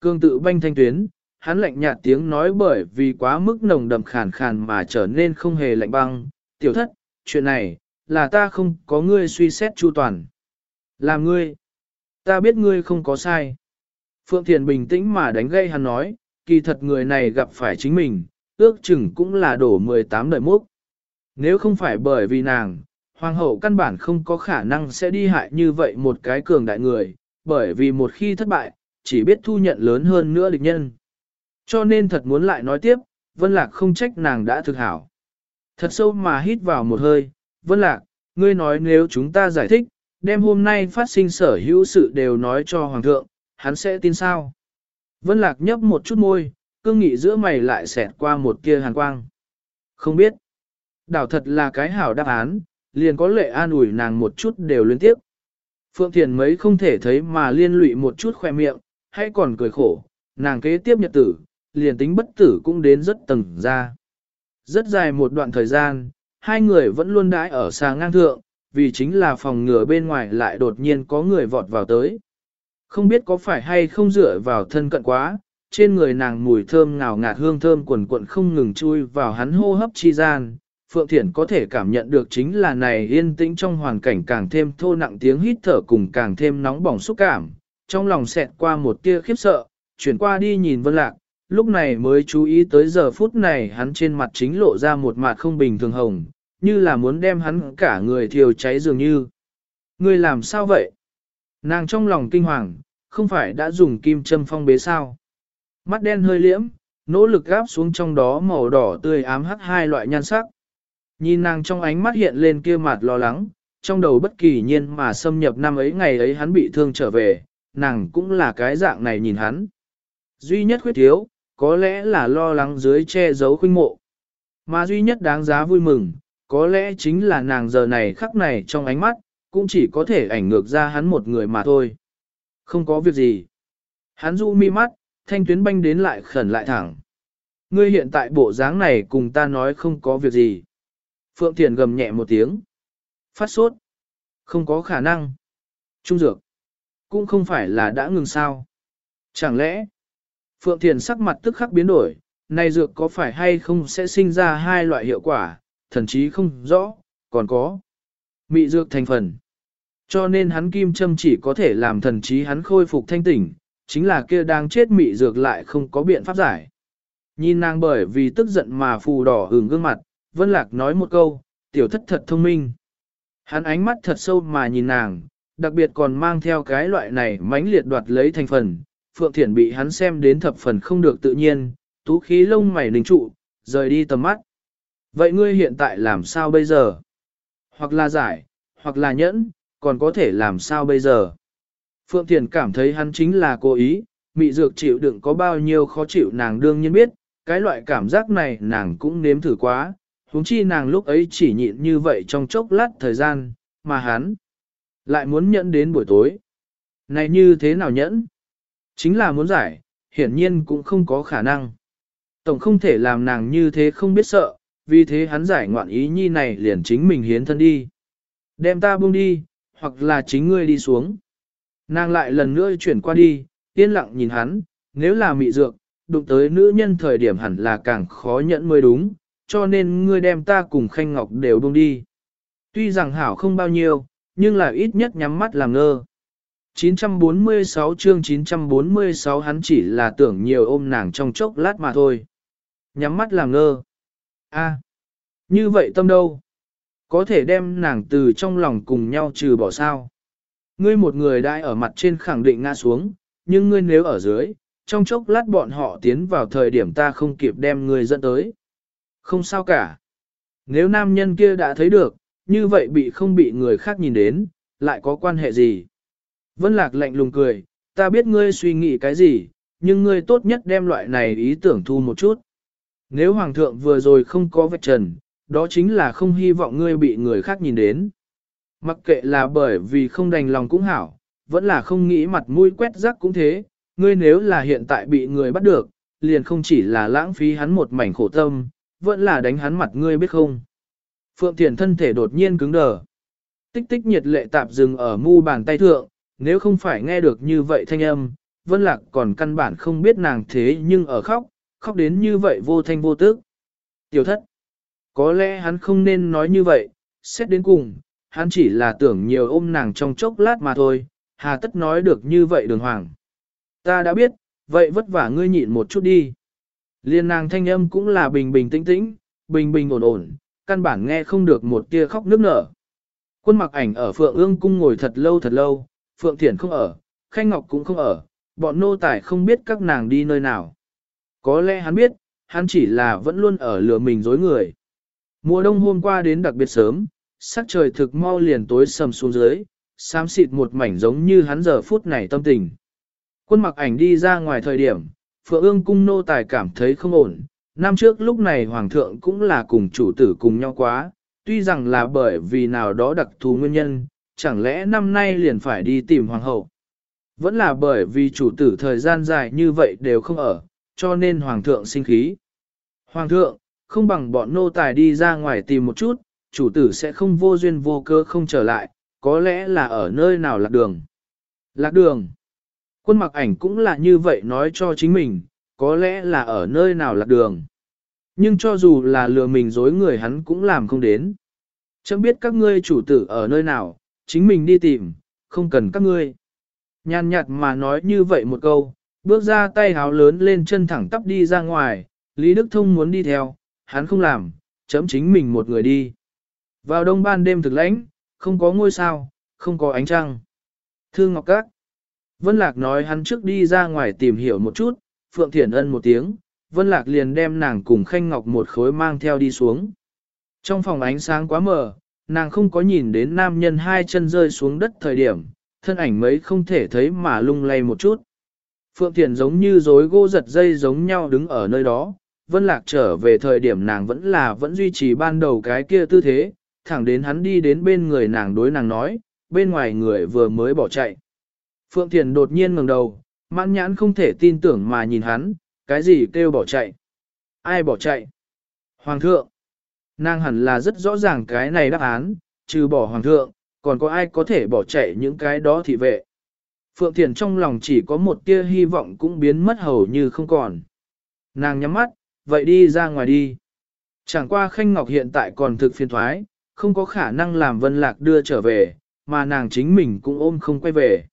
Cương tự banh thanh tuyến, hắn lạnh nhạt tiếng nói bởi vì quá mức nồng đậm khàn khàn mà trở nên không hề lạnh băng. Tiểu thất, chuyện này, là ta không có ngươi suy xét chu toàn. Làm ngươi, ta biết ngươi không có sai. Phượng Thiền bình tĩnh mà đánh gây hắn nói, kỳ thật người này gặp phải chính mình, ước chừng cũng là đổ 18 đời mốc. Nếu không phải bởi vì nàng, hoàng hậu căn bản không có khả năng sẽ đi hại như vậy một cái cường đại người, bởi vì một khi thất bại, chỉ biết thu nhận lớn hơn nữa địch nhân. Cho nên thật muốn lại nói tiếp, Vân Lạc không trách nàng đã thực hảo. Thật sâu mà hít vào một hơi, Vân Lạc, ngươi nói nếu chúng ta giải thích, đem hôm nay phát sinh sở hữu sự đều nói cho Hoàng thượng, hắn sẽ tin sao? Vân Lạc nhấp một chút môi, cương nghị giữa mày lại xẹt qua một kia hàn quang. Không biết. Đảo thật là cái hảo đáp án, liền có lệ an ủi nàng một chút đều liên tiếp. Phượng Thiền mấy không thể thấy mà liên lụy một chút khoe miệng, hay còn cười khổ, nàng kế tiếp nhật tử, liền tính bất tử cũng đến rất tầng ra. Rất dài một đoạn thời gian, hai người vẫn luôn đãi ở xa ngang thượng, vì chính là phòng ngừa bên ngoài lại đột nhiên có người vọt vào tới. Không biết có phải hay không dựa vào thân cận quá, trên người nàng mùi thơm ngào ngạt hương thơm quần quận không ngừng chui vào hắn hô hấp chi gian. Phượng Thiển có thể cảm nhận được chính là này yên tĩnh trong hoàn cảnh càng thêm thô nặng tiếng hít thở cùng càng thêm nóng bỏng xúc cảm. Trong lòng xẹt qua một tia khiếp sợ, chuyển qua đi nhìn Vân Lạc, lúc này mới chú ý tới giờ phút này hắn trên mặt chính lộ ra một mặt không bình thường hồng, như là muốn đem hắn cả người thiêu cháy dường như. Người làm sao vậy? Nàng trong lòng kinh hoàng, không phải đã dùng kim châm phong bế sao? Mắt đen hơi liễm, nỗ lực gáp xuống trong đó màu đỏ tươi ám hắt hai loại nhan sắc. Nhìn nàng trong ánh mắt hiện lên kia mặt lo lắng, trong đầu bất kỳ nhiên mà xâm nhập năm ấy ngày ấy hắn bị thương trở về, nàng cũng là cái dạng này nhìn hắn. Duy nhất khuyết thiếu, có lẽ là lo lắng dưới che giấu khuynh mộ. Mà duy nhất đáng giá vui mừng, có lẽ chính là nàng giờ này khắc này trong ánh mắt, cũng chỉ có thể ảnh ngược ra hắn một người mà thôi. Không có việc gì. Hắn du mi mắt, thanh tuyến banh đến lại khẩn lại thẳng. Ngươi hiện tại bộ dáng này cùng ta nói không có việc gì. Phượng Thiền gầm nhẹ một tiếng. Phát sốt. Không có khả năng. Trung dược. Cũng không phải là đã ngừng sao. Chẳng lẽ, Phượng Thiền sắc mặt tức khắc biến đổi, này dược có phải hay không sẽ sinh ra hai loại hiệu quả, thần chí không rõ, còn có mị dược thành phần. Cho nên hắn kim châm chỉ có thể làm thần trí hắn khôi phục thanh tỉnh, chính là kia đang chết mị dược lại không có biện pháp giải. Nhìn nàng bởi vì tức giận mà phù đỏ hưởng gương mặt, Vân Lạc nói một câu, tiểu thất thật thông minh. Hắn ánh mắt thật sâu mà nhìn nàng, đặc biệt còn mang theo cái loại này mãnh liệt đoạt lấy thành phần, Phượng Thiển bị hắn xem đến thập phần không được tự nhiên, tú khí lông mày đình trụ, rời đi tầm mắt. Vậy ngươi hiện tại làm sao bây giờ? Hoặc là giải, hoặc là nhẫn, còn có thể làm sao bây giờ? Phượng Thiển cảm thấy hắn chính là cố ý, mị dược chịu đựng có bao nhiêu khó chịu nàng đương nhiên biết, cái loại cảm giác này nàng cũng nếm thử quá, huống chi nàng lúc ấy chỉ nhịn như vậy trong chốc lát thời gian, mà hắn lại muốn nhẫn đến buổi tối. Này như thế nào nhẫn? Chính là muốn giải, hiển nhiên cũng không có khả năng. Tổng không thể làm nàng như thế không biết sợ, vì thế hắn giải ngoạn ý nhi này liền chính mình hiến thân đi. Đem ta buông đi, hoặc là chính ngươi đi xuống. Nàng lại lần nữa chuyển qua đi, yên lặng nhìn hắn, nếu là mị dược, đụng tới nữ nhân thời điểm hẳn là càng khó nhẫn mới đúng, cho nên ngươi đem ta cùng Khanh Ngọc đều buông đi. Tuy rằng hảo không bao nhiêu, nhưng là ít nhất nhắm mắt làm ngơ. 946 chương 946 hắn chỉ là tưởng nhiều ôm nàng trong chốc lát mà thôi. Nhắm mắt làm ngơ. a như vậy tâm đâu? Có thể đem nàng từ trong lòng cùng nhau trừ bỏ sao? Ngươi một người đại ở mặt trên khẳng định ngã xuống, nhưng ngươi nếu ở dưới, trong chốc lát bọn họ tiến vào thời điểm ta không kịp đem ngươi dẫn tới. Không sao cả. Nếu nam nhân kia đã thấy được, như vậy bị không bị người khác nhìn đến, lại có quan hệ gì? Vân Lạc lạnh lùng cười, ta biết ngươi suy nghĩ cái gì, nhưng ngươi tốt nhất đem loại này ý tưởng thu một chút. Nếu Hoàng thượng vừa rồi không có vạch trần, đó chính là không hy vọng ngươi bị người khác nhìn đến. Mặc kệ là bởi vì không đành lòng cũng hảo, vẫn là không nghĩ mặt mũi quét rác cũng thế, ngươi nếu là hiện tại bị người bắt được, liền không chỉ là lãng phí hắn một mảnh khổ tâm, vẫn là đánh hắn mặt ngươi biết không. Phượng Thiền thân thể đột nhiên cứng đờ. Tích tích nhiệt lệ tạp dừng ở mu bàn tay thượng, nếu không phải nghe được như vậy thanh âm, Vân Lạc còn căn bản không biết nàng thế nhưng ở khóc, khóc đến như vậy vô thanh vô tức. Tiểu thất, có lẽ hắn không nên nói như vậy, xét đến cùng, hắn chỉ là tưởng nhiều ôm nàng trong chốc lát mà thôi, hà tất nói được như vậy đường hoàng. Ta đã biết, vậy vất vả ngươi nhịn một chút đi. Liên nàng thanh âm cũng là bình bình tĩnh tĩnh, bình bình ổn ổn, căn bản nghe không được một tia khóc nước nở. Quân mặc ảnh ở Phượng ương cung ngồi thật lâu thật lâu, Phượng Thiển không ở, Khanh Ngọc cũng không ở, bọn nô tài không biết các nàng đi nơi nào. Có lẽ hắn biết, hắn chỉ là vẫn luôn ở lừa mình dối người. Mùa đông hôm qua đến đặc biệt sớm, sắc trời thực mau liền tối sầm xuống dưới, xám xịt một mảnh giống như hắn giờ phút này tâm tình. Quân mặc ảnh đi ra ngoài thời điểm, Phượng ương cung nô tài cảm thấy không ổn. Năm trước lúc này Hoàng thượng cũng là cùng chủ tử cùng nhau quá, tuy rằng là bởi vì nào đó đặc thù nguyên nhân, chẳng lẽ năm nay liền phải đi tìm Hoàng hậu. Vẫn là bởi vì chủ tử thời gian dài như vậy đều không ở, cho nên Hoàng thượng sinh khí. Hoàng thượng, không bằng bọn nô tài đi ra ngoài tìm một chút, chủ tử sẽ không vô duyên vô cơ không trở lại, có lẽ là ở nơi nào lạc đường. Lạc đường. Quân mặc ảnh cũng là như vậy nói cho chính mình, có lẽ là ở nơi nào lạc đường. Nhưng cho dù là lừa mình dối người hắn cũng làm không đến. Chẳng biết các ngươi chủ tử ở nơi nào, chính mình đi tìm, không cần các ngươi. Nhàn nhạt mà nói như vậy một câu, bước ra tay háo lớn lên chân thẳng tắp đi ra ngoài, Lý Đức Thông muốn đi theo, hắn không làm, chấm chính mình một người đi. Vào đông ban đêm thực lãnh, không có ngôi sao, không có ánh trăng. Thương Ngọc Các. Vân Lạc nói hắn trước đi ra ngoài tìm hiểu một chút, Phượng Thiển ân một tiếng, Vân Lạc liền đem nàng cùng Khanh Ngọc một khối mang theo đi xuống. Trong phòng ánh sáng quá mờ, nàng không có nhìn đến nam nhân hai chân rơi xuống đất thời điểm, thân ảnh mấy không thể thấy mà lung lay một chút. Phượng Thiển giống như rối gỗ giật dây giống nhau đứng ở nơi đó, Vân Lạc trở về thời điểm nàng vẫn là vẫn duy trì ban đầu cái kia tư thế, thẳng đến hắn đi đến bên người nàng đối nàng nói, bên ngoài người vừa mới bỏ chạy. Phượng Thiền đột nhiên ngẩng đầu, mãn nhãn không thể tin tưởng mà nhìn hắn, cái gì kêu bỏ chạy? Ai bỏ chạy? Hoàng thượng! Nàng hẳn là rất rõ ràng cái này đáp án, trừ bỏ hoàng thượng, còn có ai có thể bỏ chạy những cái đó thị vệ. Phượng Thiền trong lòng chỉ có một tia hy vọng cũng biến mất hầu như không còn. Nàng nhắm mắt, vậy đi ra ngoài đi. Chẳng qua Khanh Ngọc hiện tại còn thực phiền thoái, không có khả năng làm Vân Lạc đưa trở về, mà nàng chính mình cũng ôm không quay về.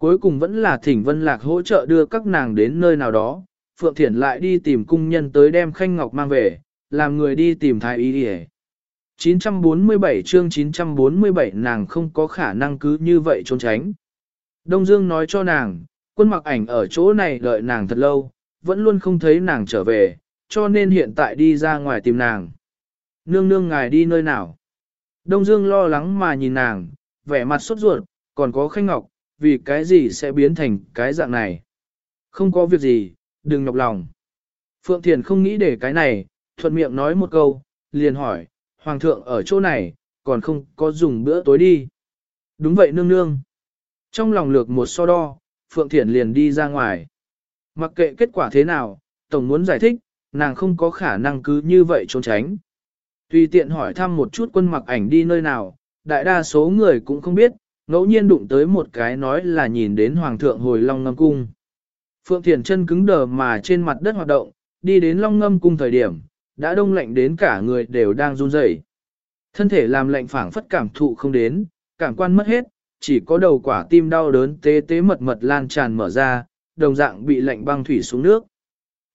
Cuối cùng vẫn là thỉnh Vân Lạc hỗ trợ đưa các nàng đến nơi nào đó, Phượng Thiển lại đi tìm cung nhân tới đem Khanh Ngọc mang về, làm người đi tìm thái y đi 947 chương 947 nàng không có khả năng cứ như vậy trốn tránh. Đông Dương nói cho nàng, quân mặc ảnh ở chỗ này đợi nàng thật lâu, vẫn luôn không thấy nàng trở về, cho nên hiện tại đi ra ngoài tìm nàng. Nương nương ngài đi nơi nào? Đông Dương lo lắng mà nhìn nàng, vẻ mặt sốt ruột, còn có khanh ngọc, vì cái gì sẽ biến thành cái dạng này? Không có việc gì, đừng nhọc lòng. Phượng Thiền không nghĩ để cái này, thuận miệng nói một câu, liền hỏi, Hoàng thượng ở chỗ này, còn không có dùng bữa tối đi. Đúng vậy nương nương. Trong lòng lược một so đo, Phượng Thiển liền đi ra ngoài. Mặc kệ kết quả thế nào, Tổng muốn giải thích, nàng không có khả năng cứ như vậy trốn tránh. Tùy tiện hỏi thăm một chút quân mặc ảnh đi nơi nào, đại đa số người cũng không biết, ngẫu nhiên đụng tới một cái nói là nhìn đến Hoàng thượng hồi Long Ngâm Cung. Phượng Thiền chân cứng đờ mà trên mặt đất hoạt động, đi đến Long Ngâm Cung thời điểm, đã đông lạnh đến cả người đều đang run rẩy. Thân thể làm lạnh phảng phất cảm thụ không đến, cảm quan mất hết, chỉ có đầu quả tim đau đớn tế tế mật mật lan tràn mở ra, đồng dạng bị lạnh băng thủy xuống nước.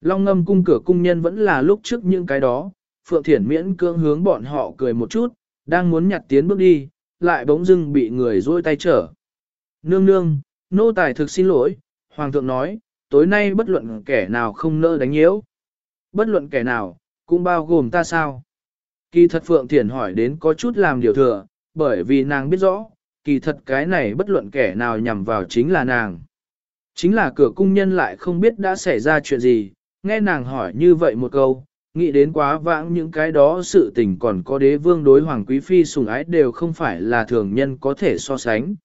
Long ngâm cung cửa cung nhân vẫn là lúc trước những cái đó, Phượng Thiển miễn cưỡng hướng bọn họ cười một chút, đang muốn nhặt tiến bước đi, lại bỗng dưng bị người dôi tay trở. Nương nương, nô tài thực xin lỗi, Hoàng thượng nói, tối nay bất luận kẻ nào không nỡ đánh nhiễu. Bất luận kẻ nào, cũng bao gồm ta sao? Kỳ thật Phượng Thiển hỏi đến có chút làm điều thừa, bởi vì nàng biết rõ, kỳ thật cái này bất luận kẻ nào nhằm vào chính là nàng. Chính là cửa cung nhân lại không biết đã xảy ra chuyện gì, nghe nàng hỏi như vậy một câu, nghĩ đến quá vãng những cái đó sự tình còn có đế vương đối hoàng quý phi sùng ái đều không phải là thường nhân có thể so sánh.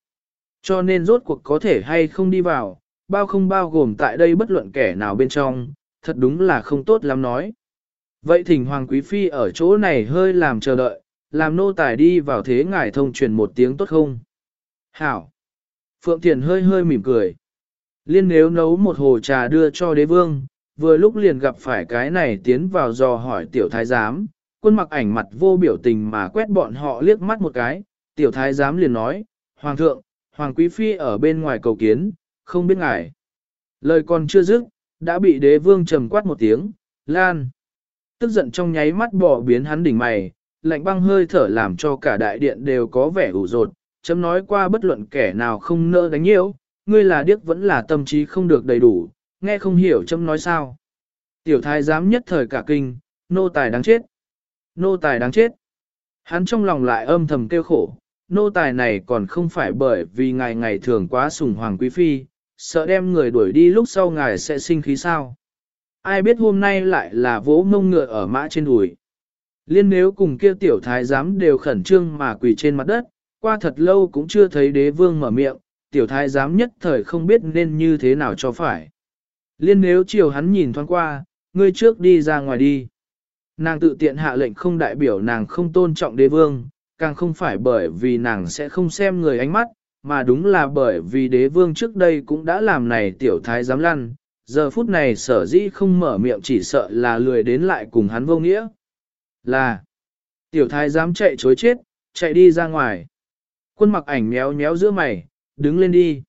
Cho nên rốt cuộc có thể hay không đi vào, bao không bao gồm tại đây bất luận kẻ nào bên trong, thật đúng là không tốt lắm nói. Vậy thỉnh hoàng quý phi ở chỗ này hơi làm chờ đợi, làm nô tài đi vào thế ngài thông truyền một tiếng tốt không? Hảo! Phượng Thiền hơi hơi mỉm cười. Liên nếu nấu một hồ trà đưa cho đế vương, vừa lúc liền gặp phải cái này tiến vào dò hỏi tiểu thái giám, quân mặc ảnh mặt vô biểu tình mà quét bọn họ liếc mắt một cái, tiểu thái giám liền nói, Hoàng thượng, Hoàng quý phi ở bên ngoài cầu kiến, không biết ngài. Lời còn chưa dứt, đã bị đế vương trầm quát một tiếng, lan. Tức giận trong nháy mắt bỏ biến hắn đỉnh mày, lạnh băng hơi thở làm cho cả đại điện đều có vẻ ủ rột, chấm nói qua bất luận kẻ nào không nỡ đánh nhiễu, ngươi là điếc vẫn là tâm trí không được đầy đủ, nghe không hiểu châm nói sao. Tiểu thái giám nhất thời cả kinh, nô tài đáng chết. Nô tài đáng chết. Hắn trong lòng lại âm thầm kêu khổ, nô tài này còn không phải bởi vì ngài ngày thường quá sủng hoàng quý phi, sợ đem người đuổi đi lúc sau ngài sẽ sinh khí sao. Ai biết hôm nay lại là vỗ mông ngựa ở mã trên đùi. Liên nếu cùng kia tiểu thái giám đều khẩn trương mà quỳ trên mặt đất, qua thật lâu cũng chưa thấy đế vương mở miệng, tiểu thái giám nhất thời không biết nên như thế nào cho phải. Liên nếu chiều hắn nhìn thoáng qua, ngươi trước đi ra ngoài đi. Nàng tự tiện hạ lệnh không đại biểu nàng không tôn trọng đế vương, càng không phải bởi vì nàng sẽ không xem người ánh mắt, mà đúng là bởi vì đế vương trước đây cũng đã làm này tiểu thái giám lăn, giờ phút này sở dĩ không mở miệng chỉ sợ là lười đến lại cùng hắn vô nghĩa. Là, tiểu thái dám chạy chối chết, chạy đi ra ngoài. Quân mặc ảnh méo méo giữa mày, đứng lên đi.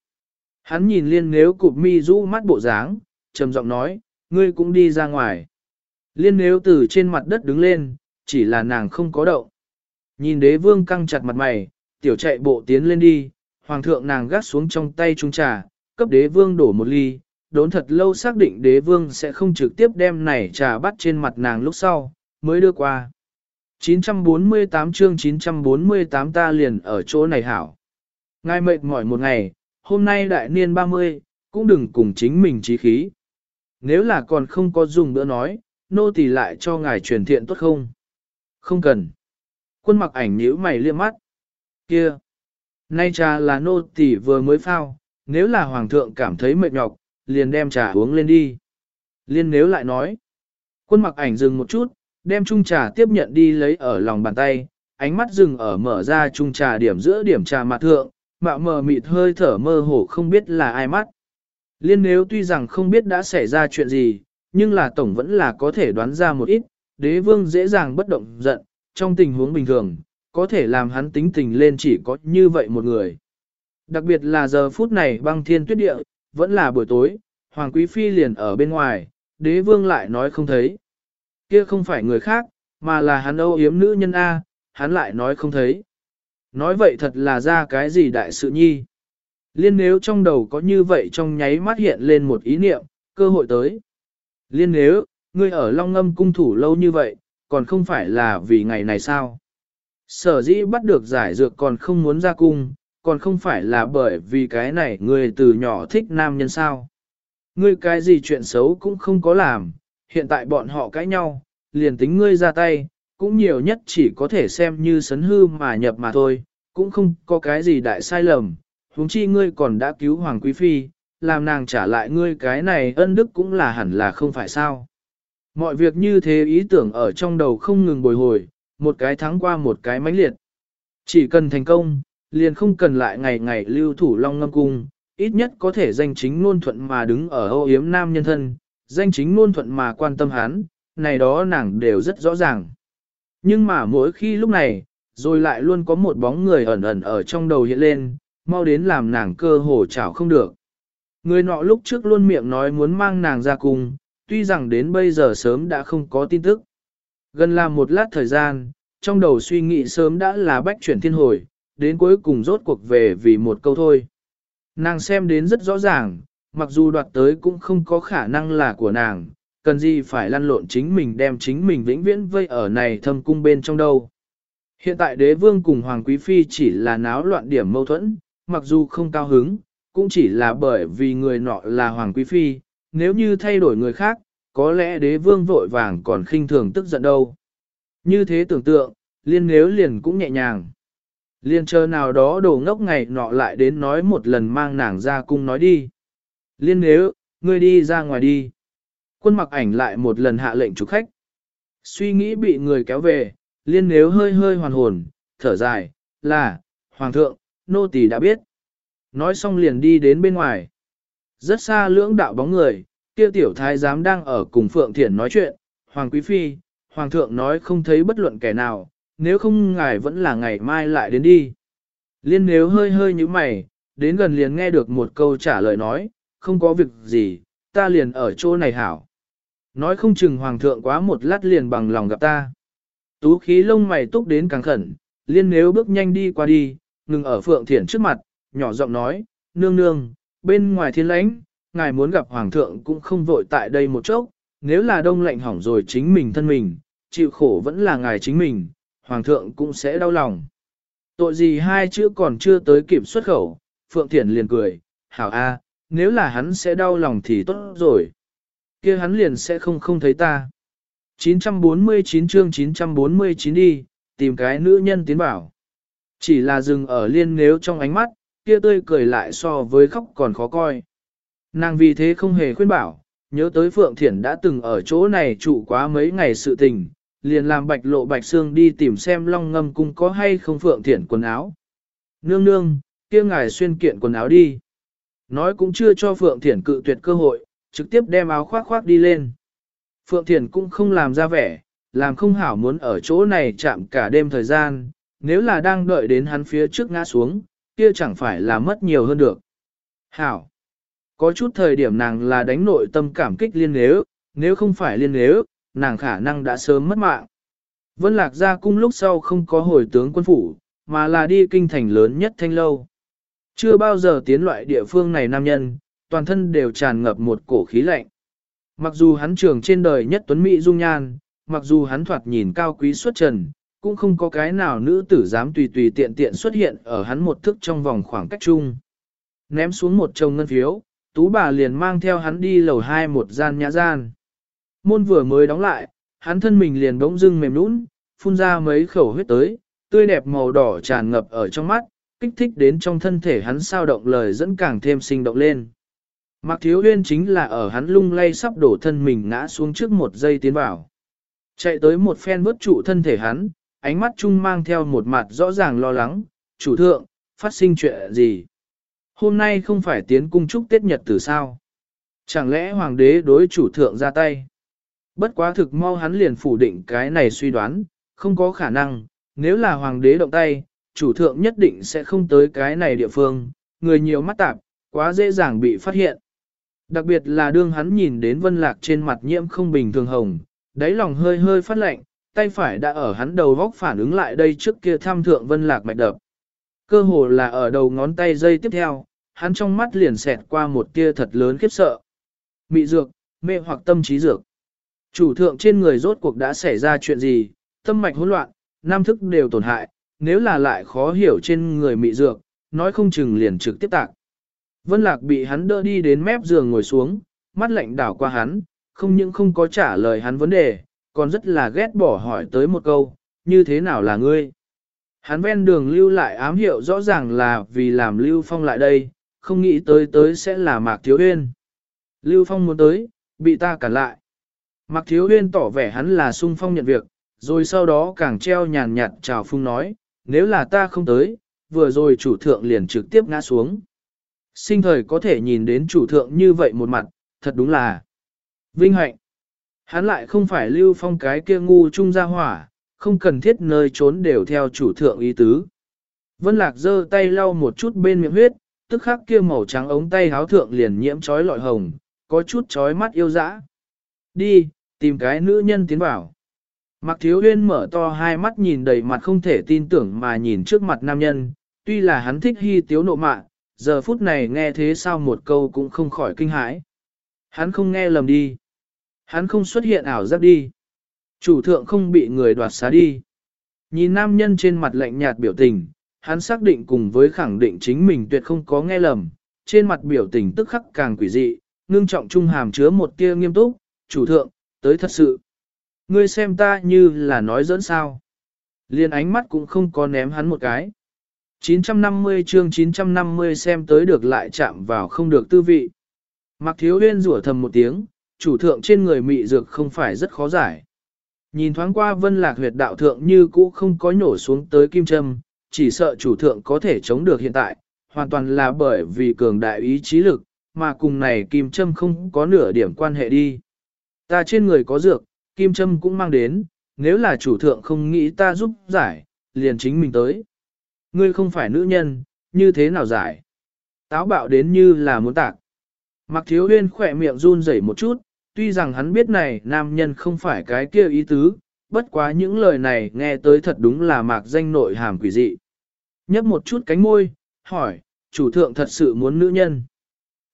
Hắn nhìn liên nếu cụp mi rũ mắt bộ dáng, trầm giọng nói, ngươi cũng đi ra ngoài. Liên nếu từ trên mặt đất đứng lên, chỉ là nàng không có động. Nhìn đế vương căng chặt mặt mày, tiểu chạy bộ tiến lên đi, hoàng thượng nàng gác xuống trong tay trung trà, cấp đế vương đổ một ly, đốn thật lâu xác định đế vương sẽ không trực tiếp đem này trà bắt trên mặt nàng lúc sau, mới đưa qua. 948 chương 948 ta liền ở chỗ này hảo. Ngài mệt mỏi một ngày, hôm nay đại niên 30, cũng đừng cùng chính mình trí khí. Nếu là còn không có dùng bữa nói, nô tỳ lại cho ngài truyền thiện tốt không? Không cần. Quân mặc ảnh nhíu mày liếc mắt. Kia. Nay trà là nô tỳ vừa mới phao, nếu là hoàng thượng cảm thấy mệt nhọc, liền đem trà uống lên đi. Liên nếu lại nói. Quân mặc ảnh dừng một chút, đem chung trà tiếp nhận đi lấy ở lòng bàn tay, ánh mắt dừng ở mở ra chung trà điểm giữa điểm trà mặt thượng, mạo mờ mịt hơi thở mơ hồ không biết là ai mắt. Liên nếu tuy rằng không biết đã xảy ra chuyện gì, nhưng là tổng vẫn là có thể đoán ra một ít, đế vương dễ dàng bất động giận, trong tình huống bình thường, có thể làm hắn tính tình lên chỉ có như vậy một người. Đặc biệt là giờ phút này băng thiên tuyết địa, vẫn là buổi tối, Hoàng Quý Phi liền ở bên ngoài, đế vương lại nói không thấy. Kia không phải người khác, mà là hắn âu yếm nữ nhân A, hắn lại nói không thấy. Nói vậy thật là ra cái gì đại sự nhi. Liên nếu trong đầu có như vậy trong nháy mắt hiện lên một ý niệm, cơ hội tới. Liên nếu, ngươi ở Long Ngâm cung thủ lâu như vậy, còn không phải là vì ngày này sao? Sở dĩ bắt được giải dược còn không muốn ra cung, còn không phải là bởi vì cái này ngươi từ nhỏ thích nam nhân sao? Ngươi cái gì chuyện xấu cũng không có làm, hiện tại bọn họ cãi nhau, liền tính ngươi ra tay, cũng nhiều nhất chỉ có thể xem như sấn hư mà nhập mà thôi, cũng không có cái gì đại sai lầm, huống chi ngươi còn đã cứu Hoàng Quý Phi, làm nàng trả lại ngươi cái này ân đức cũng là hẳn là không phải sao. Mọi việc như thế ý tưởng ở trong đầu không ngừng bồi hồi, một cái thắng qua một cái mãnh liệt. Chỉ cần thành công, liền không cần lại ngày ngày lưu thủ long ngâm cung, ít nhất có thể danh chính ngôn thuận mà đứng ở ô yếm nam nhân thân, danh chính ngôn thuận mà quan tâm hắn, này đó nàng đều rất rõ ràng. Nhưng mà mỗi khi lúc này, rồi lại luôn có một bóng người ẩn ẩn ở trong đầu hiện lên, mau đến làm nàng cơ hồ chảo không được. Người nọ lúc trước luôn miệng nói muốn mang nàng ra cùng, tuy rằng đến bây giờ sớm đã không có tin tức. Gần là một lát thời gian, trong đầu suy nghĩ sớm đã là bách chuyển thiên hồi, đến cuối cùng rốt cuộc về vì một câu thôi. Nàng xem đến rất rõ ràng, mặc dù đoạt tới cũng không có khả năng là của nàng, cần gì phải lăn lộn chính mình đem chính mình vĩnh viễn vây ở này thâm cung bên trong đâu. Hiện tại đế vương cùng Hoàng Quý Phi chỉ là náo loạn điểm mâu thuẫn, mặc dù không cao hứng, cũng chỉ là bởi vì người nọ là Hoàng Quý Phi, nếu như thay đổi người khác, có lẽ đế vương vội vàng còn khinh thường tức giận đâu. Như thế tưởng tượng, liên nếu liền cũng nhẹ nhàng. Liên chờ nào đó đồ ngốc ngày nọ lại đến nói một lần mang nàng ra cung nói đi. Liên nếu, ngươi đi ra ngoài đi. Quân mặc ảnh lại một lần hạ lệnh chủ khách. Suy nghĩ bị người kéo về, liên nếu hơi hơi hoàn hồn, thở dài, là, Hoàng thượng, nô tỳ đã biết. Nói xong liền đi đến bên ngoài. Rất xa lưỡng đạo bóng người, kia tiểu thái giám đang ở cùng Phượng Thiển nói chuyện, Hoàng Quý Phi, Hoàng thượng nói không thấy bất luận kẻ nào, nếu không ngài vẫn là ngày mai lại đến đi. Liên nếu hơi hơi như mày, đến gần liền nghe được một câu trả lời nói, không có việc gì, ta liền ở chỗ này hảo. Nói không chừng hoàng thượng quá một lát liền bằng lòng gặp ta. Tú khí lông mày túc đến càng khẩn, liên nếu bước nhanh đi qua đi, ngừng ở phượng thiển trước mặt, nhỏ giọng nói, nương nương, bên ngoài thiên lãnh, ngài muốn gặp hoàng thượng cũng không vội tại đây một chốc, nếu là đông lạnh hỏng rồi chính mình thân mình, chịu khổ vẫn là ngài chính mình, hoàng thượng cũng sẽ đau lòng. Tội gì hai chữ còn chưa tới kịp xuất khẩu, Phượng Thiển liền cười, hảo a, nếu là hắn sẽ đau lòng thì tốt rồi. kia hắn liền sẽ không không thấy ta. 949 chương 949 đi, tìm cái nữ nhân tiến bảo. Chỉ là dừng ở liên nếu trong ánh mắt, kia tươi cười lại so với khóc còn khó coi. Nàng vì thế không hề khuyên bảo, nhớ tới Phượng Thiển đã từng ở chỗ này trụ quá mấy ngày sự tình, liền làm bạch lộ bạch xương đi tìm xem long ngâm cung có hay không Phượng Thiển quần áo. Nương nương, kia ngài xuyên kiện quần áo đi. Nói cũng chưa cho Phượng Thiển cự tuyệt cơ hội, trực tiếp đem áo khoác khoác đi lên. Phượng Thiển cũng không làm ra vẻ, làm không hảo muốn ở chỗ này chạm cả đêm thời gian, nếu là đang đợi đến hắn phía trước ngã xuống, kia chẳng phải là mất nhiều hơn được. Hảo! Có chút thời điểm nàng là đánh nội tâm cảm kích liên nếu, nếu không phải liên nếu, nàng khả năng đã sớm mất mạng. Vân Lạc ra cung lúc sau không có hồi tướng quân phủ, mà là đi kinh thành lớn nhất thanh lâu. Chưa bao giờ tiến loại địa phương này nam nhân, toàn thân đều tràn ngập một cổ khí lạnh. Mặc dù hắn trường trên đời nhất tuấn mỹ dung nhan, mặc dù hắn thoạt nhìn cao quý xuất trần, cũng không có cái nào nữ tử dám tùy tùy tiện tiện xuất hiện ở hắn một thức trong vòng khoảng cách chung. Ném xuống một chồng ngân phiếu, tú bà liền mang theo hắn đi lầu hai một gian nhã gian. Môn vừa mới đóng lại, hắn thân mình liền bỗng dưng mềm nũng, phun ra mấy khẩu huyết tới, tươi đẹp màu đỏ tràn ngập ở trong mắt, kích thích đến trong thân thể hắn sao động lời dẫn càng thêm sinh động lên. Mạc Thiếu Huyên chính là ở hắn lung lay sắp đổ thân mình ngã xuống trước một giây tiến vào. Chạy tới một phen vớt trụ thân thể hắn, ánh mắt chung mang theo một mặt rõ ràng lo lắng, chủ thượng, phát sinh chuyện gì? Hôm nay không phải tiến cung chúc Tết Nhật từ sao? Chẳng lẽ hoàng đế đối chủ thượng ra tay? Bất quá thực mau hắn liền phủ định cái này suy đoán, không có khả năng, nếu là hoàng đế động tay, chủ thượng nhất định sẽ không tới cái này địa phương, người nhiều mắt tạp, quá dễ dàng bị phát hiện. Đặc biệt là đương hắn nhìn đến vân lạc trên mặt nhiễm không bình thường hồng, đáy lòng hơi hơi phát lạnh, tay phải đã ở hắn đầu vóc phản ứng lại đây trước kia tham thượng vân lạc mạch đập. Cơ hồ là ở đầu ngón tay dây tiếp theo, hắn trong mắt liền xẹt qua một tia thật lớn khiếp sợ. Mị dược, mê hoặc tâm trí dược. Chủ thượng trên người rốt cuộc đã xảy ra chuyện gì, tâm mạch hỗn loạn, nam thức đều tổn hại, nếu là lại khó hiểu trên người mị dược, nói không chừng liền trực tiếp tạc. Vân Lạc bị hắn đỡ đi đến mép giường ngồi xuống, mắt lạnh đảo qua hắn, không những không có trả lời hắn vấn đề, còn rất là ghét bỏ hỏi tới một câu, như thế nào là ngươi? Hắn ven đường lưu lại ám hiệu rõ ràng là vì làm Lưu Phong lại đây, không nghĩ tới tới sẽ là Mạc Thiếu Uyên. Lưu Phong muốn tới, bị ta cản lại. Mạc Thiếu Uyên tỏ vẻ hắn là sung phong nhận việc, rồi sau đó càng treo nhàn nhạt chào phung nói, nếu là ta không tới, vừa rồi chủ thượng liền trực tiếp ngã xuống. Sinh thời có thể nhìn đến chủ thượng như vậy một mặt, thật đúng là vinh hạnh. Hắn lại không phải lưu phong cái kia ngu trung ra hỏa, không cần thiết nơi trốn đều theo chủ thượng ý tứ. Vân Lạc giơ tay lau một chút bên miệng huyết, tức khắc kia màu trắng ống tay háo thượng liền nhiễm trói lọi hồng, có chút trói mắt yêu dã. Đi, tìm cái nữ nhân tiến vào. Mặc Thiếu Huyên mở to hai mắt nhìn đầy mặt không thể tin tưởng mà nhìn trước mặt nam nhân, tuy là hắn thích hy tiếu nộ mạ, giờ phút này nghe thế sao một câu cũng không khỏi kinh hãi. Hắn không nghe lầm đi. Hắn không xuất hiện ảo giác đi. Chủ thượng không bị người đoạt xá đi. Nhìn nam nhân trên mặt lạnh nhạt biểu tình, hắn xác định cùng với khẳng định chính mình tuyệt không có nghe lầm, trên mặt biểu tình tức khắc càng quỷ dị, ngưng trọng trung hàm chứa một tia nghiêm túc, chủ thượng, tới thật sự. Ngươi xem ta như là nói dẫn sao. Liên ánh mắt cũng không có ném hắn một cái. 950 chương 950 xem tới được lại chạm vào không được tư vị. Mặc thiếu huyên rủa thầm một tiếng, chủ thượng trên người mị dược không phải rất khó giải. Nhìn thoáng qua vân lạc huyệt đạo thượng như cũ không có nhổ xuống tới kim châm, chỉ sợ chủ thượng có thể chống được hiện tại, hoàn toàn là bởi vì cường đại ý chí lực, mà cùng này kim châm không có nửa điểm quan hệ đi. Ta trên người có dược, kim châm cũng mang đến, nếu là chủ thượng không nghĩ ta giúp giải, liền chính mình tới. Ngươi không phải nữ nhân, như thế nào giải? Táo bạo đến như là muốn tạc. Mặc thiếu huyên khỏe miệng run rẩy một chút, tuy rằng hắn biết này nam nhân không phải cái kia ý tứ, bất quá những lời này nghe tới thật đúng là mạc danh nội hàm quỷ dị. Nhấp một chút cánh môi, hỏi, chủ thượng thật sự muốn nữ nhân.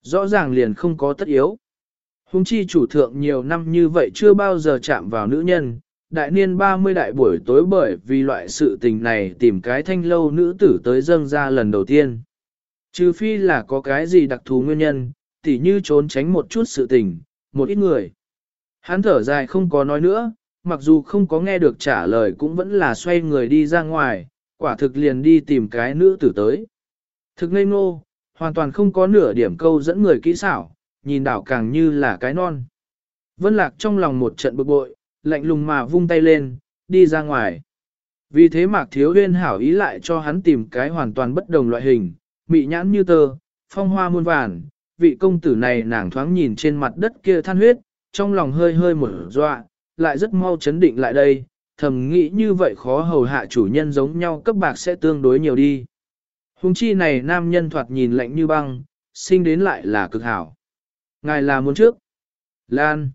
Rõ ràng liền không có tất yếu. Hùng chi chủ thượng nhiều năm như vậy chưa bao giờ chạm vào nữ nhân, đại niên 30 đại buổi tối bởi vì loại sự tình này tìm cái thanh lâu nữ tử tới dâng ra lần đầu tiên. Trừ phi là có cái gì đặc thù nguyên nhân, tỉ như trốn tránh một chút sự tình, một ít người. Hắn thở dài không có nói nữa, mặc dù không có nghe được trả lời cũng vẫn là xoay người đi ra ngoài, quả thực liền đi tìm cái nữ tử tới. Thực ngây ngô, hoàn toàn không có nửa điểm câu dẫn người kỹ xảo, nhìn đảo càng như là cái non. Vân lạc trong lòng một trận bực bội, lạnh lùng mà vung tay lên, đi ra ngoài. Vì thế mạc thiếu huyên hảo ý lại cho hắn tìm cái hoàn toàn bất đồng loại hình, mị nhãn như tơ, phong hoa muôn vàn, vị công tử này nàng thoáng nhìn trên mặt đất kia than huyết, trong lòng hơi hơi mở dọa, lại rất mau chấn định lại đây, thầm nghĩ như vậy khó hầu hạ chủ nhân giống nhau cấp bạc sẽ tương đối nhiều đi. Hùng chi này nam nhân thoạt nhìn lạnh như băng, sinh đến lại là cực hảo. Ngài là muốn trước. Lan.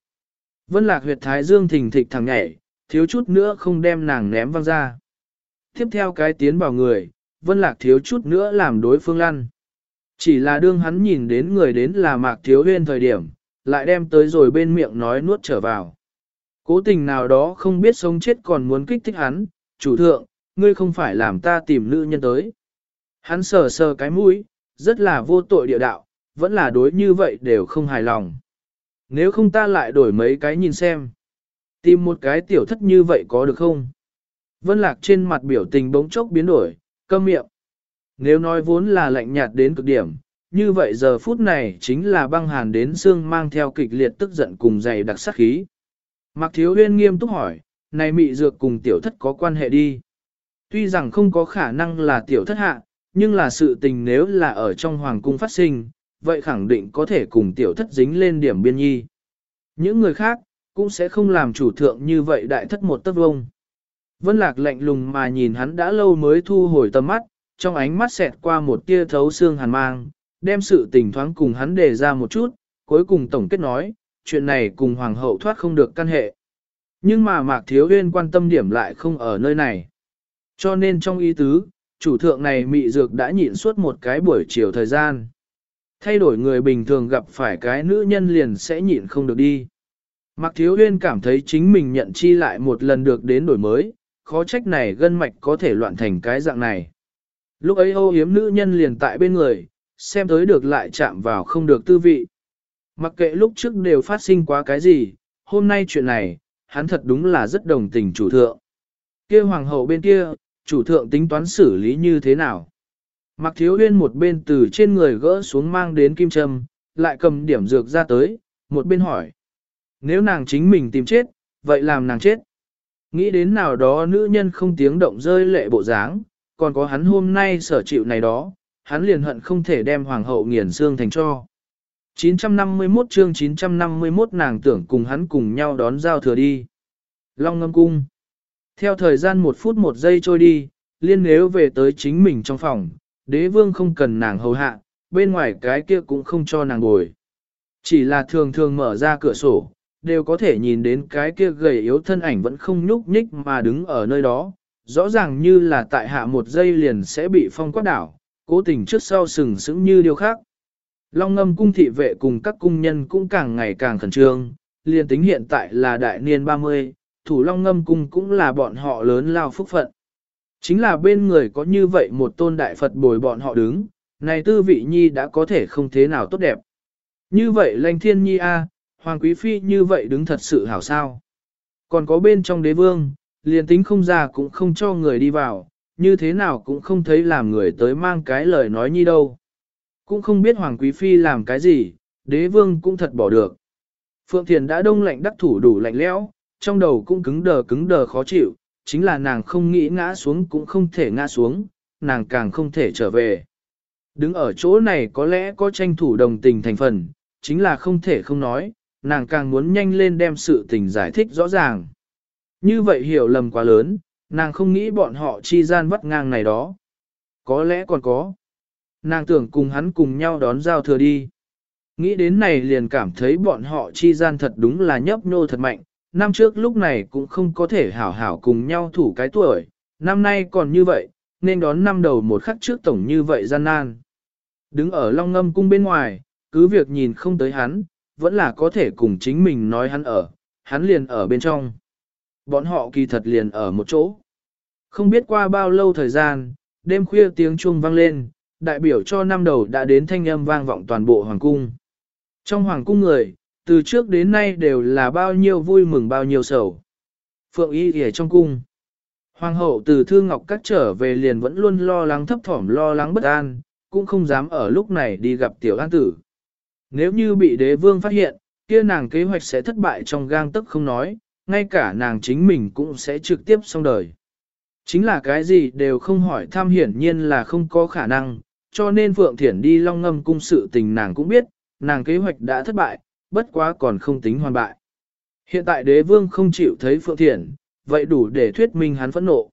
Vân lạc huyệt thái dương thình thịch thẳng nhảy, thiếu chút nữa không đem nàng ném văng ra. Tiếp theo cái tiến vào người, vân lạc thiếu chút nữa làm đối phương lăn. Chỉ là đương hắn nhìn đến người đến là mạc thiếu huyên thời điểm, lại đem tới rồi bên miệng nói nuốt trở vào. Cố tình nào đó không biết sống chết còn muốn kích thích hắn, chủ thượng, ngươi không phải làm ta tìm nữ nhân tới. Hắn sờ sờ cái mũi, rất là vô tội địa đạo, vẫn là đối như vậy đều không hài lòng. Nếu không ta lại đổi mấy cái nhìn xem. Tìm một cái tiểu thất như vậy có được không? Vân lạc trên mặt biểu tình bỗng chốc biến đổi, câm miệng. Nếu nói vốn là lạnh nhạt đến cực điểm, như vậy giờ phút này chính là băng hàn đến xương mang theo kịch liệt tức giận cùng dày đặc sát khí. Mạc Thiếu Huyên nghiêm túc hỏi, này mị dược cùng tiểu thất có quan hệ đi. Tuy rằng không có khả năng là tiểu thất hạ, nhưng là sự tình nếu là ở trong hoàng cung phát sinh, vậy khẳng định có thể cùng tiểu thất dính lên điểm biên nhi. Những người khác, cũng sẽ không làm chủ thượng như vậy đại thất một tấc vông. Vân Lạc lạnh lùng mà nhìn hắn đã lâu mới thu hồi tầm mắt, trong ánh mắt xẹt qua một tia thấu xương hàn mang, đem sự tình thoáng cùng hắn đề ra một chút, cuối cùng tổng kết nói, chuyện này cùng hoàng hậu thoát không được căn hệ. Nhưng mà Mạc Thiếu Uyên quan tâm điểm lại không ở nơi này. Cho nên trong ý tứ, chủ thượng này mị dược đã nhịn suốt một cái buổi chiều thời gian. Thay đổi người bình thường gặp phải cái nữ nhân liền sẽ nhịn không được đi. Mạc Thiếu Uyên cảm thấy chính mình nhận chi lại một lần được đến đổi mới, khó trách này gân mạch có thể loạn thành cái dạng này. Lúc ấy ô hiếm nữ nhân liền tại bên người, xem tới được lại chạm vào không được tư vị. Mặc kệ lúc trước đều phát sinh quá cái gì, hôm nay chuyện này, hắn thật đúng là rất đồng tình chủ thượng. kia hoàng hậu bên kia, chủ thượng tính toán xử lý như thế nào? Mặc thiếu huyên một bên từ trên người gỡ xuống mang đến kim châm, lại cầm điểm dược ra tới, một bên hỏi. Nếu nàng chính mình tìm chết, vậy làm nàng chết. Nghĩ đến nào đó nữ nhân không tiếng động rơi lệ bộ dáng, còn có hắn hôm nay sở chịu này đó, hắn liền hận không thể đem hoàng hậu nghiền xương thành cho. 951 chương 951 nàng tưởng cùng hắn cùng nhau đón giao thừa đi. Long ngâm cung. Theo thời gian một phút một giây trôi đi, liên nếu về tới chính mình trong phòng, đế vương không cần nàng hầu hạ, bên ngoài cái kia cũng không cho nàng bồi. Chỉ là thường thường mở ra cửa sổ, đều có thể nhìn đến cái kia gầy yếu thân ảnh vẫn không nhúc nhích mà đứng ở nơi đó, rõ ràng như là tại hạ một giây liền sẽ bị phong quát đảo, cố tình trước sau sừng sững như điều khác. Long ngâm cung thị vệ cùng các cung nhân cũng càng ngày càng khẩn trương, liền tính hiện tại là đại niên 30, thủ long ngâm cung cũng là bọn họ lớn lao phúc phận. Chính là bên người có như vậy một tôn đại Phật bồi bọn họ đứng, này tư vị nhi đã có thể không thế nào tốt đẹp. Như vậy lanh thiên nhi a, hoàng quý phi như vậy đứng thật sự hảo sao. Còn có bên trong đế vương, liền tính không ra cũng không cho người đi vào, như thế nào cũng không thấy làm người tới mang cái lời nói nhi đâu. Cũng không biết Hoàng Quý Phi làm cái gì, đế vương cũng thật bỏ được. Phượng Thiền đã đông lạnh đắc thủ đủ lạnh lẽo, trong đầu cũng cứng đờ cứng đờ khó chịu, chính là nàng không nghĩ ngã xuống cũng không thể ngã xuống, nàng càng không thể trở về. Đứng ở chỗ này có lẽ có tranh thủ đồng tình thành phần, chính là không thể không nói, nàng càng muốn nhanh lên đem sự tình giải thích rõ ràng. Như vậy hiểu lầm quá lớn, nàng không nghĩ bọn họ chi gian vắt ngang này đó. Có lẽ còn có. Nàng tưởng cùng hắn cùng nhau đón giao thừa đi. Nghĩ đến này liền cảm thấy bọn họ chi gian thật đúng là nhấp nhô thật mạnh, năm trước lúc này cũng không có thể hảo hảo cùng nhau thủ cái tuổi, năm nay còn như vậy, nên đón năm đầu một khắc trước tổng như vậy gian nan. Đứng ở long ngâm cung bên ngoài, cứ việc nhìn không tới hắn, vẫn là có thể cùng chính mình nói hắn ở, hắn liền ở bên trong. Bọn họ kỳ thật liền ở một chỗ. Không biết qua bao lâu thời gian, đêm khuya tiếng chuông vang lên, đại biểu cho năm đầu đã đến thanh âm vang vọng toàn bộ hoàng cung. Trong hoàng cung người, từ trước đến nay đều là bao nhiêu vui mừng bao nhiêu sầu. Phượng y ở trong cung. Hoàng hậu từ thương ngọc cát trở về liền vẫn luôn lo lắng thấp thỏm lo lắng bất an, cũng không dám ở lúc này đi gặp tiểu an tử. Nếu như bị đế vương phát hiện, kia nàng kế hoạch sẽ thất bại trong gang tức không nói, ngay cả nàng chính mình cũng sẽ trực tiếp xong đời. Chính là cái gì đều không hỏi tham hiển nhiên là không có khả năng, cho nên Phượng Thiển đi long ngâm cung sự tình nàng cũng biết, nàng kế hoạch đã thất bại, bất quá còn không tính hoàn bại. Hiện tại đế vương không chịu thấy Phượng Thiển, vậy đủ để thuyết minh hắn phẫn nộ.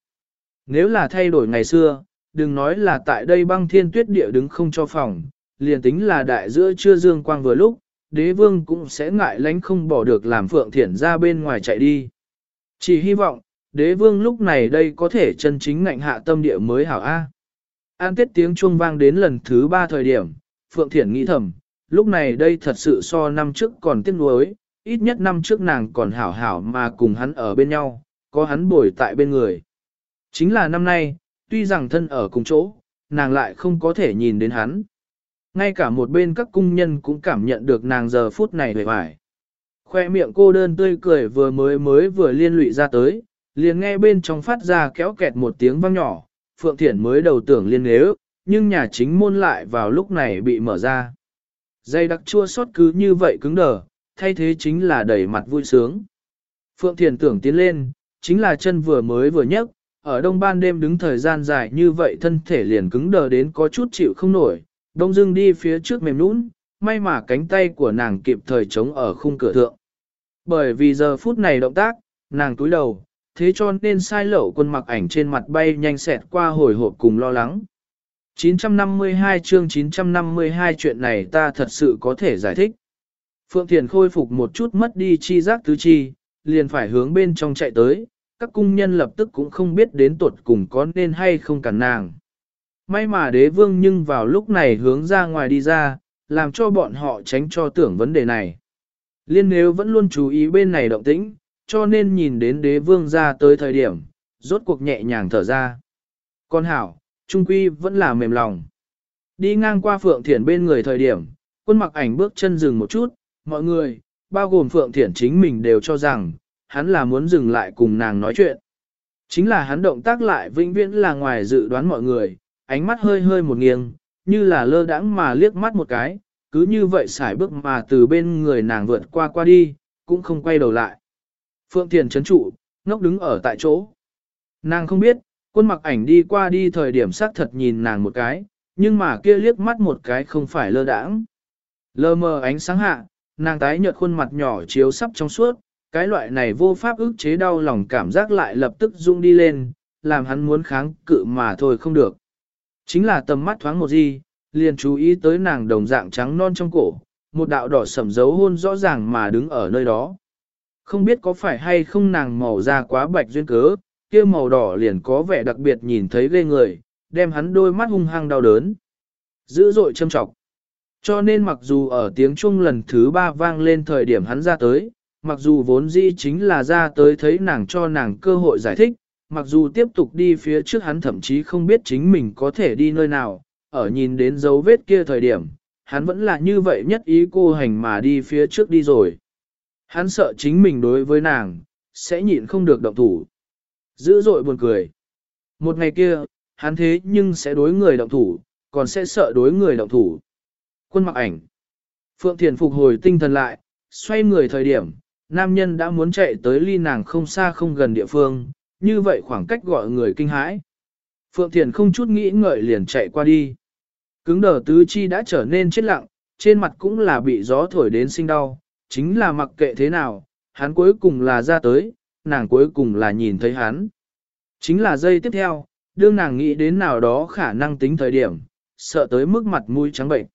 Nếu là thay đổi ngày xưa, đừng nói là tại đây băng thiên tuyết địa đứng không cho phòng, liền tính là đại giữa chưa dương quang vừa lúc, đế vương cũng sẽ ngại lánh không bỏ được làm Phượng Thiển ra bên ngoài chạy đi. Chỉ hy vọng, đế vương lúc này đây có thể chân chính ngạnh hạ tâm địa mới hảo A. An tiết tiếng chuông vang đến lần thứ ba thời điểm, Phượng Thiển nghĩ thầm, lúc này đây thật sự so năm trước còn tiếc nuối, ít nhất năm trước nàng còn hảo hảo mà cùng hắn ở bên nhau, có hắn bồi tại bên người. Chính là năm nay, tuy rằng thân ở cùng chỗ, nàng lại không có thể nhìn đến hắn. Ngay cả một bên các cung nhân cũng cảm nhận được nàng giờ phút này vẻ vải. Khoe miệng cô đơn tươi cười vừa mới mới vừa liên lụy ra tới, liền nghe bên trong phát ra kéo kẹt một tiếng vang nhỏ, Phượng Thiển mới đầu tưởng liên nếu, nhưng nhà chính môn lại vào lúc này bị mở ra. Dây đặc chua xót cứ như vậy cứng đờ, thay thế chính là đẩy mặt vui sướng. Phượng Thiền tưởng tiến lên, chính là chân vừa mới vừa nhấc, ở đông ban đêm đứng thời gian dài như vậy thân thể liền cứng đờ đến có chút chịu không nổi, đông dưng đi phía trước mềm nũng, may mà cánh tay của nàng kịp thời chống ở khung cửa thượng. Bởi vì giờ phút này động tác, nàng túi đầu, thế cho nên sai lậu quân mặc ảnh trên mặt bay nhanh xẹt qua hồi hộp cùng lo lắng. 952 chương 952 chuyện này ta thật sự có thể giải thích. Phượng Thiền khôi phục một chút mất đi chi giác tứ chi, liền phải hướng bên trong chạy tới, các cung nhân lập tức cũng không biết đến tuột cùng có nên hay không cản nàng. May mà đế vương nhưng vào lúc này hướng ra ngoài đi ra, làm cho bọn họ tránh cho tưởng vấn đề này. Liên nếu vẫn luôn chú ý bên này động tĩnh, cho nên nhìn đến đế vương ra tới thời điểm, rốt cuộc nhẹ nhàng thở ra. Con hảo, trung quy vẫn là mềm lòng. Đi ngang qua Phượng Thiển bên người thời điểm, quân mặc ảnh bước chân dừng một chút, mọi người, bao gồm Phượng Thiển chính mình đều cho rằng, hắn là muốn dừng lại cùng nàng nói chuyện. Chính là hắn động tác lại vĩnh viễn là ngoài dự đoán mọi người, ánh mắt hơi hơi một nghiêng, như là lơ đãng mà liếc mắt một cái, cứ như vậy xài bước mà từ bên người nàng vượt qua qua đi, cũng không quay đầu lại. Phượng Thiền chấn trụ, ngốc đứng ở tại chỗ. Nàng không biết, quân mặc ảnh đi qua đi thời điểm xác thật nhìn nàng một cái, nhưng mà kia liếc mắt một cái không phải lơ đãng. Lơ mờ ánh sáng hạ, nàng tái nhợt khuôn mặt nhỏ chiếu sắp trong suốt, cái loại này vô pháp ức chế đau lòng cảm giác lại lập tức rung đi lên, làm hắn muốn kháng cự mà thôi không được. Chính là tầm mắt thoáng một gì, liền chú ý tới nàng đồng dạng trắng non trong cổ, một đạo đỏ sẩm dấu hôn rõ ràng mà đứng ở nơi đó. Không biết có phải hay không nàng màu da quá bạch duyên cớ, kia màu đỏ liền có vẻ đặc biệt nhìn thấy ghê người, đem hắn đôi mắt hung hăng đau đớn. Dữ dội châm trọng. Cho nên mặc dù ở tiếng chuông lần thứ ba vang lên thời điểm hắn ra tới, mặc dù vốn dĩ chính là ra tới thấy nàng cho nàng cơ hội giải thích, mặc dù tiếp tục đi phía trước hắn thậm chí không biết chính mình có thể đi nơi nào, ở nhìn đến dấu vết kia thời điểm, hắn vẫn là như vậy nhất ý cô hành mà đi phía trước đi rồi. Hắn sợ chính mình đối với nàng, sẽ nhịn không được động thủ. Dữ dội buồn cười. Một ngày kia, hắn thế nhưng sẽ đối người động thủ, còn sẽ sợ đối người động thủ. Quân mặc ảnh. Phượng Thiền phục hồi tinh thần lại, xoay người thời điểm, nam nhân đã muốn chạy tới ly nàng không xa không gần địa phương, như vậy khoảng cách gọi người kinh hãi. Phượng Thiền không chút nghĩ ngợi liền chạy qua đi. Cứng đờ tứ chi đã trở nên chết lặng, trên mặt cũng là bị gió thổi đến sinh đau, chính là mặc kệ thế nào, hắn cuối cùng là ra tới, nàng cuối cùng là nhìn thấy hắn. Chính là giây tiếp theo, đương nàng nghĩ đến nào đó khả năng tính thời điểm, sợ tới mức mặt mũi trắng bệnh.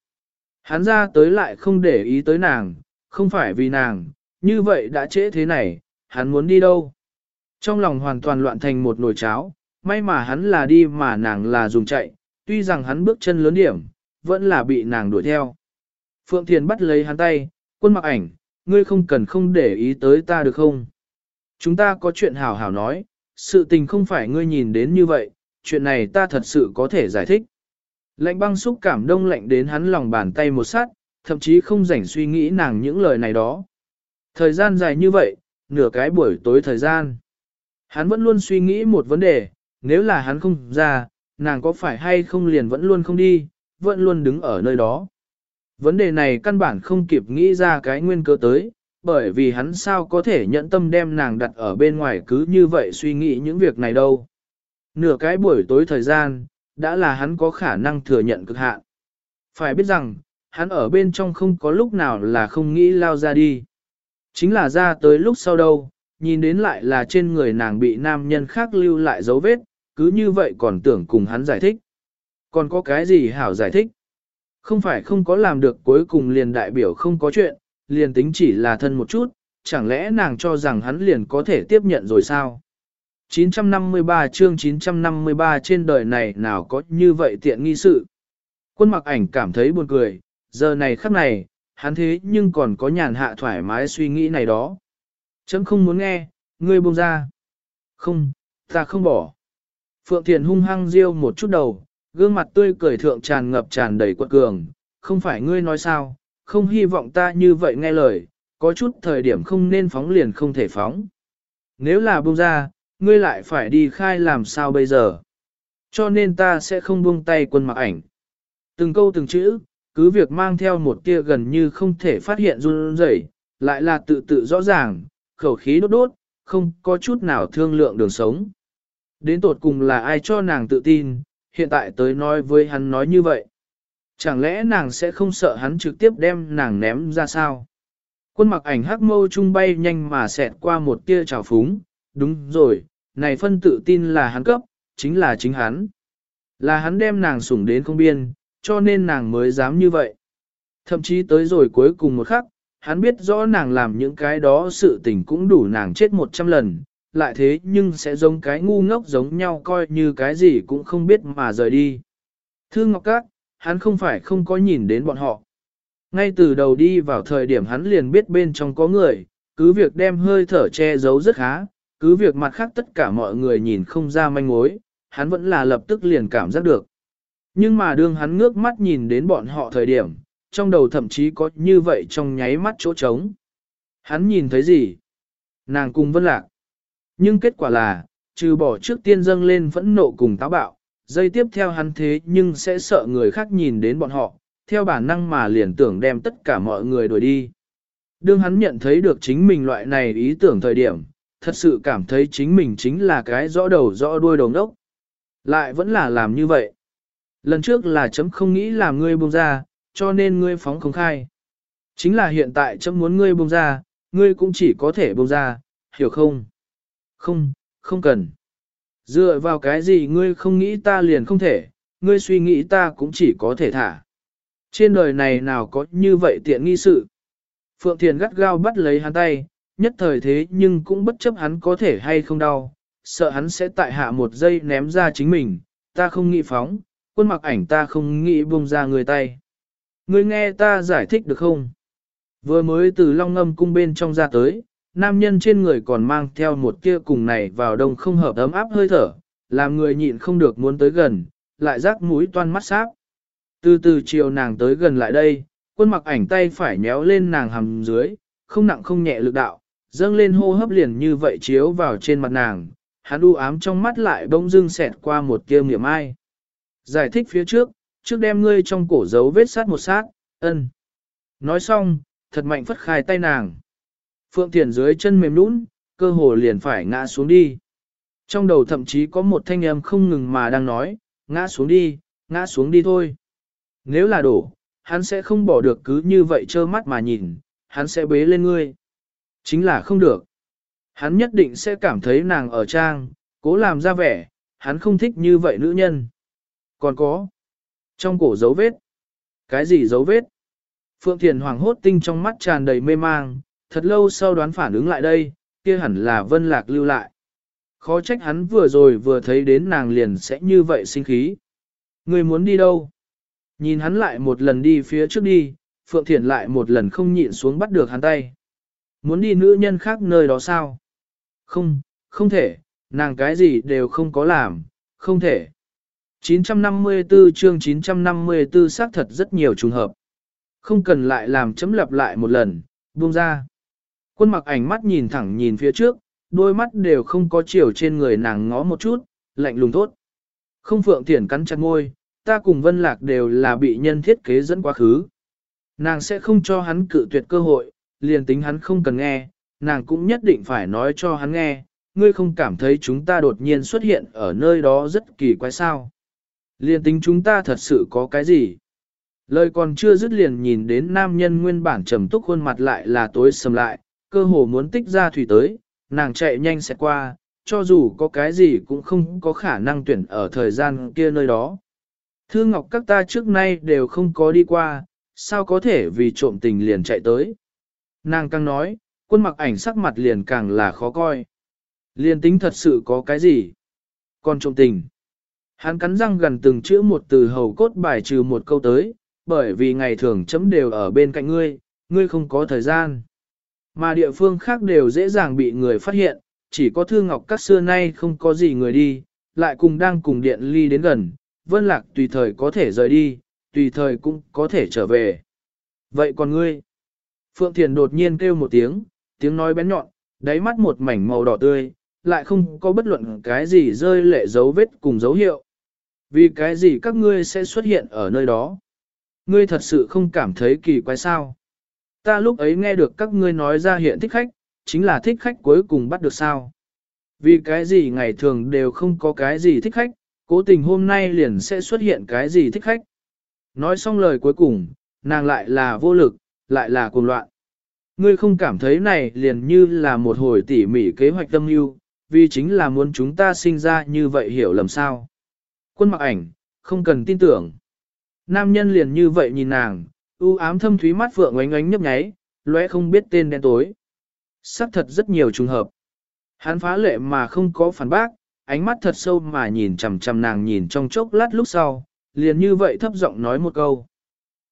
Hắn ra tới lại không để ý tới nàng, không phải vì nàng, như vậy đã trễ thế này, hắn muốn đi đâu. Trong lòng hoàn toàn loạn thành một nồi cháo, may mà hắn là đi mà nàng là dùng chạy, tuy rằng hắn bước chân lớn điểm, vẫn là bị nàng đuổi theo. Phượng Thiền bắt lấy hắn tay, quân mặc ảnh, ngươi không cần không để ý tới ta được không? Chúng ta có chuyện hảo hảo nói, sự tình không phải ngươi nhìn đến như vậy, chuyện này ta thật sự có thể giải thích. Lạnh băng xúc cảm đông lạnh đến hắn lòng bàn tay một sát, thậm chí không rảnh suy nghĩ nàng những lời này đó. Thời gian dài như vậy, nửa cái buổi tối thời gian. Hắn vẫn luôn suy nghĩ một vấn đề, nếu là hắn không ra, nàng có phải hay không liền vẫn luôn không đi, vẫn luôn đứng ở nơi đó. Vấn đề này căn bản không kịp nghĩ ra cái nguyên cơ tới, bởi vì hắn sao có thể nhận tâm đem nàng đặt ở bên ngoài cứ như vậy suy nghĩ những việc này đâu. Nửa cái buổi tối thời gian, đã là hắn có khả năng thừa nhận cực hạn. Phải biết rằng, hắn ở bên trong không có lúc nào là không nghĩ lao ra đi. Chính là ra tới lúc sau đâu, nhìn đến lại là trên người nàng bị nam nhân khác lưu lại dấu vết, cứ như vậy còn tưởng cùng hắn giải thích. Còn có cái gì hảo giải thích? Không phải không có làm được cuối cùng liền đại biểu không có chuyện, liền tính chỉ là thân một chút, chẳng lẽ nàng cho rằng hắn liền có thể tiếp nhận rồi sao? 953 chương 953 trên đời này nào có như vậy tiện nghi sự. Quân mặc ảnh cảm thấy buồn cười, giờ này khắc này, hắn thế nhưng còn có nhàn hạ thoải mái suy nghĩ này đó. Chấm không muốn nghe, ngươi buông ra. Không, ta không bỏ. Phượng Thiền hung hăng riêu một chút đầu, gương mặt tươi cười thượng tràn ngập tràn đầy quật cường. Không phải ngươi nói sao, không hy vọng ta như vậy nghe lời, có chút thời điểm không nên phóng liền không thể phóng. Nếu là buông ra, ngươi lại phải đi khai làm sao bây giờ. Cho nên ta sẽ không buông tay quân mặc ảnh. Từng câu từng chữ, cứ việc mang theo một tia gần như không thể phát hiện run rẩy, lại là tự tự rõ ràng, khẩu khí đốt đốt, không có chút nào thương lượng đường sống. Đến tột cùng là ai cho nàng tự tin, hiện tại tới nói với hắn nói như vậy. Chẳng lẽ nàng sẽ không sợ hắn trực tiếp đem nàng ném ra sao? Quân mặc ảnh hắc mâu trung bay nhanh mà xẹt qua một tia trào phúng, đúng rồi, này phân tự tin là hắn cấp, chính là chính hắn. Là hắn đem nàng sủng đến không biên, cho nên nàng mới dám như vậy. Thậm chí tới rồi cuối cùng một khắc, hắn biết rõ nàng làm những cái đó sự tình cũng đủ nàng chết một trăm lần, lại thế nhưng sẽ giống cái ngu ngốc giống nhau coi như cái gì cũng không biết mà rời đi. Thương Ngọc Các, hắn không phải không có nhìn đến bọn họ. Ngay từ đầu đi vào thời điểm hắn liền biết bên trong có người, cứ việc đem hơi thở che giấu rất khá, cứ việc mặt khác tất cả mọi người nhìn không ra manh mối, hắn vẫn là lập tức liền cảm giác được. Nhưng mà đương hắn ngước mắt nhìn đến bọn họ thời điểm, trong đầu thậm chí có như vậy trong nháy mắt chỗ trống. Hắn nhìn thấy gì? Nàng cùng vân lạc. Nhưng kết quả là, trừ bỏ trước tiên dâng lên phẫn nộ cùng táo bạo, dây tiếp theo hắn thế nhưng sẽ sợ người khác nhìn đến bọn họ, theo bản năng mà liền tưởng đem tất cả mọi người đuổi đi. Đương hắn nhận thấy được chính mình loại này ý tưởng thời điểm, thật sự cảm thấy chính mình chính là cái rõ đầu rõ đuôi đồng đốc. Lại vẫn là làm như vậy. Lần trước là chấm không nghĩ làm ngươi buông ra, cho nên ngươi phóng không khai. Chính là hiện tại chấm muốn ngươi buông ra, ngươi cũng chỉ có thể buông ra, hiểu không? Không, không cần. Dựa vào cái gì ngươi không nghĩ ta liền không thể, ngươi suy nghĩ ta cũng chỉ có thể thả. Trên đời này nào có như vậy tiện nghi sự. Phượng Thiền gắt gao bắt lấy hắn tay, nhất thời thế nhưng cũng bất chấp hắn có thể hay không đau, sợ hắn sẽ tại hạ một giây ném ra chính mình, ta không nghĩ phóng, quân mặc ảnh ta không nghĩ buông ra người tay. Ngươi nghe ta giải thích được không? Vừa mới từ long ngâm cung bên trong ra tới, nam nhân trên người còn mang theo một kia cùng này vào đông không hợp ấm áp hơi thở, làm người nhịn không được muốn tới gần, lại rác mũi toan mắt sáp. Từ từ chiều nàng tới gần lại đây, quân mặc ảnh tay phải nhéo lên nàng hầm dưới, không nặng không nhẹ lực đạo, dâng lên hô hấp liền như vậy chiếu vào trên mặt nàng, hắn u ám trong mắt lại bỗng dưng xẹt qua một tia miệng ai. Giải thích phía trước, trước đem ngươi trong cổ dấu vết sát một sát, ân. Nói xong, thật mạnh phất khai tay nàng. Phượng Thiền dưới chân mềm nũng, cơ hồ liền phải ngã xuống đi. Trong đầu thậm chí có một thanh âm không ngừng mà đang nói, ngã xuống đi, ngã xuống đi thôi. Nếu là đổ, hắn sẽ không bỏ được cứ như vậy trơ mắt mà nhìn, hắn sẽ bế lên ngươi. Chính là không được. Hắn nhất định sẽ cảm thấy nàng ở trang, cố làm ra vẻ, hắn không thích như vậy nữ nhân. Còn có, trong cổ dấu vết. Cái gì dấu vết? Phượng Thiền hoàng hốt tinh trong mắt tràn đầy mê mang, thật lâu sau đoán phản ứng lại đây, kia hẳn là vân lạc lưu lại. Khó trách hắn vừa rồi vừa thấy đến nàng liền sẽ như vậy sinh khí. Người muốn đi đâu? Nhìn hắn lại một lần đi phía trước đi, Phượng Thiển lại một lần không nhịn xuống bắt được hắn tay. Muốn đi nữ nhân khác nơi đó sao? Không, không thể, nàng cái gì đều không có làm, không thể. 954 chương 954 xác thật rất nhiều trùng hợp. Không cần lại làm chấm lặp lại một lần, buông ra. Quân mặc ảnh mắt nhìn thẳng nhìn phía trước, đôi mắt đều không có chiều trên người nàng ngó một chút, lạnh lùng tốt. Không phượng thiển cắn chặt ngôi, ta cùng vân lạc đều là bị nhân thiết kế dẫn quá khứ. Nàng sẽ không cho hắn cự tuyệt cơ hội, liền tính hắn không cần nghe, nàng cũng nhất định phải nói cho hắn nghe, ngươi không cảm thấy chúng ta đột nhiên xuất hiện ở nơi đó rất kỳ quái sao. Liên tính chúng ta thật sự có cái gì. Lời còn chưa dứt liền nhìn đến nam nhân nguyên bản trầm túc khuôn mặt lại là tối sầm lại, cơ hồ muốn tích ra thủy tới, nàng chạy nhanh sẽ qua, cho dù có cái gì cũng không có khả năng tuyển ở thời gian kia nơi đó. Thư ngọc các ta trước nay đều không có đi qua, sao có thể vì trộm tình liền chạy tới. Nàng càng nói, quân mặc ảnh sắc mặt liền càng là khó coi. Liền tính thật sự có cái gì. Còn trộm tình. Hắn cắn răng gần từng chữ một từ hầu cốt bài trừ một câu tới, bởi vì ngày thường chấm đều ở bên cạnh ngươi, ngươi không có thời gian. Mà địa phương khác đều dễ dàng bị người phát hiện, chỉ có thư ngọc các xưa nay không có gì người đi, lại cùng đang cùng điện ly đến gần, vân lạc tùy thời có thể rời đi, tùy thời cũng có thể trở về. Vậy còn ngươi? Phượng Thiền đột nhiên kêu một tiếng, tiếng nói bén nhọn, đáy mắt một mảnh màu đỏ tươi, lại không có bất luận cái gì rơi lệ dấu vết cùng dấu hiệu. Vì cái gì các ngươi sẽ xuất hiện ở nơi đó? Ngươi thật sự không cảm thấy kỳ quái sao? Ta lúc ấy nghe được các ngươi nói ra hiện thích khách, chính là thích khách cuối cùng bắt được sao? Vì cái gì ngày thường đều không có cái gì thích khách, cố tình hôm nay liền sẽ xuất hiện cái gì thích khách? Nói xong lời cuối cùng, nàng lại là vô lực, lại là cuồng loạn. Ngươi không cảm thấy này liền như là một hồi tỉ mỉ kế hoạch tâm mưu, vì chính là muốn chúng ta sinh ra như vậy hiểu lầm sao. Quân mặc ảnh, không cần tin tưởng. Nam nhân liền như vậy nhìn nàng, u ám thâm thúy mắt vượng oánh oánh nhấp nháy, lóe không biết tên đen tối. Sắc thật rất nhiều trùng hợp. Hắn phá lệ mà không có phản bác, ánh mắt thật sâu mà nhìn chằm chằm nàng nhìn trong chốc lát lúc sau, liền như vậy thấp giọng nói một câu.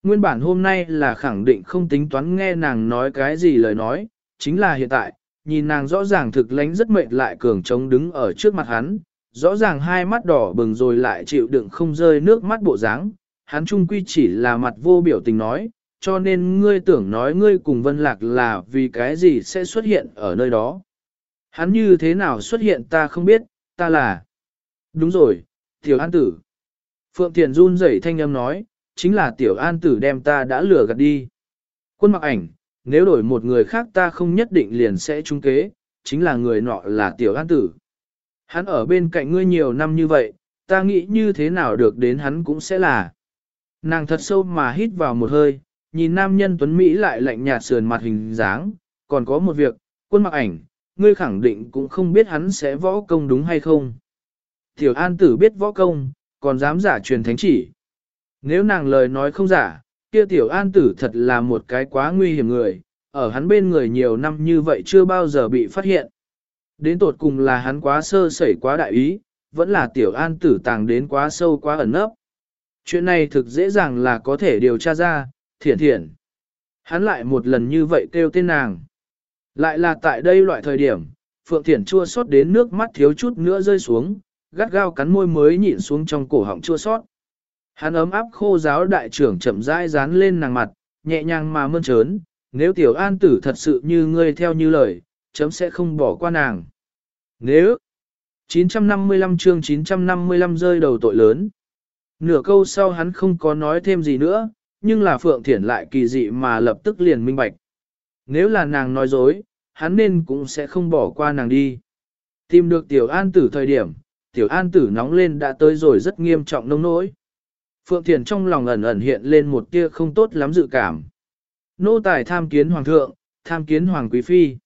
Nguyên bản hôm nay là khẳng định không tính toán nghe nàng nói cái gì lời nói, chính là hiện tại, nhìn nàng rõ ràng thực lánh rất mệt lại cường trống đứng ở trước mặt hắn, rõ ràng hai mắt đỏ bừng rồi lại chịu đựng không rơi nước mắt bộ dáng, hắn trung quy chỉ là mặt vô biểu tình nói, cho nên ngươi tưởng nói ngươi cùng Vân Lạc là vì cái gì sẽ xuất hiện ở nơi đó. Hắn như thế nào xuất hiện ta không biết, ta là... Đúng rồi, Tiểu An Tử. Phượng Thiền run rẩy thanh âm nói, chính là Tiểu An Tử đem ta đã lừa gạt đi. Quân mặc ảnh, nếu đổi một người khác ta không nhất định liền sẽ trung kế, chính là người nọ là Tiểu An Tử. Hắn ở bên cạnh ngươi nhiều năm như vậy, ta nghĩ như thế nào được đến hắn cũng sẽ là. Nàng thật sâu mà hít vào một hơi, nhìn nam nhân tuấn Mỹ lại lạnh nhạt sườn mặt hình dáng, còn có một việc, quân mặc ảnh, ngươi khẳng định cũng không biết hắn sẽ võ công đúng hay không. Tiểu An Tử biết võ công, còn dám giả truyền thánh chỉ. Nếu nàng lời nói không giả, kia Tiểu An Tử thật là một cái quá nguy hiểm người, ở hắn bên người nhiều năm như vậy chưa bao giờ bị phát hiện. Đến tột cùng là hắn quá sơ sẩy quá đại ý, vẫn là Tiểu An Tử tàng đến quá sâu quá ẩn nấp. Chuyện này thực dễ dàng là có thể điều tra ra, thiển thiển. Hắn lại một lần như vậy kêu tên nàng. Lại là tại đây loại thời điểm, Phượng Thiển chua sót đến nước mắt thiếu chút nữa rơi xuống, gắt gao cắn môi mới nhịn xuống trong cổ họng chua sót. Hắn ấm áp khô giáo đại trưởng chậm rãi dán lên nàng mặt, nhẹ nhàng mà mơn trớn, nếu tiểu an tử thật sự như ngươi theo như lời, chấm sẽ không bỏ qua nàng. Nếu 955 chương 955 rơi đầu tội lớn. Nửa câu sau hắn không có nói thêm gì nữa, nhưng là Phượng Thiển lại kỳ dị mà lập tức liền minh bạch. Nếu là nàng nói dối, hắn nên cũng sẽ không bỏ qua nàng đi. Tìm được tiểu an tử thời điểm, tiểu an tử nóng lên đã tới rồi rất nghiêm trọng nông nỗi. Phượng Thiển trong lòng ẩn ẩn hiện lên một tia không tốt lắm dự cảm. Nô tài tham kiến hoàng thượng, tham kiến hoàng quý phi.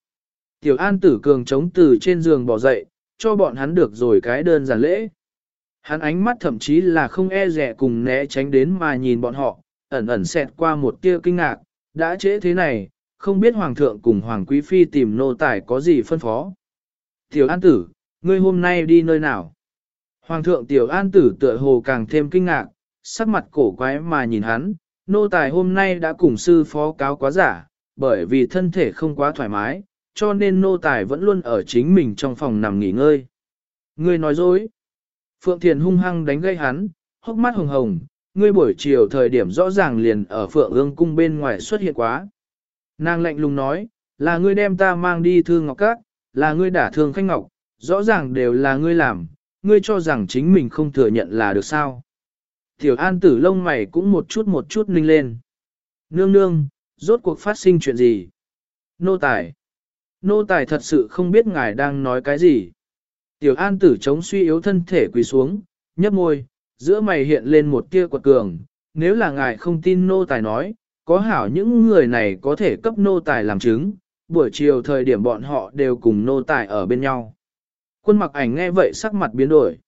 Tiểu an tử cường chống từ trên giường bỏ dậy, cho bọn hắn được rồi cái đơn giản lễ. Hắn ánh mắt thậm chí là không e rẻ cùng né tránh đến mà nhìn bọn họ, ẩn ẩn xẹt qua một tia kinh ngạc, đã trễ thế này, không biết hoàng thượng cùng hoàng quý phi tìm nô tài có gì phân phó. Tiểu an tử, ngươi hôm nay đi nơi nào? Hoàng thượng tiểu an tử tựa hồ càng thêm kinh ngạc, sắc mặt cổ quái mà nhìn hắn, nô tài hôm nay đã cùng sư phó cáo quá giả, bởi vì thân thể không quá thoải mái, cho nên nô tài vẫn luôn ở chính mình trong phòng nằm nghỉ ngơi. Ngươi nói dối. Phượng Thiền hung hăng đánh gây hắn, hốc mắt hồng hồng, ngươi buổi chiều thời điểm rõ ràng liền ở Phượng ương cung bên ngoài xuất hiện quá. Nàng lạnh lùng nói, là ngươi đem ta mang đi thương ngọc các, là ngươi đả thương khách ngọc, rõ ràng đều là ngươi làm, ngươi cho rằng chính mình không thừa nhận là được sao. Tiểu an tử lông mày cũng một chút một chút ninh lên. Nương nương, rốt cuộc phát sinh chuyện gì? Nô tài. Nô tài thật sự không biết ngài đang nói cái gì. Tiểu an tử chống suy yếu thân thể quỳ xuống, nhấp môi, giữa mày hiện lên một tia quật cường. Nếu là ngài không tin nô tài nói, có hảo những người này có thể cấp nô tài làm chứng, buổi chiều thời điểm bọn họ đều cùng nô tài ở bên nhau. Quân mặc ảnh nghe vậy sắc mặt biến đổi.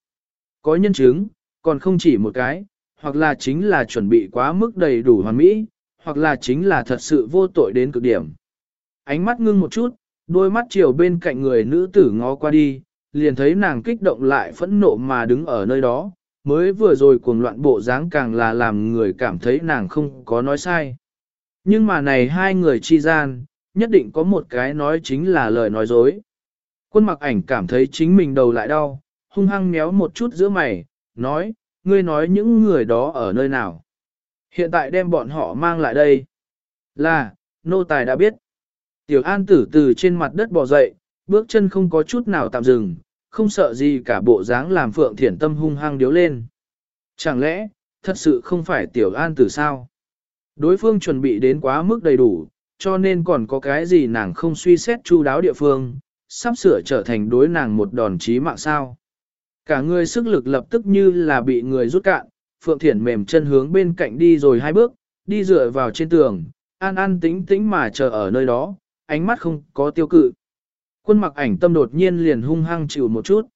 Có nhân chứng, còn không chỉ một cái, hoặc là chính là chuẩn bị quá mức đầy đủ hoàn mỹ, hoặc là chính là thật sự vô tội đến cực điểm. Ánh mắt ngưng một chút, đôi mắt chiều bên cạnh người nữ tử ngó qua đi, liền thấy nàng kích động lại phẫn nộ mà đứng ở nơi đó, mới vừa rồi cuồng loạn bộ dáng càng là làm người cảm thấy nàng không có nói sai. Nhưng mà này hai người chi gian, nhất định có một cái nói chính là lời nói dối. Quân mặc ảnh cảm thấy chính mình đầu lại đau, hung hăng méo một chút giữa mày, nói, ngươi nói những người đó ở nơi nào. Hiện tại đem bọn họ mang lại đây. Là, nô tài đã biết. Tiểu an tử từ trên mặt đất bò dậy, bước chân không có chút nào tạm dừng, không sợ gì cả bộ dáng làm phượng thiển tâm hung hăng điếu lên. Chẳng lẽ, thật sự không phải tiểu an tử sao? Đối phương chuẩn bị đến quá mức đầy đủ, cho nên còn có cái gì nàng không suy xét chu đáo địa phương, sắp sửa trở thành đối nàng một đòn chí mạng sao. Cả người sức lực lập tức như là bị người rút cạn, Phượng Thiển mềm chân hướng bên cạnh đi rồi hai bước, đi dựa vào trên tường, an an tĩnh tĩnh mà chờ ở nơi đó, ánh mắt không có tiêu cự. Quân mặc ảnh tâm đột nhiên liền hung hăng chịu một chút.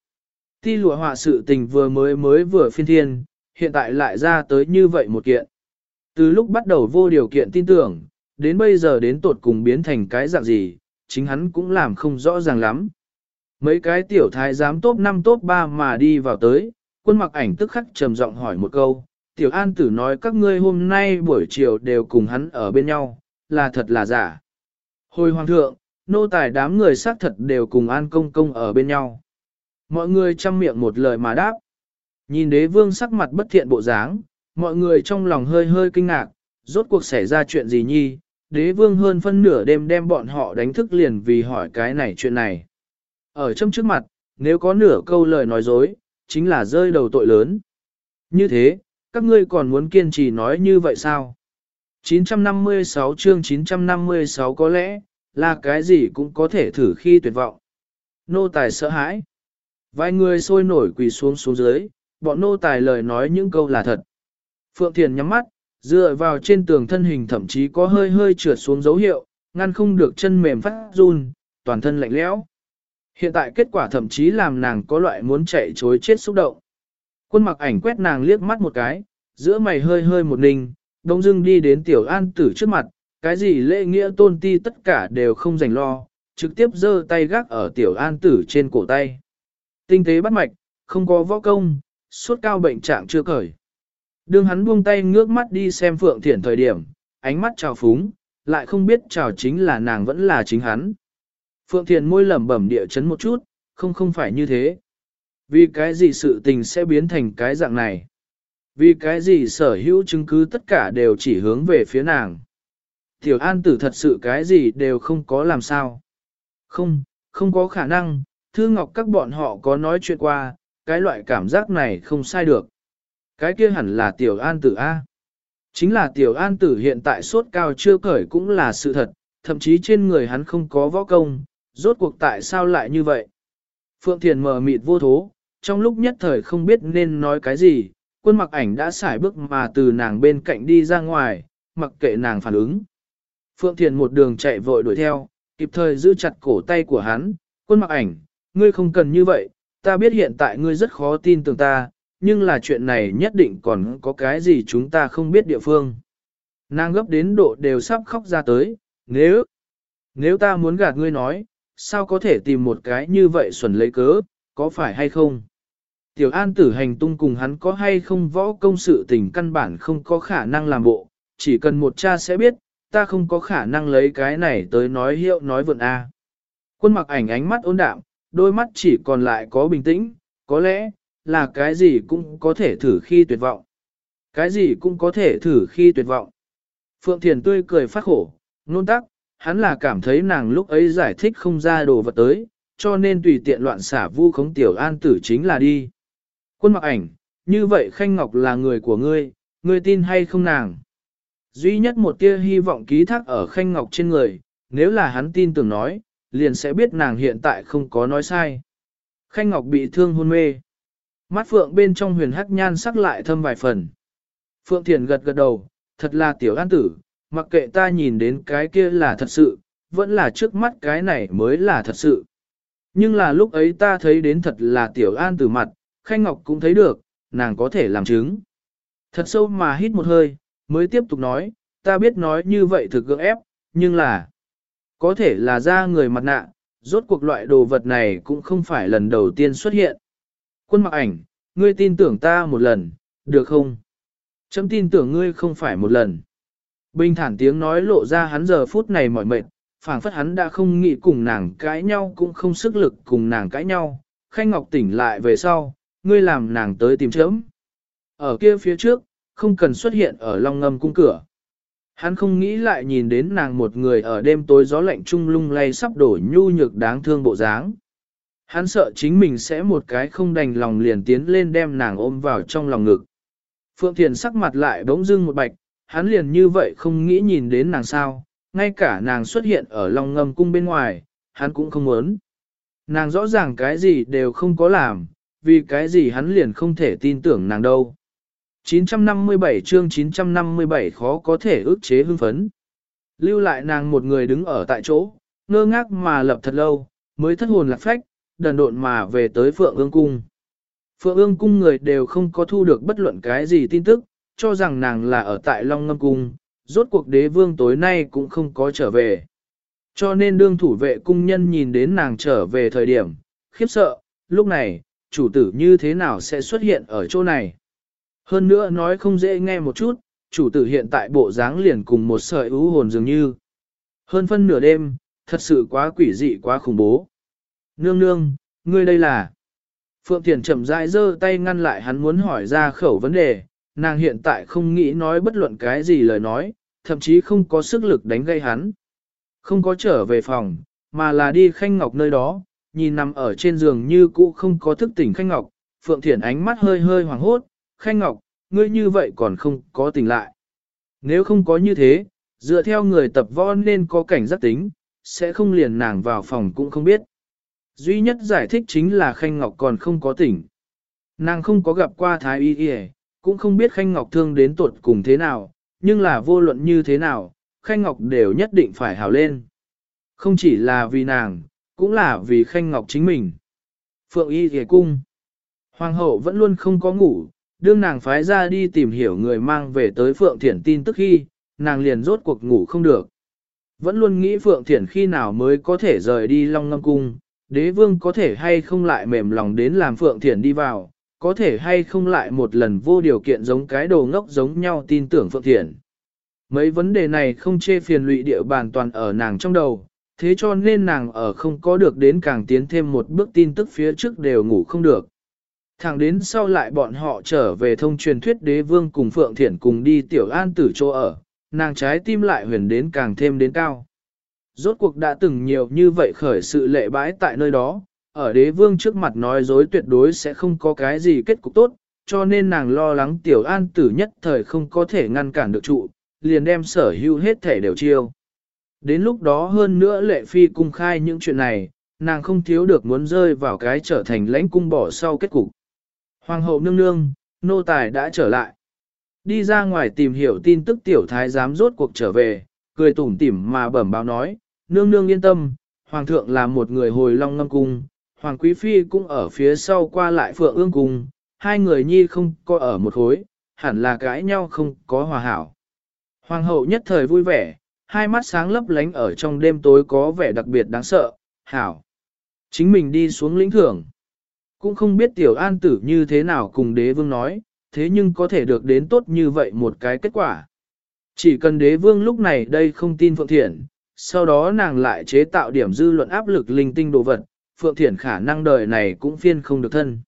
Ti lụa họa sự tình vừa mới mới vừa phiên thiên, hiện tại lại ra tới như vậy một kiện. Từ lúc bắt đầu vô điều kiện tin tưởng, đến bây giờ đến tột cùng biến thành cái dạng gì, chính hắn cũng làm không rõ ràng lắm. Mấy cái tiểu thái giám top 5 top 3 mà đi vào tới, quân mặc ảnh tức khắc trầm giọng hỏi một câu, tiểu an tử nói các ngươi hôm nay buổi chiều đều cùng hắn ở bên nhau, là thật là giả. Hồi hoàng thượng, nô tài đám người xác thật đều cùng an công công ở bên nhau. Mọi người chăm miệng một lời mà đáp. Nhìn đế vương sắc mặt bất thiện bộ dáng, mọi người trong lòng hơi hơi kinh ngạc, rốt cuộc xảy ra chuyện gì nhi, đế vương hơn phân nửa đêm đem bọn họ đánh thức liền vì hỏi cái này chuyện này. Ở trong trước mặt, nếu có nửa câu lời nói dối, chính là rơi đầu tội lớn. Như thế, các ngươi còn muốn kiên trì nói như vậy sao? 956 chương 956 có lẽ, là cái gì cũng có thể thử khi tuyệt vọng. Nô tài sợ hãi. Vài người sôi nổi quỳ xuống xuống dưới, bọn nô tài lời nói những câu là thật. Phượng Thiền nhắm mắt, dựa vào trên tường thân hình thậm chí có hơi hơi trượt xuống dấu hiệu, ngăn không được chân mềm phát run, toàn thân lạnh lẽo. Hiện tại kết quả thậm chí làm nàng có loại muốn chạy chối chết xúc động. Quân mặc ảnh quét nàng liếc mắt một cái, giữa mày hơi hơi một ninh, đông dưng đi đến tiểu an tử trước mặt, cái gì lễ nghĩa tôn ti tất cả đều không dành lo, trực tiếp giơ tay gác ở tiểu an tử trên cổ tay. Tinh tế bắt mạch, không có võ công, suốt cao bệnh trạng chưa cởi. Đường hắn buông tay ngước mắt đi xem Phượng Thiển thời điểm, ánh mắt trào phúng, lại không biết trào chính là nàng vẫn là chính hắn. Phượng Thiển môi lẩm bẩm địa chấn một chút, không không phải như thế. Vì cái gì sự tình sẽ biến thành cái dạng này? Vì cái gì sở hữu chứng cứ tất cả đều chỉ hướng về phía nàng? Tiểu An tử thật sự cái gì đều không có làm sao? Không, không có khả năng, Thư Ngọc các bọn họ có nói chuyện qua, cái loại cảm giác này không sai được. Cái kia hẳn là Tiểu An tử A. Chính là Tiểu An tử hiện tại sốt cao chưa cởi cũng là sự thật, thậm chí trên người hắn không có võ công, rốt cuộc tại sao lại như vậy? Phượng Thiền mờ mịt vô thố, trong lúc nhất thời không biết nên nói cái gì, quân mặc ảnh đã xài bước mà từ nàng bên cạnh đi ra ngoài, mặc kệ nàng phản ứng. Phượng Thiền một đường chạy vội đuổi theo, kịp thời giữ chặt cổ tay của hắn, quân mặc ảnh, ngươi không cần như vậy, ta biết hiện tại ngươi rất khó tin tưởng ta, nhưng là chuyện này nhất định còn có cái gì chúng ta không biết địa phương. Nàng gấp đến độ đều sắp khóc ra tới, nếu, nếu ta muốn gạt ngươi nói, sao có thể tìm một cái như vậy xuẩn lấy cớ, có phải hay không? Tiểu an tử hành tung cùng hắn có hay không võ công sự tình căn bản không có khả năng làm bộ, chỉ cần một cha sẽ biết, ta không có khả năng lấy cái này tới nói hiệu nói vượn A. Quân mặc ảnh ánh mắt ôn đạm, đôi mắt chỉ còn lại có bình tĩnh, có lẽ, là cái gì cũng có thể thử khi tuyệt vọng. Cái gì cũng có thể thử khi tuyệt vọng. Phượng Thiền tươi cười phát khổ, nôn tắc, hắn là cảm thấy nàng lúc ấy giải thích không ra đồ vật tới, cho nên tùy tiện loạn xả vu khống tiểu an tử chính là đi. Quân mặc ảnh, như vậy Khanh Ngọc là người của ngươi, ngươi tin hay không nàng? Duy nhất một tia hy vọng ký thác ở Khanh Ngọc trên người, nếu là hắn tin tưởng nói, liền sẽ biết nàng hiện tại không có nói sai. Khanh Ngọc bị thương hôn mê. Mắt Phượng bên trong huyền hắc nhan sắc lại thâm vài phần. Phượng Thiền gật gật đầu, thật là tiểu an tử, mặc kệ ta nhìn đến cái kia là thật sự, vẫn là trước mắt cái này mới là thật sự. Nhưng là lúc ấy ta thấy đến thật là tiểu an tử mặt, Khanh Ngọc cũng thấy được, nàng có thể làm chứng. Thật sâu mà hít một hơi, mới tiếp tục nói, ta biết nói như vậy thực gượng ép, nhưng là, có thể là ra người mặt nạ, rốt cuộc loại đồ vật này cũng không phải lần đầu tiên xuất hiện. Quân mặc ảnh, ngươi tin tưởng ta một lần, được không? Chấm tin tưởng ngươi không phải một lần. Bình thản tiếng nói lộ ra hắn giờ phút này mỏi mệt, phảng phất hắn đã không nghĩ cùng nàng cãi nhau cũng không sức lực cùng nàng cãi nhau. Khanh Ngọc tỉnh lại về sau, ngươi làm nàng tới tìm chớm. Ở kia phía trước, không cần xuất hiện ở long ngâm cung cửa. Hắn không nghĩ lại nhìn đến nàng một người ở đêm tối gió lạnh trung lung lay sắp đổ nhu nhược đáng thương bộ dáng. Hắn sợ chính mình sẽ một cái không đành lòng liền tiến lên đem nàng ôm vào trong lòng ngực. Phượng Thiền sắc mặt lại bỗng dưng một bạch, hắn liền như vậy không nghĩ nhìn đến nàng sao, ngay cả nàng xuất hiện ở lòng ngâm cung bên ngoài, hắn cũng không muốn. Nàng rõ ràng cái gì đều không có làm, vì cái gì hắn liền không thể tin tưởng nàng đâu. 957 chương 957 khó có thể ước chế hưng phấn. Lưu lại nàng một người đứng ở tại chỗ, ngơ ngác mà lập thật lâu, mới thất hồn lạc phách, đần độn mà về tới Phượng ương cung. Phượng ương cung người đều không có thu được bất luận cái gì tin tức, cho rằng nàng là ở tại Long Ngâm Cung, rốt cuộc đế vương tối nay cũng không có trở về. Cho nên đương thủ vệ cung nhân nhìn đến nàng trở về thời điểm, khiếp sợ, lúc này, chủ tử như thế nào sẽ xuất hiện ở chỗ này. Hơn nữa nói không dễ nghe một chút, chủ tử hiện tại bộ dáng liền cùng một sợi ưu hồn dường như. Hơn phân nửa đêm, thật sự quá quỷ dị quá khủng bố. Nương nương, ngươi đây là... Phượng Thiền chậm rãi giơ tay ngăn lại hắn muốn hỏi ra khẩu vấn đề, nàng hiện tại không nghĩ nói bất luận cái gì lời nói, thậm chí không có sức lực đánh gây hắn. Không có trở về phòng, mà là đi khanh ngọc nơi đó, nhìn nằm ở trên giường như cũ không có thức tỉnh khanh ngọc, Phượng Thiển ánh mắt hơi hơi hoàng hốt, khanh ngọc, ngươi như vậy còn không có tỉnh lại. Nếu không có như thế, dựa theo người tập võ nên có cảnh giác tính, sẽ không liền nàng vào phòng cũng không biết. Duy nhất giải thích chính là Khanh Ngọc còn không có tỉnh. Nàng không có gặp qua Thái Y Y, cũng không biết Khanh Ngọc thương đến tuột cùng thế nào, nhưng là vô luận như thế nào, Khanh Ngọc đều nhất định phải hào lên. Không chỉ là vì nàng, cũng là vì Khanh Ngọc chính mình. Phượng Y ghề cung. Hoàng hậu vẫn luôn không có ngủ, đương nàng phái ra đi tìm hiểu người mang về tới Phượng Thiển tin tức khi, nàng liền rốt cuộc ngủ không được. Vẫn luôn nghĩ Phượng Thiển khi nào mới có thể rời đi Long Ngâm Cung, đế vương có thể hay không lại mềm lòng đến làm Phượng Thiển đi vào, có thể hay không lại một lần vô điều kiện giống cái đồ ngốc giống nhau tin tưởng Phượng Thiển. Mấy vấn đề này không chê phiền lụy địa bàn toàn ở nàng trong đầu, thế cho nên nàng ở không có được đến càng tiến thêm một bước tin tức phía trước đều ngủ không được. Thẳng đến sau lại bọn họ trở về thông truyền thuyết đế vương cùng Phượng Thiển cùng đi tiểu an tử chỗ ở, nàng trái tim lại huyền đến càng thêm đến cao. Rốt cuộc đã từng nhiều như vậy khởi sự lệ bãi tại nơi đó, ở đế vương trước mặt nói dối tuyệt đối sẽ không có cái gì kết cục tốt, cho nên nàng lo lắng tiểu an tử nhất thời không có thể ngăn cản được trụ, liền đem sở hữu hết thể đều chiêu. Đến lúc đó hơn nữa lệ phi cung khai những chuyện này, nàng không thiếu được muốn rơi vào cái trở thành lãnh cung bỏ sau kết cục. Hoàng hậu nương nương, nô tài đã trở lại. Đi ra ngoài tìm hiểu tin tức tiểu thái giám rốt cuộc trở về, cười tủm tỉm mà bẩm báo nói, nương nương yên tâm, hoàng thượng là một người hồi long ngâm cung, hoàng quý phi cũng ở phía sau qua lại phượng ương cung, hai người nhi không có ở một khối, hẳn là cãi nhau không có hòa hảo. Hoàng hậu nhất thời vui vẻ, hai mắt sáng lấp lánh ở trong đêm tối có vẻ đặc biệt đáng sợ, hảo. Chính mình đi xuống lĩnh thưởng. Cũng không biết tiểu an tử như thế nào cùng đế vương nói, thế nhưng có thể được đến tốt như vậy một cái kết quả. Chỉ cần đế vương lúc này đây không tin Phượng Thiển, sau đó nàng lại chế tạo điểm dư luận áp lực linh tinh đồ vật, Phượng Thiển khả năng đời này cũng phiên không được thân.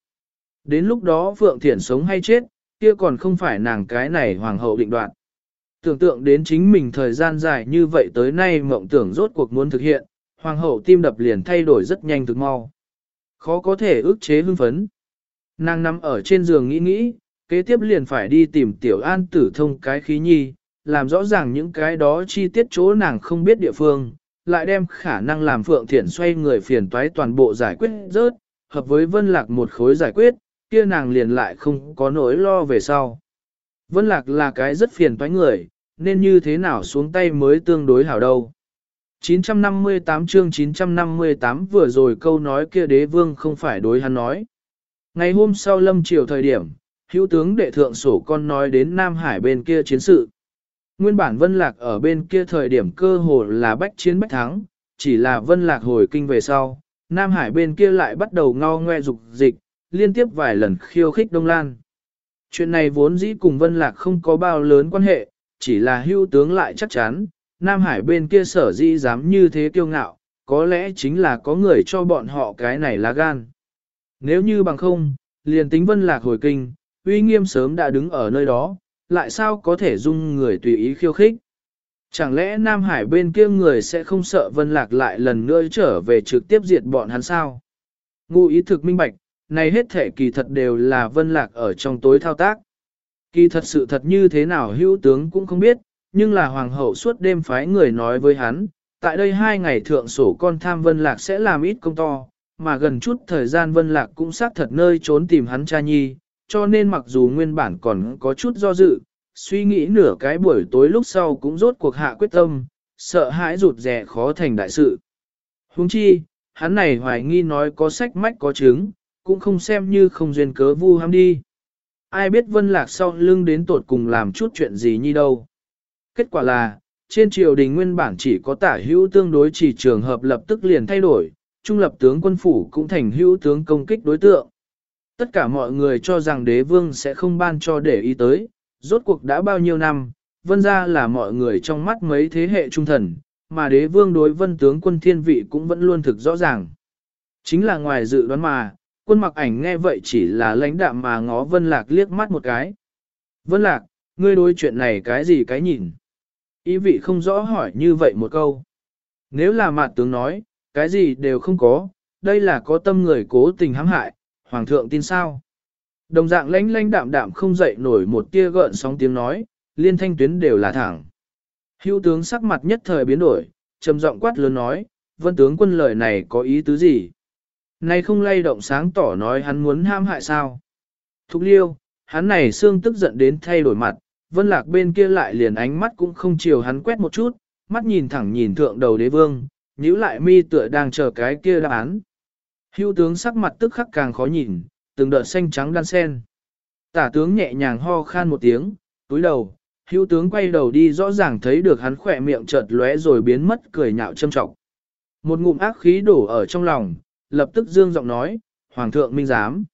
Đến lúc đó Phượng Thiển sống hay chết, kia còn không phải nàng cái này hoàng hậu định đoạt. Tưởng tượng đến chính mình thời gian dài như vậy tới nay mộng tưởng rốt cuộc muốn thực hiện, hoàng hậu tim đập liền thay đổi rất nhanh thực mau. Khó có thể ức chế hưng phấn. Nàng nằm ở trên giường nghĩ nghĩ, kế tiếp liền phải đi tìm tiểu an tử thông cái khí nhi, làm rõ ràng những cái đó chi tiết chỗ nàng không biết địa phương, lại đem khả năng làm Phượng Thiển xoay người phiền toái toàn bộ giải quyết rớt, hợp với Vân Lạc một khối giải quyết, kia nàng liền lại không có nỗi lo về sau. Vân Lạc là cái rất phiền toái người, nên như thế nào xuống tay mới tương đối hảo đâu. 958 chương 958 vừa rồi câu nói kia đế vương không phải đối hắn nói. Ngày hôm sau lâm chiều thời điểm, hữu tướng đệ thượng sổ con nói đến Nam Hải bên kia chiến sự. Nguyên bản Vân Lạc ở bên kia thời điểm cơ hồ là bách chiến bách thắng, chỉ là Vân Lạc hồi kinh về sau, Nam Hải bên kia lại bắt đầu ngao ngoe dục dịch, liên tiếp vài lần khiêu khích Đông Lan. Chuyện này vốn dĩ cùng Vân Lạc không có bao lớn quan hệ, chỉ là hưu tướng lại chắc chắn, Nam Hải bên kia sở dĩ dám như thế kiêu ngạo, có lẽ chính là có người cho bọn họ cái này lá gan. Nếu như bằng không, liền tính Vân Lạc hồi kinh, uy nghiêm sớm đã đứng ở nơi đó, lại sao có thể dung người tùy ý khiêu khích. Chẳng lẽ Nam Hải bên kia người sẽ không sợ Vân Lạc lại lần nữa trở về trực tiếp diệt bọn hắn sao? Ngu ý thực minh bạch, này hết thể kỳ thật đều là Vân Lạc ở trong tối thao tác. Kỳ thật sự thật như thế nào hữu tướng cũng không biết, nhưng là hoàng hậu suốt đêm phái người nói với hắn, tại đây hai ngày thượng sổ con tham Vân Lạc sẽ làm ít công to, mà gần chút thời gian Vân Lạc cũng xác thật nơi trốn tìm hắn cha nhi, cho nên mặc dù nguyên bản còn có chút do dự, suy nghĩ nửa cái buổi tối lúc sau cũng rốt cuộc hạ quyết tâm, sợ hãi rụt rè khó thành đại sự. Huống chi, hắn này hoài nghi nói có sách mách có chứng, cũng không xem như không duyên cớ vu ham đi. Ai biết vân lạc sau lưng đến tột cùng làm chút chuyện gì như đâu. Kết quả là, trên triều đình nguyên bản chỉ có tả hữu tương đối chỉ trường hợp lập tức liền thay đổi, trung lập tướng quân phủ cũng thành hữu tướng công kích đối tượng. Tất cả mọi người cho rằng đế vương sẽ không ban cho để ý tới, rốt cuộc đã bao nhiêu năm, vân ra là mọi người trong mắt mấy thế hệ trung thần, mà đế vương đối vân tướng quân thiên vị cũng vẫn luôn thực rõ ràng. Chính là ngoài dự đoán mà, quân mặc ảnh nghe vậy chỉ là lãnh đạm mà ngó vân lạc liếc mắt một cái. Vân lạc, ngươi đối chuyện này cái gì cái nhìn? Ý vị không rõ hỏi như vậy một câu. Nếu là mạt tướng nói, cái gì đều không có, đây là có tâm người cố tình hãm hại, hoàng thượng tin sao? Đồng dạng lãnh lãnh đạm đạm không dậy nổi một tia gợn sóng tiếng nói, liên thanh tuyến đều là thẳng. Hữu tướng sắc mặt nhất thời biến đổi, trầm giọng quát lớn nói, vân tướng quân lời này có ý tứ gì? Này không lay động sáng tỏ nói hắn muốn ham hại sao? Thục liêu, hắn này xương tức giận đến thay đổi mặt, vân lạc bên kia lại liền ánh mắt cũng không chiều hắn quét một chút, mắt nhìn thẳng nhìn thượng đầu đế vương, nhíu lại mi tựa đang chờ cái kia đáp án. Hưu tướng sắc mặt tức khắc càng khó nhìn, từng đợt xanh trắng đan sen. Tả tướng nhẹ nhàng ho khan một tiếng, túi đầu, hưu tướng quay đầu đi rõ ràng thấy được hắn khỏe miệng chợt lóe rồi biến mất cười nhạo châm trọng. Một ngụm ác khí đổ ở trong lòng, lập tức dương giọng nói, Hoàng thượng minh giám.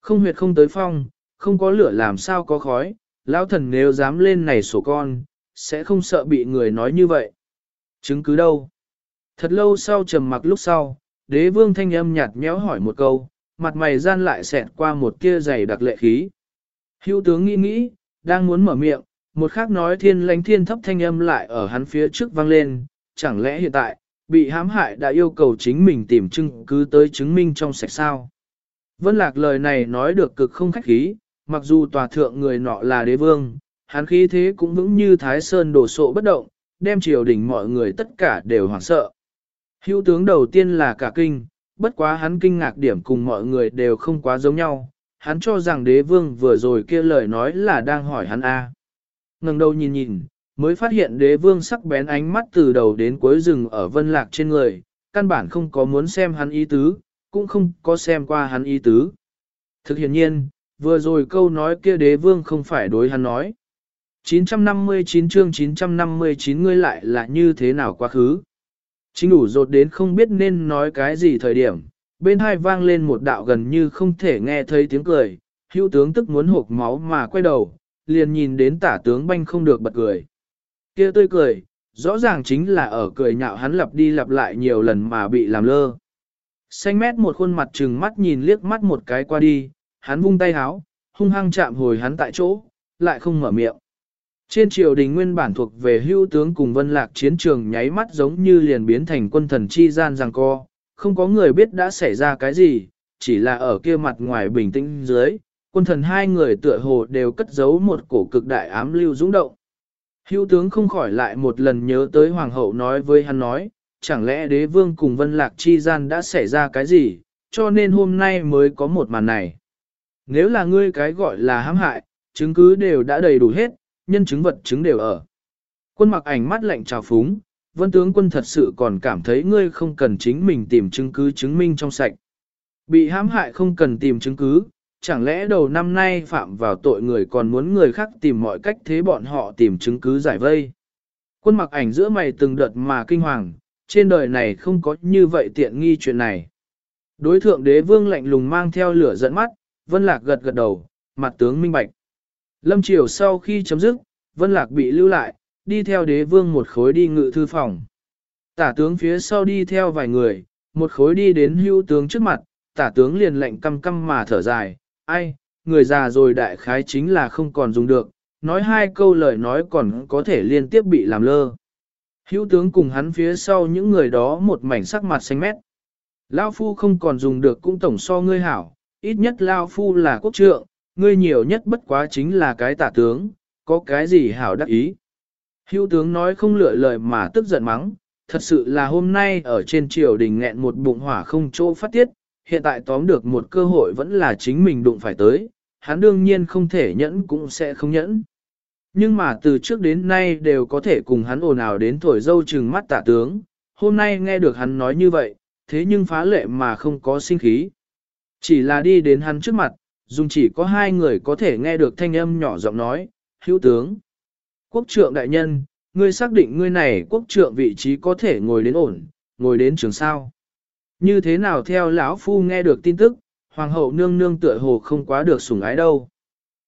Không huyệt không tới phong, không có lửa làm sao có khói, lão thần nếu dám lên này sổ con, sẽ không sợ bị người nói như vậy. Chứng cứ đâu? Thật lâu sau trầm mặc lúc sau, đế vương thanh âm nhạt nhẽo hỏi một câu, mặt mày gian lại xẹt qua một kia dày đặc lệ khí. Hữu tướng nghĩ nghĩ, đang muốn mở miệng, một khác nói thiên lãnh thiên thấp thanh âm lại ở hắn phía trước vang lên, chẳng lẽ hiện tại, bị hãm hại đã yêu cầu chính mình tìm chứng cứ tới chứng minh trong sạch sao. Vân lạc lời này nói được cực không khách khí, mặc dù tòa thượng người nọ là đế vương, hắn khí thế cũng vững như thái sơn đổ sộ bất động, đem triều đình mọi người tất cả đều hoảng sợ. Hữu tướng đầu tiên là cả kinh, bất quá hắn kinh ngạc điểm cùng mọi người đều không quá giống nhau. hắn cho rằng đế vương vừa rồi kia lời nói là đang hỏi hắn a. Ngẩng đầu nhìn nhìn, mới phát hiện đế vương sắc bén ánh mắt từ đầu đến cuối rừng ở vân lạc trên người, căn bản không có muốn xem hắn ý tứ, cũng không có xem qua hắn ý tứ. Thực hiện nhiên, vừa rồi câu nói kia đế vương không phải đối hắn nói. 959 chương 959 ngươi lại là như thế nào quá khứ. Chính đủ rột đến không biết nên nói cái gì thời điểm, bên hai vang lên một đạo gần như không thể nghe thấy tiếng cười, hữu tướng tức muốn hộp máu mà quay đầu, liền nhìn đến tả tướng banh không được bật cười kia tươi cười, rõ ràng chính là ở cười nhạo hắn lặp đi lặp lại nhiều lần mà bị làm lơ. Xanh mét một khuôn mặt trừng mắt nhìn liếc mắt một cái qua đi, hắn vung tay háo, hung hăng chạm hồi hắn tại chỗ, lại không mở miệng. Trên triều đình nguyên bản thuộc về hưu tướng cùng vân lạc chiến trường nháy mắt giống như liền biến thành quân thần chi gian rằng co, không có người biết đã xảy ra cái gì, chỉ là ở kia mặt ngoài bình tĩnh dưới, quân thần hai người tựa hồ đều cất giấu một cổ cực đại ám lưu dũng động. Hữu tướng không khỏi lại một lần nhớ tới hoàng hậu nói với hắn nói, chẳng lẽ đế vương cùng vân lạc chi gian đã xảy ra cái gì, cho nên hôm nay mới có một màn này. Nếu là ngươi cái gọi là hãm hại, chứng cứ đều đã đầy đủ hết, nhân chứng vật chứng đều ở. Quân mặc ảnh mắt lạnh trào phúng, vân tướng quân thật sự còn cảm thấy ngươi không cần chính mình tìm chứng cứ chứng minh trong sạch. Bị hãm hại không cần tìm chứng cứ, chẳng lẽ đầu năm nay phạm vào tội người còn muốn người khác tìm mọi cách thế bọn họ tìm chứng cứ giải vây. Quân mặc ảnh giữa mày từng đợt mà kinh hoàng, trên đời này không có như vậy tiện nghi chuyện này. Đối thượng đế vương lạnh lùng mang theo lửa dẫn mắt, vân lạc gật gật đầu, mặt tướng minh bạch. Lâm triều sau khi chấm dứt, vân lạc bị lưu lại, đi theo đế vương một khối đi ngự thư phòng. Tả tướng phía sau đi theo vài người, một khối đi đến hưu tướng trước mặt, tả tướng liền lệnh căm căm mà thở dài, ai, người già rồi đại khái chính là không còn dùng được, nói hai câu lời nói còn có thể liên tiếp bị làm lơ. Hữu tướng cùng hắn phía sau những người đó một mảnh sắc mặt xanh mét. Lao phu không còn dùng được cũng tổng so ngươi hảo, ít nhất Lao phu là quốc trượng, ngươi nhiều nhất bất quá chính là cái tả tướng, có cái gì hảo đắc ý. Hữu tướng nói không lựa lời mà tức giận mắng, thật sự là hôm nay ở trên triều đình nghẹn một bụng hỏa không chỗ phát tiết, hiện tại tóm được một cơ hội vẫn là chính mình đụng phải tới, hắn đương nhiên không thể nhẫn cũng sẽ không nhẫn. Nhưng mà từ trước đến nay đều có thể cùng hắn ồn ào đến thổi dâu trừng mắt tả tướng, hôm nay nghe được hắn nói như vậy, thế nhưng phá lệ mà không có sinh khí. Chỉ là đi đến hắn trước mặt, dùng chỉ có hai người có thể nghe được thanh âm nhỏ giọng nói, hữu tướng. Quốc trượng đại nhân, ngươi xác định ngươi này quốc trượng vị trí có thể ngồi đến ổn, ngồi đến trường sao. Như thế nào theo lão phu nghe được tin tức, hoàng hậu nương nương tựa hồ không quá được sủng ái đâu.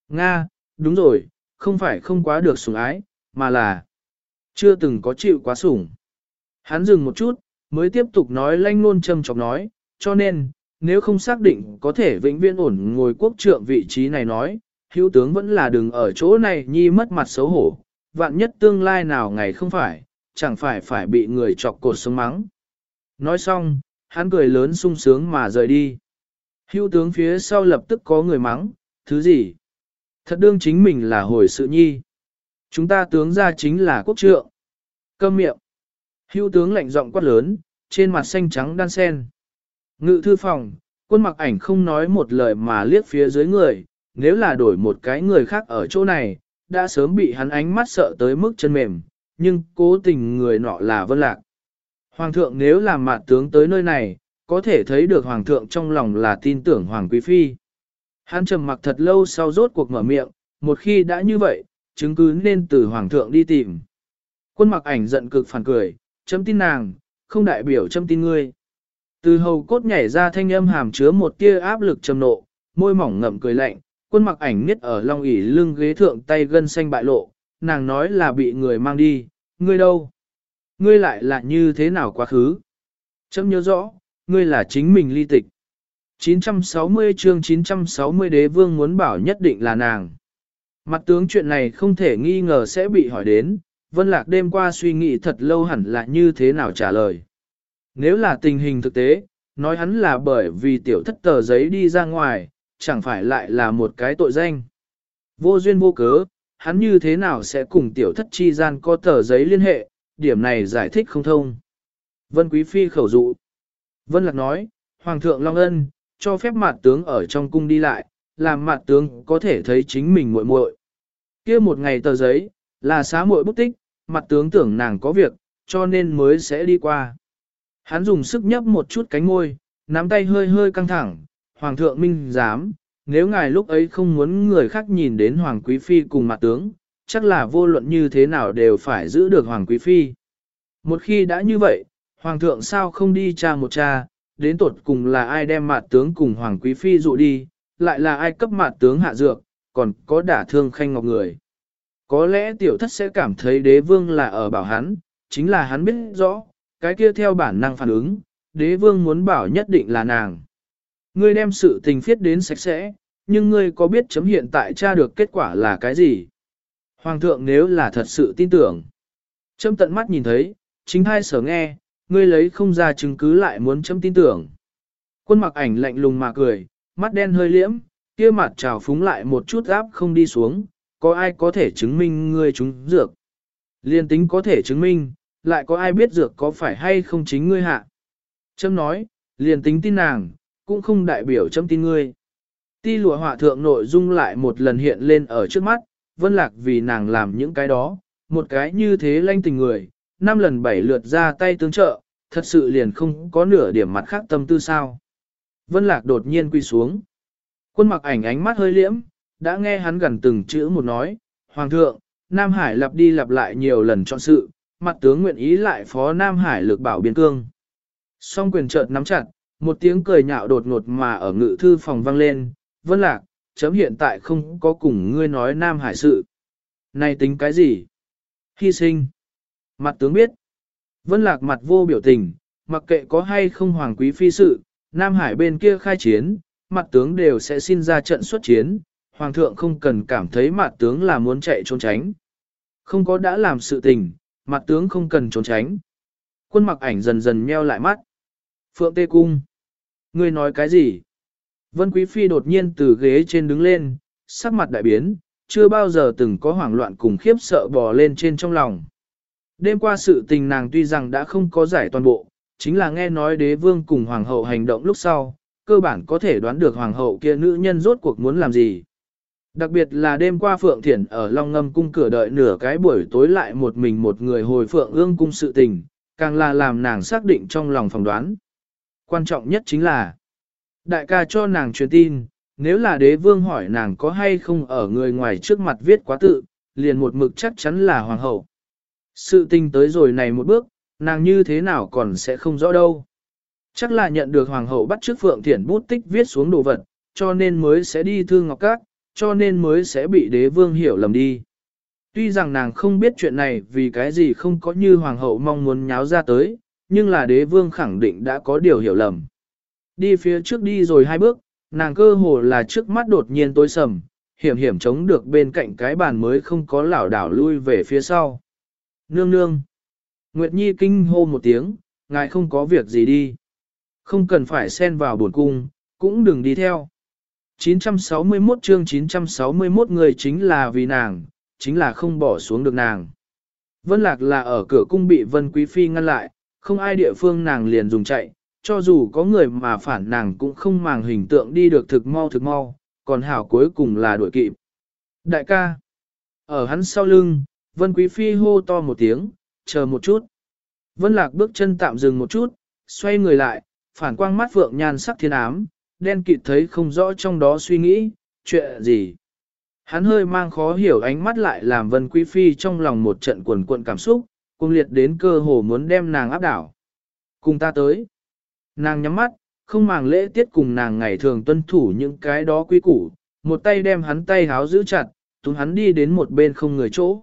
Nga, đúng rồi, không phải không quá được sủng ái, mà là chưa từng có chịu quá sủng. Hắn dừng một chút, mới tiếp tục nói lanh luôn châm chọc nói, cho nên, nếu không xác định có thể vĩnh viễn ổn ngồi quốc trượng vị trí này nói, hữu tướng vẫn là đừng ở chỗ này nhi mất mặt xấu hổ, vạn nhất tương lai nào ngày không phải, chẳng phải phải bị người chọc cột sống mắng. Nói xong, hắn cười lớn sung sướng mà rời đi. Hưu tướng phía sau lập tức có người mắng, thứ gì? Thật đương chính mình là hồi sự nhi. Chúng ta tướng ra chính là quốc trượng. Câm miệng. Hưu tướng lạnh giọng quát lớn, trên mặt xanh trắng đan sen. Ngự thư phòng, quân mặc ảnh không nói một lời mà liếc phía dưới người, nếu là đổi một cái người khác ở chỗ này, đã sớm bị hắn ánh mắt sợ tới mức chân mềm, nhưng cố tình người nọ là vân lạc. Hoàng thượng nếu làm mạn tướng tới nơi này, có thể thấy được hoàng thượng trong lòng là tin tưởng hoàng quý phi. Hắn trầm mặc thật lâu sau rốt cuộc mở miệng, một khi đã như vậy, chứng cứ nên từ hoàng thượng đi tìm. Quân mặc ảnh giận cực phản cười, chấm tin nàng, không đại biểu chấm tin ngươi. Từ hầu cốt nhảy ra thanh âm hàm chứa một tia áp lực trầm nộ, môi mỏng ngậm cười lạnh, quân mặc ảnh niết ở long ỉ lưng ghế thượng tay gân xanh bại lộ, nàng nói là bị người mang đi, ngươi đâu? Ngươi lại là như thế nào quá khứ? Chấm nhớ rõ, ngươi là chính mình ly tịch. 960 chương 960 đế vương muốn bảo nhất định là nàng. Mặt tướng chuyện này không thể nghi ngờ sẽ bị hỏi đến, Vân Lạc đêm qua suy nghĩ thật lâu hẳn là như thế nào trả lời. Nếu là tình hình thực tế, nói hắn là bởi vì tiểu thất tờ giấy đi ra ngoài, chẳng phải lại là một cái tội danh. Vô duyên vô cớ, hắn như thế nào sẽ cùng tiểu thất chi gian có tờ giấy liên hệ, điểm này giải thích không thông. Vân Quý Phi khẩu dụ. Vân Lạc nói, Hoàng thượng Long Ân, cho phép mặt tướng ở trong cung đi lại, làm mặt tướng có thể thấy chính mình muội muội. Kia một ngày tờ giấy, là xá muội bút tích, mặt tướng tưởng nàng có việc, cho nên mới sẽ đi qua. Hắn dùng sức nhấp một chút cánh môi, nắm tay hơi hơi căng thẳng, Hoàng thượng minh dám, nếu ngài lúc ấy không muốn người khác nhìn đến Hoàng Quý Phi cùng mặt tướng, chắc là vô luận như thế nào đều phải giữ được Hoàng Quý Phi. Một khi đã như vậy, Hoàng thượng sao không đi cha một cha, đến tột cùng là ai đem mạt tướng cùng Hoàng Quý Phi dụ đi, lại là ai cấp mạt tướng hạ dược, còn có đả thương khanh ngọc người. Có lẽ tiểu thất sẽ cảm thấy đế vương là ở bảo hắn, chính là hắn biết rõ, cái kia theo bản năng phản ứng, đế vương muốn bảo nhất định là nàng. Ngươi đem sự tình phiết đến sạch sẽ, nhưng ngươi có biết chấm hiện tại tra được kết quả là cái gì? Hoàng thượng nếu là thật sự tin tưởng. Châm tận mắt nhìn thấy, chính hai sở nghe, ngươi lấy không ra chứng cứ lại muốn châm tin tưởng. Quân mặc ảnh lạnh lùng mà cười, mắt đen hơi liễm, kia mặt trào phúng lại một chút áp không đi xuống, có ai có thể chứng minh ngươi chúng dược. Liên tính có thể chứng minh, lại có ai biết dược có phải hay không chính ngươi hạ. Châm nói, liền tính tin nàng, cũng không đại biểu châm tin ngươi. Ti lụa họa thượng nội dung lại một lần hiện lên ở trước mắt, vân lạc vì nàng làm những cái đó, một cái như thế lanh tình người, năm lần bảy lượt ra tay tương trợ, thật sự liền không có nửa điểm mặt khác tâm tư sao. Vân lạc đột nhiên quy xuống. Quân mặc ảnh ánh mắt hơi liễm, đã nghe hắn gần từng chữ một nói, Hoàng thượng, Nam Hải lặp đi lặp lại nhiều lần chọn sự, mặt tướng nguyện ý lại phó Nam Hải lực bảo biên cương. Song quyền chợt nắm chặt, một tiếng cười nhạo đột ngột mà ở ngự thư phòng vang lên, vân lạc, chấm hiện tại không có cùng ngươi nói Nam Hải sự. Này tính cái gì? Hy sinh. Mặt tướng biết. Vân lạc mặt vô biểu tình, mặc kệ có hay không hoàng quý phi sự, Nam Hải bên kia khai chiến, mặt tướng đều sẽ xin ra trận xuất chiến, hoàng thượng không cần cảm thấy mặt tướng là muốn chạy trốn tránh. Không có đã làm sự tình, mặt tướng không cần trốn tránh. Quân mặc ảnh dần dần meo lại mắt. Phượng Tê Cung. Ngươi nói cái gì? Vân Quý Phi đột nhiên từ ghế trên đứng lên, sắc mặt đại biến, chưa bao giờ từng có hoảng loạn cùng khiếp sợ bò lên trên trong lòng. Đêm qua sự tình nàng tuy rằng đã không có giải toàn bộ, chính là nghe nói đế vương cùng hoàng hậu hành động lúc sau, cơ bản có thể đoán được hoàng hậu kia nữ nhân rốt cuộc muốn làm gì. Đặc biệt là đêm qua Phượng Thiển ở Long Ngâm cung cửa đợi nửa cái buổi tối lại một mình một người hồi Phượng ương cung sự tình, càng là làm nàng xác định trong lòng phỏng đoán. Quan trọng nhất chính là, đại ca cho nàng truyền tin, nếu là đế vương hỏi nàng có hay không ở người ngoài trước mặt viết quá tự, liền một mực chắc chắn là hoàng hậu. Sự tình tới rồi này một bước, nàng như thế nào còn sẽ không rõ đâu. Chắc là nhận được hoàng hậu bắt trước Phượng Thiển bút tích viết xuống đồ vật, cho nên mới sẽ đi thương ngọc các, cho nên mới sẽ bị đế vương hiểu lầm đi. Tuy rằng nàng không biết chuyện này vì cái gì không có như hoàng hậu mong muốn nháo ra tới, nhưng là đế vương khẳng định đã có điều hiểu lầm. Đi phía trước đi rồi hai bước, nàng cơ hồ là trước mắt đột nhiên tối sầm, hiểm hiểm chống được bên cạnh cái bàn mới không có lảo đảo lui về phía sau. Nương nương. Nguyệt Nhi kinh hô một tiếng, ngài không có việc gì đi. Không cần phải xen vào buồn cung, cũng đừng đi theo. 961 chương 961 người chính là vì nàng, chính là không bỏ xuống được nàng. Vân Lạc là ở cửa cung bị Vân Quý Phi ngăn lại, không ai địa phương nàng liền dùng chạy, cho dù có người mà phản nàng cũng không màng hình tượng đi được thực mau thực mau, còn hảo cuối cùng là đuổi kịp. Đại ca, ở hắn sau lưng, Vân Quý Phi hô to một tiếng, chờ một chút. Vân Lạc bước chân tạm dừng một chút, xoay người lại, phản quang mắt vượng nhan sắc thiên ám, đen kịt thấy không rõ trong đó suy nghĩ, chuyện gì. Hắn hơi mang khó hiểu ánh mắt lại làm Vân Quý Phi trong lòng một trận quần cuộn cảm xúc, cung liệt đến cơ hồ muốn đem nàng áp đảo. Cùng ta tới. Nàng nhắm mắt, không màng lễ tiết cùng nàng ngày thường tuân thủ những cái đó quý củ, một tay đem hắn tay háo giữ chặt, túm hắn đi đến một bên không người chỗ.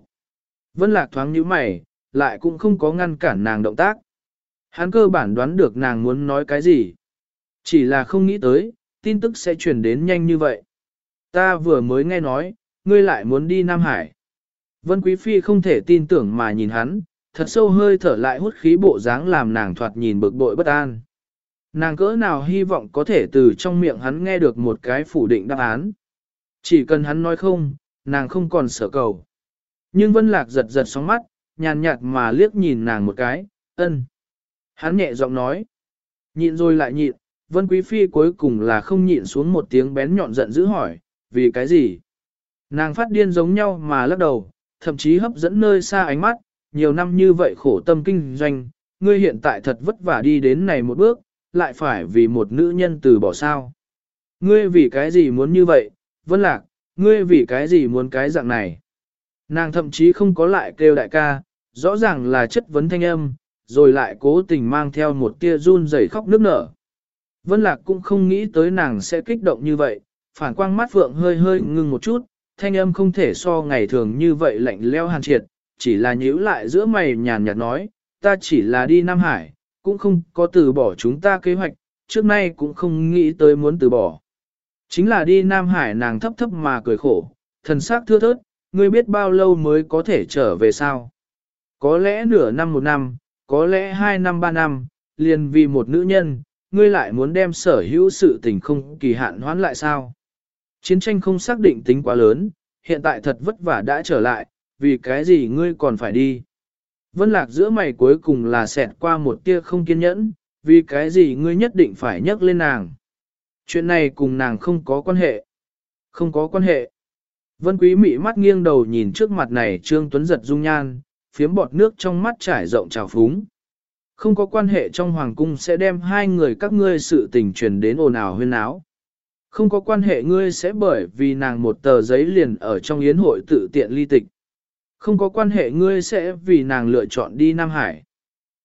Vân lạc thoáng nhíu mày, lại cũng không có ngăn cản nàng động tác. Hắn cơ bản đoán được nàng muốn nói cái gì. Chỉ là không nghĩ tới, tin tức sẽ truyền đến nhanh như vậy. Ta vừa mới nghe nói, ngươi lại muốn đi Nam Hải. Vân Quý Phi không thể tin tưởng mà nhìn hắn, thật sâu hơi thở lại hút khí bộ dáng làm nàng thoạt nhìn bực bội bất an. Nàng cỡ nào hy vọng có thể từ trong miệng hắn nghe được một cái phủ định đáp án. Chỉ cần hắn nói không, nàng không còn sợ cầu. Nhưng Vân Lạc giật giật sóng mắt, nhàn nhạt mà liếc nhìn nàng một cái, ân. Hắn nhẹ giọng nói. Nhịn rồi lại nhịn, Vân Quý Phi cuối cùng là không nhịn xuống một tiếng bén nhọn giận dữ hỏi, vì cái gì? Nàng phát điên giống nhau mà lắc đầu, thậm chí hấp dẫn nơi xa ánh mắt, nhiều năm như vậy khổ tâm kinh doanh, ngươi hiện tại thật vất vả đi đến này một bước, lại phải vì một nữ nhân từ bỏ sao. Ngươi vì cái gì muốn như vậy, Vân Lạc, ngươi vì cái gì muốn cái dạng này. Nàng thậm chí không có lại kêu đại ca, rõ ràng là chất vấn thanh âm, rồi lại cố tình mang theo một tia run rẩy khóc nước nở. Vân Lạc cũng không nghĩ tới nàng sẽ kích động như vậy, phản quang mắt vượng hơi hơi ngưng một chút, thanh âm không thể so ngày thường như vậy lạnh leo hàn triệt, chỉ là nhíu lại giữa mày nhàn nhạt nói, ta chỉ là đi Nam Hải, cũng không có từ bỏ chúng ta kế hoạch, trước nay cũng không nghĩ tới muốn từ bỏ. Chính là đi Nam Hải nàng thấp thấp mà cười khổ, thần xác thưa thớt, ngươi biết bao lâu mới có thể trở về sao? Có lẽ nửa năm một năm, có lẽ hai năm ba năm, liền vì một nữ nhân, ngươi lại muốn đem sở hữu sự tình không kỳ hạn hoán lại sao? Chiến tranh không xác định tính quá lớn, hiện tại thật vất vả đã trở lại, vì cái gì ngươi còn phải đi? Vân lạc giữa mày cuối cùng là xẹt qua một tia không kiên nhẫn, vì cái gì ngươi nhất định phải nhắc lên nàng? Chuyện này cùng nàng không có quan hệ. Không có quan hệ. Vân Quý Mị mắt nghiêng đầu nhìn trước mặt này Trương Tuấn giật dung nhan, phiếm bọt nước trong mắt trải rộng trào phúng. Không có quan hệ trong hoàng cung sẽ đem hai người các ngươi sự tình truyền đến ồn ào huyên áo. Không có quan hệ ngươi sẽ bởi vì nàng một tờ giấy liền ở trong yến hội tự tiện ly tịch. Không có quan hệ ngươi sẽ vì nàng lựa chọn đi Nam Hải.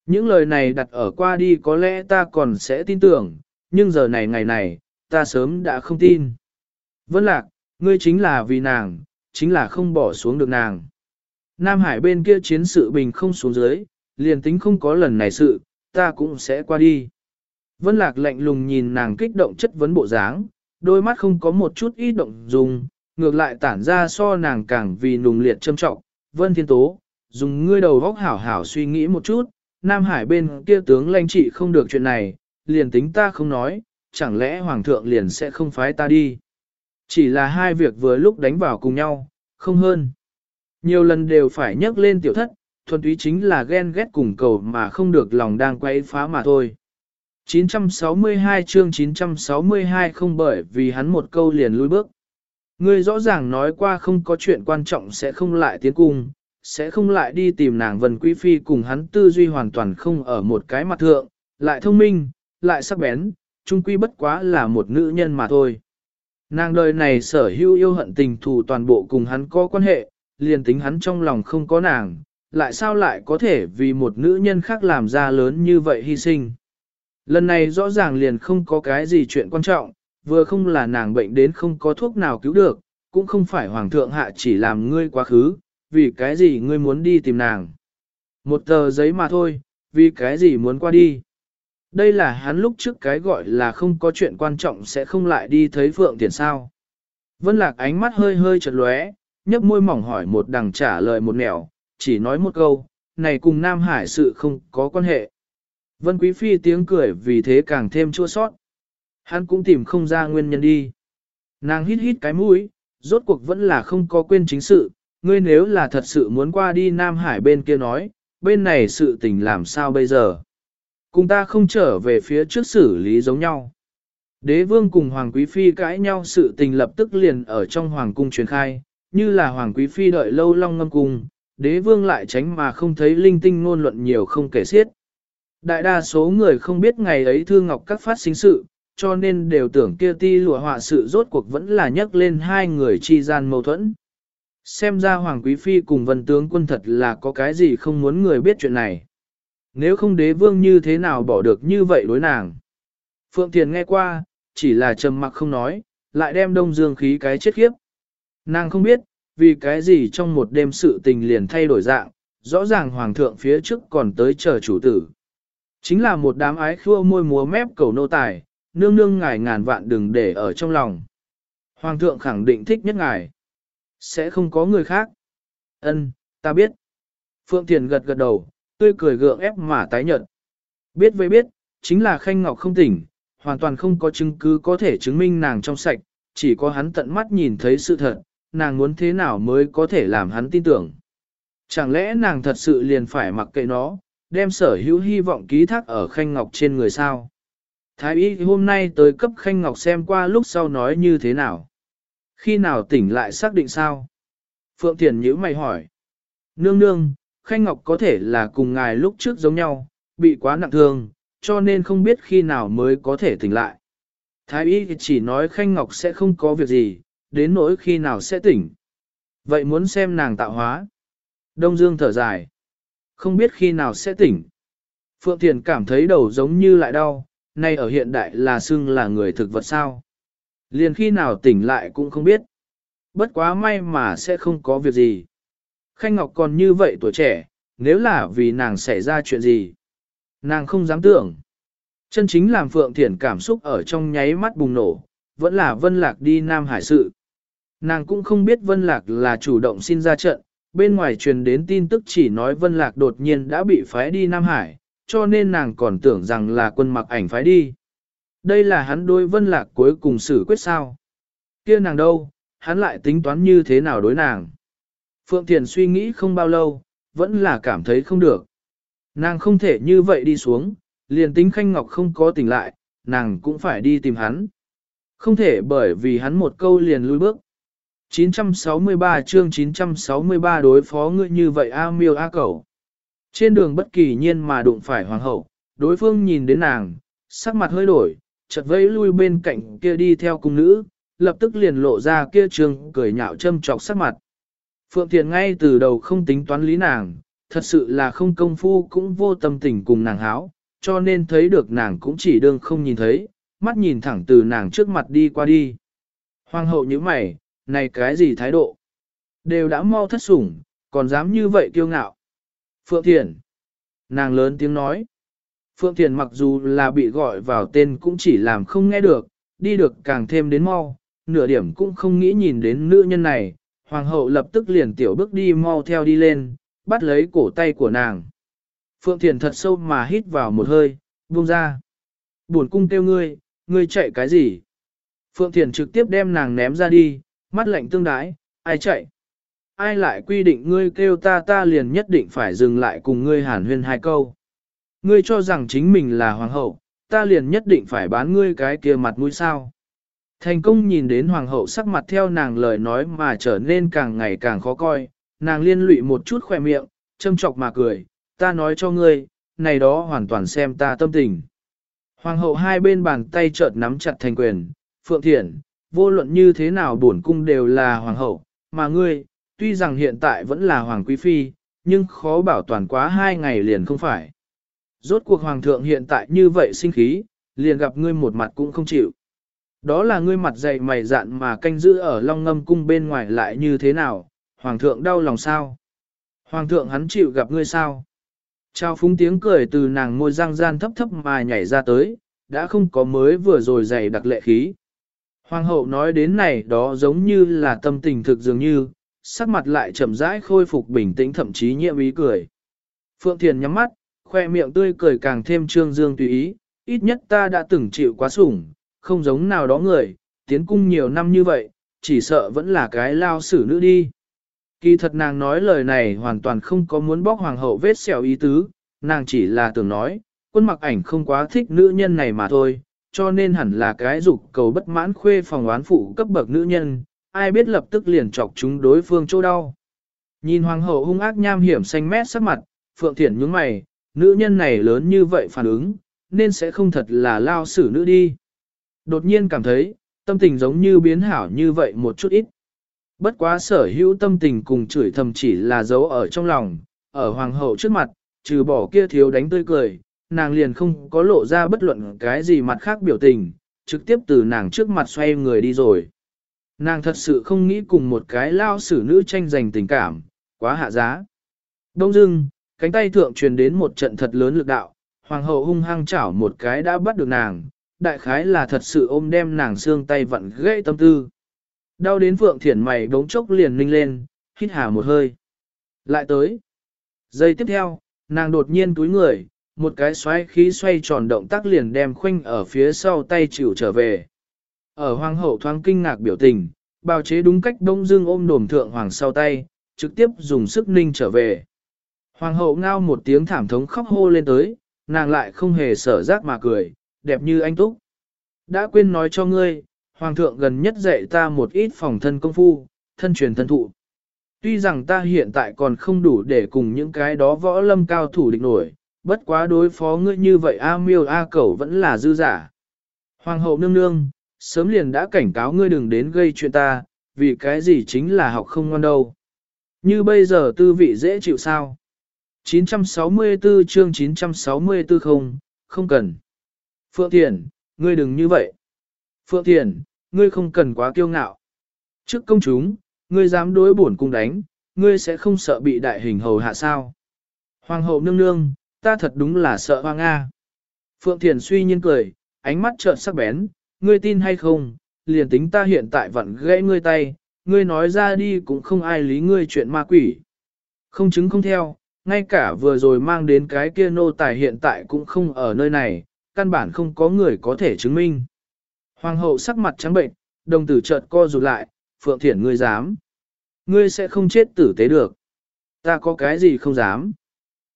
Những lời này đặt ở qua đi có lẽ ta còn sẽ tin tưởng, nhưng giờ này ngày này, ta sớm đã không tin. Vân lạc, ngươi chính là vì nàng, chính là không bỏ xuống được nàng. Nam Hải bên kia chiến sự bình không xuống dưới, liền tính không có lần này sự, ta cũng sẽ qua đi. Vân lạc lạnh lùng nhìn nàng kích động chất vấn bộ dáng, đôi mắt không có một chút ít động dùng, ngược lại tản ra so nàng càng vì nùng liệt châm trọng. Vân Thiên Tố, dùng ngươi đầu vóc hảo hảo suy nghĩ một chút, Nam Hải bên kia tướng lãnh trị không được chuyện này, liền tính ta không nói, chẳng lẽ Hoàng thượng liền sẽ không phái ta đi. Chỉ là hai việc vừa lúc đánh vào cùng nhau, không hơn. Nhiều lần đều phải nhắc lên tiểu thất, thuần túy chính là ghen ghét cùng cầu mà không được lòng đang quay phá mà thôi. 962 chương 962 không bởi vì hắn một câu liền lui bước. Ngươi rõ ràng nói qua không có chuyện quan trọng sẽ không lại tiến cung, sẽ không lại đi tìm nàng Vân Quý Phi cùng hắn tư duy hoàn toàn không ở một cái mặt thượng, lại thông minh, lại sắc bén, trung quy bất quá là một nữ nhân mà thôi. Nàng đời này sở hữu yêu hận tình thù toàn bộ cùng hắn có quan hệ, liền tính hắn trong lòng không có nàng, lại sao lại có thể vì một nữ nhân khác làm ra lớn như vậy hy sinh. Lần này rõ ràng liền không có cái gì chuyện quan trọng, vừa không là nàng bệnh đến không có thuốc nào cứu được, cũng không phải hoàng thượng hạ chỉ làm ngươi quá khứ, vì cái gì ngươi muốn đi tìm nàng. Một tờ giấy mà thôi, vì cái gì muốn qua đi. Đây là hắn lúc trước cái gọi là không có chuyện quan trọng sẽ không lại đi thấy Phượng Tiền sao. Vân Lạc ánh mắt hơi hơi chật lóe, nhấp môi mỏng hỏi một đằng trả lời một nẻo, chỉ nói một câu, này cùng Nam Hải sự không có quan hệ. Vân Quý Phi tiếng cười vì thế càng thêm chua sót. Hắn cũng tìm không ra nguyên nhân đi. Nàng hít hít cái mũi, rốt cuộc vẫn là không có quên chính sự, ngươi nếu là thật sự muốn qua đi Nam Hải bên kia nói, bên này sự tình làm sao bây giờ. Cùng ta không trở về phía trước xử lý giống nhau. Đế vương cùng Hoàng Quý Phi cãi nhau sự tình lập tức liền ở trong Hoàng cung truyền khai, như là Hoàng Quý Phi đợi lâu long ngâm cung, đế vương lại tránh mà không thấy linh tinh ngôn luận nhiều không kể xiết. Đại đa số người không biết ngày ấy Thư Ngọc các phát sinh sự, cho nên đều tưởng kia ti lụa họa sự rốt cuộc vẫn là nhắc lên hai người chi gian mâu thuẫn. Xem ra Hoàng Quý Phi cùng vân tướng quân thật là có cái gì không muốn người biết chuyện này. Nếu không đế vương như thế nào bỏ được như vậy đối nàng. Phượng Thiền nghe qua, chỉ là trầm mặc không nói, lại đem đông dương khí cái chết khiếp. Nàng không biết, vì cái gì trong một đêm sự tình liền thay đổi dạng, rõ ràng hoàng thượng phía trước còn tới chờ chủ tử. Chính là một đám ái khua môi múa mép cầu nô tài, nương nương ngài ngàn vạn đừng để ở trong lòng. Hoàng thượng khẳng định thích nhất ngài. Sẽ không có người khác. Ân, ta biết. Phượng Thiền gật gật đầu, tươi cười gượng ép mà tái nhận. Biết với biết, chính là Khanh Ngọc không tỉnh, hoàn toàn không có chứng cứ có thể chứng minh nàng trong sạch, chỉ có hắn tận mắt nhìn thấy sự thật, nàng muốn thế nào mới có thể làm hắn tin tưởng. Chẳng lẽ nàng thật sự liền phải mặc kệ nó, đem sở hữu hy vọng ký thác ở Khanh Ngọc trên người sao? Thái y hôm nay tới cấp Khanh Ngọc xem qua lúc sau nói như thế nào. Khi nào tỉnh lại xác định sao? Phượng Thiền nhữ mày hỏi. Nương nương, Khanh Ngọc có thể là cùng ngài lúc trước giống nhau, bị quá nặng thương, cho nên không biết khi nào mới có thể tỉnh lại. Thái y chỉ nói Khanh Ngọc sẽ không có việc gì, đến nỗi khi nào sẽ tỉnh. Vậy muốn xem nàng tạo hóa. Đông Dương thở dài. Không biết khi nào sẽ tỉnh. Phượng Thiền cảm thấy đầu giống như lại đau, nay ở hiện đại là xưng là người thực vật sao. Liền khi nào tỉnh lại cũng không biết. Bất quá may mà sẽ không có việc gì. Khanh Ngọc còn như vậy tuổi trẻ, nếu là vì nàng xảy ra chuyện gì. Nàng không dám tưởng. Chân chính làm Phượng Thiển cảm xúc ở trong nháy mắt bùng nổ, vẫn là Vân Lạc đi Nam Hải sự. Nàng cũng không biết Vân Lạc là chủ động xin ra trận, bên ngoài truyền đến tin tức chỉ nói Vân Lạc đột nhiên đã bị phái đi Nam Hải, cho nên nàng còn tưởng rằng là quân mặc ảnh phái đi. Đây là hắn đối Vân Lạc cuối cùng xử quyết sao. kia nàng đâu, hắn lại tính toán như thế nào đối nàng. Phượng Thiền suy nghĩ không bao lâu, vẫn là cảm thấy không được. Nàng không thể như vậy đi xuống, liền tính Khanh Ngọc không có tỉnh lại, nàng cũng phải đi tìm hắn. Không thể bởi vì hắn một câu liền lui bước. 963 chương 963 đối phó ngươi như vậy A miêu A cẩu. Trên đường bất kỳ nhiên mà đụng phải hoàng hậu, đối phương nhìn đến nàng, sắc mặt hơi đổi, chợt vẫy lui bên cạnh kia đi theo cung nữ, lập tức liền lộ ra kia trường cười nhạo châm chọc sắc mặt. Phượng Thiền ngay từ đầu không tính toán lý nàng, thật sự là không công phu cũng vô tâm tình cùng nàng háo, cho nên thấy được nàng cũng chỉ đương không nhìn thấy, mắt nhìn thẳng từ nàng trước mặt đi qua đi. Hoàng hậu như mày, này cái gì thái độ? Đều đã mau thất sủng, còn dám như vậy kiêu ngạo. Phượng Thiền. Nàng lớn tiếng nói. Phượng Thiền mặc dù là bị gọi vào tên cũng chỉ làm không nghe được, đi được càng thêm đến mau, nửa điểm cũng không nghĩ nhìn đến nữ nhân này. Hoàng hậu lập tức liền tiểu bước đi mau theo đi lên, bắt lấy cổ tay của nàng. Phượng Thiền thật sâu mà hít vào một hơi, buông ra. Buồn cung kêu ngươi, ngươi chạy cái gì? Phượng Thiền trực tiếp đem nàng ném ra đi, mắt lạnh tương đái, ai chạy? Ai lại quy định ngươi kêu ta ta liền nhất định phải dừng lại cùng ngươi hàn huyên hai câu. Ngươi cho rằng chính mình là hoàng hậu, ta liền nhất định phải bán ngươi cái kia mặt mũi sao. Thành công nhìn đến hoàng hậu sắc mặt theo nàng lời nói mà trở nên càng ngày càng khó coi, nàng liên lụy một chút khỏe miệng, châm chọc mà cười, ta nói cho ngươi, này đó hoàn toàn xem ta tâm tình. Hoàng hậu hai bên bàn tay chợt nắm chặt thành quyền, Phượng Thiển, vô luận như thế nào bổn cung đều là hoàng hậu, mà ngươi, tuy rằng hiện tại vẫn là hoàng quý phi, nhưng khó bảo toàn quá hai ngày liền không phải. Rốt cuộc hoàng thượng hiện tại như vậy sinh khí, liền gặp ngươi một mặt cũng không chịu. Đó là ngươi mặt dày mày dạn mà canh giữ ở long ngâm cung bên ngoài lại như thế nào, hoàng thượng đau lòng sao? Hoàng thượng hắn chịu gặp ngươi sao? Trao phúng tiếng cười từ nàng môi răng gian thấp thấp mà nhảy ra tới, đã không có mới vừa rồi dày đặc lệ khí. Hoàng hậu nói đến này đó giống như là tâm tình thực dường như, sắc mặt lại chậm rãi khôi phục bình tĩnh thậm chí nhiệm ý cười. Phượng Thiền nhắm mắt, khoe miệng tươi cười càng thêm trương dương tùy ý, ít nhất ta đã từng chịu quá sủng, không giống nào đó người, tiến cung nhiều năm như vậy, chỉ sợ vẫn là cái lao xử nữ đi. Kỳ thật nàng nói lời này hoàn toàn không có muốn bóc hoàng hậu vết sẹo ý tứ, nàng chỉ là tưởng nói, quân mặc ảnh không quá thích nữ nhân này mà thôi, cho nên hẳn là cái dục cầu bất mãn khuê phòng oán phụ cấp bậc nữ nhân, ai biết lập tức liền chọc chúng đối phương chỗ đau. Nhìn hoàng hậu hung ác nham hiểm xanh mét sắc mặt, Phượng Thiển nhướng mày, nữ nhân này lớn như vậy phản ứng, nên sẽ không thật là lao xử nữ đi. Đột nhiên cảm thấy, tâm tình giống như biến hảo như vậy một chút ít. Bất quá sở hữu tâm tình cùng chửi thầm chỉ là dấu ở trong lòng, ở hoàng hậu trước mặt, trừ bỏ kia thiếu đánh tươi cười, nàng liền không có lộ ra bất luận cái gì mặt khác biểu tình, trực tiếp từ nàng trước mặt xoay người đi rồi. Nàng thật sự không nghĩ cùng một cái lao xử nữ tranh giành tình cảm, quá hạ giá. Đông dưng, cánh tay thượng truyền đến một trận thật lớn lực đạo, hoàng hậu hung hăng chảo một cái đã bắt được nàng, đại khái là thật sự ôm đem nàng xương tay vặn gãy tâm tư. Đau đến Phượng Thiển mày đống chốc liền ninh lên, hít hà một hơi. Lại tới. Giây tiếp theo, nàng đột nhiên túi người, một cái xoay khí xoay tròn động tác liền đem khoanh ở phía sau tay chịu trở về. Ở hoàng hậu thoáng kinh ngạc biểu tình, bào chế đúng cách đông dương ôm đồm thượng hoàng sau tay, trực tiếp dùng sức ninh trở về. Hoàng hậu ngao một tiếng thảm thống khóc hô lên tới, nàng lại không hề sở giác mà cười, đẹp như anh túc. Đã quên nói cho ngươi, hoàng thượng gần nhất dạy ta một ít phòng thân công phu, thân truyền thân thụ. Tuy rằng ta hiện tại còn không đủ để cùng những cái đó võ lâm cao thủ địch nổi, bất quá đối phó ngươi như vậy A miêu A cẩu vẫn là dư giả. Hoàng hậu nương nương, sớm liền đã cảnh cáo ngươi đừng đến gây chuyện ta, vì cái gì chính là học không ngon đâu. Như bây giờ tư vị dễ chịu sao? 964 chương 964 không, không cần. Phượng Thiền, ngươi đừng như vậy. Phượng Thiền, ngươi không cần quá kiêu ngạo. Trước công chúng, ngươi dám đối bổn cung đánh, ngươi sẽ không sợ bị đại hình hầu hạ sao. Hoàng hậu nương nương, ta thật đúng là sợ hoang Nga. Phượng Thiền suy nhiên cười, ánh mắt trợn sắc bén, ngươi tin hay không, liền tính ta hiện tại vẫn gãy ngươi tay, ngươi nói ra đi cũng không ai lý ngươi chuyện ma quỷ. Không chứng không theo, ngay cả vừa rồi mang đến cái kia nô tài hiện tại cũng không ở nơi này, căn bản không có người có thể chứng minh. Hoàng hậu sắc mặt trắng bệnh, đồng tử chợt co rụt lại, Phượng Thiển ngươi dám. Ngươi sẽ không chết tử tế được. Ta có cái gì không dám.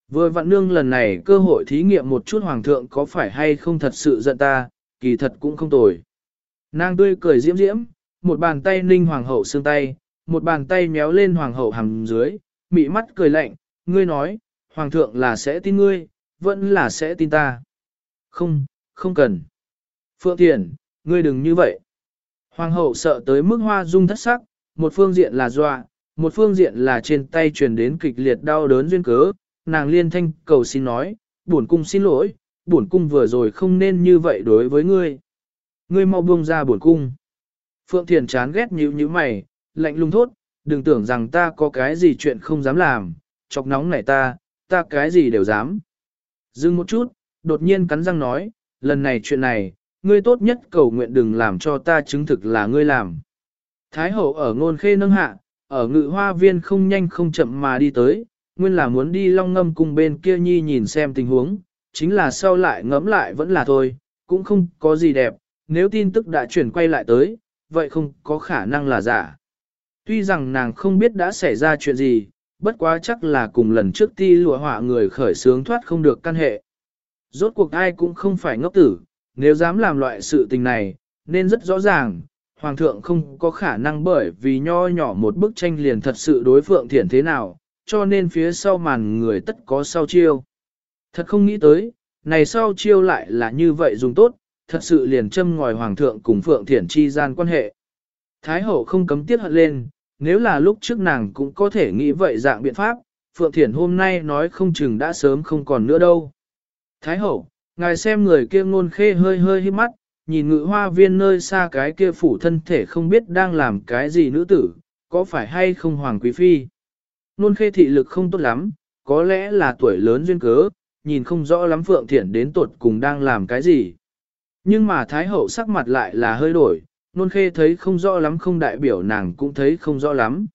Vừa vặn nương lần này cơ hội thí nghiệm một chút hoàng thượng có phải hay không thật sự giận ta, kỳ thật cũng không tồi. Nàng tươi cười diễm diễm, một bàn tay ninh hoàng hậu xương tay, một bàn tay méo lên hoàng hậu hàm dưới, mị mắt cười lạnh, ngươi nói, hoàng thượng là sẽ tin ngươi, vẫn là sẽ tin ta. Không, không cần. Phượng Thiển, ngươi đừng như vậy. Hoàng hậu sợ tới mức hoa dung thất sắc, một phương diện là dọa, một phương diện là trên tay truyền đến kịch liệt đau đớn duyên cớ, nàng liên thanh cầu xin nói, buồn cung xin lỗi, bổn cung vừa rồi không nên như vậy đối với ngươi. Ngươi mau buông ra bổn cung. Phượng Thiền chán ghét nhíu như mày, lạnh lùng thốt, đừng tưởng rằng ta có cái gì chuyện không dám làm, chọc nóng này ta, ta cái gì đều dám. Dừng một chút, đột nhiên cắn răng nói, lần này chuyện này, ngươi tốt nhất cầu nguyện đừng làm cho ta chứng thực là ngươi làm. Thái hậu ở ngôn khê nâng hạ, ở ngự hoa viên không nhanh không chậm mà đi tới, nguyên là muốn đi long ngâm cùng bên kia nhi nhìn xem tình huống, chính là sau lại ngẫm lại vẫn là thôi, cũng không có gì đẹp, nếu tin tức đã chuyển quay lại tới, vậy không có khả năng là giả. Tuy rằng nàng không biết đã xảy ra chuyện gì, bất quá chắc là cùng lần trước ti lụa họa người khởi sướng thoát không được căn hệ. Rốt cuộc ai cũng không phải ngốc tử, nếu dám làm loại sự tình này, nên rất rõ ràng, Hoàng thượng không có khả năng bởi vì nho nhỏ một bức tranh liền thật sự đối phượng thiện thế nào, cho nên phía sau màn người tất có sau chiêu. Thật không nghĩ tới, này sau chiêu lại là như vậy dùng tốt, thật sự liền châm ngòi Hoàng thượng cùng phượng thiển chi gian quan hệ. Thái hậu không cấm tiết hận lên, nếu là lúc trước nàng cũng có thể nghĩ vậy dạng biện pháp, Phượng Thiển hôm nay nói không chừng đã sớm không còn nữa đâu. Thái hậu, ngài xem người kia ngôn khê hơi hơi hít mắt, nhìn ngự hoa viên nơi xa cái kia phủ thân thể không biết đang làm cái gì nữ tử, có phải hay không hoàng quý phi. Nôn khê thị lực không tốt lắm, có lẽ là tuổi lớn duyên cớ, nhìn không rõ lắm Phượng Thiển đến tuột cùng đang làm cái gì. Nhưng mà Thái hậu sắc mặt lại là hơi đổi, nôn khê thấy không rõ lắm không đại biểu nàng cũng thấy không rõ lắm.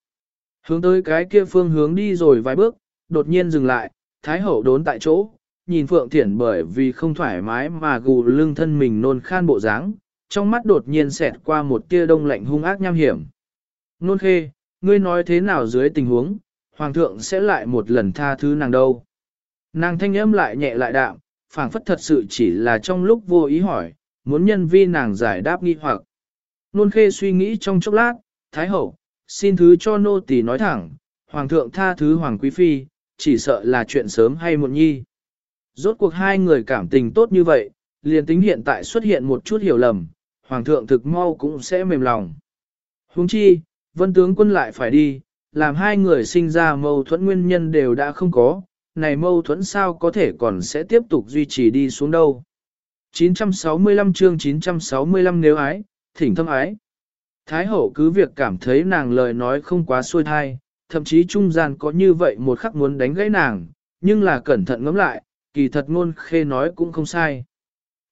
Hướng tới cái kia phương hướng đi rồi vài bước, đột nhiên dừng lại, Thái hậu đốn tại chỗ, nhìn Phượng Thiển bởi vì không thoải mái mà gù lưng thân mình nôn khan bộ dáng, trong mắt đột nhiên xẹt qua một tia đông lạnh hung ác nham hiểm. Nôn khê, ngươi nói thế nào dưới tình huống, Hoàng thượng sẽ lại một lần tha thứ nàng đâu. Nàng thanh âm lại nhẹ lại đạm, phảng phất thật sự chỉ là trong lúc vô ý hỏi, muốn nhân vi nàng giải đáp nghi hoặc. Nôn khê suy nghĩ trong chốc lát, Thái hậu, xin thứ cho nô tỳ nói thẳng, Hoàng thượng tha thứ Hoàng Quý Phi, chỉ sợ là chuyện sớm hay muộn nhi. Rốt cuộc hai người cảm tình tốt như vậy, liền tính hiện tại xuất hiện một chút hiểu lầm, Hoàng thượng thực mau cũng sẽ mềm lòng. Huống chi, vân tướng quân lại phải đi, làm hai người sinh ra mâu thuẫn nguyên nhân đều đã không có, này mâu thuẫn sao có thể còn sẽ tiếp tục duy trì đi xuống đâu. 965 chương 965 nếu ái, thỉnh thâm ái. Thái hậu cứ việc cảm thấy nàng lời nói không quá xuôi thai, thậm chí trung gian có như vậy một khắc muốn đánh gãy nàng, nhưng là cẩn thận ngẫm lại, kỳ thật ngôn khê nói cũng không sai.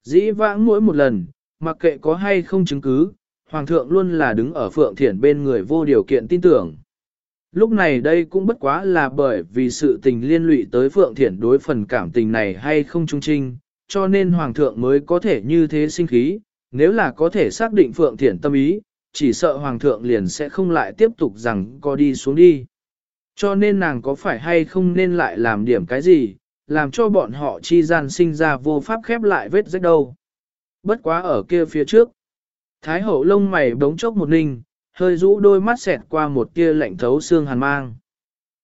Dĩ vãng mỗi một lần, mặc kệ có hay không chứng cứ, Hoàng thượng luôn là đứng ở Phượng Thiển bên người vô điều kiện tin tưởng. Lúc này đây cũng bất quá là bởi vì sự tình liên lụy tới Phượng Thiển đối phần cảm tình này hay không trung trinh, cho nên Hoàng thượng mới có thể như thế sinh khí, nếu là có thể xác định Phượng Thiển tâm ý, chỉ sợ Hoàng thượng liền sẽ không lại tiếp tục rằng có đi xuống đi. Cho nên nàng có phải hay không nên lại làm điểm cái gì, làm cho bọn họ chi gian sinh ra vô pháp khép lại vết rách đâu. bất quá ở kia phía trước. Thái hậu lông mày bóng chốc một ninh, hơi rũ đôi mắt xẹt qua một tia lạnh thấu xương hàn mang.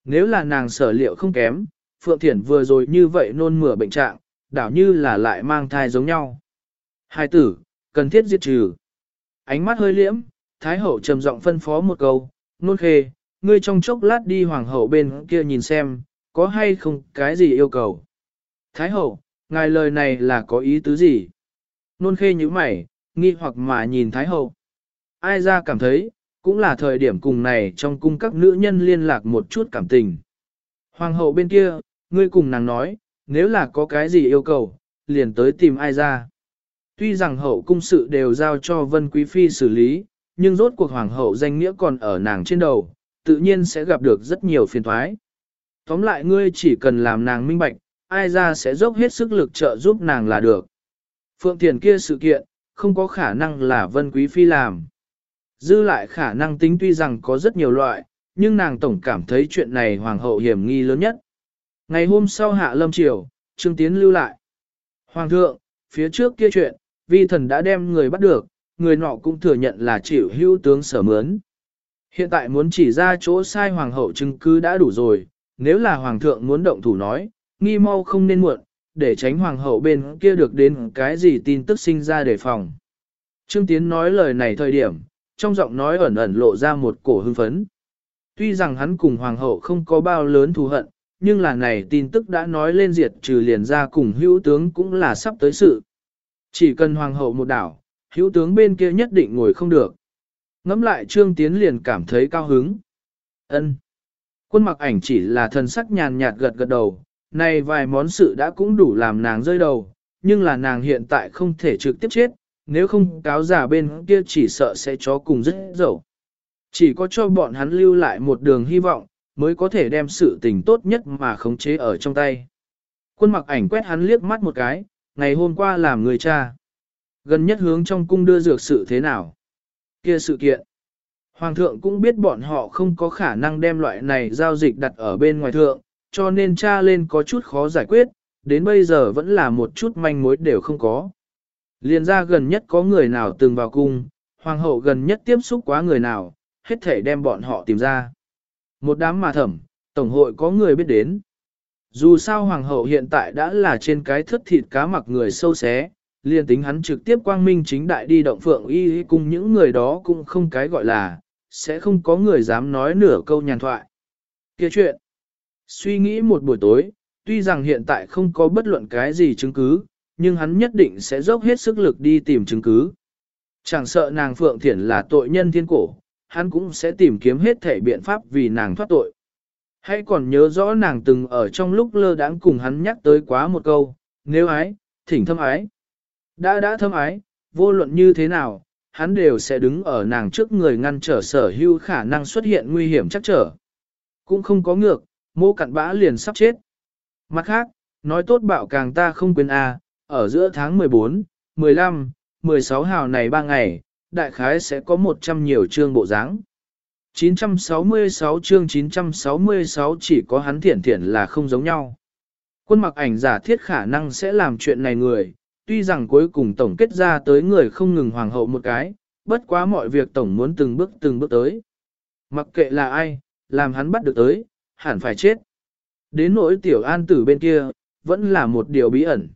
Nếu là nàng sở liệu không kém, Phượng Thiển vừa rồi như vậy nôn mửa bệnh trạng, đảo như là lại mang thai giống nhau. Hai tử, cần thiết diệt trừ. Ánh mắt hơi liễm, Thái hậu trầm giọng phân phó một câu, nôn khê, ngươi trong chốc lát đi hoàng hậu bên kia nhìn xem, có hay không cái gì yêu cầu. Thái hậu, ngài lời này là có ý tứ gì? Nôn khê như mày, nghi hoặc mà nhìn Thái hậu. Ai ra cảm thấy, cũng là thời điểm cùng này trong cung các nữ nhân liên lạc một chút cảm tình. Hoàng hậu bên kia, ngươi cùng nàng nói, nếu là có cái gì yêu cầu, liền tới tìm ai ra. Tuy rằng hậu cung sự đều giao cho Vân Quý Phi xử lý, nhưng rốt cuộc hoàng hậu danh nghĩa còn ở nàng trên đầu, tự nhiên sẽ gặp được rất nhiều phiền thoái. Tóm lại ngươi chỉ cần làm nàng minh bạch, ai ra sẽ dốc hết sức lực trợ giúp nàng là được. Phượng Thiền kia sự kiện, không có khả năng là Vân Quý Phi làm. Dư lại khả năng tính tuy rằng có rất nhiều loại, nhưng nàng tổng cảm thấy chuyện này hoàng hậu hiểm nghi lớn nhất. Ngày hôm sau hạ lâm triều, Trương Tiến lưu lại. Hoàng thượng, phía trước kia chuyện, vi thần đã đem người bắt được, người nọ cũng thừa nhận là chịu hưu tướng sở mướn. Hiện tại muốn chỉ ra chỗ sai hoàng hậu chứng cứ đã đủ rồi, nếu là hoàng thượng muốn động thủ nói, nghi mau không nên muộn, để tránh hoàng hậu bên kia được đến cái gì tin tức sinh ra đề phòng. Trương Tiến nói lời này thời điểm, trong giọng nói ẩn ẩn lộ ra một cổ hưng phấn. Tuy rằng hắn cùng hoàng hậu không có bao lớn thù hận, nhưng là này tin tức đã nói lên diệt trừ liền ra cùng hữu tướng cũng là sắp tới sự. Chỉ cần hoàng hậu một đảo, hữu tướng bên kia nhất định ngồi không được. Ngắm lại trương tiến liền cảm thấy cao hứng. ân Quân mặc ảnh chỉ là thần sắc nhàn nhạt gật gật đầu, này vài món sự đã cũng đủ làm nàng rơi đầu, nhưng là nàng hiện tại không thể trực tiếp chết, nếu không cáo giả bên kia chỉ sợ sẽ chó cùng rất dẫu. Chỉ có cho bọn hắn lưu lại một đường hy vọng, mới có thể đem sự tình tốt nhất mà khống chế ở trong tay. Quân mặc ảnh quét hắn liếc mắt một cái, ngày hôm qua làm người cha. Gần nhất hướng trong cung đưa dược sự thế nào? Kia sự kiện. Hoàng thượng cũng biết bọn họ không có khả năng đem loại này giao dịch đặt ở bên ngoài thượng, cho nên cha lên có chút khó giải quyết, đến bây giờ vẫn là một chút manh mối đều không có. Liên ra gần nhất có người nào từng vào cung, hoàng hậu gần nhất tiếp xúc quá người nào, hết thể đem bọn họ tìm ra. Một đám mà thẩm, tổng hội có người biết đến. Dù sao hoàng hậu hiện tại đã là trên cái thất thịt cá mặc người sâu xé, liền tính hắn trực tiếp quang minh chính đại đi động phượng y cùng những người đó cũng không cái gọi là, sẽ không có người dám nói nửa câu nhàn thoại. Kia chuyện, suy nghĩ một buổi tối, tuy rằng hiện tại không có bất luận cái gì chứng cứ, nhưng hắn nhất định sẽ dốc hết sức lực đi tìm chứng cứ. Chẳng sợ nàng Phượng Thiển là tội nhân thiên cổ, hắn cũng sẽ tìm kiếm hết thể biện pháp vì nàng thoát tội. Hãy còn nhớ rõ nàng từng ở trong lúc lơ đãng cùng hắn nhắc tới quá một câu, nếu ái, thỉnh thâm ái. Đã đã thâm ái, vô luận như thế nào, hắn đều sẽ đứng ở nàng trước người ngăn trở sở hữu khả năng xuất hiện nguy hiểm chắc trở. Cũng không có ngược, mô cặn bã liền sắp chết. Mặt khác, nói tốt bạo càng ta không quên A, ở giữa tháng 14, 15, 16 hào này 3 ngày, đại khái sẽ có 100 nhiều chương bộ dáng. 966 chương 966 chỉ có hắn thiển thiển là không giống nhau. Quân mặc ảnh giả thiết khả năng sẽ làm chuyện này người, tuy rằng cuối cùng tổng kết ra tới người không ngừng hoàng hậu một cái, bất quá mọi việc tổng muốn từng bước từng bước tới. Mặc kệ là ai, làm hắn bắt được tới, hẳn phải chết. Đến nỗi tiểu an tử bên kia, vẫn là một điều bí ẩn.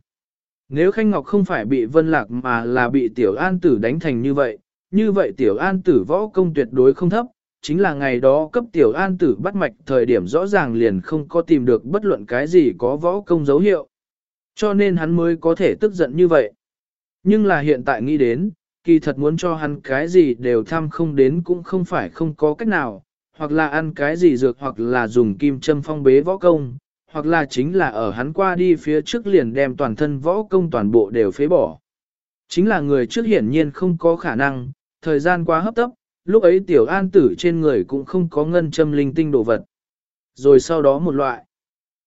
Nếu Khanh Ngọc không phải bị vân lạc mà là bị tiểu an tử đánh thành như vậy, như vậy tiểu an tử võ công tuyệt đối không thấp, chính là ngày đó cấp tiểu an tử bắt mạch thời điểm rõ ràng liền không có tìm được bất luận cái gì có võ công dấu hiệu. Cho nên hắn mới có thể tức giận như vậy. Nhưng là hiện tại nghĩ đến, kỳ thật muốn cho hắn cái gì đều tham không đến cũng không phải không có cách nào, hoặc là ăn cái gì dược hoặc là dùng kim châm phong bế võ công, hoặc là chính là ở hắn qua đi phía trước liền đem toàn thân võ công toàn bộ đều phế bỏ. Chính là người trước hiển nhiên không có khả năng, thời gian quá hấp tấp, lúc ấy tiểu an tử trên người cũng không có ngân châm linh tinh đồ vật. Rồi sau đó một loại,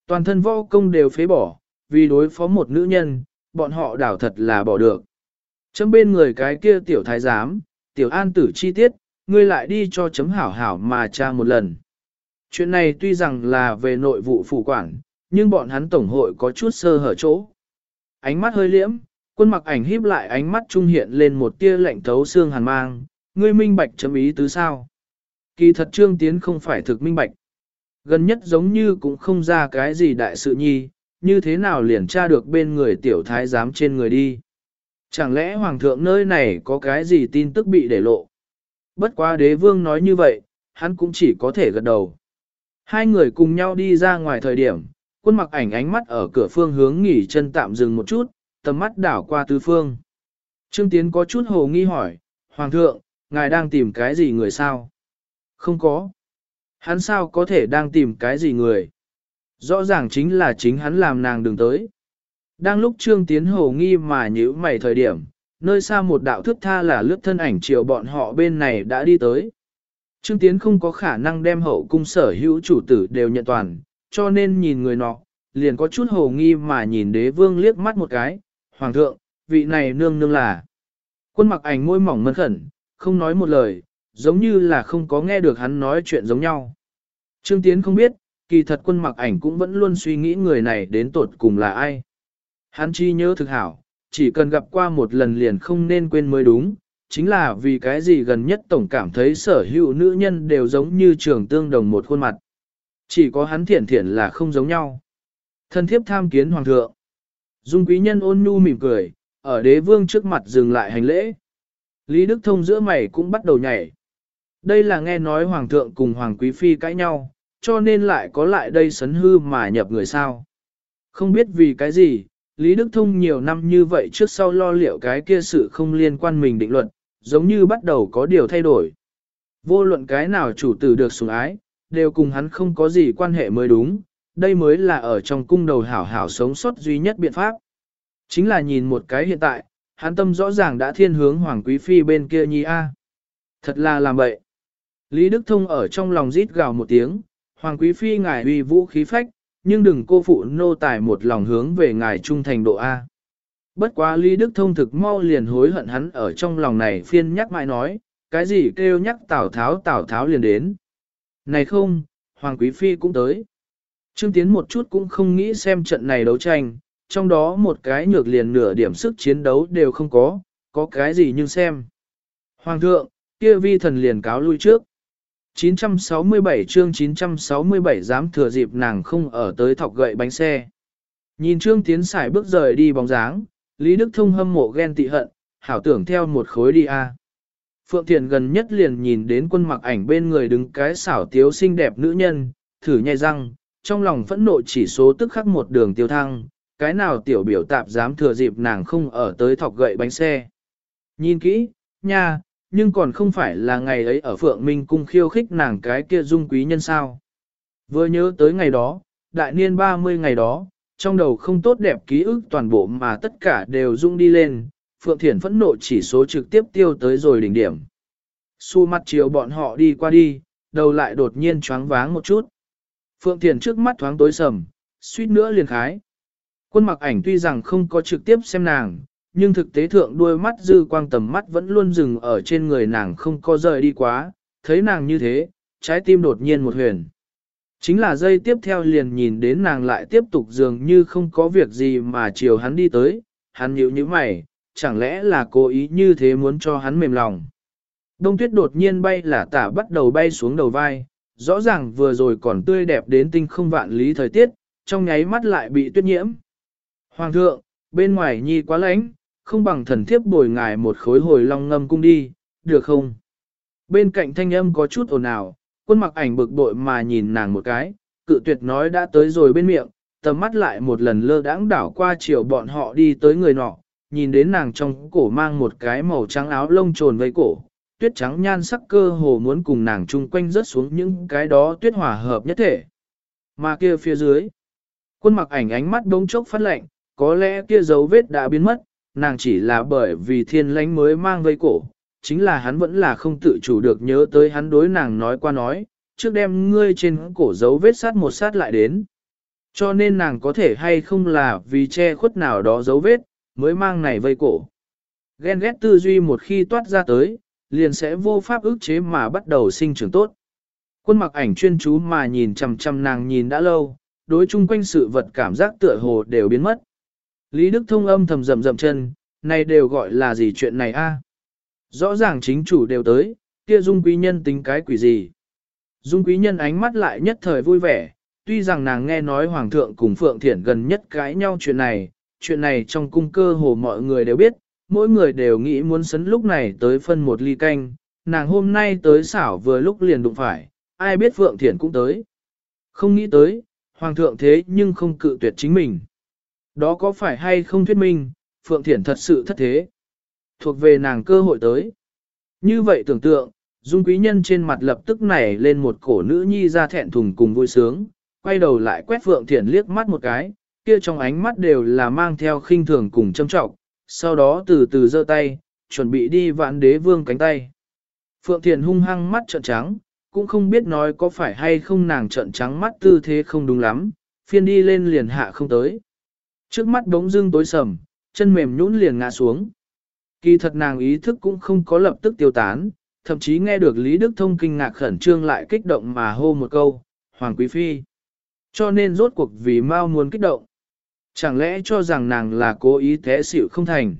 toàn thân võ công đều phế bỏ, vì đối phó một nữ nhân, bọn họ đảo thật là bỏ được. Chấm bên người cái kia tiểu thái giám, tiểu an tử chi tiết, ngươi lại đi cho chấm hảo hảo mà tra một lần. Chuyện này tuy rằng là về nội vụ phủ quản, nhưng bọn hắn tổng hội có chút sơ hở chỗ. Ánh mắt hơi liễm, Quân mặc ảnh híp lại ánh mắt trung hiện lên một tia lạnh thấu xương hàn mang, ngươi minh bạch chấm ý tứ sao. Kỳ thật trương tiến không phải thực minh bạch. Gần nhất giống như cũng không ra cái gì đại sự nhi, như thế nào liền tra được bên người tiểu thái giám trên người đi. Chẳng lẽ hoàng thượng nơi này có cái gì tin tức bị để lộ? Bất quá đế vương nói như vậy, hắn cũng chỉ có thể gật đầu. Hai người cùng nhau đi ra ngoài thời điểm, quân mặc ảnh ánh mắt ở cửa phương hướng nghỉ chân tạm dừng một chút, tầm mắt đảo qua tứ phương. Trương Tiến có chút hồ nghi hỏi, Hoàng thượng, ngài đang tìm cái gì người sao? Không có. Hắn sao có thể đang tìm cái gì người? Rõ ràng chính là chính hắn làm nàng đừng tới. Đang lúc Trương Tiến hồ nghi mà nhíu mày thời điểm, nơi xa một đạo thức tha là lướt thân ảnh chiều bọn họ bên này đã đi tới. Trương Tiến không có khả năng đem hậu cung sở hữu chủ tử đều nhận toàn, cho nên nhìn người nọ, liền có chút hồ nghi mà nhìn đế vương liếc mắt một cái, hoàng thượng, vị này nương nương là. Quân mặc ảnh môi mỏng mân khẩn, không nói một lời, giống như là không có nghe được hắn nói chuyện giống nhau. Trương Tiến không biết, kỳ thật quân mặc ảnh cũng vẫn luôn suy nghĩ người này đến tột cùng là ai. Hắn chi nhớ thực hảo, chỉ cần gặp qua một lần liền không nên quên mới đúng, chính là vì cái gì gần nhất tổng cảm thấy sở hữu nữ nhân đều giống như trường tương đồng một khuôn mặt. Chỉ có hắn thiện thiện là không giống nhau. Thân thiếp tham kiến hoàng thượng. Dung quý nhân ôn nhu mỉm cười, ở đế vương trước mặt dừng lại hành lễ. Lý Đức Thông giữa mày cũng bắt đầu nhảy. Đây là nghe nói hoàng thượng cùng hoàng quý phi cãi nhau, cho nên lại có lại đây sấn hư mà nhập người sao. Không biết vì cái gì, Lý Đức Thông nhiều năm như vậy trước sau lo liệu cái kia sự không liên quan mình định luận, giống như bắt đầu có điều thay đổi. Vô luận cái nào chủ tử được sủng ái, đều cùng hắn không có gì quan hệ mới đúng, đây mới là ở trong cung đầu hảo hảo sống sót duy nhất biện pháp. Chính là nhìn một cái hiện tại, hắn tâm rõ ràng đã thiên hướng Hoàng Quý Phi bên kia nhi A. Thật là làm vậy. Lý Đức Thông ở trong lòng rít gào một tiếng, Hoàng Quý Phi ngài uy vũ khí phách, nhưng đừng cô phụ nô tài một lòng hướng về ngài trung thành độ A. Bất quá Lý Đức Thông thực mau liền hối hận hắn ở trong lòng này phiên nhắc mãi nói, cái gì kêu nhắc Tào Tháo Tào Tháo liền đến. Này không, Hoàng Quý Phi cũng tới. Trương Tiến một chút cũng không nghĩ xem trận này đấu tranh, trong đó một cái nhược liền nửa điểm sức chiến đấu đều không có, có cái gì nhưng xem. Hoàng thượng, kia vi thần liền cáo lui trước. 967 chương 967 dám thừa dịp nàng không ở tới thọc gậy bánh xe. Nhìn Trương Tiến xài bước rời đi bóng dáng, Lý Đức Thông hâm mộ ghen tị hận, hảo tưởng theo một khối đi a. À. Phượng Thiền gần nhất liền nhìn đến quân mặc ảnh bên người đứng cái xảo tiếu xinh đẹp nữ nhân, thử nhai răng, trong lòng phẫn nộ chỉ số tức khắc một đường tiêu thăng, cái nào tiểu biểu tạp dám thừa dịp nàng không ở tới thọc gậy bánh xe. Nhìn kỹ, nha, nhưng còn không phải là ngày ấy ở Phượng Minh cung khiêu khích nàng cái kia dung quý nhân sao. Vừa nhớ tới ngày đó, đại niên 30 ngày đó, trong đầu không tốt đẹp ký ức toàn bộ mà tất cả đều rung đi lên, Phượng Thiển phẫn nộ chỉ số trực tiếp tiêu tới rồi đỉnh điểm. Xu mặt chiều bọn họ đi qua đi, đầu lại đột nhiên choáng váng một chút. Phượng Thiển trước mắt thoáng tối sầm, suýt nữa liền khái. Quân mặc ảnh tuy rằng không có trực tiếp xem nàng, nhưng thực tế thượng đuôi mắt dư quang tầm mắt vẫn luôn dừng ở trên người nàng không có rời đi quá, thấy nàng như thế, trái tim đột nhiên một huyền. Chính là dây tiếp theo liền nhìn đến nàng lại tiếp tục dường như không có việc gì mà chiều hắn đi tới, hắn nhíu như mày, chẳng lẽ là cố ý như thế muốn cho hắn mềm lòng. Đông tuyết đột nhiên bay là tả bắt đầu bay xuống đầu vai, rõ ràng vừa rồi còn tươi đẹp đến tinh không vạn lý thời tiết, trong nháy mắt lại bị tuyết nhiễm. Hoàng thượng, bên ngoài nhi quá lạnh, không bằng thần thiếp bồi ngài một khối hồi long ngâm cung đi, được không? Bên cạnh thanh âm có chút ồn ào, quân mặc ảnh bực bội mà nhìn nàng một cái, cự tuyệt nói đã tới rồi bên miệng, tầm mắt lại một lần lơ đãng đảo qua chiều bọn họ đi tới người nọ, nhìn đến nàng trong cổ mang một cái màu trắng áo lông trồn vây cổ, tuyết trắng nhan sắc cơ hồ muốn cùng nàng chung quanh rớt xuống những cái đó tuyết hòa hợp nhất thể. Mà kia phía dưới, quân mặc ảnh ánh mắt đống chốc phát lạnh, có lẽ kia dấu vết đã biến mất, nàng chỉ là bởi vì thiên lánh mới mang vây cổ, chính là hắn vẫn là không tự chủ được nhớ tới hắn đối nàng nói qua nói, trước đem ngươi trên cổ dấu vết sát một sát lại đến. Cho nên nàng có thể hay không là vì che khuất nào đó dấu vết, mới mang này vây cổ. Ghen ghét tư duy một khi toát ra tới, liền sẽ vô pháp ức chế mà bắt đầu sinh trưởng tốt. Quân mặc ảnh chuyên chú mà nhìn chằm chằm nàng nhìn đã lâu, đối chung quanh sự vật cảm giác tựa hồ đều biến mất. Lý Đức Thông âm thầm rầm rầm chân, này đều gọi là gì chuyện này a? Rõ ràng chính chủ đều tới, kia dung quý nhân tính cái quỷ gì. Dung quý nhân ánh mắt lại nhất thời vui vẻ, tuy rằng nàng nghe nói hoàng thượng cùng Phượng Thiển gần nhất cãi nhau chuyện này, chuyện này trong cung cơ hồ mọi người đều biết, mỗi người đều nghĩ muốn sấn lúc này tới phân một ly canh, nàng hôm nay tới xảo vừa lúc liền đụng phải, ai biết Phượng Thiển cũng tới. Không nghĩ tới, Hoàng thượng thế nhưng không cự tuyệt chính mình. Đó có phải hay không thuyết minh, Phượng Thiển thật sự thất thế. Thuộc về nàng cơ hội tới. Như vậy tưởng tượng, Dung quý nhân trên mặt lập tức nảy lên một cổ nữ nhi ra thẹn thùng cùng vui sướng, quay đầu lại quét Phượng Thiển liếc mắt một cái, kia trong ánh mắt đều là mang theo khinh thường cùng châm trọng, sau đó từ từ giơ tay, chuẩn bị đi vạn đế vương cánh tay. Phượng Thiển hung hăng mắt trợn trắng, cũng không biết nói có phải hay không nàng trợn trắng mắt tư thế không đúng lắm, phiên đi lên liền hạ không tới. Trước mắt bóng dưng tối sầm, chân mềm nhũn liền ngã xuống. Kỳ thật nàng ý thức cũng không có lập tức tiêu tán, thậm chí nghe được Lý Đức Thông kinh ngạc khẩn trương lại kích động mà hô một câu, Hoàng Quý Phi. Cho nên rốt cuộc vì mau muốn kích động. Chẳng lẽ cho rằng nàng là cố ý thế xịu không thành.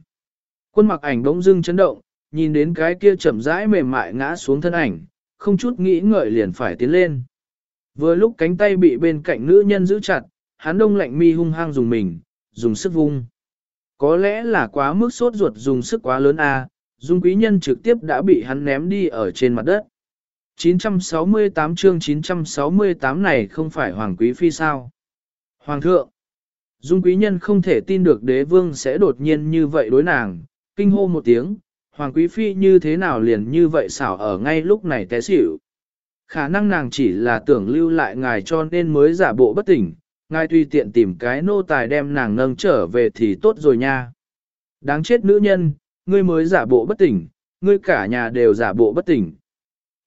Quân mặc ảnh bỗng dưng chấn động, nhìn đến cái kia chậm rãi mềm mại ngã xuống thân ảnh, không chút nghĩ ngợi liền phải tiến lên. Vừa lúc cánh tay bị bên cạnh nữ nhân giữ chặt, hắn đông lạnh mi hung hăng dùng mình, dùng sức vung. Có lẽ là quá mức sốt ruột dùng sức quá lớn a, à, dung quý nhân trực tiếp đã bị hắn ném đi ở trên mặt đất. 968 chương 968 này không phải Hoàng Quý Phi sao? Hoàng thượng! Dung quý nhân không thể tin được đế vương sẽ đột nhiên như vậy đối nàng, kinh hô một tiếng, Hoàng Quý Phi như thế nào liền như vậy xảo ở ngay lúc này té xỉu. Khả năng nàng chỉ là tưởng lưu lại ngài cho nên mới giả bộ bất tỉnh, ngài tùy tiện tìm cái nô tài đem nàng nâng trở về thì tốt rồi nha. Đáng chết nữ nhân, ngươi mới giả bộ bất tỉnh, ngươi cả nhà đều giả bộ bất tỉnh.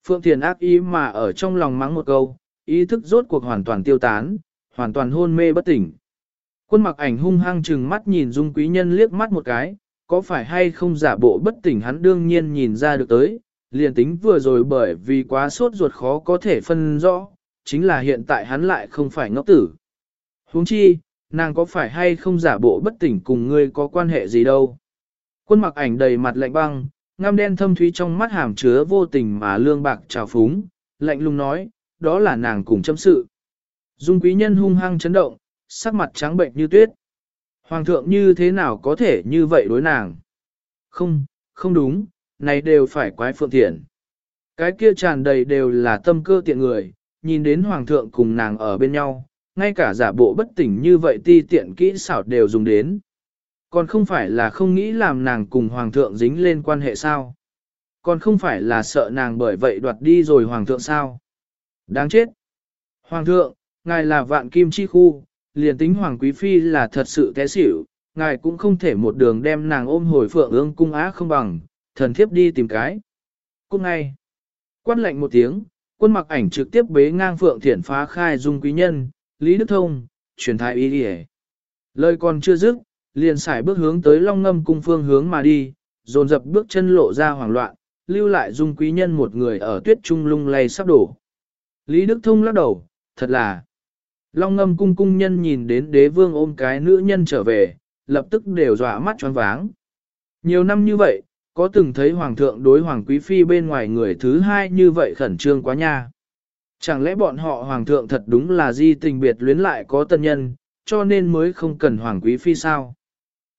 Phượng Thiền ác ý mà ở trong lòng mắng một câu, ý thức rốt cuộc hoàn toàn tiêu tán, hoàn toàn hôn mê bất tỉnh. Quân mặc ảnh hung hăng chừng mắt nhìn dung quý nhân liếc mắt một cái, có phải hay không giả bộ bất tỉnh hắn đương nhiên nhìn ra được tới, liền tính vừa rồi bởi vì quá sốt ruột khó có thể phân rõ, chính là hiện tại hắn lại không phải ngốc tử huống chi, nàng có phải hay không giả bộ bất tỉnh cùng ngươi có quan hệ gì đâu. Quân mặc ảnh đầy mặt lạnh băng, ngăm đen thâm thúy trong mắt hàm chứa vô tình mà lương bạc trào phúng, lạnh lùng nói, đó là nàng cùng châm sự. Dung quý nhân hung hăng chấn động, sắc mặt trắng bệnh như tuyết. Hoàng thượng như thế nào có thể như vậy đối nàng? Không, không đúng, này đều phải quái phượng thiện. Cái kia tràn đầy đều là tâm cơ tiện người, nhìn đến hoàng thượng cùng nàng ở bên nhau, ngay cả giả bộ bất tỉnh như vậy ti tiện kỹ xảo đều dùng đến. Còn không phải là không nghĩ làm nàng cùng hoàng thượng dính lên quan hệ sao? Còn không phải là sợ nàng bởi vậy đoạt đi rồi hoàng thượng sao? Đáng chết! Hoàng thượng, ngài là vạn kim chi khu, liền tính Hoàng Quý Phi là thật sự té xỉu, ngài cũng không thể một đường đem nàng ôm hồi phượng ương cung á không bằng, thần thiếp đi tìm cái. Cung ngay, quát lệnh một tiếng, quân mặc ảnh trực tiếp bế ngang phượng thiển phá khai dung quý nhân, Lý Đức Thông, truyền thái ý đi Lời còn chưa dứt, liền xài bước hướng tới long ngâm cung phương hướng mà đi, dồn dập bước chân lộ ra hoảng loạn, lưu lại dung quý nhân một người ở tuyết trung lung lay sắp đổ. Lý Đức Thông lắc đầu, thật là, Long ngâm cung cung nhân nhìn đến đế vương ôm cái nữ nhân trở về, lập tức đều dọa mắt choáng váng. Nhiều năm như vậy, có từng thấy hoàng thượng đối hoàng quý phi bên ngoài người thứ hai như vậy khẩn trương quá nha. Chẳng lẽ bọn họ hoàng thượng thật đúng là di tình biệt luyến lại có tân nhân, cho nên mới không cần hoàng quý phi sao?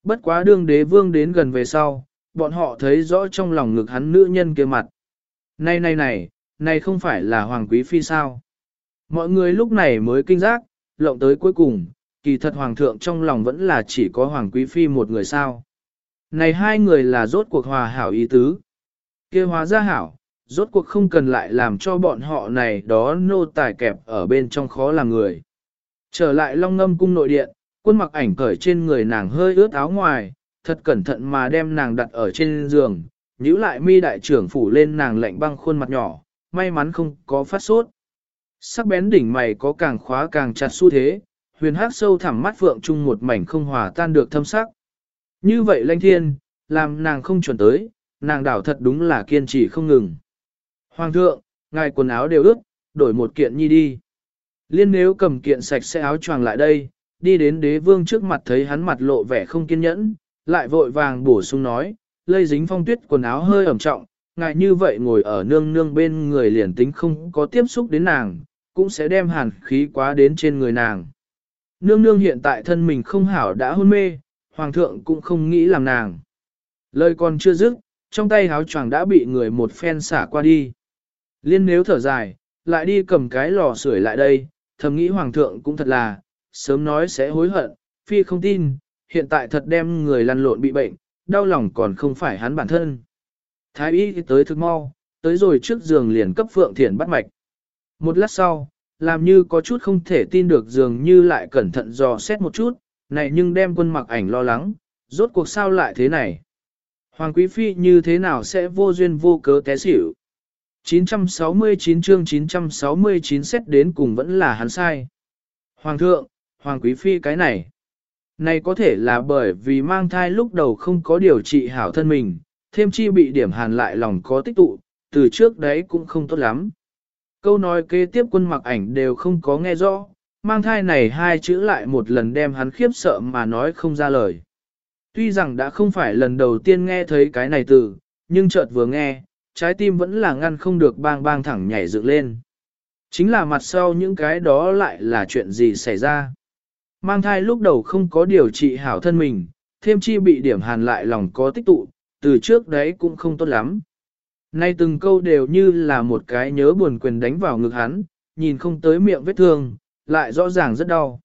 Bất quá đương đế vương đến gần về sau, bọn họ thấy rõ trong lòng ngực hắn nữ nhân kia mặt. Này này này, này không phải là hoàng quý phi sao? Mọi người lúc này mới kinh giác, lộng tới cuối cùng, kỳ thật hoàng thượng trong lòng vẫn là chỉ có hoàng quý phi một người sao. Này hai người là rốt cuộc hòa hảo ý tứ. kia hóa ra hảo, rốt cuộc không cần lại làm cho bọn họ này đó nô tài kẹp ở bên trong khó làm người. Trở lại long ngâm cung nội điện, quân mặc ảnh cởi trên người nàng hơi ướt áo ngoài, thật cẩn thận mà đem nàng đặt ở trên giường, nhíu lại mi đại trưởng phủ lên nàng lạnh băng khuôn mặt nhỏ, may mắn không có phát sốt. Sắc bén đỉnh mày có càng khóa càng chặt xu thế, huyền hát sâu thẳm mắt vượng chung một mảnh không hòa tan được thâm sắc. Như vậy lanh thiên, làm nàng không chuẩn tới, nàng đảo thật đúng là kiên trì không ngừng. Hoàng thượng, ngài quần áo đều ướt, đổi một kiện nhi đi. Liên nếu cầm kiện sạch sẽ áo choàng lại đây, đi đến đế vương trước mặt thấy hắn mặt lộ vẻ không kiên nhẫn, lại vội vàng bổ sung nói, lây dính phong tuyết quần áo hơi ẩm trọng, ngài như vậy ngồi ở nương nương bên người liền tính không có tiếp xúc đến nàng, cũng sẽ đem hàn khí quá đến trên người nàng. Nương nương hiện tại thân mình không hảo đã hôn mê, hoàng thượng cũng không nghĩ làm nàng. Lời còn chưa dứt, trong tay háo choàng đã bị người một phen xả qua đi. Liên nếu thở dài, lại đi cầm cái lò sưởi lại đây, thầm nghĩ hoàng thượng cũng thật là, sớm nói sẽ hối hận, phi không tin, hiện tại thật đem người lăn lộn bị bệnh, đau lòng còn không phải hắn bản thân. Thái y tới thức mau, tới rồi trước giường liền cấp Phượng Thiển bắt mạch. Một lát sau, làm như có chút không thể tin được dường như lại cẩn thận dò xét một chút, này nhưng đem quân mặc ảnh lo lắng, rốt cuộc sao lại thế này. Hoàng Quý Phi như thế nào sẽ vô duyên vô cớ té xỉu. 969 chương 969 xét đến cùng vẫn là hắn sai. Hoàng thượng, Hoàng Quý Phi cái này. Này có thể là bởi vì mang thai lúc đầu không có điều trị hảo thân mình, thêm chi bị điểm hàn lại lòng có tích tụ, từ trước đấy cũng không tốt lắm. Câu nói kế tiếp quân mặc ảnh đều không có nghe rõ, mang thai này hai chữ lại một lần đem hắn khiếp sợ mà nói không ra lời. Tuy rằng đã không phải lần đầu tiên nghe thấy cái này từ, nhưng chợt vừa nghe, trái tim vẫn là ngăn không được bang bang thẳng nhảy dựng lên. Chính là mặt sau những cái đó lại là chuyện gì xảy ra. Mang thai lúc đầu không có điều trị hảo thân mình, thêm chi bị điểm hàn lại lòng có tích tụ, từ trước đấy cũng không tốt lắm. Nay từng câu đều như là một cái nhớ buồn quyền đánh vào ngực hắn, nhìn không tới miệng vết thương, lại rõ ràng rất đau.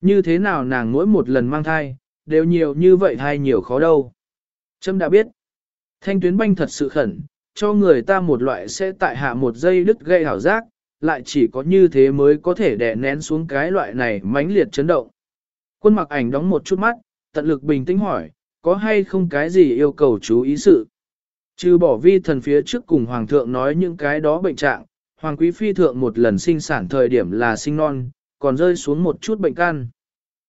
Như thế nào nàng mỗi một lần mang thai, đều nhiều như vậy hay nhiều khó đâu. Trâm đã biết, thanh tuyến banh thật sự khẩn, cho người ta một loại sẽ tại hạ một giây đứt gây hảo giác, lại chỉ có như thế mới có thể đè nén xuống cái loại này mãnh liệt chấn động. Quân mặc ảnh đóng một chút mắt, tận lực bình tĩnh hỏi, có hay không cái gì yêu cầu chú ý sự. Trừ bỏ vi thần phía trước cùng hoàng thượng nói những cái đó bệnh trạng, hoàng quý phi thượng một lần sinh sản thời điểm là sinh non, còn rơi xuống một chút bệnh can.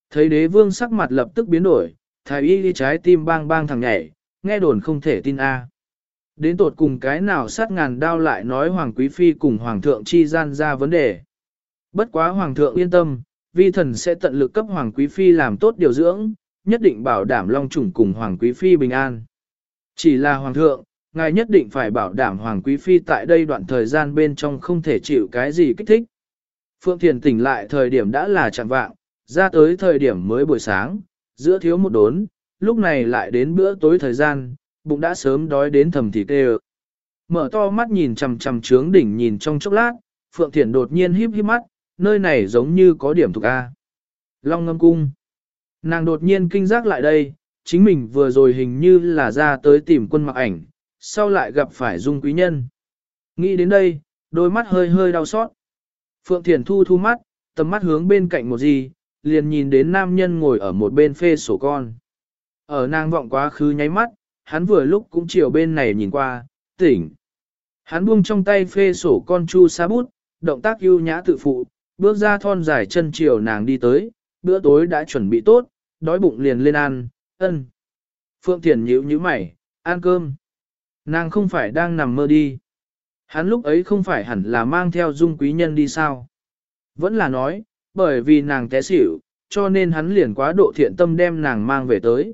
Thấy đế vương sắc mặt lập tức biến đổi, thái y đi trái tim bang bang thằng nhảy, nghe đồn không thể tin a. Đến tột cùng cái nào sát ngàn đao lại nói Hoàng Quý Phi cùng Hoàng thượng chi gian ra vấn đề. Bất quá Hoàng thượng yên tâm, vi thần sẽ tận lực cấp Hoàng Quý Phi làm tốt điều dưỡng, nhất định bảo đảm Long Chủng cùng Hoàng Quý Phi bình an. Chỉ là Hoàng thượng, ngài nhất định phải bảo đảm Hoàng Quý Phi tại đây đoạn thời gian bên trong không thể chịu cái gì kích thích. Phượng Thiền tỉnh lại thời điểm đã là chẳng vạng, ra tới thời điểm mới buổi sáng, giữa thiếu một đốn, lúc này lại đến bữa tối thời gian, bụng đã sớm đói đến thầm thì tê Mở to mắt nhìn chằm chằm trướng đỉnh nhìn trong chốc lát, Phượng Thiển đột nhiên híp híp mắt, nơi này giống như có điểm thuộc A. Long ngâm cung. Nàng đột nhiên kinh giác lại đây, chính mình vừa rồi hình như là ra tới tìm quân mặc ảnh, sau lại gặp phải dung quý nhân. Nghĩ đến đây, đôi mắt hơi hơi đau xót. Phượng Thiển thu thu mắt, tầm mắt hướng bên cạnh một gì, liền nhìn đến nam nhân ngồi ở một bên phê sổ con. Ở nàng vọng quá khứ nháy mắt, hắn vừa lúc cũng chiều bên này nhìn qua, tỉnh. Hắn buông trong tay phê sổ con chu sa bút, động tác ưu nhã tự phụ, bước ra thon dài chân chiều nàng đi tới, bữa tối đã chuẩn bị tốt, đói bụng liền lên ăn, ân. Phượng Thiền nhíu nhíu mày, ăn cơm. Nàng không phải đang nằm mơ đi. Hắn lúc ấy không phải hẳn là mang theo dung quý nhân đi sao. Vẫn là nói, bởi vì nàng té xỉu, cho nên hắn liền quá độ thiện tâm đem nàng mang về tới.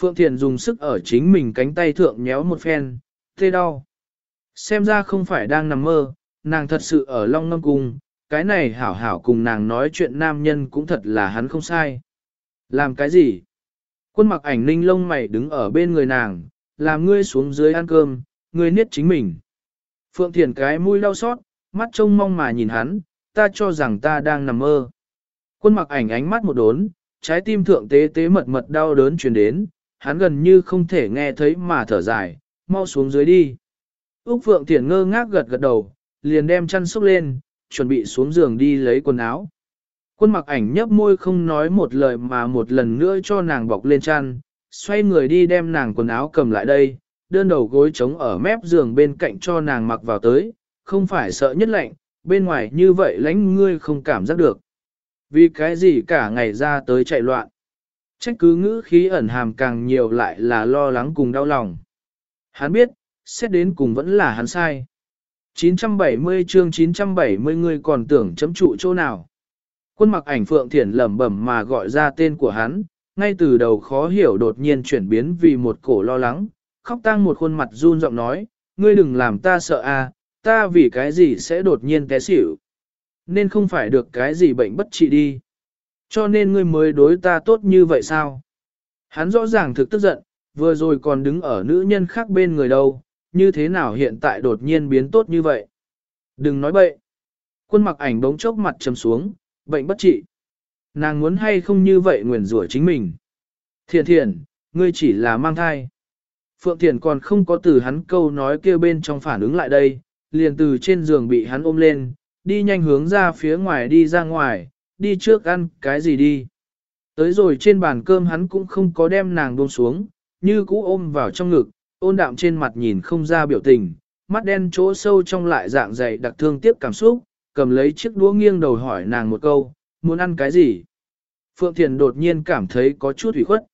Phượng Thiền dùng sức ở chính mình cánh tay thượng nhéo một phen, tê đau. Xem ra không phải đang nằm mơ, nàng thật sự ở Long Ngâm Cung, cái này hảo hảo cùng nàng nói chuyện nam nhân cũng thật là hắn không sai. Làm cái gì? Quân mặc ảnh ninh lông mày đứng ở bên người nàng, làm ngươi xuống dưới ăn cơm, ngươi niết chính mình. Phượng Thiền cái mũi đau xót, mắt trông mong mà nhìn hắn, ta cho rằng ta đang nằm mơ. Quân mặc ảnh ánh mắt một đốn, trái tim thượng tế tế mật mật đau đớn truyền đến, hắn gần như không thể nghe thấy mà thở dài, mau xuống dưới đi. Úc Phượng Thiển ngơ ngác gật gật đầu, liền đem chăn xúc lên, chuẩn bị xuống giường đi lấy quần áo. Quân mặc ảnh nhấp môi không nói một lời mà một lần nữa cho nàng bọc lên chăn, xoay người đi đem nàng quần áo cầm lại đây, đơn đầu gối trống ở mép giường bên cạnh cho nàng mặc vào tới, không phải sợ nhất lạnh, bên ngoài như vậy lánh ngươi không cảm giác được. Vì cái gì cả ngày ra tới chạy loạn. Trách cứ ngữ khí ẩn hàm càng nhiều lại là lo lắng cùng đau lòng. Hắn biết, xét đến cùng vẫn là hắn sai. 970 chương 970 người còn tưởng chấm trụ chỗ nào. Quân mặc ảnh Phượng Thiển lẩm bẩm mà gọi ra tên của hắn, ngay từ đầu khó hiểu đột nhiên chuyển biến vì một cổ lo lắng, khóc tang một khuôn mặt run giọng nói, ngươi đừng làm ta sợ à, ta vì cái gì sẽ đột nhiên té xỉu. Nên không phải được cái gì bệnh bất trị đi. Cho nên ngươi mới đối ta tốt như vậy sao? Hắn rõ ràng thực tức giận, vừa rồi còn đứng ở nữ nhân khác bên người đâu, như thế nào hiện tại đột nhiên biến tốt như vậy? Đừng nói bậy. Quân mặc ảnh bóng chốc mặt trầm xuống, bệnh bất trị. Nàng muốn hay không như vậy nguyền rủa chính mình. Thiện thiện, ngươi chỉ là mang thai. Phượng Thiện còn không có từ hắn câu nói kia bên trong phản ứng lại đây, liền từ trên giường bị hắn ôm lên, đi nhanh hướng ra phía ngoài đi ra ngoài, đi trước ăn cái gì đi. Tới rồi trên bàn cơm hắn cũng không có đem nàng buông xuống, như cũ ôm vào trong ngực, ôn đạm trên mặt nhìn không ra biểu tình, mắt đen chỗ sâu trong lại dạng dày đặc thương tiếc cảm xúc, cầm lấy chiếc đũa nghiêng đầu hỏi nàng một câu, muốn ăn cái gì? Phượng Thiền đột nhiên cảm thấy có chút ủy khuất.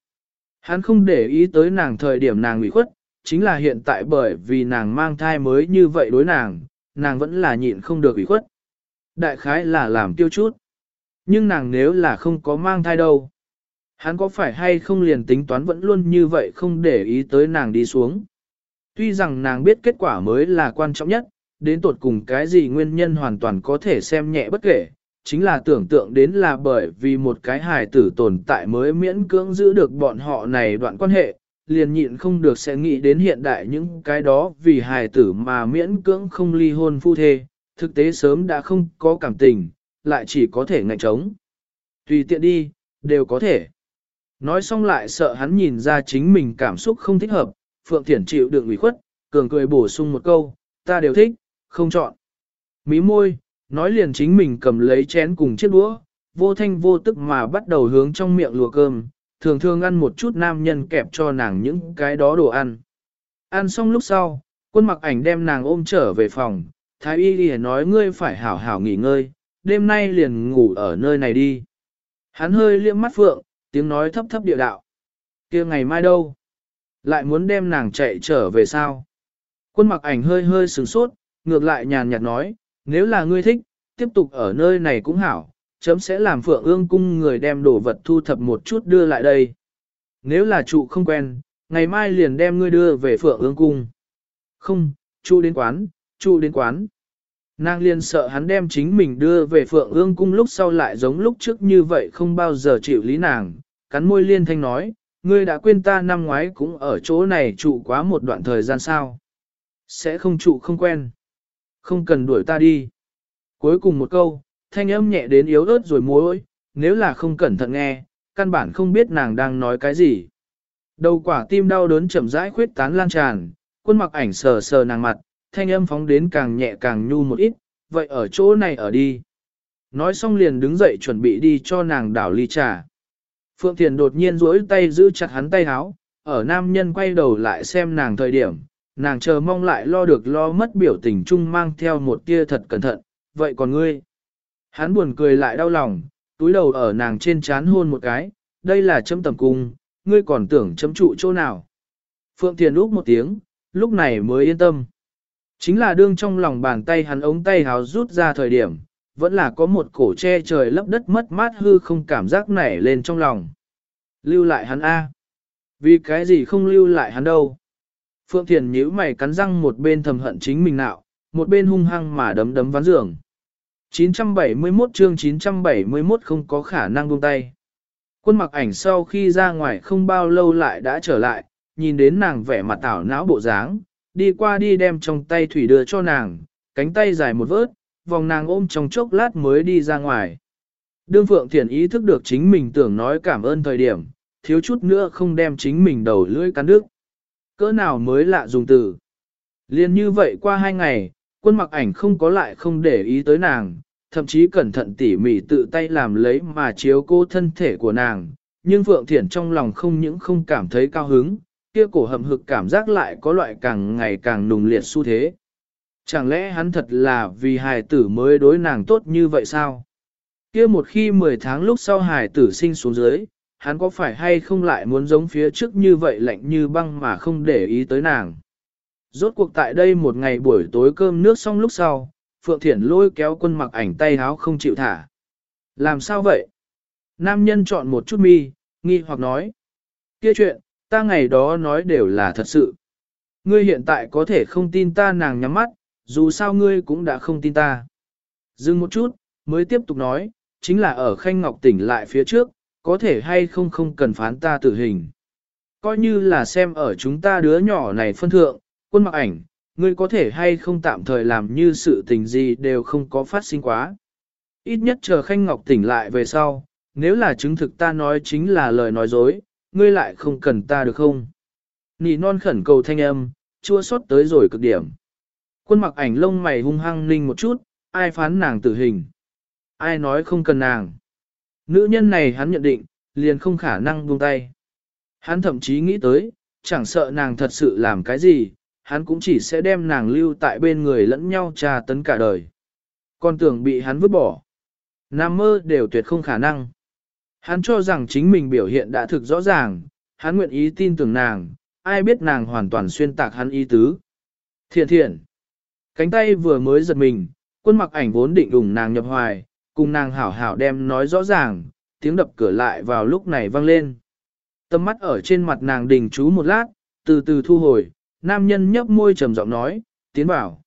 Hắn không để ý tới nàng thời điểm nàng ủy khuất, chính là hiện tại bởi vì nàng mang thai mới như vậy đối nàng, nàng vẫn là nhịn không được ủy khuất. Đại khái là làm tiêu chút. Nhưng nàng nếu là không có mang thai đâu. Hắn có phải hay không liền tính toán vẫn luôn như vậy không để ý tới nàng đi xuống. Tuy rằng nàng biết kết quả mới là quan trọng nhất, đến tột cùng cái gì nguyên nhân hoàn toàn có thể xem nhẹ bất kể, chính là tưởng tượng đến là bởi vì một cái hài tử tồn tại mới miễn cưỡng giữ được bọn họ này đoạn quan hệ, liền nhịn không được sẽ nghĩ đến hiện đại những cái đó vì hài tử mà miễn cưỡng không ly hôn phu thê, thực tế sớm đã không có cảm tình, lại chỉ có thể ngạnh trống. Tùy tiện đi, đều có thể. Nói xong lại sợ hắn nhìn ra chính mình cảm xúc không thích hợp, Phượng Thiển chịu đựng ủy khuất, cường cười bổ sung một câu, ta đều thích, không chọn. Mí môi, nói liền chính mình cầm lấy chén cùng chiếc đũa, vô thanh vô tức mà bắt đầu hướng trong miệng lùa cơm, thường thường ăn một chút nam nhân kẹp cho nàng những cái đó đồ ăn. Ăn xong lúc sau, quân mặc ảnh đem nàng ôm trở về phòng, thái y đi nói ngươi phải hảo hảo nghỉ ngơi, đêm nay liền ngủ ở nơi này đi. Hắn hơi liếc mắt phượng, tiếng nói thấp thấp địa đạo. kia ngày mai đâu? Lại muốn đem nàng chạy trở về sao? Quân mặc ảnh hơi hơi sửng sốt, ngược lại nhàn nhạt nói, nếu là ngươi thích, tiếp tục ở nơi này cũng hảo, chấm sẽ làm phượng ương cung người đem đồ vật thu thập một chút đưa lại đây. Nếu là trụ không quen, ngày mai liền đem ngươi đưa về phượng ương cung. Không, trụ đến quán, trụ đến quán. Nàng liền sợ hắn đem chính mình đưa về phượng ương cung lúc sau lại giống lúc trước như vậy không bao giờ chịu lý nàng, cắn môi liên thanh nói, ngươi đã quên ta năm ngoái cũng ở chỗ này trụ quá một đoạn thời gian sao. Sẽ không trụ không quen. Không cần đuổi ta đi. Cuối cùng một câu, thanh âm nhẹ đến yếu ớt rồi mối, nếu là không cẩn thận nghe, căn bản không biết nàng đang nói cái gì. Đầu quả tim đau đớn chậm rãi khuyết tán lan tràn, quân mặc ảnh sờ sờ nàng mặt, thanh âm phóng đến càng nhẹ càng nhu một ít, vậy ở chỗ này ở đi. Nói xong liền đứng dậy chuẩn bị đi cho nàng đảo ly trà. Phượng Thiền đột nhiên duỗi tay giữ chặt hắn tay háo, ở nam nhân quay đầu lại xem nàng thời điểm, nàng chờ mong lại lo được lo mất biểu tình chung mang theo một tia thật cẩn thận, vậy còn ngươi? Hắn buồn cười lại đau lòng, túi đầu ở nàng trên chán hôn một cái, đây là chấm tầm cung, ngươi còn tưởng chấm trụ chỗ nào? Phượng Thiền úp một tiếng, lúc này mới yên tâm. Chính là đương trong lòng bàn tay hắn ống tay háo rút ra thời điểm, vẫn là có một cổ che trời lấp đất mất mát hư không cảm giác nảy lên trong lòng. Lưu lại hắn A. Vì cái gì không lưu lại hắn đâu? Phượng Thiền nhíu mày cắn răng một bên thầm hận chính mình nạo, một bên hung hăng mà đấm đấm ván giường. 971 chương 971 không có khả năng buông tay. Quân mặc ảnh sau khi ra ngoài không bao lâu lại đã trở lại, nhìn đến nàng vẻ mặt tảo não bộ dáng, đi qua đi đem trong tay thủy đưa cho nàng, cánh tay dài một vớt, vòng nàng ôm trong chốc lát mới đi ra ngoài. Đương Phượng Thiền ý thức được chính mình tưởng nói cảm ơn thời điểm, thiếu chút nữa không đem chính mình đầu lưỡi cắn đứt, Cỡ nào mới lạ dùng từ. Liên như vậy qua hai ngày, quân mặc ảnh không có lại không để ý tới nàng, thậm chí cẩn thận tỉ mỉ tự tay làm lấy mà chiếu cô thân thể của nàng. Nhưng Phượng Thiển trong lòng không những không cảm thấy cao hứng, kia cổ hầm hực cảm giác lại có loại càng ngày càng nùng liệt xu thế. Chẳng lẽ hắn thật là vì hài tử mới đối nàng tốt như vậy sao? Kia một khi 10 tháng lúc sau hài tử sinh xuống dưới, hắn có phải hay không lại muốn giống phía trước như vậy lạnh như băng mà không để ý tới nàng? Rốt cuộc tại đây một ngày buổi tối cơm nước xong lúc sau, Phượng Thiển lôi kéo quân mặc ảnh tay háo không chịu thả. Làm sao vậy? Nam nhân chọn một chút mi, nghi hoặc nói. Kia chuyện, ta ngày đó nói đều là thật sự. Ngươi hiện tại có thể không tin ta nàng nhắm mắt, dù sao ngươi cũng đã không tin ta. Dừng một chút, mới tiếp tục nói, chính là ở Khanh Ngọc tỉnh lại phía trước, có thể hay không không cần phán ta tử hình. Coi như là xem ở chúng ta đứa nhỏ này phân thượng, quân mặc ảnh, ngươi có thể hay không tạm thời làm như sự tình gì đều không có phát sinh quá. Ít nhất chờ Khanh Ngọc tỉnh lại về sau, nếu là chứng thực ta nói chính là lời nói dối, ngươi lại không cần ta được không? Nị non khẩn cầu thanh âm, chua xót tới rồi cực điểm. Quân mặc ảnh lông mày hung hăng ninh một chút, ai phán nàng tử hình? Ai nói không cần nàng? Nữ nhân này hắn nhận định, liền không khả năng buông tay. Hắn thậm chí nghĩ tới, chẳng sợ nàng thật sự làm cái gì, hắn cũng chỉ sẽ đem nàng lưu tại bên người lẫn nhau trà tấn cả đời. Còn tưởng bị hắn vứt bỏ. Nam mơ đều tuyệt không khả năng. Hắn cho rằng chính mình biểu hiện đã thực rõ ràng, hắn nguyện ý tin tưởng nàng, ai biết nàng hoàn toàn xuyên tạc hắn ý tứ. Thiện thiện. Cánh tay vừa mới giật mình, quân mặc ảnh vốn định đùng nàng nhập hoài, cùng nàng hảo hảo đem nói rõ ràng, tiếng đập cửa lại vào lúc này vang lên. Tâm mắt ở trên mặt nàng đình chú một lát, từ từ thu hồi, nam nhân nhấp môi trầm giọng nói, tiến vào.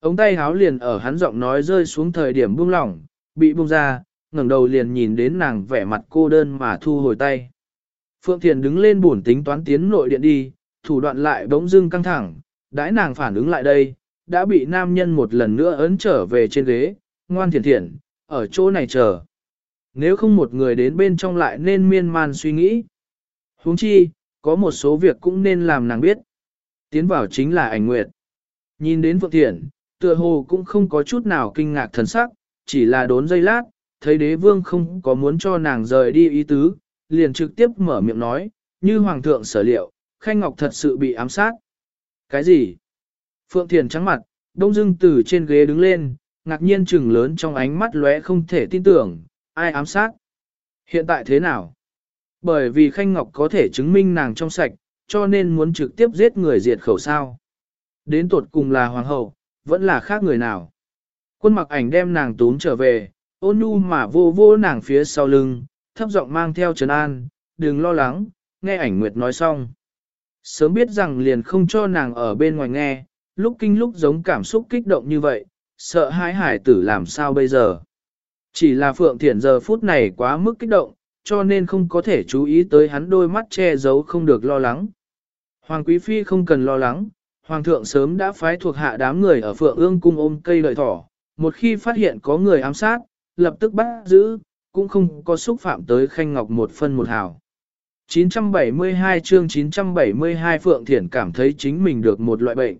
Ống tay háo liền ở hắn giọng nói rơi xuống thời điểm buông lỏng, bị buông ra, ngẩng đầu liền nhìn đến nàng vẻ mặt cô đơn mà thu hồi tay. Phượng Thiền đứng lên buồn tính toán tiến nội điện đi, thủ đoạn lại bỗng dưng căng thẳng, đãi nàng phản ứng lại đây, đã bị nam nhân một lần nữa ấn trở về trên ghế, ngoan thiền thiện, ở chỗ này chờ. Nếu không một người đến bên trong lại nên miên man suy nghĩ. huống chi, có một số việc cũng nên làm nàng biết. Tiến vào chính là ảnh nguyệt. Nhìn đến Phượng Thiện, tựa hồ cũng không có chút nào kinh ngạc thần sắc, chỉ là đốn giây lát, thấy đế vương không có muốn cho nàng rời đi ý tứ, liền trực tiếp mở miệng nói, như hoàng thượng sở liệu, Khanh Ngọc thật sự bị ám sát. Cái gì? Phượng Thiền trắng mặt, đông dưng từ trên ghế đứng lên, ngạc nhiên trừng lớn trong ánh mắt lóe không thể tin tưởng, ai ám sát? Hiện tại thế nào? Bởi vì Khanh Ngọc có thể chứng minh nàng trong sạch, cho nên muốn trực tiếp giết người diệt khẩu sao. Đến tột cùng là hoàng hậu, vẫn là khác người nào. Quân mặc ảnh đem nàng túm trở về, ôn nhu mà vô vô nàng phía sau lưng, thấp giọng mang theo trấn an, đừng lo lắng, nghe ảnh nguyệt nói xong. Sớm biết rằng liền không cho nàng ở bên ngoài nghe, lúc kinh lúc giống cảm xúc kích động như vậy, sợ hãi hải tử làm sao bây giờ. Chỉ là Phượng Thiển giờ phút này quá mức kích động, cho nên không có thể chú ý tới hắn đôi mắt che giấu không được lo lắng. Hoàng Quý Phi không cần lo lắng, Hoàng thượng sớm đã phái thuộc hạ đám người ở Phượng ương cung ôm cây lợi thỏ, một khi phát hiện có người ám sát, lập tức bắt giữ, cũng không có xúc phạm tới Khanh Ngọc một phân một hào. 972 chương 972 Phượng Thiển cảm thấy chính mình được một loại bệnh.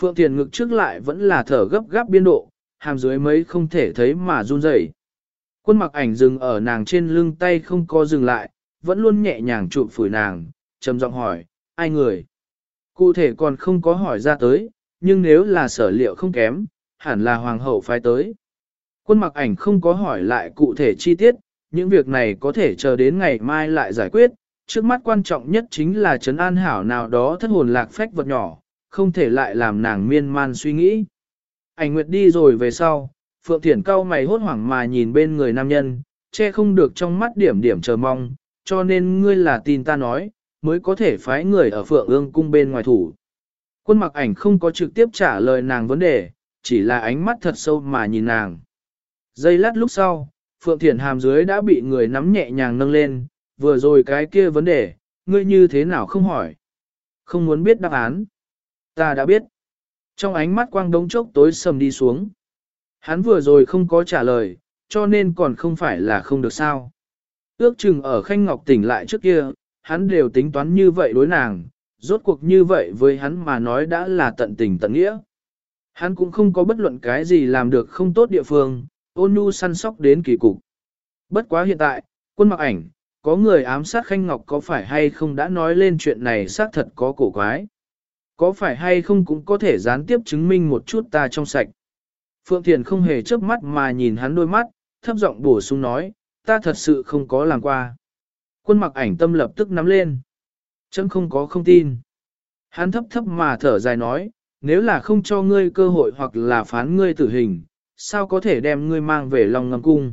Phượng Thiển ngực trước lại vẫn là thở gấp gáp biên độ, hàm dưới mấy không thể thấy mà run rẩy. Quân mặc ảnh dừng ở nàng trên lưng tay không có dừng lại, vẫn luôn nhẹ nhàng chụp phủi nàng, trầm giọng hỏi, ai người? Cụ thể còn không có hỏi ra tới, nhưng nếu là sở liệu không kém, hẳn là hoàng hậu phái tới. Quân mặc ảnh không có hỏi lại cụ thể chi tiết, những việc này có thể chờ đến ngày mai lại giải quyết, trước mắt quan trọng nhất chính là trấn an hảo nào đó thất hồn lạc phách vật nhỏ, không thể lại làm nàng miên man suy nghĩ. Ảnh nguyệt đi rồi về sau, Phượng Thiển cao mày hốt hoảng mà nhìn bên người nam nhân, che không được trong mắt điểm điểm chờ mong, cho nên ngươi là tin ta nói, mới có thể phái người ở Phượng ương cung bên ngoài thủ. Quân mặc ảnh không có trực tiếp trả lời nàng vấn đề, chỉ là ánh mắt thật sâu mà nhìn nàng. Giây lát lúc sau, Phượng Thiển hàm dưới đã bị người nắm nhẹ nhàng nâng lên, vừa rồi cái kia vấn đề, ngươi như thế nào không hỏi. Không muốn biết đáp án. Ta đã biết. Trong ánh mắt quang đống chốc tối sầm đi xuống. Hắn vừa rồi không có trả lời, cho nên còn không phải là không được sao. Ước chừng ở Khanh Ngọc tỉnh lại trước kia, hắn đều tính toán như vậy đối nàng, rốt cuộc như vậy với hắn mà nói đã là tận tình tận nghĩa. Hắn cũng không có bất luận cái gì làm được không tốt địa phương, ôn nhu săn sóc đến kỳ cục. Bất quá hiện tại, quân mặc ảnh, có người ám sát Khanh Ngọc có phải hay không đã nói lên chuyện này xác thật có cổ quái. Có phải hay không cũng có thể gián tiếp chứng minh một chút ta trong sạch. Phượng Thiền không hề chớp mắt mà nhìn hắn đôi mắt, thấp giọng bổ sung nói, ta thật sự không có làm qua. Quân mặc ảnh tâm lập tức nắm lên. Chấm không có không tin. Hắn thấp thấp mà thở dài nói, nếu là không cho ngươi cơ hội hoặc là phán ngươi tử hình, sao có thể đem ngươi mang về lòng ngầm cung.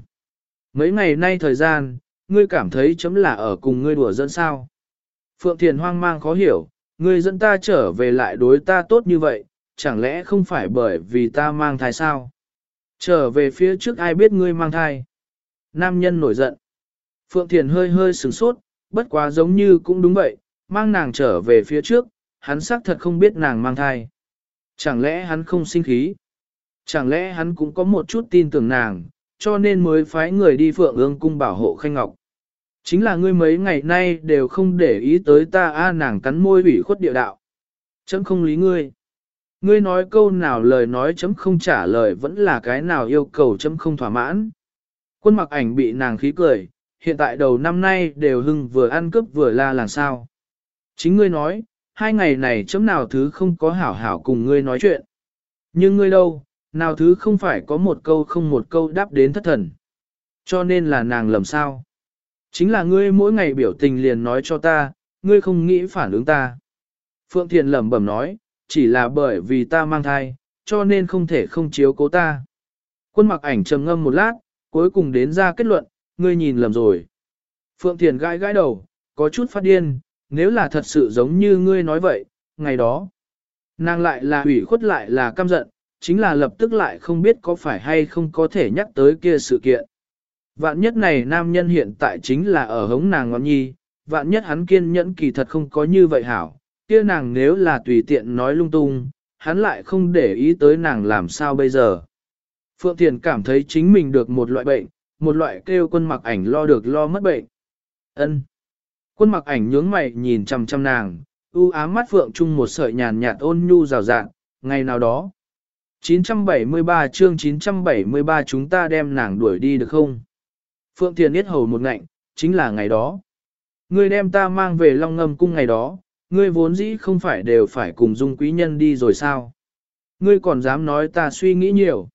Mấy ngày nay thời gian, ngươi cảm thấy chấm là ở cùng ngươi đùa dẫn sao. Phượng Thiền hoang mang khó hiểu, ngươi dẫn ta trở về lại đối ta tốt như vậy, chẳng lẽ không phải bởi vì ta mang thai sao? Trở về phía trước ai biết ngươi mang thai? Nam nhân nổi giận. Phượng Thiền hơi hơi sửng sốt, bất quá giống như cũng đúng vậy, mang nàng trở về phía trước, hắn xác thật không biết nàng mang thai. Chẳng lẽ hắn không sinh khí? Chẳng lẽ hắn cũng có một chút tin tưởng nàng, cho nên mới phái người đi Phượng ương cung bảo hộ Khanh Ngọc. Chính là ngươi mấy ngày nay đều không để ý tới ta a nàng cắn môi ủy khuất địa đạo. Chấm không lý ngươi. Ngươi nói câu nào lời nói chấm không trả lời vẫn là cái nào yêu cầu chấm không thỏa mãn. Quân mặc ảnh bị nàng khí cười, hiện tại đầu năm nay đều hưng vừa ăn cướp vừa la làm sao. Chính ngươi nói, hai ngày này chấm nào thứ không có hảo hảo cùng ngươi nói chuyện. Nhưng ngươi đâu, nào thứ không phải có một câu không một câu đáp đến thất thần. Cho nên là nàng lầm sao. Chính là ngươi mỗi ngày biểu tình liền nói cho ta, ngươi không nghĩ phản ứng ta. Phượng Thiền lẩm bẩm nói, chỉ là bởi vì ta mang thai, cho nên không thể không chiếu cố ta. Quân mặc ảnh trầm ngâm một lát, cuối cùng đến ra kết luận, ngươi nhìn lầm rồi. Phượng Thiền gãi gãi đầu, có chút phát điên, nếu là thật sự giống như ngươi nói vậy, ngày đó, nàng lại là ủy khuất lại là căm giận, chính là lập tức lại không biết có phải hay không có thể nhắc tới kia sự kiện. Vạn nhất này nam nhân hiện tại chính là ở hống nàng ngọn nhi, vạn nhất hắn kiên nhẫn kỳ thật không có như vậy hảo, kia nàng nếu là tùy tiện nói lung tung, hắn lại không để ý tới nàng làm sao bây giờ. Phượng Thiền cảm thấy chính mình được một loại bệnh, một loại kêu quân mặc ảnh lo được lo mất bệnh. ân Quân mặc ảnh nhướng mày nhìn chăm chăm nàng, u ám mắt Phượng chung một sợi nhàn nhạt ôn nhu rào rạng, ngày nào đó. 973 chương 973 chúng ta đem nàng đuổi đi được không? Phượng Thiền biết hầu một ngạnh, chính là ngày đó. Ngươi đem ta mang về Long Ngâm cung ngày đó, ngươi vốn dĩ không phải đều phải cùng dung quý nhân đi rồi sao? Ngươi còn dám nói ta suy nghĩ nhiều.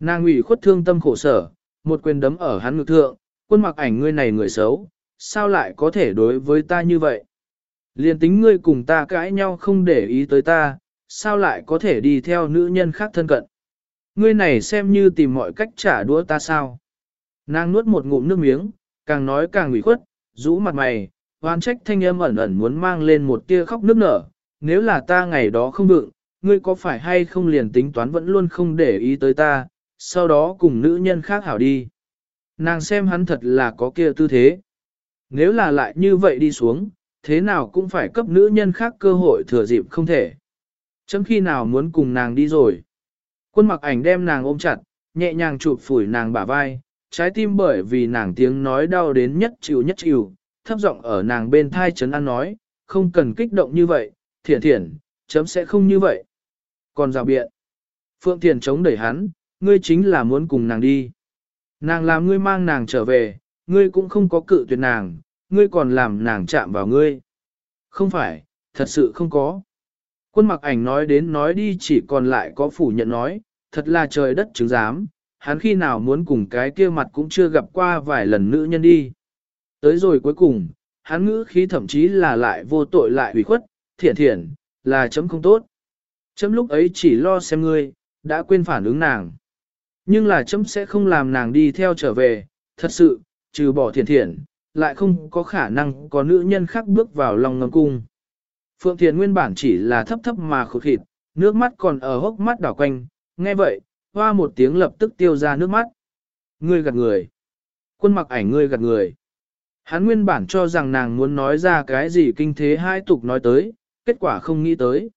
Nàng ủy khuất thương tâm khổ sở, một quyền đấm ở hắn ngực thượng, quân mặc ảnh ngươi này người xấu, sao lại có thể đối với ta như vậy? Liên tính ngươi cùng ta cãi nhau không để ý tới ta, sao lại có thể đi theo nữ nhân khác thân cận? Ngươi này xem như tìm mọi cách trả đũa ta sao? Nàng nuốt một ngụm nước miếng, càng nói càng ủy khuất, rũ mặt mày, hoan trách thanh âm ẩn ẩn muốn mang lên một tia khóc nước nở. Nếu là ta ngày đó không vượng, ngươi có phải hay không liền tính toán vẫn luôn không để ý tới ta, sau đó cùng nữ nhân khác hảo đi. Nàng xem hắn thật là có kia tư thế. Nếu là lại như vậy đi xuống, thế nào cũng phải cấp nữ nhân khác cơ hội thừa dịp không thể. Chấm khi nào muốn cùng nàng đi rồi. Quân mặc ảnh đem nàng ôm chặt, nhẹ nhàng chụp phủi nàng bả vai, trái tim bởi vì nàng tiếng nói đau đến nhất chịu nhất chịu, thấp giọng ở nàng bên thai chấn an nói, không cần kích động như vậy, thiển thiển, chấm sẽ không như vậy. Còn rào biện, Phượng Thiền chống đẩy hắn, ngươi chính là muốn cùng nàng đi. Nàng làm ngươi mang nàng trở về, ngươi cũng không có cự tuyệt nàng, ngươi còn làm nàng chạm vào ngươi. Không phải, thật sự không có. Quân mặc ảnh nói đến nói đi chỉ còn lại có phủ nhận nói, thật là trời đất chứng giám, hắn khi nào muốn cùng cái kia mặt cũng chưa gặp qua vài lần nữ nhân đi. Tới rồi cuối cùng, hắn ngữ khí thậm chí là lại vô tội lại hủy khuất, thiện thiện, là chấm không tốt. Chấm lúc ấy chỉ lo xem ngươi, đã quên phản ứng nàng. Nhưng là chấm sẽ không làm nàng đi theo trở về, thật sự, trừ bỏ thiện thiện, lại không có khả năng có nữ nhân khác bước vào lòng ngầm cung. Phượng Thiền nguyên bản chỉ là thấp thấp mà khụt khịt, nước mắt còn ở hốc mắt đảo quanh, nghe vậy, hoa một tiếng lập tức tiêu ra nước mắt. Ngươi gạt người. Quân mặc ảnh ngươi gạt người. Hắn nguyên bản cho rằng nàng muốn nói ra cái gì kinh thế hai tục nói tới, kết quả không nghĩ tới.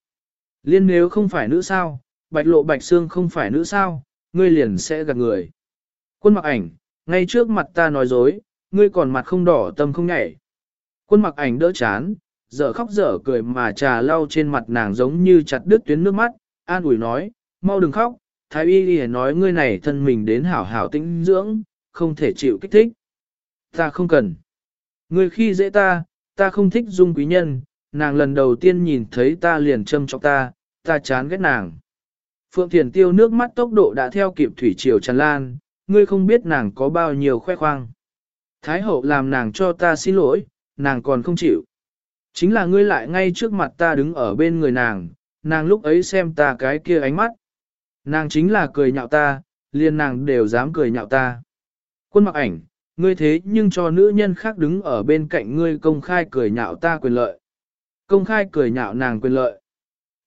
Liên nếu không phải nữ sao, bạch lộ bạch xương không phải nữ sao, ngươi liền sẽ gạt người. Quân mặc ảnh, ngay trước mặt ta nói dối, ngươi còn mặt không đỏ tâm không nhảy. Quân mặc ảnh đỡ chán, dở khóc dở cười mà trà lau trên mặt nàng giống như chặt đứt tuyến nước mắt, an ủi nói, mau đừng khóc, thái y đi nói ngươi này thân mình đến hảo hảo tĩnh dưỡng, không thể chịu kích thích. Ta không cần. Ngươi khi dễ ta, ta không thích dung quý nhân, nàng lần đầu tiên nhìn thấy ta liền châm cho ta, ta chán ghét nàng. Phượng Thiền tiêu nước mắt tốc độ đã theo kịp thủy triều tràn lan, ngươi không biết nàng có bao nhiêu khoe khoang. Thái hậu làm nàng cho ta xin lỗi, nàng còn không chịu. Chính là ngươi lại ngay trước mặt ta đứng ở bên người nàng, nàng lúc ấy xem ta cái kia ánh mắt. Nàng chính là cười nhạo ta, liền nàng đều dám cười nhạo ta. Quân mặc ảnh, ngươi thế nhưng cho nữ nhân khác đứng ở bên cạnh ngươi công khai cười nhạo ta quyền lợi. Công khai cười nhạo nàng quyền lợi.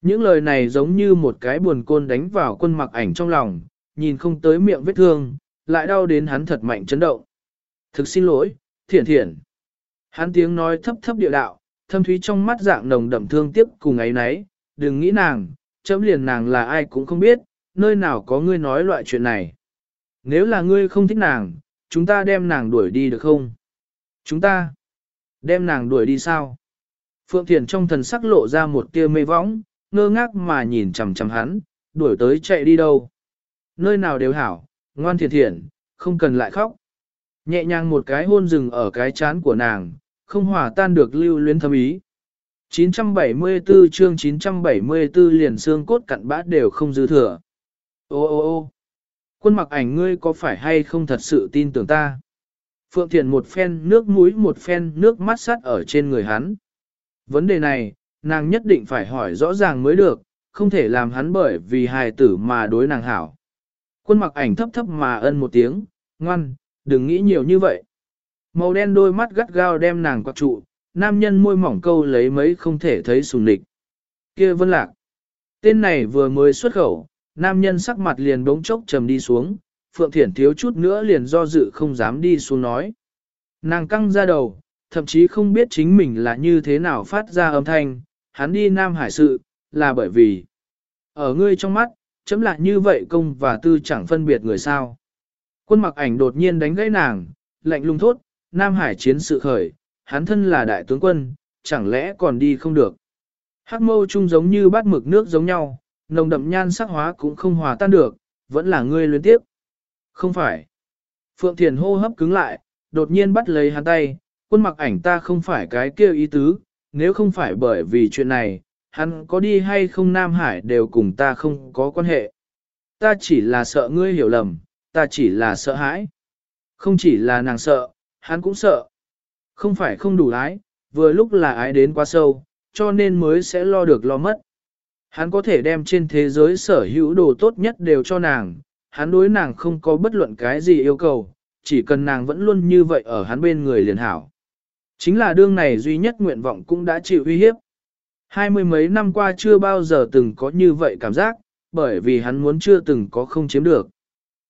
Những lời này giống như một cái buồn côn đánh vào quân mặc ảnh trong lòng, nhìn không tới miệng vết thương, lại đau đến hắn thật mạnh chấn động. Thực xin lỗi, thiển thiển. Hắn tiếng nói thấp thấp địa đạo, thâm thúy trong mắt dạng nồng đậm thương tiếc cùng ấy nấy, đừng nghĩ nàng, chấm liền nàng là ai cũng không biết, nơi nào có ngươi nói loại chuyện này. Nếu là ngươi không thích nàng, chúng ta đem nàng đuổi đi được không? Chúng ta đem nàng đuổi đi sao? Phượng Thiền trong thần sắc lộ ra một tia mê võng, ngơ ngác mà nhìn chằm chằm hắn, đuổi tới chạy đi đâu. Nơi nào đều hảo, ngoan thiền thiện, không cần lại khóc. Nhẹ nhàng một cái hôn rừng ở cái chán của nàng, không hòa tan được lưu luyến thâm ý. 974 chương 974 liền xương cốt cặn bã đều không dư thừa. Ô ô ô quân mặc ảnh ngươi có phải hay không thật sự tin tưởng ta? Phượng Thiền một phen nước mũi một phen nước mắt sắt ở trên người hắn. Vấn đề này, nàng nhất định phải hỏi rõ ràng mới được, không thể làm hắn bởi vì hài tử mà đối nàng hảo. Quân mặc ảnh thấp thấp mà ân một tiếng, ngoan, đừng nghĩ nhiều như vậy. Màu đen đôi mắt gắt gao đem nàng quạt trụ, nam nhân môi mỏng câu lấy mấy không thể thấy sùng địch. kia vân lạc. Tên này vừa mới xuất khẩu, nam nhân sắc mặt liền bỗng chốc trầm đi xuống, Phượng Thiển thiếu chút nữa liền do dự không dám đi xuống nói. Nàng căng ra đầu, thậm chí không biết chính mình là như thế nào phát ra âm thanh, hắn đi Nam Hải sự, là bởi vì ở ngươi trong mắt, chấm lại như vậy công và tư chẳng phân biệt người sao. Quân mặc ảnh đột nhiên đánh gãy nàng, lạnh lung thốt, Nam Hải chiến sự khởi, hắn thân là đại tướng quân, chẳng lẽ còn đi không được. Hắc mâu chung giống như bát mực nước giống nhau, nồng đậm nhan sắc hóa cũng không hòa tan được, vẫn là ngươi luyến tiếp. Không phải. Phượng Thiền hô hấp cứng lại, đột nhiên bắt lấy hắn tay, quân mặc ảnh ta không phải cái kêu ý tứ, nếu không phải bởi vì chuyện này, hắn có đi hay không Nam Hải đều cùng ta không có quan hệ. Ta chỉ là sợ ngươi hiểu lầm, ta chỉ là sợ hãi. Không chỉ là nàng sợ, hắn cũng sợ. Không phải không đủ ái, vừa lúc là ái đến quá sâu, cho nên mới sẽ lo được lo mất. Hắn có thể đem trên thế giới sở hữu đồ tốt nhất đều cho nàng, hắn đối nàng không có bất luận cái gì yêu cầu, chỉ cần nàng vẫn luôn như vậy ở hắn bên người liền hảo. Chính là đương này duy nhất nguyện vọng cũng đã chịu uy hiếp. Hai mươi mấy năm qua chưa bao giờ từng có như vậy cảm giác, bởi vì hắn muốn chưa từng có không chiếm được.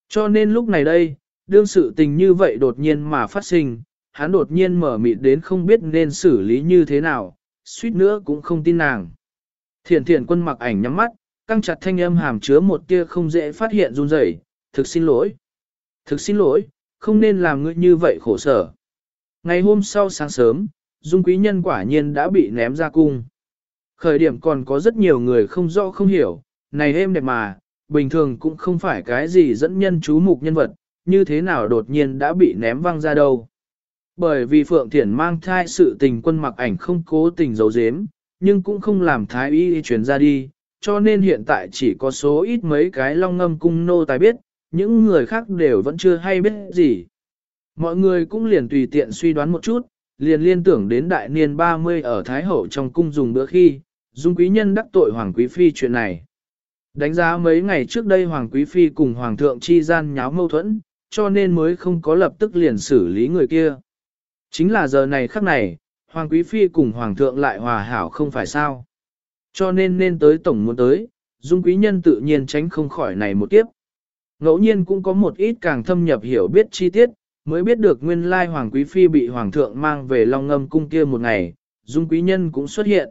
Cho nên lúc này đây, đương sự tình như vậy đột nhiên mà phát sinh, hắn đột nhiên mở mịt đến không biết nên xử lý như thế nào, suýt nữa cũng không tin nàng. Thiền thiền quân mặc ảnh nhắm mắt, căng chặt thanh âm hàm chứa một tia không dễ phát hiện run rẩy. thực xin lỗi. Thực xin lỗi, không nên làm ngươi như vậy khổ sở. Ngày hôm sau sáng sớm, Dung Quý Nhân quả nhiên đã bị ném ra cung. Khởi điểm còn có rất nhiều người không rõ không hiểu, này êm đẹp mà, bình thường cũng không phải cái gì dẫn nhân chú mục nhân vật, như thế nào đột nhiên đã bị ném văng ra đâu. Bởi vì Phượng Thiển mang thai sự tình quân mặc ảnh không cố tình giấu giếm, nhưng cũng không làm thái y truyền ra đi, cho nên hiện tại chỉ có số ít mấy cái long ngâm cung nô tài biết, những người khác đều vẫn chưa hay biết gì. Mọi người cũng liền tùy tiện suy đoán một chút, liền liên tưởng đến đại niên 30 ở Thái Hậu trong cung dùng bữa khi, Dung Quý Nhân đắc tội Hoàng Quý Phi chuyện này. Đánh giá mấy ngày trước đây Hoàng Quý Phi cùng Hoàng thượng chi gian nháo mâu thuẫn, cho nên mới không có lập tức liền xử lý người kia. Chính là giờ này khắc này, Hoàng Quý Phi cùng Hoàng thượng lại hòa hảo không phải sao. Cho nên nên tới tổng muốn tới, Dung Quý Nhân tự nhiên tránh không khỏi này một kiếp. Ngẫu nhiên cũng có một ít càng thâm nhập hiểu biết chi tiết, mới biết được nguyên lai Hoàng Quý Phi bị Hoàng thượng mang về Long Ngâm cung kia một ngày, Dung Quý Nhân cũng xuất hiện.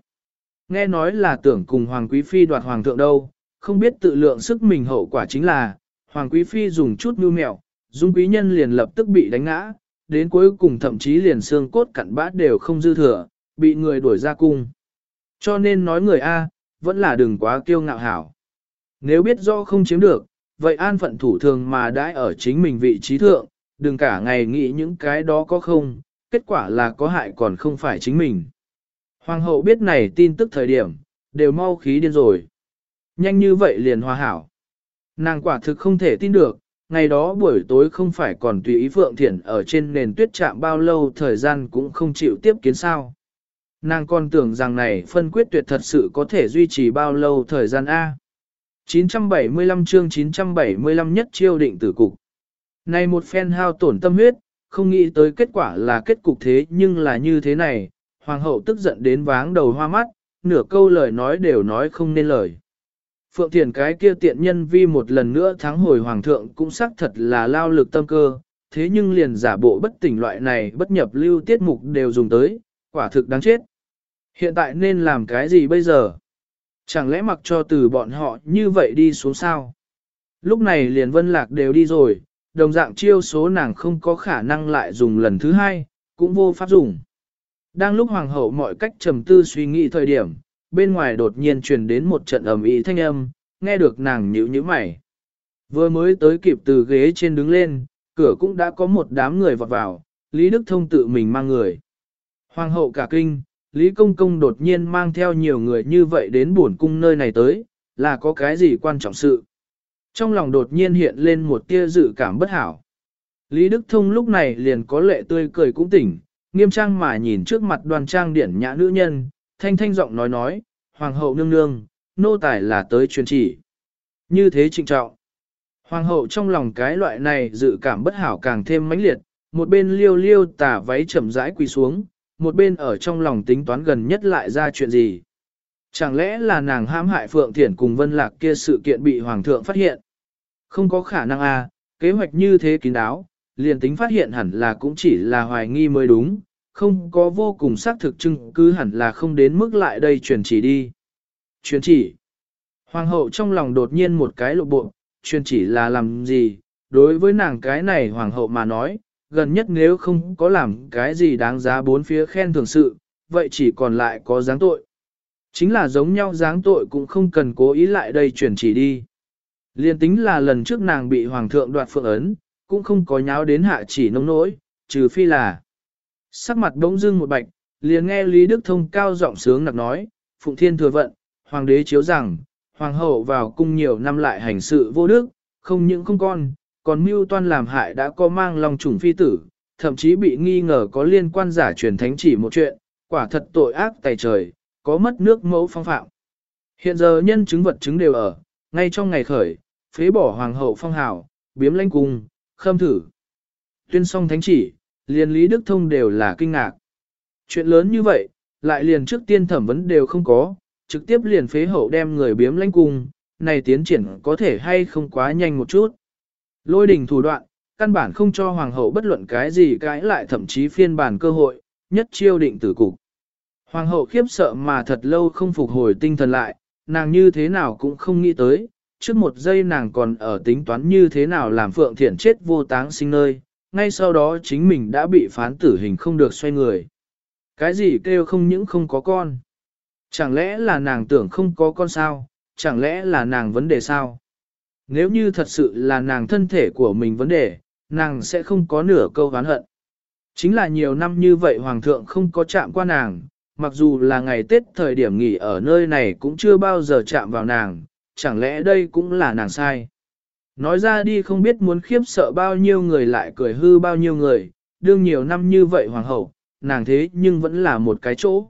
Nghe nói là tưởng cùng Hoàng Quý Phi đoạt Hoàng thượng đâu, không biết tự lượng sức mình hậu quả chính là, Hoàng Quý Phi dùng chút mưu mẹo, Dung Quý Nhân liền lập tức bị đánh ngã, đến cuối cùng thậm chí liền xương cốt cặn bát đều không dư thừa, bị người đuổi ra cung. Cho nên nói người A, vẫn là đừng quá kiêu ngạo hảo. Nếu biết do không chiếm được, vậy an phận thủ thường mà đãi ở chính mình vị trí thượng, đừng cả ngày nghĩ những cái đó có không, kết quả là có hại còn không phải chính mình. Hoàng hậu biết này tin tức thời điểm, đều mau khí điên rồi. Nhanh như vậy liền hòa hảo. Nàng quả thực không thể tin được, ngày đó buổi tối không phải còn tùy ý Phượng Thiển ở trên nền tuyết chạm bao lâu thời gian cũng không chịu tiếp kiến sao. Nàng còn tưởng rằng này phân quyết tuyệt thật sự có thể duy trì bao lâu thời gian A. 975 chương 975 nhất chiêu định tử cục. Này một phen hao tổn tâm huyết, không nghĩ tới kết quả là kết cục thế nhưng là như thế này, hoàng hậu tức giận đến váng đầu hoa mắt, nửa câu lời nói đều nói không nên lời. Phượng Thiền cái kia tiện nhân vi một lần nữa thắng hồi hoàng thượng cũng xác thật là lao lực tâm cơ, thế nhưng liền giả bộ bất tỉnh loại này bất nhập lưu tiết mục đều dùng tới, quả thực đáng chết. Hiện tại nên làm cái gì bây giờ? Chẳng lẽ mặc cho từ bọn họ như vậy đi xuống sao? Lúc này liền vân lạc đều đi rồi, đồng dạng chiêu số nàng không có khả năng lại dùng lần thứ hai, cũng vô pháp dùng. Đang lúc hoàng hậu mọi cách trầm tư suy nghĩ thời điểm, bên ngoài đột nhiên truyền đến một trận ầm ĩ thanh âm, nghe được nàng nhíu nhíu mày. Vừa mới tới kịp từ ghế trên đứng lên, cửa cũng đã có một đám người vọt vào, Lý Đức Thông tự mình mang người. Hoàng hậu cả kinh, Lý Công Công đột nhiên mang theo nhiều người như vậy đến buồn cung nơi này tới, là có cái gì quan trọng sự. Trong lòng đột nhiên hiện lên một tia dự cảm bất hảo. Lý Đức Thông lúc này liền có lệ tươi cười cũng tỉnh, nghiêm trang mà nhìn trước mặt đoàn trang điển nhã nữ nhân, thanh thanh giọng nói nói, Hoàng hậu nương nương, nô tài là tới truyền chỉ. Như thế trịnh trọng. Hoàng hậu trong lòng cái loại này dự cảm bất hảo càng thêm mãnh liệt, một bên liêu liêu tả váy chậm rãi quỳ xuống, một bên ở trong lòng tính toán gần nhất lại ra chuyện gì. Chẳng lẽ là nàng hãm hại Phượng Thiển cùng Vân Lạc kia sự kiện bị Hoàng thượng phát hiện? Không có khả năng à, kế hoạch như thế kín đáo, liền tính phát hiện hẳn là cũng chỉ là hoài nghi mới đúng, không có vô cùng xác thực chứng cứ hẳn là không đến mức lại đây truyền chỉ đi. Truyền chỉ. Hoàng hậu trong lòng đột nhiên một cái lộ bộ, truyền chỉ là làm gì, đối với nàng cái này hoàng hậu mà nói, gần nhất nếu không có làm cái gì đáng giá bốn phía khen thường sự, vậy chỉ còn lại có dáng tội. Chính là giống nhau dáng tội cũng không cần cố ý lại đây truyền chỉ đi. Liên tính là lần trước nàng bị hoàng thượng đoạt phượng ấn, cũng không có nháo đến hạ chỉ nông nỗi, trừ phi là. Sắc mặt bỗng dưng một bạch, liền nghe Lý Đức Thông cao giọng sướng nặc nói, Phụng Thiên thừa vận, hoàng đế chiếu rằng, hoàng hậu vào cung nhiều năm lại hành sự vô đức, không những không con, còn mưu toan làm hại đã có mang lòng trùng phi tử, thậm chí bị nghi ngờ có liên quan giả truyền thánh chỉ một chuyện, quả thật tội ác tày trời, có mất nước mẫu phong phạm. Hiện giờ nhân chứng vật chứng đều ở, ngay trong ngày khởi, phế bỏ hoàng hậu phong hào, biếm lãnh cung, khâm thử. Tuyên song thánh chỉ, liền Lý Đức Thông đều là kinh ngạc. Chuyện lớn như vậy, lại liền trước tiên thẩm vấn đều không có, trực tiếp liền phế hậu đem người biếm lãnh cung, này tiến triển có thể hay không quá nhanh một chút. Lôi đình thủ đoạn, căn bản không cho hoàng hậu bất luận cái gì cãi lại thậm chí phiên bản cơ hội, nhất chiêu định tử cục. Hoàng hậu khiếp sợ mà thật lâu không phục hồi tinh thần lại, nàng như thế nào cũng không nghĩ tới, trước một giây nàng còn ở tính toán như thế nào làm Phượng thiện chết vô táng sinh nơi, ngay sau đó chính mình đã bị phán tử hình không được xoay người. Cái gì kêu không những không có con? Chẳng lẽ là nàng tưởng không có con sao? Chẳng lẽ là nàng vấn đề sao? Nếu như thật sự là nàng thân thể của mình vấn đề, nàng sẽ không có nửa câu oán hận. Chính là nhiều năm như vậy Hoàng thượng không có chạm qua nàng, mặc dù là ngày Tết thời điểm nghỉ ở nơi này cũng chưa bao giờ chạm vào nàng, chẳng lẽ đây cũng là nàng sai. Nói ra đi không biết muốn khiếp sợ bao nhiêu người lại cười hư bao nhiêu người, đương nhiều năm như vậy hoàng hậu, nàng thế nhưng vẫn là một cái chỗ.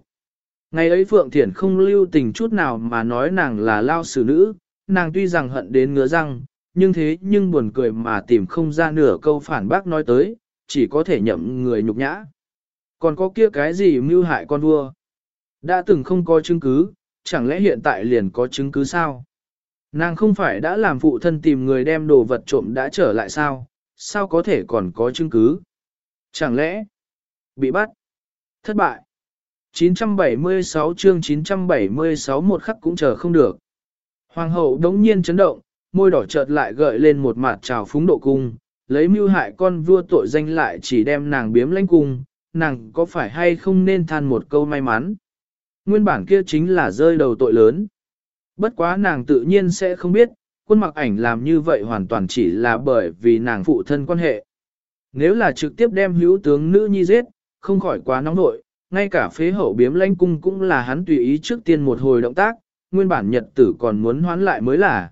Ngày ấy Phượng Thiển không lưu tình chút nào mà nói nàng là lao xử nữ, nàng tuy rằng hận đến ngứa răng, nhưng thế nhưng buồn cười mà tìm không ra nửa câu phản bác nói tới, chỉ có thể nhậm người nhục nhã. Còn có kia cái gì mưu hại con vua? Đã từng không có chứng cứ, chẳng lẽ hiện tại liền có chứng cứ sao? Nàng không phải đã làm phụ thân tìm người đem đồ vật trộm đã trở lại sao, sao có thể còn có chứng cứ? Chẳng lẽ, bị bắt, thất bại. 976 chương 976 một khắc cũng chờ không được. Hoàng hậu đống nhiên chấn động, môi đỏ chợt lại gợi lên một mặt trào phúng độ cung, lấy mưu hại con vua tội danh lại chỉ đem nàng biếm lãnh cung, nàng có phải hay không nên than một câu may mắn. Nguyên bản kia chính là rơi đầu tội lớn. Bất quá nàng tự nhiên sẽ không biết, quân mặc ảnh làm như vậy hoàn toàn chỉ là bởi vì nàng phụ thân quan hệ. Nếu là trực tiếp đem hữu tướng nữ nhi giết, không khỏi quá nóng nội, ngay cả phế hậu biếm lanh cung cũng là hắn tùy ý trước tiên một hồi động tác, nguyên bản nhật tử còn muốn hoán lại mới là.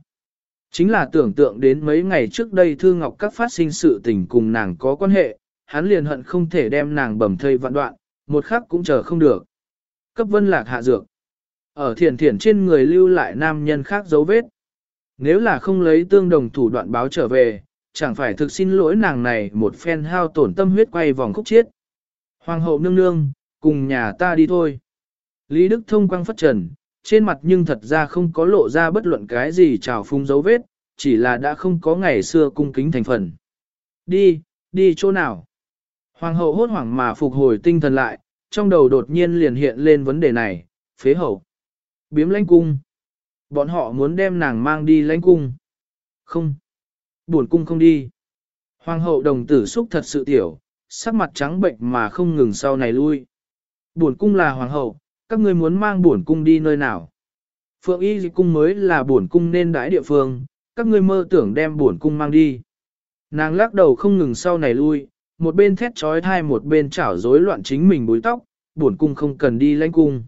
Chính là tưởng tượng đến mấy ngày trước đây Thư Ngọc các phát sinh sự tình cùng nàng có quan hệ, hắn liền hận không thể đem nàng bầm thây vạn đoạn, một khắc cũng chờ không được. Cấp vân lạc hạ dược. Ở thiền thiền trên người lưu lại nam nhân khác dấu vết. Nếu là không lấy tương đồng thủ đoạn báo trở về, chẳng phải thực xin lỗi nàng này một phen hao tổn tâm huyết quay vòng khúc chiết. Hoàng hậu nương nương, cùng nhà ta đi thôi. Lý Đức Thông quang phất trần, trên mặt nhưng thật ra không có lộ ra bất luận cái gì trào phung dấu vết, chỉ là đã không có ngày xưa cung kính thành phần. Đi, đi chỗ nào? Hoàng hậu hốt hoảng mà phục hồi tinh thần lại, trong đầu đột nhiên liền hiện lên vấn đề này, phế hậu. Biếm lãnh cung. Bọn họ muốn đem nàng mang đi lãnh cung. Không. Buồn cung không đi. Hoàng hậu đồng tử xúc thật sự tiểu, sắc mặt trắng bệnh mà không ngừng sau này lui. Buồn cung là hoàng hậu, các ngươi muốn mang buồn cung đi nơi nào? Phượng y cung mới là buồn cung nên đãi địa phương, các ngươi mơ tưởng đem buồn cung mang đi. Nàng lắc đầu không ngừng sau này lui, một bên thét trói thai một bên chảo rối loạn chính mình búi tóc, buồn cung không cần đi lãnh cung.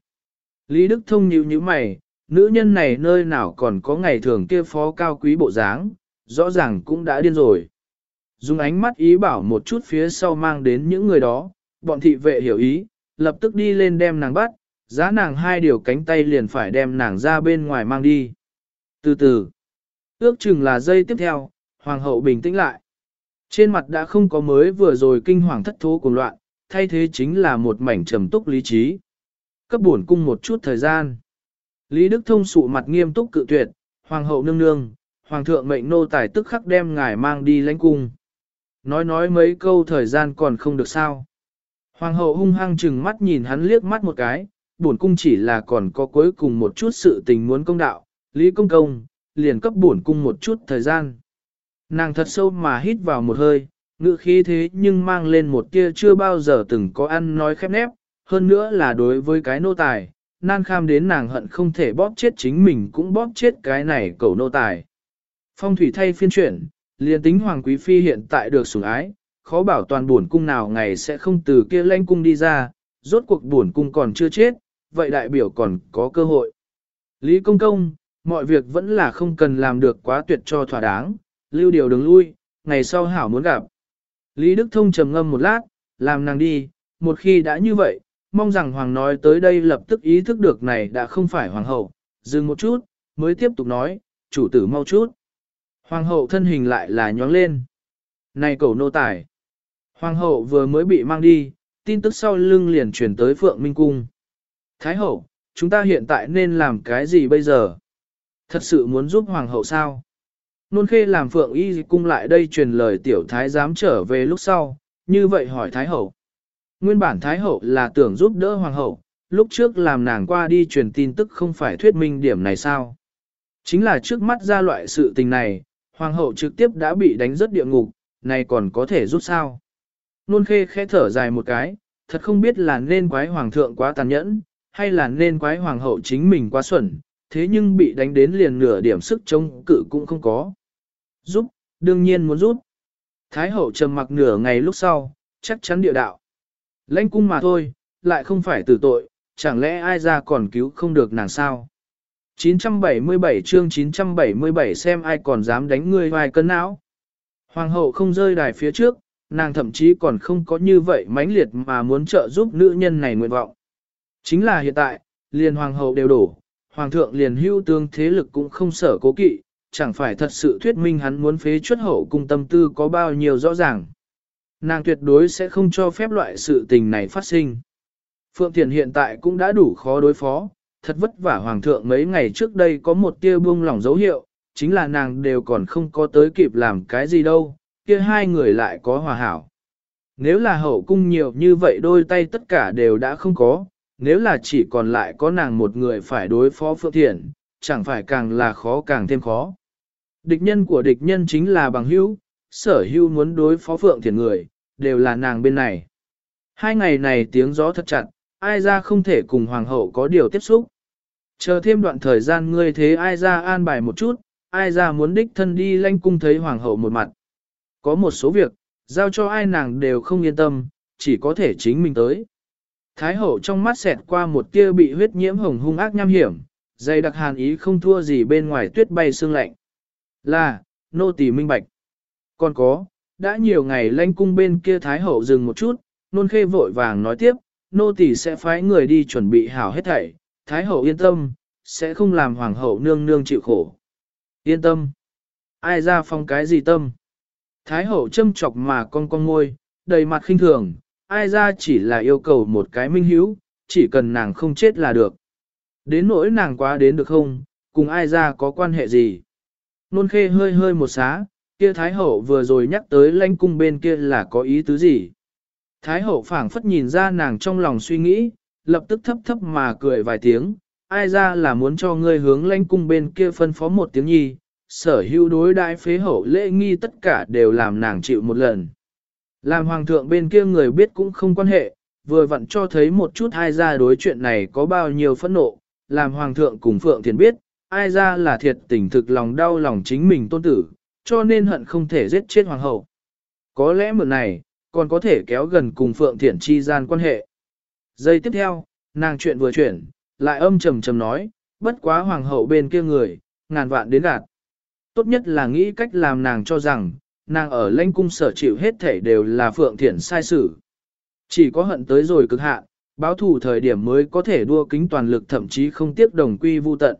Lý Đức Thông nhíu như mày, nữ nhân này nơi nào còn có ngày thường kia phó cao quý bộ dáng, rõ ràng cũng đã điên rồi. Dùng ánh mắt ý bảo một chút phía sau mang đến những người đó, bọn thị vệ hiểu ý, lập tức đi lên đem nàng bắt, giá nàng hai điều cánh tay liền phải đem nàng ra bên ngoài mang đi. Từ từ, ước chừng là giây tiếp theo, hoàng hậu bình tĩnh lại. Trên mặt đã không có mới vừa rồi kinh hoàng thất thố cuồng loạn, thay thế chính là một mảnh trầm túc lý trí. Cấp buồn cung một chút thời gian. Lý Đức Thông sụ mặt nghiêm túc cự tuyệt, hoàng hậu nương nương, hoàng thượng mệnh nô tài tức khắc đem ngài mang đi lãnh cung. Nói nói mấy câu thời gian còn không được sao. Hoàng hậu hung hăng chừng mắt nhìn hắn liếc mắt một cái, bổn cung chỉ là còn có cuối cùng một chút sự tình muốn công đạo, lý công công, liền cấp bổn cung một chút thời gian. Nàng thật sâu mà hít vào một hơi, ngự khí thế nhưng mang lên một tia chưa bao giờ từng có ăn nói khép nép, hơn nữa là đối với cái nô tài, nan kham đến nàng hận không thể bóp chết chính mình cũng bóp chết cái này cầu nô tài. Phong thủy thay phiên chuyển, liền tính Hoàng Quý Phi hiện tại được sủng ái, khó bảo toàn buồn cung nào ngày sẽ không từ kia lanh cung đi ra, rốt cuộc buồn cung còn chưa chết, vậy đại biểu còn có cơ hội. Lý Công Công, mọi việc vẫn là không cần làm được quá tuyệt cho thỏa đáng, lưu điều đứng lui, ngày sau hảo muốn gặp. Lý Đức Thông trầm ngâm một lát, làm nàng đi, một khi đã như vậy, mong rằng Hoàng nói tới đây lập tức ý thức được này đã không phải Hoàng hậu, dừng một chút, mới tiếp tục nói, chủ tử mau chút. Hoàng hậu thân hình lại là nhóng lên. Này cầu nô tài. Hoàng hậu vừa mới bị mang đi, tin tức sau lưng liền chuyển tới Phượng Minh Cung. Thái hậu, chúng ta hiện tại nên làm cái gì bây giờ? Thật sự muốn giúp hoàng hậu sao? Nôn khê làm Phượng Y Cung lại đây truyền lời tiểu thái giám trở về lúc sau, như vậy hỏi Thái hậu. Nguyên bản Thái hậu là tưởng giúp đỡ hoàng hậu, lúc trước làm nàng qua đi truyền tin tức không phải thuyết minh điểm này sao? Chính là trước mắt ra loại sự tình này, hoàng hậu trực tiếp đã bị đánh rất địa ngục, này còn có thể giúp sao? Nôn khê khẽ thở dài một cái, thật không biết là nên quái hoàng thượng quá tàn nhẫn, hay là nên quái hoàng hậu chính mình quá xuẩn, thế nhưng bị đánh đến liền nửa điểm sức chống cự cũng không có. Giúp, đương nhiên muốn giúp. Thái hậu trầm mặc nửa ngày lúc sau, chắc chắn địa đạo. Lãnh cung mà thôi, lại không phải tử tội, chẳng lẽ ai ra còn cứu không được nàng sao? 977 chương 977 xem ai còn dám đánh ngươi vài cân não. Hoàng hậu không rơi đài phía trước, nàng thậm chí còn không có như vậy mãnh liệt mà muốn trợ giúp nữ nhân này nguyện vọng. Chính là hiện tại, liền hoàng hậu đều đổ, hoàng thượng liền hưu tương thế lực cũng không sở cố kỵ, chẳng phải thật sự thuyết minh hắn muốn phế chuất hậu cung tâm tư có bao nhiêu rõ ràng. Nàng tuyệt đối sẽ không cho phép loại sự tình này phát sinh. Phượng Thiền hiện tại cũng đã đủ khó đối phó, thật vất vả hoàng thượng mấy ngày trước đây có một tia buông lỏng dấu hiệu, chính là nàng đều còn không có tới kịp làm cái gì đâu, kia hai người lại có hòa hảo. Nếu là hậu cung nhiều như vậy đôi tay tất cả đều đã không có, nếu là chỉ còn lại có nàng một người phải đối phó Phượng Thiền, chẳng phải càng là khó càng thêm khó. Địch nhân của địch nhân chính là bằng hữu, sở Hưu muốn đối phó Phượng thiền người, đều là nàng bên này. Hai ngày này tiếng gió thật chặt, ai ra không thể cùng hoàng hậu có điều tiếp xúc. Chờ thêm đoạn thời gian ngươi thế ai ra an bài một chút, ai ra muốn đích thân đi lanh cung thấy hoàng hậu một mặt. Có một số việc, giao cho ai nàng đều không yên tâm, chỉ có thể chính mình tới. Thái hậu trong mắt xẹt qua một tia bị huyết nhiễm hồng hung ác nham hiểm, dày đặc hàn ý không thua gì bên ngoài tuyết bay sương lạnh. Là, nô tỳ minh bạch. Còn có, đã nhiều ngày lanh cung bên kia Thái hậu dừng một chút, nôn khê vội vàng nói tiếp, nô tỳ sẽ phái người đi chuẩn bị hảo hết thảy, Thái hậu yên tâm, sẽ không làm hoàng hậu nương nương chịu khổ. Yên tâm. Ai ra phong cái gì tâm? Thái hậu châm chọc mà con con ngôi, đầy mặt khinh thường, ai ra chỉ là yêu cầu một cái minh hiếu chỉ cần nàng không chết là được. Đến nỗi nàng quá đến được không, cùng ai ra có quan hệ gì. Nôn khê hơi hơi một xá, kia Thái hậu vừa rồi nhắc tới lãnh cung bên kia là có ý tứ gì. Thái hậu phảng phất nhìn ra nàng trong lòng suy nghĩ, lập tức thấp thấp mà cười vài tiếng, ai ra là muốn cho ngươi hướng lãnh cung bên kia phân phó một tiếng nhi, sở hữu đối đại phế hậu lễ nghi tất cả đều làm nàng chịu một lần. Làm hoàng thượng bên kia người biết cũng không quan hệ, vừa vặn cho thấy một chút ai ra đối chuyện này có bao nhiêu phẫn nộ, làm hoàng thượng cùng phượng thiền biết, ai ra là thiệt tình thực lòng đau lòng chính mình tôn tử, cho nên hận không thể giết chết hoàng hậu. Có lẽ mượn này, còn có thể kéo gần cùng phượng thiển chi gian quan hệ. Giây tiếp theo, nàng chuyện vừa chuyển, lại âm trầm trầm nói, bất quá hoàng hậu bên kia người, ngàn vạn đến gạt. Tốt nhất là nghĩ cách làm nàng cho rằng, nàng ở lãnh cung sở chịu hết thể đều là phượng Thiển sai xử. Chỉ có hận tới rồi cực hạn, báo thù thời điểm mới có thể đua kính toàn lực thậm chí không tiếc đồng quy vu tận.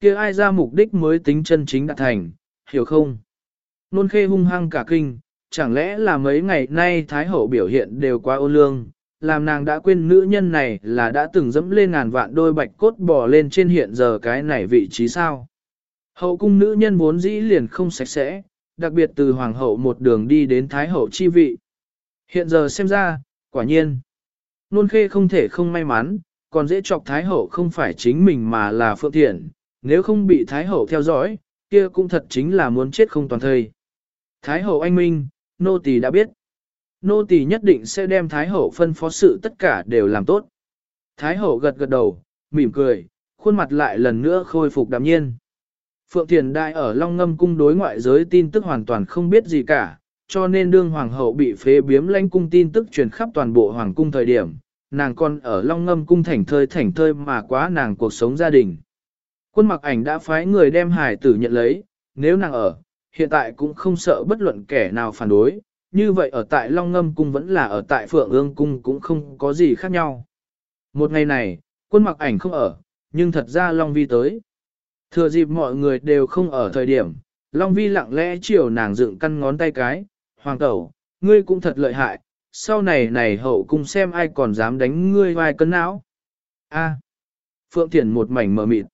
kia ai ra mục đích mới tính chân chính đạt thành, hiểu không? Nôn khê hung hăng cả kinh, chẳng lẽ là mấy ngày nay Thái Hậu biểu hiện đều quá ô lương, làm nàng đã quên nữ nhân này là đã từng dẫm lên ngàn vạn đôi bạch cốt bò lên trên hiện giờ cái này vị trí sao. Hậu cung nữ nhân vốn dĩ liền không sạch sẽ, đặc biệt từ hoàng hậu một đường đi đến thái hậu chi vị. Hiện giờ xem ra, quả nhiên, nôn khê không thể không may mắn, còn dễ chọc thái hậu không phải chính mình mà là phượng thiện, nếu không bị thái hậu theo dõi, kia cũng thật chính là muốn chết không toàn thời. Thái hậu anh minh, nô tỳ đã biết. Nô tỳ nhất định sẽ đem Thái hậu phân phó sự tất cả đều làm tốt. Thái hậu gật gật đầu, mỉm cười, khuôn mặt lại lần nữa khôi phục đạm nhiên. Phượng Thiền Đại ở Long Ngâm cung đối ngoại giới tin tức hoàn toàn không biết gì cả, cho nên đương hoàng hậu bị phế biếm lãnh cung tin tức truyền khắp toàn bộ hoàng cung thời điểm, nàng còn ở Long Ngâm cung thảnh thơi thảnh thơi mà quá nàng cuộc sống gia đình. Quân mặc ảnh đã phái người đem hải tử nhận lấy, nếu nàng ở, hiện tại cũng không sợ bất luận kẻ nào phản đối, như vậy ở tại Long Ngâm Cung vẫn là ở tại Phượng Ương Cung cũng không có gì khác nhau. Một ngày này, quân mặc ảnh không ở, nhưng thật ra Long Vi tới. Thừa dịp mọi người đều không ở thời điểm, Long Vi lặng lẽ chiều nàng dựng căn ngón tay cái, Hoàng Tẩu, ngươi cũng thật lợi hại, sau này này hậu cung xem ai còn dám đánh ngươi vai cân não. A. Phượng Thiển một mảnh mờ mịt.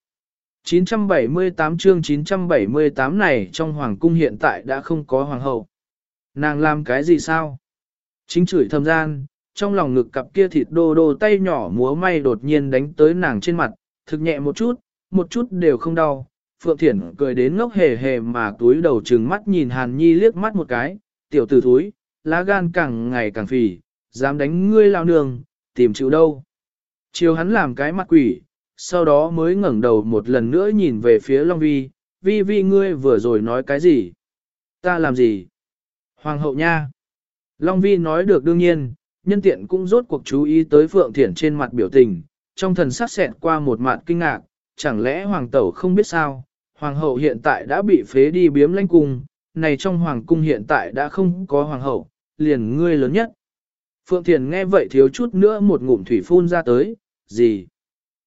978 chương 978 này trong hoàng cung hiện tại đã không có hoàng hậu. Nàng làm cái gì sao? Chính chửi thầm gian, trong lòng ngực cặp kia thịt đô đô tay nhỏ múa may đột nhiên đánh tới nàng trên mặt, thực nhẹ một chút, một chút đều không đau. Phượng Thiển cười đến ngốc hề hề mà túi đầu trừng mắt nhìn Hàn Nhi liếc mắt một cái, tiểu tử thúi, lá gan càng ngày càng phì, dám đánh ngươi lao nương, tìm chịu đâu. Chiều hắn làm cái mặt quỷ, sau đó mới ngẩng đầu một lần nữa nhìn về phía Long Vi, Vi Vi ngươi vừa rồi nói cái gì? Ta làm gì? Hoàng hậu nha. Long Vi nói được đương nhiên, nhân tiện cũng rốt cuộc chú ý tới Phượng Thiển trên mặt biểu tình, trong thần sắc xẹt qua một mặt kinh ngạc, chẳng lẽ Hoàng tẩu không biết sao, Hoàng hậu hiện tại đã bị phế đi biếm lãnh cung, này trong Hoàng cung hiện tại đã không có Hoàng hậu, liền ngươi lớn nhất. Phượng Thiển nghe vậy thiếu chút nữa một ngụm thủy phun ra tới, gì?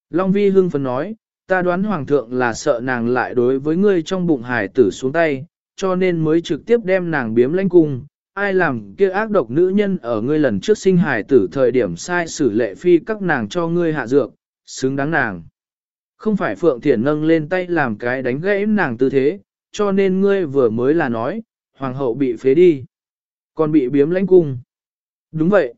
Long Vi hưng phấn nói, ta đoán Hoàng thượng là sợ nàng lại đối với ngươi trong bụng hải tử xuống tay, cho nên mới trực tiếp đem nàng biếm lãnh cung. Ai làm kia ác độc nữ nhân ở ngươi lần trước sinh Hải tử thời điểm sai xử lệ phi các nàng cho ngươi hạ dược, xứng đáng nàng. Không phải Phượng Thiển nâng lên tay làm cái đánh gãy nàng tư thế, cho nên ngươi vừa mới là nói, hoàng hậu bị phế đi, còn bị biếm lãnh cung. Đúng vậy.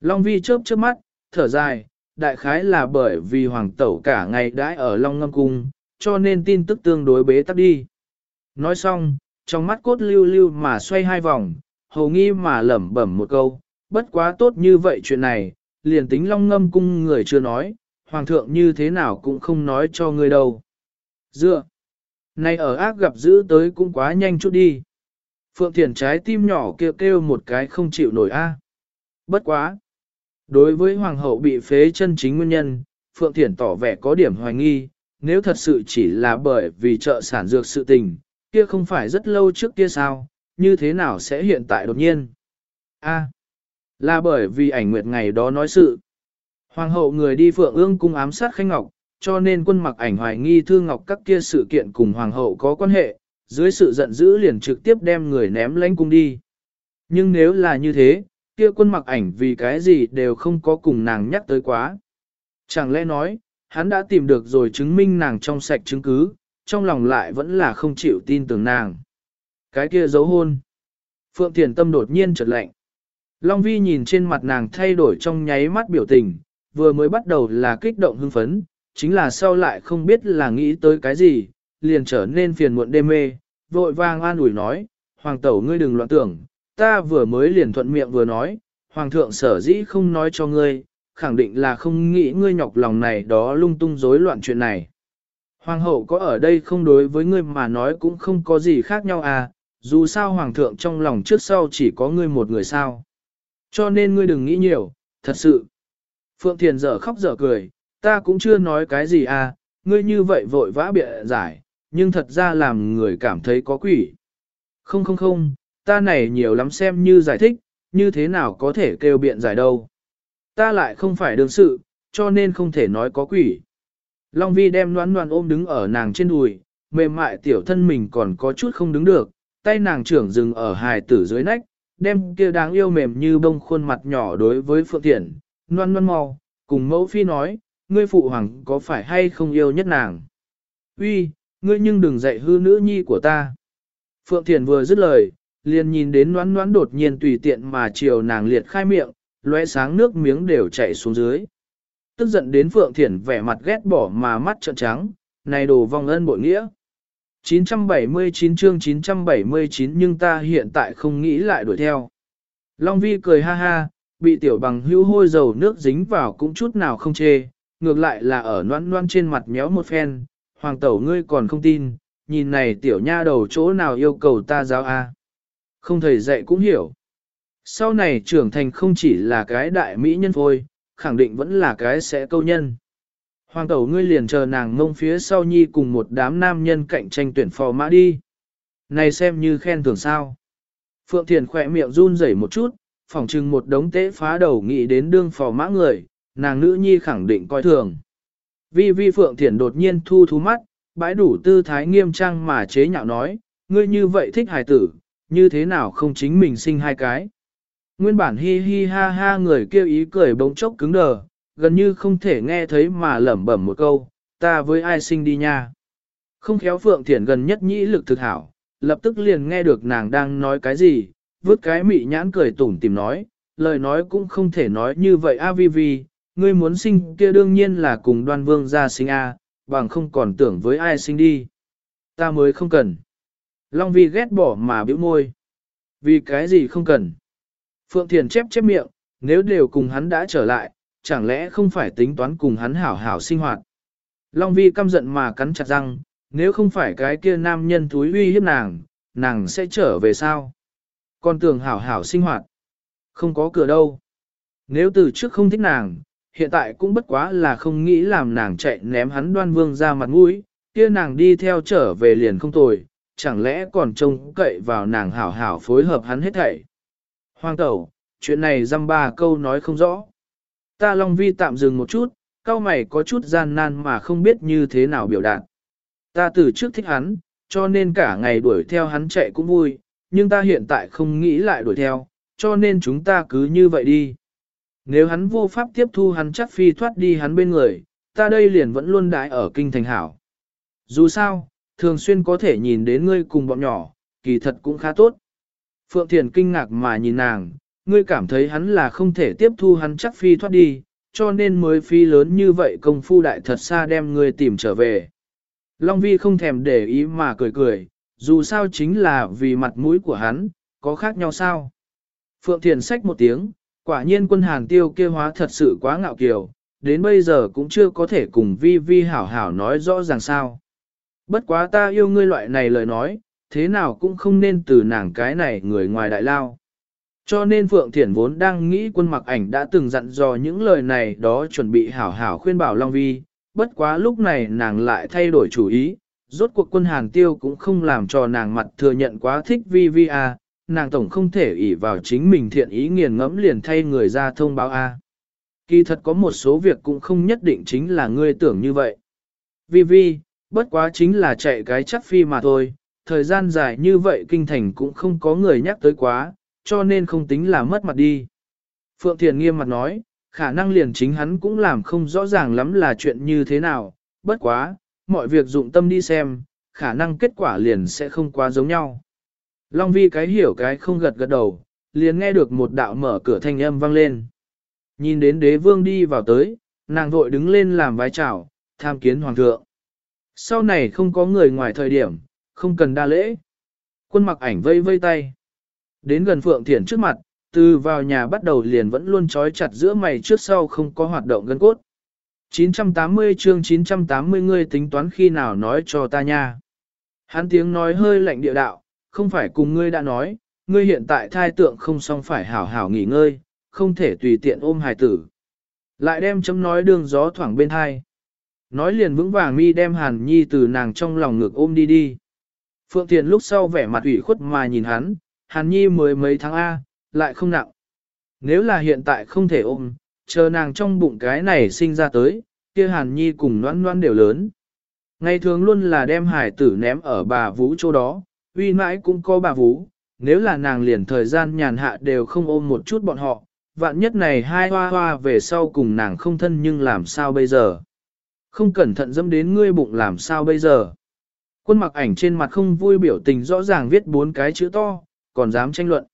Long Vi chớp chớp mắt, thở dài, đại khái là bởi vì hoàng tẩu cả ngày đãi ở Long Ngâm Cung, cho nên tin tức tương đối bế tắc đi. Nói xong, trong mắt cốt lưu lưu mà xoay hai vòng, hầu nghi mà lẩm bẩm một câu, bất quá tốt như vậy chuyện này, liền tính long ngâm cung người chưa nói, hoàng thượng như thế nào cũng không nói cho người đâu. Dựa, này ở ác gặp giữ tới cũng quá nhanh chút đi. Phượng Thiển trái tim nhỏ kêu kêu một cái không chịu nổi a. Bất quá. Đối với hoàng hậu bị phế chân chính nguyên nhân, Phượng Thiển tỏ vẻ có điểm hoài nghi, nếu thật sự chỉ là bởi vì trợ sản dược sự tình, kia không phải rất lâu trước kia sao, như thế nào sẽ hiện tại đột nhiên? A, là bởi vì ảnh nguyệt ngày đó nói sự. Hoàng hậu người đi phượng ương cung ám sát khanh ngọc, cho nên quân mặc ảnh hoài nghi thương ngọc các kia sự kiện cùng hoàng hậu có quan hệ, dưới sự giận dữ liền trực tiếp đem người ném lãnh cung đi. Nhưng nếu là như thế, kia quân mặc ảnh vì cái gì đều không có cùng nàng nhắc tới quá. Chẳng lẽ nói, hắn đã tìm được rồi chứng minh nàng trong sạch chứng cứ, trong lòng lại vẫn là không chịu tin tưởng nàng. Cái kia giấu hôn. Phượng Thiền Tâm đột nhiên chợt lạnh. Long Vi nhìn trên mặt nàng thay đổi trong nháy mắt biểu tình, vừa mới bắt đầu là kích động hưng phấn, chính là sau lại không biết là nghĩ tới cái gì, liền trở nên phiền muộn đê mê, vội vàng an ủi nói, Hoàng tẩu ngươi đừng loạn tưởng, ta vừa mới liền thuận miệng vừa nói, Hoàng thượng sở dĩ không nói cho ngươi, khẳng định là không nghĩ ngươi nhọc lòng này đó lung tung rối loạn chuyện này. Hoàng hậu có ở đây không đối với ngươi mà nói cũng không có gì khác nhau à, dù sao hoàng thượng trong lòng trước sau chỉ có ngươi một người sao. Cho nên ngươi đừng nghĩ nhiều, thật sự. Phượng Thiền dở khóc dở cười, ta cũng chưa nói cái gì à, ngươi như vậy vội vã bịa giải, nhưng thật ra làm người cảm thấy có quỷ. Không không không, ta này nhiều lắm xem như giải thích, như thế nào có thể kêu biện giải đâu. Ta lại không phải đương sự, cho nên không thể nói có quỷ. Long Vi đem noan noan ôm đứng ở nàng trên đùi, mềm mại tiểu thân mình còn có chút không đứng được, tay nàng trưởng dừng ở hài tử dưới nách, đem kia đáng yêu mềm như bông khuôn mặt nhỏ đối với Phượng Thiện, noan noan mau, cùng mẫu phi nói, ngươi phụ hoàng có phải hay không yêu nhất nàng. Uy, ngươi nhưng đừng dạy hư nữ nhi của ta. Phượng Thiển vừa dứt lời, liền nhìn đến noãn noãn đột nhiên tùy tiện mà chiều nàng liệt khai miệng, lóe sáng nước miếng đều chảy xuống dưới. Tức giận đến Phượng Thiển vẻ mặt ghét bỏ mà mắt trợn trắng, này đồ vong ân bội nghĩa. 979 chương 979 nhưng ta hiện tại không nghĩ lại đuổi theo. Long Vi cười ha ha, bị tiểu bằng hưu hôi dầu nước dính vào cũng chút nào không chê, ngược lại là ở noan noan trên mặt méo một phen, hoàng tẩu ngươi còn không tin, nhìn này tiểu nha đầu chỗ nào yêu cầu ta giáo a không thầy dạy cũng hiểu. Sau này trưởng thành không chỉ là cái đại mỹ nhân thôi, khẳng định vẫn là cái sẽ câu nhân. Hoàng tẩu ngươi liền chờ nàng ngông phía sau nhi cùng một đám nam nhân cạnh tranh tuyển phò mã đi. Này xem như khen thưởng sao. Phượng Thiền khỏe miệng run rẩy một chút, phỏng chừng một đống tế phá đầu nghĩ đến đương phò mã người, nàng nữ nhi khẳng định coi thường. Vi vi Phượng Thiền đột nhiên thu thú mắt, bãi đủ tư thái nghiêm trang mà chế nhạo nói, ngươi như vậy thích hài tử, như thế nào không chính mình sinh hai cái. Nguyên bản hi hi ha ha người kêu ý cười bỗng chốc cứng đờ, gần như không thể nghe thấy mà lẩm bẩm một câu, ta với ai sinh đi nha. Không khéo Phượng Thiển gần nhất nhĩ lực thực hảo, lập tức liền nghe được nàng đang nói cái gì, vứt cái mị nhãn cười tủm tìm nói, lời nói cũng không thể nói như vậy a vi vi, ngươi muốn sinh kia đương nhiên là cùng đoan vương ra sinh a, bằng không còn tưởng với ai sinh đi. Ta mới không cần. Long vi ghét bỏ mà bĩu môi. Vì cái gì không cần. Phượng Thiền chép chép miệng, nếu đều cùng hắn đã trở lại, chẳng lẽ không phải tính toán cùng hắn hảo hảo sinh hoạt. Long Vi căm giận mà cắn chặt răng, nếu không phải cái kia nam nhân túi uy hiếp nàng, nàng sẽ trở về sao? Còn tưởng hảo hảo sinh hoạt. Không có cửa đâu. Nếu từ trước không thích nàng, hiện tại cũng bất quá là không nghĩ làm nàng chạy ném hắn đoan vương ra mặt mũi, kia nàng đi theo trở về liền không tồi, chẳng lẽ còn trông cậy vào nàng hảo hảo phối hợp hắn hết thảy. Hoàng tẩu, chuyện này dăm ba câu nói không rõ. Ta Long Vi tạm dừng một chút, cao mày có chút gian nan mà không biết như thế nào biểu đạt. Ta từ trước thích hắn, cho nên cả ngày đuổi theo hắn chạy cũng vui, nhưng ta hiện tại không nghĩ lại đuổi theo, cho nên chúng ta cứ như vậy đi. Nếu hắn vô pháp tiếp thu hắn chắc phi thoát đi hắn bên người, ta đây liền vẫn luôn đái ở kinh thành hảo. Dù sao, thường xuyên có thể nhìn đến ngươi cùng bọn nhỏ, kỳ thật cũng khá tốt. Phượng Thiền kinh ngạc mà nhìn nàng, ngươi cảm thấy hắn là không thể tiếp thu hắn chắc phi thoát đi, cho nên mới phi lớn như vậy công phu đại thật xa đem ngươi tìm trở về. Long Vi không thèm để ý mà cười cười, dù sao chính là vì mặt mũi của hắn, có khác nhau sao. Phượng Thiền sách một tiếng, quả nhiên quân hàng tiêu kia hóa thật sự quá ngạo kiều, đến bây giờ cũng chưa có thể cùng Vi Vi hảo hảo nói rõ ràng sao. Bất quá ta yêu ngươi loại này lời nói, thế nào cũng không nên từ nàng cái này người ngoài đại lao. Cho nên Phượng Thiển vốn đang nghĩ quân mặc ảnh đã từng dặn dò những lời này đó chuẩn bị hảo hảo khuyên bảo Long Vi, bất quá lúc này nàng lại thay đổi chủ ý, rốt cuộc quân hàng tiêu cũng không làm cho nàng mặt thừa nhận quá thích Vi Vi à, nàng tổng không thể ỷ vào chính mình thiện ý nghiền ngẫm liền thay người ra thông báo a. À. Kỳ thật có một số việc cũng không nhất định chính là ngươi tưởng như vậy. Vi Vi, bất quá chính là chạy cái chắc phi mà thôi, thời gian dài như vậy kinh thành cũng không có người nhắc tới quá, cho nên không tính là mất mặt đi. Phượng Thiền nghiêm mặt nói, khả năng liền chính hắn cũng làm không rõ ràng lắm là chuyện như thế nào, bất quá, mọi việc dụng tâm đi xem, khả năng kết quả liền sẽ không quá giống nhau. Long vi cái hiểu cái không gật gật đầu, liền nghe được một đạo mở cửa thanh âm vang lên. Nhìn đến đế vương đi vào tới, nàng vội đứng lên làm vái chào, tham kiến hoàng thượng. Sau này không có người ngoài thời điểm, không cần đa lễ. Quân mặc ảnh vây vây tay. Đến gần Phượng Thiển trước mặt, từ vào nhà bắt đầu liền vẫn luôn trói chặt giữa mày trước sau không có hoạt động gân cốt. 980 chương 980 ngươi tính toán khi nào nói cho ta nha. Hắn tiếng nói hơi lạnh địa đạo, không phải cùng ngươi đã nói, ngươi hiện tại thai tượng không xong phải hảo hảo nghỉ ngơi, không thể tùy tiện ôm hài tử. Lại đem chấm nói đường gió thoảng bên hai. Nói liền vững vàng mi đem hàn nhi từ nàng trong lòng ngực ôm đi đi. Phượng Thiền lúc sau vẻ mặt ủy khuất mà nhìn hắn, hàn nhi mới mấy tháng A, lại không nặng. Nếu là hiện tại không thể ôm, chờ nàng trong bụng cái này sinh ra tới, kia hàn nhi cùng noan noan đều lớn. Ngày thường luôn là đem hải tử ném ở bà vũ chỗ đó, uy mãi cũng có bà vũ, nếu là nàng liền thời gian nhàn hạ đều không ôm một chút bọn họ, vạn nhất này hai hoa hoa về sau cùng nàng không thân nhưng làm sao bây giờ? Không cẩn thận dâm đến ngươi bụng làm sao bây giờ? Quân mặc ảnh trên mặt không vui biểu tình rõ ràng viết bốn cái chữ to, còn dám tranh luận.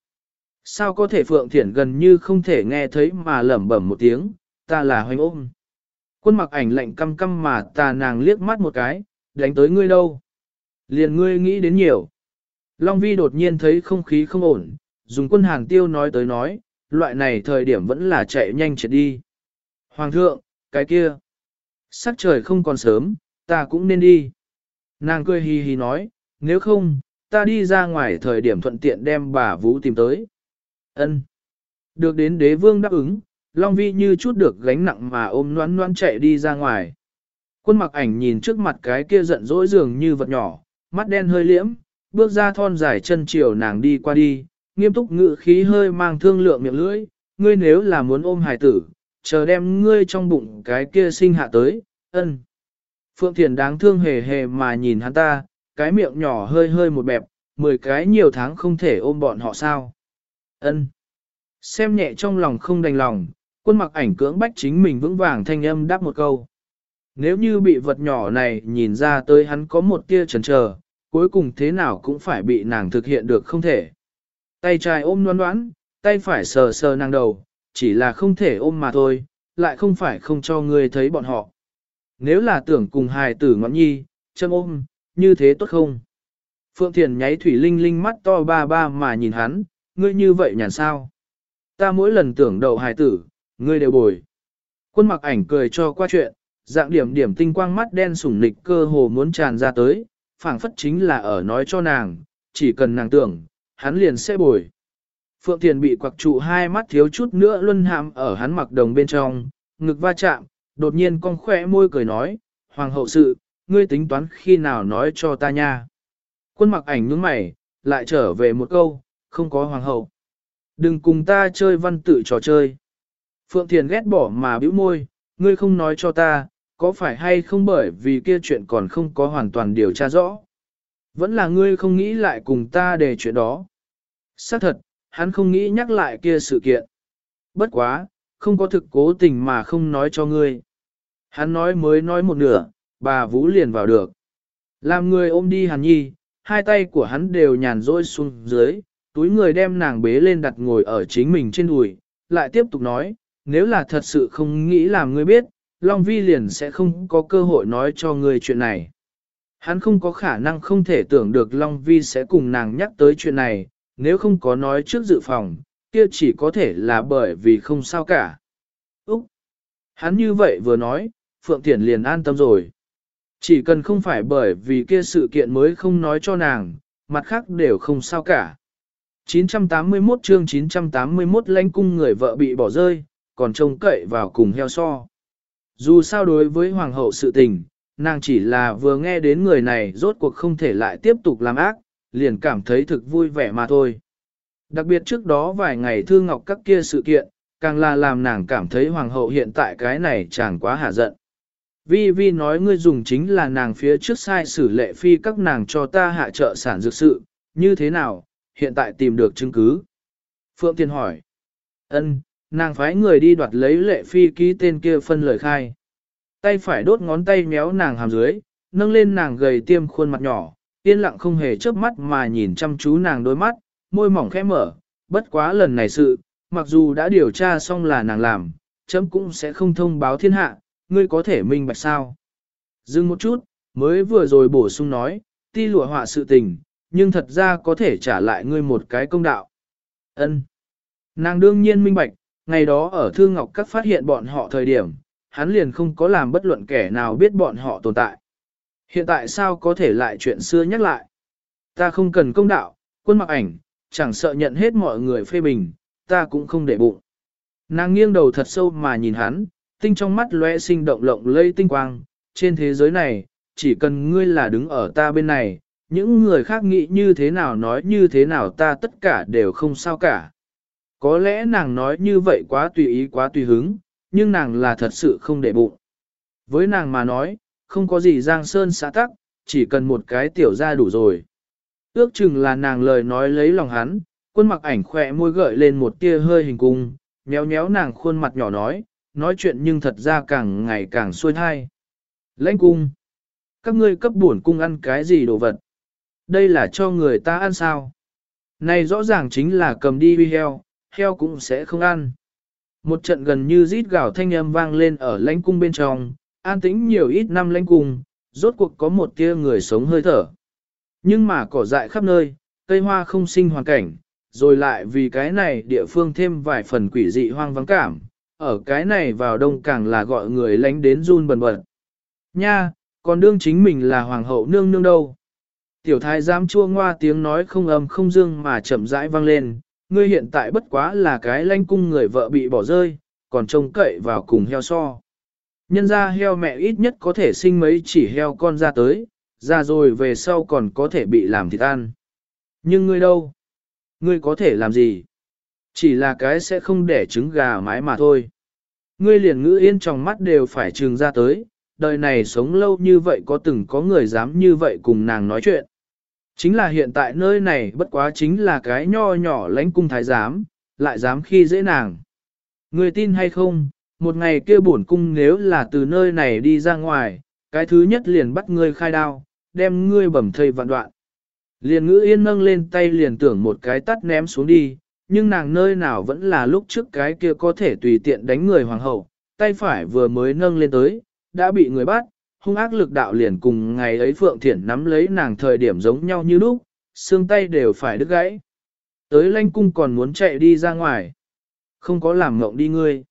Sao có thể Phượng Thiển gần như không thể nghe thấy mà lẩm bẩm một tiếng, ta là hoành ôm. Quân mặc ảnh lạnh căm căm mà ta nàng liếc mắt một cái, đánh tới ngươi đâu. Liền ngươi nghĩ đến nhiều. Long Vi đột nhiên thấy không khí không ổn, dùng quân hàng tiêu nói tới nói, loại này thời điểm vẫn là chạy nhanh chết đi. Hoàng thượng, cái kia. Sắc trời không còn sớm, ta cũng nên đi. Nàng cười hì hì nói, nếu không, ta đi ra ngoài thời điểm thuận tiện đem bà Vũ tìm tới. Ân. Được đến đế vương đáp ứng, Long Vi như chút được gánh nặng mà ôm noan noan chạy đi ra ngoài. Quân mặc ảnh nhìn trước mặt cái kia giận dỗi dường như vật nhỏ, mắt đen hơi liễm, bước ra thon dài chân chiều nàng đi qua đi, nghiêm túc ngự khí hơi mang thương lượng miệng lưỡi, ngươi nếu là muốn ôm hài tử, chờ đem ngươi trong bụng cái kia sinh hạ tới, ân. Phượng Thiền đáng thương hề hề mà nhìn hắn ta, cái miệng nhỏ hơi hơi một bẹp, mười cái nhiều tháng không thể ôm bọn họ sao. ân. Xem nhẹ trong lòng không đành lòng, quân mặc ảnh cưỡng bách chính mình vững vàng thanh âm đáp một câu. Nếu như bị vật nhỏ này nhìn ra tới hắn có một tia chần chờ, cuối cùng thế nào cũng phải bị nàng thực hiện được không thể. Tay trái ôm đoán đoán, tay phải sờ sờ nàng đầu, chỉ là không thể ôm mà thôi, lại không phải không cho ngươi thấy bọn họ. Nếu là tưởng cùng hài tử ngọn nhi, châm ôm, như thế tốt không? Phượng Thiền nháy thủy linh linh mắt to ba ba mà nhìn hắn, ngươi như vậy nhàn sao? Ta mỗi lần tưởng đầu hài tử, ngươi đều bồi. Quân mặc ảnh cười cho qua chuyện, dạng điểm điểm tinh quang mắt đen sủng nịch cơ hồ muốn tràn ra tới, phảng phất chính là ở nói cho nàng, chỉ cần nàng tưởng, hắn liền sẽ bồi. Phượng Thiền bị quặc trụ hai mắt thiếu chút nữa luân hàm ở hắn mặc đồng bên trong, ngực va chạm, đột nhiên con khỏe môi cười nói, Hoàng hậu sự, ngươi tính toán khi nào nói cho ta nha. Quân mặc ảnh nhướng mày, lại trở về một câu, không có hoàng hậu. Đừng cùng ta chơi văn tự trò chơi. Phượng Thiền ghét bỏ mà bĩu môi, ngươi không nói cho ta, có phải hay không bởi vì kia chuyện còn không có hoàn toàn điều tra rõ. Vẫn là ngươi không nghĩ lại cùng ta để chuyện đó. Xác thật, hắn không nghĩ nhắc lại kia sự kiện. Bất quá, không có thực cố tình mà không nói cho ngươi. Hắn nói mới nói một nửa, bà Vũ liền vào được. Làm người ôm đi hàn nhi, hai tay của hắn đều nhàn rỗi xuống dưới, túi người đem nàng bế lên đặt ngồi ở chính mình trên đùi, lại tiếp tục nói, nếu là thật sự không nghĩ làm ngươi biết, Long Vi liền sẽ không có cơ hội nói cho ngươi chuyện này. Hắn không có khả năng không thể tưởng được Long Vi sẽ cùng nàng nhắc tới chuyện này, nếu không có nói trước dự phòng, kia chỉ có thể là bởi vì không sao cả. Úc! Hắn như vậy vừa nói, Phượng Thiển liền an tâm rồi. Chỉ cần không phải bởi vì kia sự kiện mới không nói cho nàng, mặt khác đều không sao cả. 981 chương 981 lãnh cung người vợ bị bỏ rơi, còn trông cậy vào cùng heo so. Dù sao đối với hoàng hậu sự tình, nàng chỉ là vừa nghe đến người này rốt cuộc không thể lại tiếp tục làm ác, liền cảm thấy thực vui vẻ mà thôi. Đặc biệt trước đó vài ngày thương ngọc các kia sự kiện, càng là làm nàng cảm thấy hoàng hậu hiện tại cái này chẳng quá hạ giận. Vi Vi nói ngươi dùng chính là nàng phía trước sai xử lệ phi các nàng cho ta hạ trợ sản dược sự, như thế nào, hiện tại tìm được chứng cứ. Phượng Tiên hỏi. Ân, nàng phái người đi đoạt lấy lệ phi ký tên kia phân lời khai. Tay phải đốt ngón tay méo nàng hàm dưới, nâng lên nàng gầy tiêm khuôn mặt nhỏ, yên lặng không hề chớp mắt mà nhìn chăm chú nàng đôi mắt, môi mỏng khẽ mở, bất quá lần này sự, mặc dù đã điều tra xong là nàng làm, chấm cũng sẽ không thông báo thiên hạ, ngươi có thể minh bạch sao. Dừng một chút, mới vừa rồi bổ sung nói, ti lụa họa sự tình, nhưng thật ra có thể trả lại ngươi một cái công đạo. Ân. Nàng đương nhiên minh bạch, ngày đó ở Thương Ngọc Các phát hiện bọn họ thời điểm, hắn liền không có làm bất luận kẻ nào biết bọn họ tồn tại. Hiện tại sao có thể lại chuyện xưa nhắc lại? Ta không cần công đạo, quân mặc ảnh, chẳng sợ nhận hết mọi người phê bình, ta cũng không để bụng. Nàng nghiêng đầu thật sâu mà nhìn hắn, tinh trong mắt lóe sinh động lộng lây tinh quang, trên thế giới này, chỉ cần ngươi là đứng ở ta bên này, những người khác nghĩ như thế nào nói như thế nào ta tất cả đều không sao cả. Có lẽ nàng nói như vậy quá tùy ý quá tùy hứng, nhưng nàng là thật sự không để bụng. Với nàng mà nói, không có gì giang sơn xã tắc, chỉ cần một cái tiểu ra đủ rồi. Ước chừng là nàng lời nói lấy lòng hắn, quân mặc ảnh khỏe môi gợi lên một tia hơi hình cung, nhéo nhéo nàng khuôn mặt nhỏ nói, nói chuyện nhưng thật ra càng ngày càng xuôi thai. Lãnh cung. Các ngươi cấp buồn cung ăn cái gì đồ vật? Đây là cho người ta ăn sao? Này rõ ràng chính là cầm đi huy heo, heo cũng sẽ không ăn. Một trận gần như rít gào thanh âm vang lên ở lãnh cung bên trong, an tĩnh nhiều ít năm lãnh cung, rốt cuộc có một tia người sống hơi thở. Nhưng mà cỏ dại khắp nơi, cây hoa không sinh hoàn cảnh, rồi lại vì cái này địa phương thêm vài phần quỷ dị hoang vắng cảm, ở cái này vào đông càng là gọi người lánh đến run bần bật. Nha, còn đương chính mình là hoàng hậu nương nương đâu. Tiểu thái giám chua ngoa tiếng nói không âm không dương mà chậm rãi vang lên, ngươi hiện tại bất quá là cái lanh cung người vợ bị bỏ rơi, còn trông cậy vào cùng heo so. Nhân ra heo mẹ ít nhất có thể sinh mấy chỉ heo con ra tới, ra rồi về sau còn có thể bị làm thịt ăn. Nhưng ngươi đâu? Ngươi có thể làm gì? Chỉ là cái sẽ không để trứng gà mái mà thôi. Ngươi liền ngữ yên trong mắt đều phải trừng ra tới, đời này sống lâu như vậy có từng có người dám như vậy cùng nàng nói chuyện. Chính là hiện tại nơi này bất quá chính là cái nho nhỏ lãnh cung thái giám, lại dám khi dễ nàng. Ngươi tin hay không, một ngày kia bổn cung nếu là từ nơi này đi ra ngoài, cái thứ nhất liền bắt ngươi khai đao, đem ngươi bẩm thây vạn đoạn. Liền ngữ yên nâng lên tay liền tưởng một cái tắt ném xuống đi, nhưng nàng nơi nào vẫn là lúc trước cái kia có thể tùy tiện đánh người hoàng hậu, tay phải vừa mới nâng lên tới, đã bị người bắt, hung ác lực đạo liền cùng ngày ấy Phượng Thiển nắm lấy nàng thời điểm giống nhau như lúc, xương tay đều phải đứt gãy. Tới lanh cung còn muốn chạy đi ra ngoài. Không có làm ngộng đi ngươi.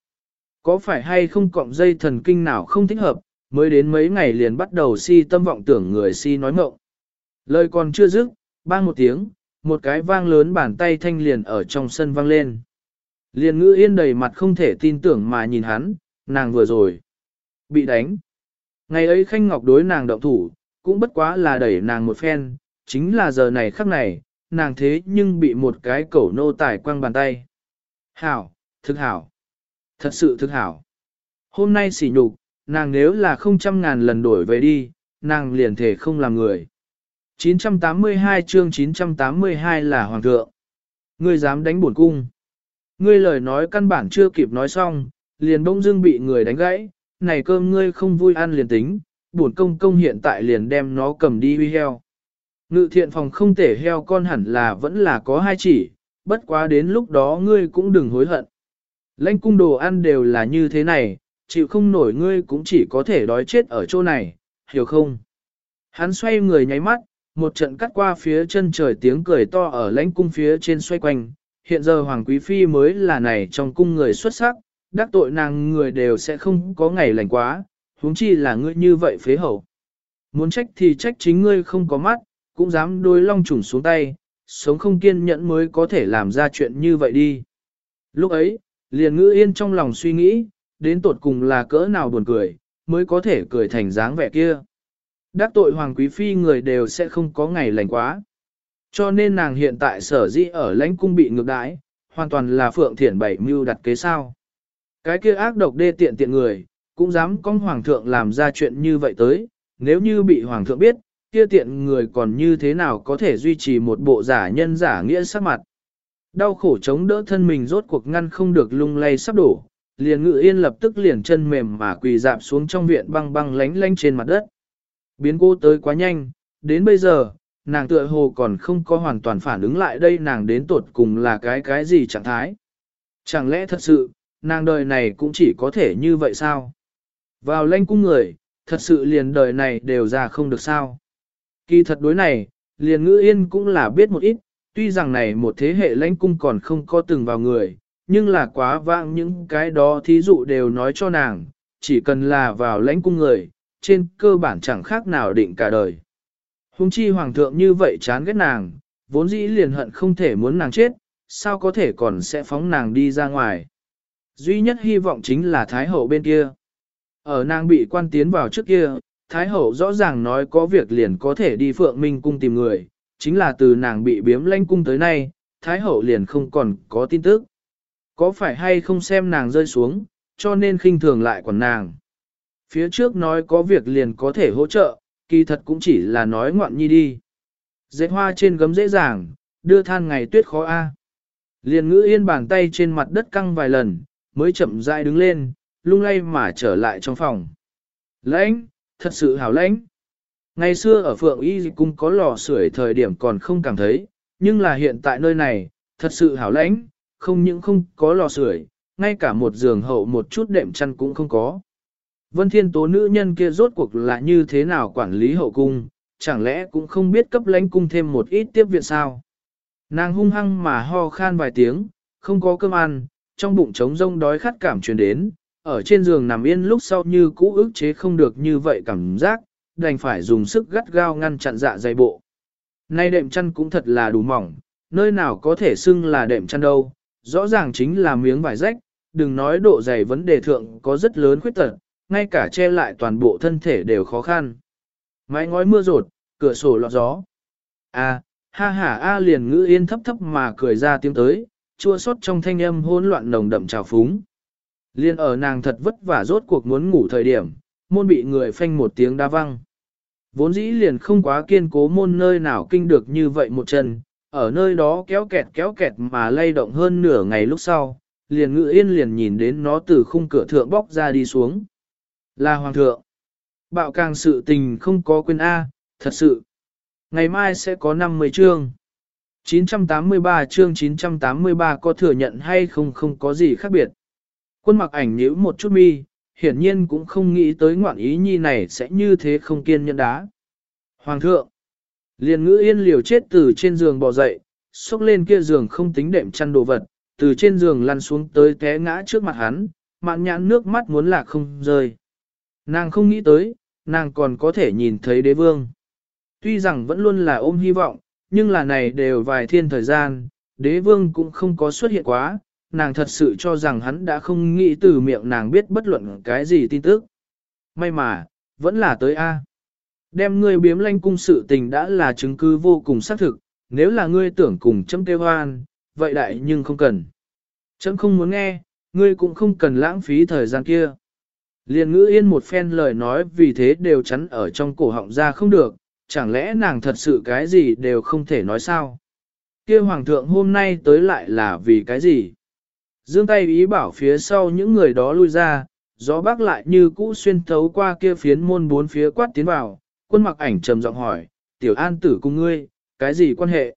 Có phải hay không cọng dây thần kinh nào không thích hợp, mới đến mấy ngày liền bắt đầu si tâm vọng tưởng người si nói ngộng. Lời còn chưa dứt, bang một tiếng, một cái vang lớn bàn tay thanh liền ở trong sân vang lên. Liền ngữ yên đầy mặt không thể tin tưởng mà nhìn hắn, nàng vừa rồi. Bị đánh. Ngày ấy Khanh Ngọc đối nàng động thủ, cũng bất quá là đẩy nàng một phen, chính là giờ này khắc này, nàng thế nhưng bị một cái cẩu nô tải quăng bàn tay. Hảo, thực hảo. Thật sự thực hảo. Hôm nay xỉ nhục, nàng nếu là không trăm ngàn lần đổi về đi, nàng liền thể không làm người. 982 chương 982 là Hoàng thượng. Ngươi dám đánh bổn cung. Ngươi lời nói căn bản chưa kịp nói xong, liền bỗng dưng bị người đánh gãy, này cơm ngươi không vui ăn liền tính, bổn công công hiện tại liền đem nó cầm đi huy heo. Ngự thiện phòng không thể heo con hẳn là vẫn là có hai chỉ, bất quá đến lúc đó ngươi cũng đừng hối hận. Lãnh cung đồ ăn đều là như thế này, chịu không nổi ngươi cũng chỉ có thể đói chết ở chỗ này, hiểu không? Hắn xoay người nháy mắt, một trận cắt qua phía chân trời tiếng cười to ở lãnh cung phía trên xoay quanh. Hiện giờ Hoàng Quý Phi mới là này trong cung người xuất sắc, đắc tội nàng người đều sẽ không có ngày lành quá, huống chi là ngươi như vậy phế hậu. Muốn trách thì trách chính ngươi không có mắt, cũng dám đôi long trùng xuống tay, sống không kiên nhẫn mới có thể làm ra chuyện như vậy đi. Lúc ấy, liền ngữ yên trong lòng suy nghĩ, đến tột cùng là cỡ nào buồn cười, mới có thể cười thành dáng vẻ kia. Đắc tội hoàng quý phi người đều sẽ không có ngày lành quá. Cho nên nàng hiện tại sở dĩ ở lãnh cung bị ngược đãi, hoàn toàn là phượng thiển bảy mưu đặt kế sao. Cái kia ác độc đê tiện tiện người, cũng dám con hoàng thượng làm ra chuyện như vậy tới, nếu như bị hoàng thượng biết, kia tiện người còn như thế nào có thể duy trì một bộ giả nhân giả nghĩa sắc mặt. Đau khổ chống đỡ thân mình rốt cuộc ngăn không được lung lay sắp đổ, liền ngự yên lập tức liền chân mềm mà quỳ dạp xuống trong viện băng băng lánh lánh trên mặt đất. Biến cô tới quá nhanh, đến bây giờ, nàng tựa hồ còn không có hoàn toàn phản ứng lại đây nàng đến tột cùng là cái cái gì trạng thái. Chẳng lẽ thật sự, nàng đời này cũng chỉ có thể như vậy sao? Vào lanh cung người, thật sự liền đời này đều ra không được sao? Kỳ thật đối này, liền ngữ yên cũng là biết một ít, tuy rằng này một thế hệ lãnh cung còn không có từng vào người, nhưng là quá vãng những cái đó thí dụ đều nói cho nàng, chỉ cần là vào lãnh cung người, trên cơ bản chẳng khác nào định cả đời. Hùng chi hoàng thượng như vậy chán ghét nàng, vốn dĩ liền hận không thể muốn nàng chết, sao có thể còn sẽ phóng nàng đi ra ngoài. Duy nhất hy vọng chính là Thái Hậu bên kia. Ở nàng bị quan tiến vào trước kia, Thái Hậu rõ ràng nói có việc liền có thể đi Phượng Minh cung tìm người, chính là từ nàng bị biếm lanh cung tới nay, Thái Hậu liền không còn có tin tức. Có phải hay không xem nàng rơi xuống, cho nên khinh thường lại còn nàng. Phía trước nói có việc liền có thể hỗ trợ, kỳ thật cũng chỉ là nói ngoạn nhi đi. Dệt hoa trên gấm dễ dàng, đưa than ngày tuyết khó a. Liền ngữ yên bàn tay trên mặt đất căng vài lần, mới chậm rãi đứng lên, lung lay mà trở lại trong phòng. Lãnh, thật sự hảo lãnh. Ngày xưa ở Phượng Y Cung có lò sưởi thời điểm còn không cảm thấy, nhưng là hiện tại nơi này, thật sự hảo lãnh, không những không có lò sưởi, ngay cả một giường hậu một chút đệm chăn cũng không có. Vân Thiên Tố nữ nhân kia rốt cuộc là như thế nào quản lý hậu cung, chẳng lẽ cũng không biết cấp lãnh cung thêm một ít tiếp viện sao? Nàng hung hăng mà ho khan vài tiếng, không có cơm ăn, trong bụng trống rông đói khát cảm truyền đến, ở trên giường nằm yên lúc sau như cũ ức chế không được như vậy cảm giác, đành phải dùng sức gắt gao ngăn chặn dạ dày bộ. Nay đệm chăn cũng thật là đủ mỏng, nơi nào có thể xưng là đệm chăn đâu, rõ ràng chính là miếng vải rách, đừng nói độ dày vấn đề thượng có rất lớn khuyết tật, ngay cả che lại toàn bộ thân thể đều khó khăn. Mái ngói mưa rột, cửa sổ lọt gió. A, ha ha a liền ngữ yên thấp thấp mà cười ra tiếng tới, chua xót trong thanh âm hỗn loạn nồng đậm trào phúng. Liên ở nàng thật vất vả rốt cuộc muốn ngủ thời điểm, môn bị người phanh một tiếng đa văng. Vốn dĩ liền không quá kiên cố môn nơi nào kinh được như vậy một chân, ở nơi đó kéo kẹt kéo kẹt mà lay động hơn nửa ngày lúc sau, liền ngự yên liền nhìn đến nó từ khung cửa thượng bóc ra đi xuống. Là hoàng thượng. Bạo càng sự tình không có quên A, thật sự. Ngày mai sẽ có 50 chương. 983 chương 983 có thừa nhận hay không không có gì khác biệt. Quân mặc ảnh nhíu một chút mi, hiển nhiên cũng không nghĩ tới ngoạn ý nhi này sẽ như thế không kiên nhẫn đá. Hoàng thượng, liền ngữ yên liều chết từ trên giường bò dậy, xốc lên kia giường không tính đệm chăn đồ vật, từ trên giường lăn xuống tới té ngã trước mặt hắn, mạn nhãn nước mắt muốn lạc không rơi. Nàng không nghĩ tới, nàng còn có thể nhìn thấy đế vương. Tuy rằng vẫn luôn là ôm hy vọng, nhưng là này đều vài thiên thời gian, đế vương cũng không có xuất hiện quá, nàng thật sự cho rằng hắn đã không nghĩ từ miệng nàng biết bất luận cái gì tin tức. May mà, vẫn là tới A. Đem ngươi biếm lanh cung sự tình đã là chứng cứ vô cùng xác thực, nếu là ngươi tưởng cùng chấm kêu hoan, vậy đại nhưng không cần. Chấm không muốn nghe, ngươi cũng không cần lãng phí thời gian kia. Liên ngữ yên một phen lời nói vì thế đều chắn ở trong cổ họng ra không được, chẳng lẽ nàng thật sự cái gì đều không thể nói sao? kia hoàng thượng hôm nay tới lại là vì cái gì? Dương tay ý bảo phía sau những người đó lui ra, gió bác lại như cũ xuyên thấu qua kia phiến môn bốn phía quát tiến vào, quân mặc ảnh trầm giọng hỏi, tiểu an tử cùng ngươi, cái gì quan hệ?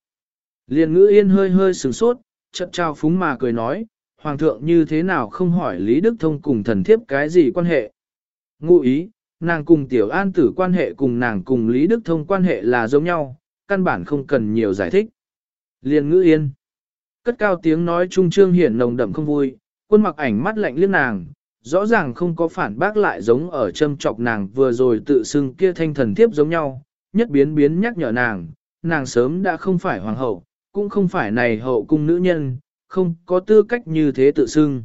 Liên ngữ yên hơi hơi sửng sốt, chậm trao phúng mà cười nói, hoàng thượng như thế nào không hỏi Lý Đức Thông cùng thần thiếp cái gì quan hệ? Ngụ ý, nàng cùng tiểu an tử quan hệ cùng nàng cùng Lý Đức Thông quan hệ là giống nhau, căn bản không cần nhiều giải thích. Liên ngữ yên. Cất cao tiếng nói trung trương hiển nồng đậm không vui, quân mặc ảnh mắt lạnh liếc nàng, rõ ràng không có phản bác lại giống ở châm chọc nàng vừa rồi tự xưng kia thanh thần thiếp giống nhau, nhất biến biến nhắc nhở nàng, nàng sớm đã không phải hoàng hậu, cũng không phải này hậu cung nữ nhân, không có tư cách như thế tự xưng.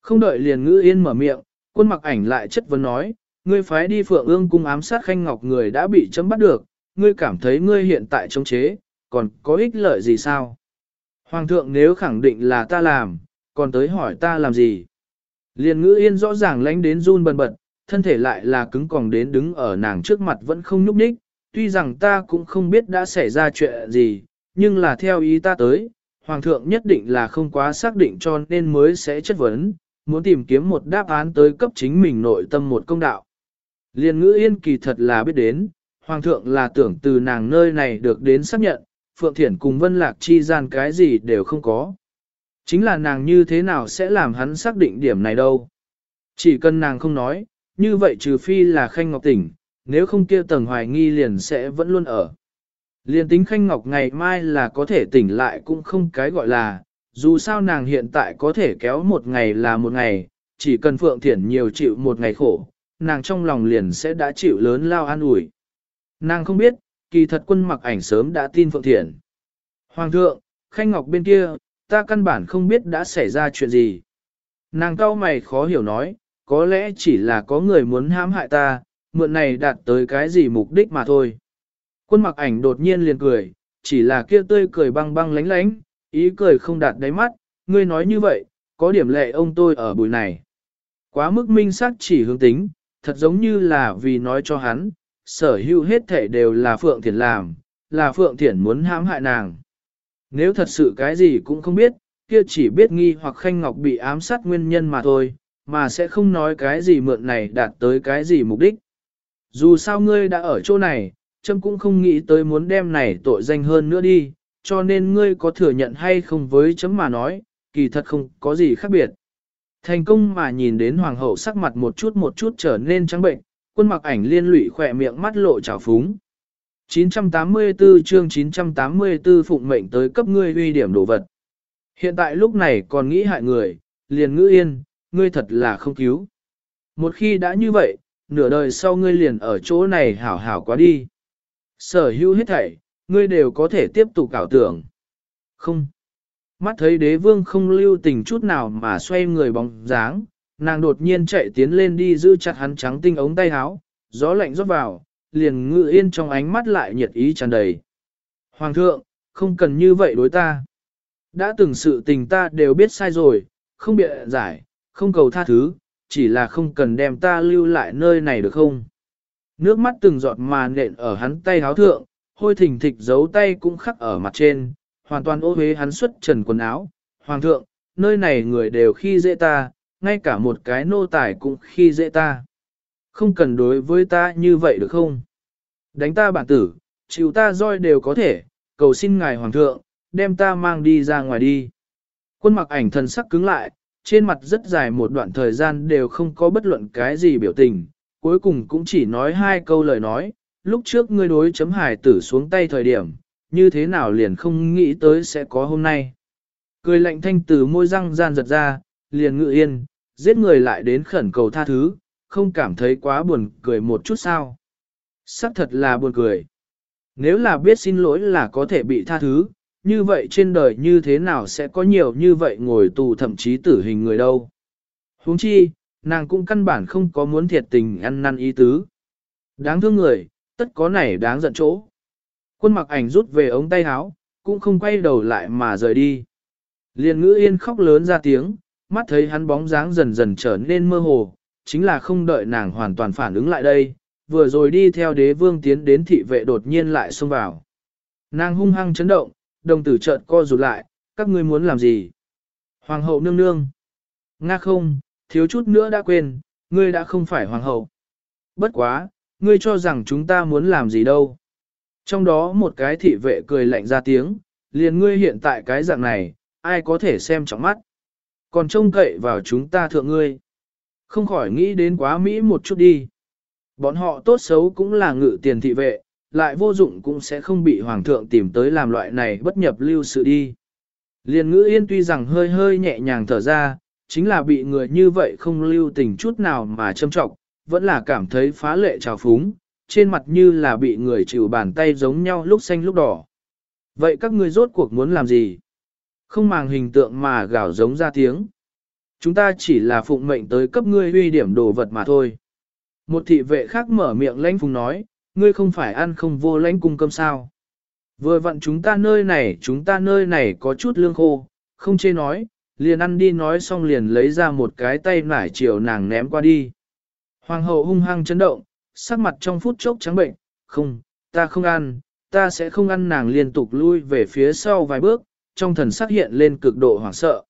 Không đợi liền ngữ yên mở miệng, quân mặc ảnh lại chất vấn nói, ngươi phái đi phượng ương cung ám sát khanh ngọc người đã bị chấm bắt được, ngươi cảm thấy ngươi hiện tại chống chế, còn có ích lợi gì sao? Hoàng thượng nếu khẳng định là ta làm, còn tới hỏi ta làm gì? Liền ngữ yên rõ ràng lánh đến run bần bật, thân thể lại là cứng còng đến đứng ở nàng trước mặt vẫn không nhúc nhích, tuy rằng ta cũng không biết đã xảy ra chuyện gì, nhưng là theo ý ta tới, Hoàng thượng nhất định là không quá xác định cho nên mới sẽ chất vấn, muốn tìm kiếm một đáp án tới cấp chính mình nội tâm một công đạo. Liên ngữ yên kỳ thật là biết đến, Hoàng thượng là tưởng từ nàng nơi này được đến xác nhận, Phượng Thiển cùng Vân Lạc chi gian cái gì đều không có. Chính là nàng như thế nào sẽ làm hắn xác định điểm này đâu. Chỉ cần nàng không nói, như vậy trừ phi là Khanh Ngọc tỉnh, nếu không kia tầng hoài nghi liền sẽ vẫn luôn ở. Liền tính Khanh Ngọc ngày mai là có thể tỉnh lại cũng không cái gọi là, dù sao nàng hiện tại có thể kéo một ngày là một ngày, chỉ cần Phượng Thiển nhiều chịu một ngày khổ, nàng trong lòng liền sẽ đã chịu lớn lao an ủi. Nàng không biết, kỳ thật quân mặc ảnh sớm đã tin Phượng Thiển. Hoàng thượng, Khanh Ngọc bên kia, ta căn bản không biết đã xảy ra chuyện gì. Nàng cao mày khó hiểu nói, có lẽ chỉ là có người muốn hãm hại ta, mượn này đạt tới cái gì mục đích mà thôi. Quân mặc ảnh đột nhiên liền cười, chỉ là kia tươi cười băng băng lánh lánh, ý cười không đạt đáy mắt, ngươi nói như vậy, có điểm lệ ông tôi ở buổi này. Quá mức minh sát chỉ hướng tính, thật giống như là vì nói cho hắn, sở hữu hết thể đều là Phượng Thiển làm, là Phượng Thiển muốn hãm hại nàng. Nếu thật sự cái gì cũng không biết, kia chỉ biết nghi hoặc Khanh Ngọc bị ám sát nguyên nhân mà thôi, mà sẽ không nói cái gì mượn này đạt tới cái gì mục đích. Dù sao ngươi đã ở chỗ này, Trâm cũng không nghĩ tới muốn đem này tội danh hơn nữa đi, cho nên ngươi có thừa nhận hay không với chấm mà nói, kỳ thật không có gì khác biệt. Thành công mà nhìn đến hoàng hậu sắc mặt một chút một chút trở nên trắng bệnh, quân mặc ảnh liên lụy khỏe miệng mắt lộ trào phúng. 984 chương 984 phụng mệnh tới cấp ngươi uy điểm đồ vật. Hiện tại lúc này còn nghĩ hại người, liền ngữ yên, ngươi thật là không cứu. Một khi đã như vậy, nửa đời sau ngươi liền ở chỗ này hảo hảo quá đi. Sở hữu hết thảy, ngươi đều có thể tiếp tục cảo tưởng. Không. Mắt thấy đế vương không lưu tình chút nào mà xoay người bóng dáng, nàng đột nhiên chạy tiến lên đi giữ chặt hắn trắng tinh ống tay áo, gió lạnh rót vào, liền ngự yên trong ánh mắt lại nhiệt ý tràn đầy. Hoàng thượng, không cần như vậy đối ta. Đã từng sự tình ta đều biết sai rồi, không bịa giải, không cầu tha thứ, chỉ là không cần đem ta lưu lại nơi này được không? Nước mắt từng giọt mà nện ở hắn tay háo thượng, hôi thình thịch giấu tay cũng khắc ở mặt trên, hoàn toàn ô huế hắn xuất trần quần áo. Hoàng thượng, nơi này người đều khi dễ ta, ngay cả một cái nô tài cũng khi dễ ta. Không cần đối với ta như vậy được không? Đánh ta bản tử, chịu ta roi đều có thể, cầu xin ngài hoàng thượng, đem ta mang đi ra ngoài đi. Quân mặc ảnh thần sắc cứng lại, trên mặt rất dài một đoạn thời gian đều không có bất luận cái gì biểu tình, cuối cùng cũng chỉ nói hai câu lời nói, lúc trước ngươi đối chấm hải tử xuống tay thời điểm, như thế nào liền không nghĩ tới sẽ có hôm nay. Cười lạnh thanh từ môi răng gian giật ra, liền ngự yên, giết người lại đến khẩn cầu tha thứ, không cảm thấy quá buồn cười một chút sao. Sắc thật là buồn cười. Nếu là biết xin lỗi là có thể bị tha thứ, như vậy trên đời như thế nào sẽ có nhiều như vậy ngồi tù thậm chí tử hình người đâu. huống chi, nàng cũng căn bản không có muốn thiệt tình ăn năn ý tứ. Đáng thương người, tất có này đáng giận chỗ. Quân mặc ảnh rút về ống tay áo, cũng không quay đầu lại mà rời đi. liền ngữ yên khóc lớn ra tiếng, mắt thấy hắn bóng dáng dần dần trở nên mơ hồ, chính là không đợi nàng hoàn toàn phản ứng lại đây, vừa rồi đi theo đế vương tiến đến thị vệ đột nhiên lại xông vào. Nàng hung hăng chấn động, đồng tử chợt co rụt lại, các ngươi muốn làm gì? Hoàng hậu nương nương. Nga không, thiếu chút nữa đã quên, ngươi đã không phải hoàng hậu. Bất quá, ngươi cho rằng chúng ta muốn làm gì đâu. Trong đó một cái thị vệ cười lạnh ra tiếng, liền ngươi hiện tại cái dạng này, ai có thể xem trọng mắt. Còn trông cậy vào chúng ta thượng ngươi. Không khỏi nghĩ đến quá Mỹ một chút đi. Bọn họ tốt xấu cũng là ngự tiền thị vệ, lại vô dụng cũng sẽ không bị hoàng thượng tìm tới làm loại này bất nhập lưu sự đi. Liên ngữ yên tuy rằng hơi hơi nhẹ nhàng thở ra, chính là bị người như vậy không lưu tình chút nào mà châm trọng, vẫn là cảm thấy phá lệ trào phúng, trên mặt như là bị người chịu bàn tay giống nhau lúc xanh lúc đỏ. Vậy các ngươi rốt cuộc muốn làm gì? Không màng hình tượng mà gào giống ra tiếng. Chúng ta chỉ là phụng mệnh tới cấp ngươi uy điểm đồ vật mà thôi. Một thị vệ khác mở miệng lãnh phùng nói, ngươi không phải ăn không vô lãnh cung cơm sao. Vừa vặn chúng ta nơi này, chúng ta nơi này có chút lương khô, không chê nói, liền ăn đi nói xong liền lấy ra một cái tay nải chiều nàng ném qua đi. Hoàng hậu hung hăng chấn động, sắc mặt trong phút chốc trắng bệnh, không, ta không ăn, ta sẽ không ăn nàng liên tục lui về phía sau vài bước, trong thần sắc hiện lên cực độ hoảng sợ.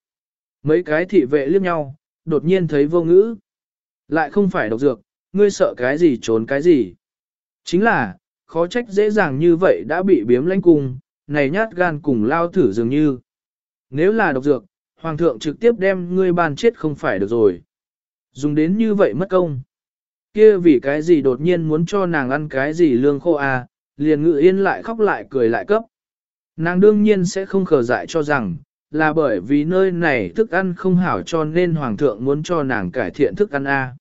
Mấy cái thị vệ liếc nhau, đột nhiên thấy vô ngữ. Lại không phải độc dược, ngươi sợ cái gì trốn cái gì. Chính là, khó trách dễ dàng như vậy đã bị biếm lãnh cung, này nhát gan cùng lao thử dường như. Nếu là độc dược, hoàng thượng trực tiếp đem ngươi ban chết không phải được rồi. Dùng đến như vậy mất công. Kia vì cái gì đột nhiên muốn cho nàng ăn cái gì lương khô à, liền ngự yên lại khóc lại cười lại cấp. Nàng đương nhiên sẽ không khờ dại cho rằng, là bởi vì nơi này thức ăn không hảo cho nên hoàng thượng muốn cho nàng cải thiện thức ăn a. À.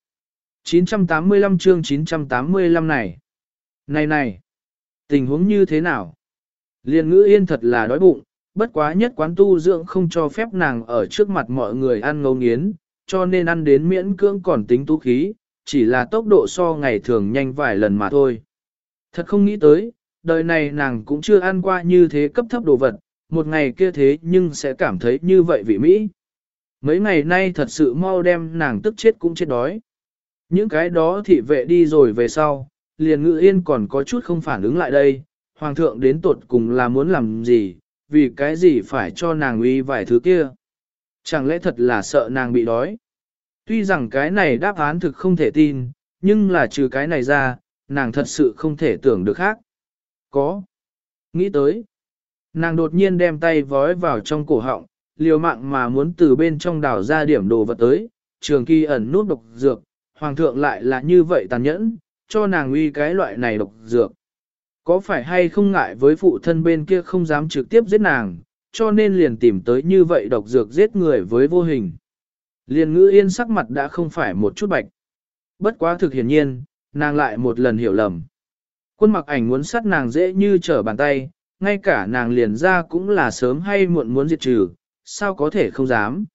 985 chương 985 này. Này này, tình huống như thế nào? Liên ngữ yên thật là đói bụng, bất quá nhất quán tu dưỡng không cho phép nàng ở trước mặt mọi người ăn ngấu nghiến, cho nên ăn đến miễn cưỡng còn tính tú khí, chỉ là tốc độ so ngày thường nhanh vài lần mà thôi. Thật không nghĩ tới, đời này nàng cũng chưa ăn qua như thế cấp thấp đồ vật, một ngày kia thế nhưng sẽ cảm thấy như vậy vị Mỹ. Mấy ngày nay thật sự mau đem nàng tức chết cũng chết đói. Những cái đó thị vệ đi rồi về sau, liền ngự yên còn có chút không phản ứng lại đây, hoàng thượng đến tột cùng là muốn làm gì, vì cái gì phải cho nàng uy vài thứ kia. Chẳng lẽ thật là sợ nàng bị đói. Tuy rằng cái này đáp án thực không thể tin, nhưng là trừ cái này ra, nàng thật sự không thể tưởng được khác. Có. Nghĩ tới. Nàng đột nhiên đem tay vói vào trong cổ họng, liều mạng mà muốn từ bên trong đảo ra điểm đồ vật tới, trường kỳ ẩn nút độc dược, hoàng thượng lại là như vậy tàn nhẫn, cho nàng uy cái loại này độc dược. Có phải hay không ngại với phụ thân bên kia không dám trực tiếp giết nàng, cho nên liền tìm tới như vậy độc dược giết người với vô hình. Liền ngữ yên sắc mặt đã không phải một chút bạch. Bất quá thực hiển nhiên, nàng lại một lần hiểu lầm. Quân mặc ảnh muốn sát nàng dễ như trở bàn tay, ngay cả nàng liền ra cũng là sớm hay muộn muốn diệt trừ, sao có thể không dám.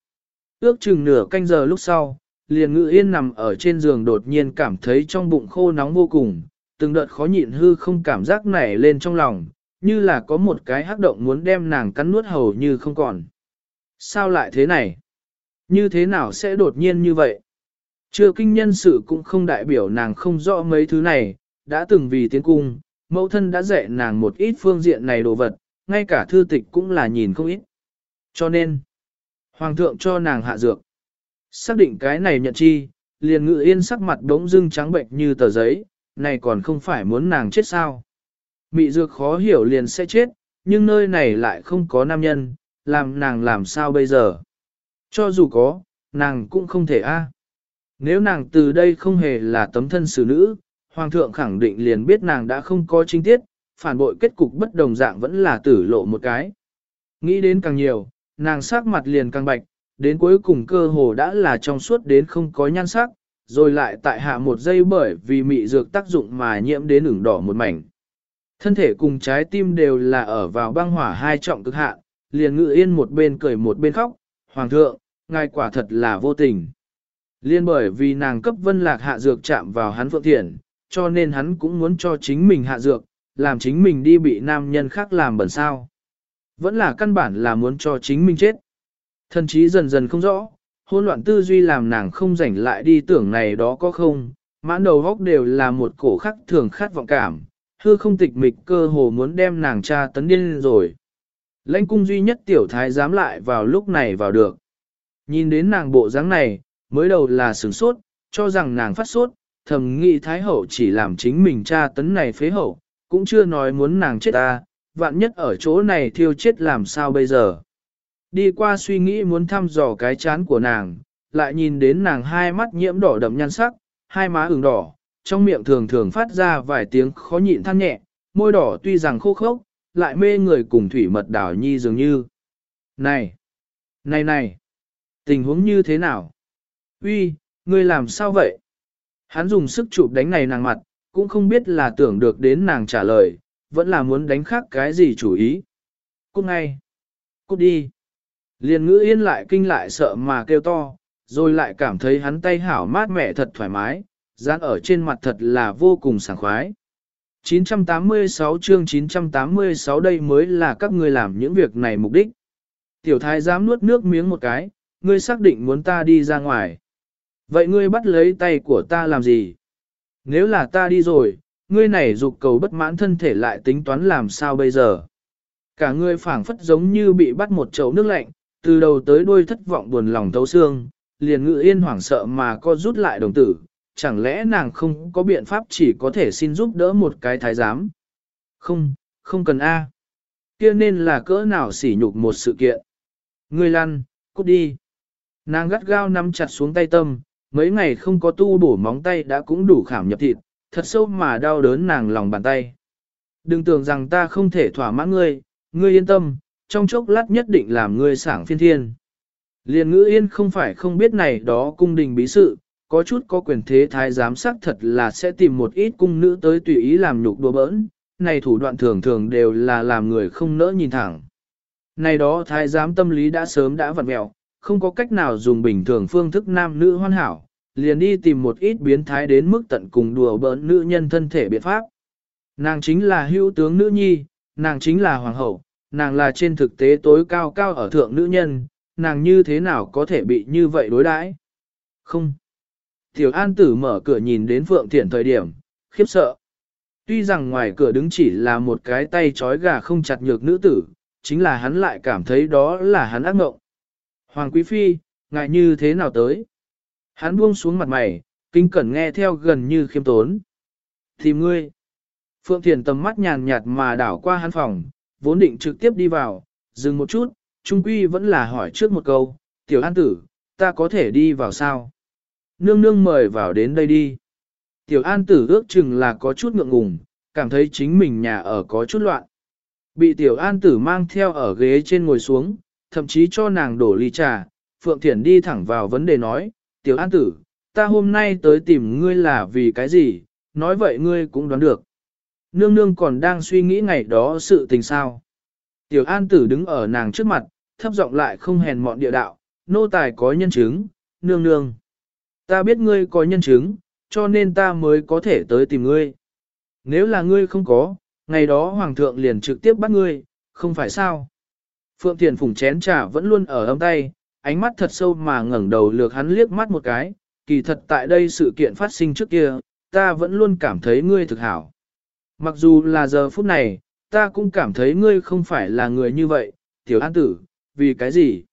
Ước chừng nửa canh giờ lúc sau, liền ngự yên nằm ở trên giường đột nhiên cảm thấy trong bụng khô nóng vô cùng, từng đợt khó nhịn hư không cảm giác nảy lên trong lòng, như là có một cái hắc động muốn đem nàng cắn nuốt hầu như không còn. Sao lại thế này? Như thế nào sẽ đột nhiên như vậy? Chưa kinh nhân sự cũng không đại biểu nàng không rõ mấy thứ này, đã từng vì tiến cung, mẫu thân đã dạy nàng một ít phương diện này đồ vật, ngay cả thư tịch cũng là nhìn không ít. Cho nên, Hoàng thượng cho nàng hạ dược. Xác định cái này nhận chi, liền ngự yên sắc mặt đống dưng trắng bệnh như tờ giấy, này còn không phải muốn nàng chết sao. Mị dược khó hiểu liền sẽ chết, nhưng nơi này lại không có nam nhân, làm nàng làm sao bây giờ. Cho dù có, nàng cũng không thể a. Nếu nàng từ đây không hề là tấm thân xử nữ, Hoàng thượng khẳng định liền biết nàng đã không có chính tiết, phản bội kết cục bất đồng dạng vẫn là tử lộ một cái. Nghĩ đến càng nhiều, nàng sắc mặt liền càng bạch, đến cuối cùng cơ hồ đã là trong suốt đến không có nhan sắc, rồi lại tại hạ một giây bởi vì mị dược tác dụng mà nhiễm đến ửng đỏ một mảnh. Thân thể cùng trái tim đều là ở vào băng hỏa hai trọng cực hạ, liền ngự yên một bên cười một bên khóc, Hoàng thượng, ngài quả thật là vô tình. Liên bởi vì nàng cấp vân lạc hạ dược chạm vào hắn phượng thiện, cho nên hắn cũng muốn cho chính mình hạ dược, làm chính mình đi bị nam nhân khác làm bẩn sao. Vẫn là căn bản là muốn cho chính mình chết. Thần trí dần dần không rõ, hôn loạn tư duy làm nàng không rảnh lại đi tưởng này đó có không, mãn đầu góc đều là một cổ khắc thường khát vọng cảm, hư không tịch mịch cơ hồ muốn đem nàng cha tấn điên rồi. Lãnh cung duy nhất tiểu thái dám lại vào lúc này vào được. Nhìn đến nàng bộ dáng này, mới đầu là sửng sốt, cho rằng nàng phát sốt, thầm nghĩ thái hậu chỉ làm chính mình cha tấn này phế hậu, cũng chưa nói muốn nàng chết ta, vạn nhất ở chỗ này thiêu chết làm sao bây giờ. Đi qua suy nghĩ muốn thăm dò cái chán của nàng, lại nhìn đến nàng hai mắt nhiễm đỏ đậm nhan sắc, hai má ửng đỏ, trong miệng thường thường phát ra vài tiếng khó nhịn than nhẹ, môi đỏ tuy rằng khô khốc, lại mê người cùng thủy mật đảo nhi dường như. Này! Này này! Tình huống như thế nào? Uy, ngươi làm sao vậy? Hắn dùng sức chụp đánh này nàng mặt, cũng không biết là tưởng được đến nàng trả lời, vẫn là muốn đánh khác cái gì chủ ý. Cút ngay! Cút đi! Liên ngữ yên lại kinh lại sợ mà kêu to, rồi lại cảm thấy hắn tay hảo mát mẻ thật thoải mái, dán ở trên mặt thật là vô cùng sảng khoái. 986 chương 986 đây mới là các ngươi làm những việc này mục đích. Tiểu thái dám nuốt nước miếng một cái, ngươi xác định muốn ta đi ra ngoài. Vậy ngươi bắt lấy tay của ta làm gì? Nếu là ta đi rồi, ngươi này dục cầu bất mãn thân thể lại tính toán làm sao bây giờ? Cả ngươi phảng phất giống như bị bắt một chậu nước lạnh, từ đầu tới đuôi thất vọng buồn lòng thấu xương, liền ngự yên hoảng sợ mà co rút lại đồng tử, chẳng lẽ nàng không có biện pháp chỉ có thể xin giúp đỡ một cái thái giám? Không, không cần A. Kia nên là cỡ nào sỉ nhục một sự kiện. Ngươi lăn, cút đi. Nàng gắt gao nắm chặt xuống tay tâm, mấy ngày không có tu bổ móng tay đã cũng đủ khảm nhập thịt, thật sâu mà đau đớn nàng lòng bàn tay. Đừng tưởng rằng ta không thể thỏa mãn ngươi, ngươi yên tâm, trong chốc lát nhất định làm ngươi sảng phiên thiên. Liên ngữ yên không phải không biết này đó cung đình bí sự, có chút có quyền thế thái giám sắc thật là sẽ tìm một ít cung nữ tới tùy ý làm nhục đùa bỡn, này thủ đoạn thường thường đều là làm người không nỡ nhìn thẳng. Này đó thái giám tâm lý đã sớm đã vặn mẹo, không có cách nào dùng bình thường phương thức nam nữ hoàn hảo, liền đi tìm một ít biến thái đến mức tận cùng đùa bỡn nữ nhân thân thể biện pháp. Nàng chính là hữu tướng nữ nhi, nàng chính là hoàng hậu, nàng là trên thực tế tối cao cao ở thượng nữ nhân, nàng như thế nào có thể bị như vậy đối đãi? Không. Tiểu An Tử mở cửa nhìn đến Phượng Thiển thời điểm, khiếp sợ. Tuy rằng ngoài cửa đứng chỉ là một cái tay trói gà không chặt nhược nữ tử, chính là hắn lại cảm thấy đó là hắn ác ngộng. Hoàng Quý Phi, ngại như thế nào tới? Hắn buông xuống mặt mày, kinh cẩn nghe theo gần như khiêm tốn. Tìm ngươi. Phượng Thiền tầm mắt nhàn nhạt mà đảo qua hắn phòng, vốn định trực tiếp đi vào, dừng một chút, Trung Quy vẫn là hỏi trước một câu, tiểu an tử, ta có thể đi vào sao? Nương nương mời vào đến đây đi. Tiểu an tử ước chừng là có chút ngượng ngùng, cảm thấy chính mình nhà ở có chút loạn. Bị tiểu an tử mang theo ở ghế trên ngồi xuống, thậm chí cho nàng đổ ly trà, Phượng Thiển đi thẳng vào vấn đề nói, tiểu an tử, ta hôm nay tới tìm ngươi là vì cái gì, nói vậy ngươi cũng đoán được. Nương nương còn đang suy nghĩ ngày đó sự tình sao. Tiểu an tử đứng ở nàng trước mặt, thấp giọng lại không hèn mọn địa đạo, nô tài có nhân chứng, nương nương. Ta biết ngươi có nhân chứng, cho nên ta mới có thể tới tìm ngươi. Nếu là ngươi không có, ngày đó hoàng thượng liền trực tiếp bắt ngươi, không phải sao. Phượng Thiền Phùng chén trà vẫn luôn ở ấm tay, ánh mắt thật sâu mà ngẩng đầu lược hắn liếc mắt một cái, kỳ thật tại đây sự kiện phát sinh trước kia, ta vẫn luôn cảm thấy ngươi thực hảo. Mặc dù là giờ phút này, ta cũng cảm thấy ngươi không phải là người như vậy, tiểu an tử, vì cái gì?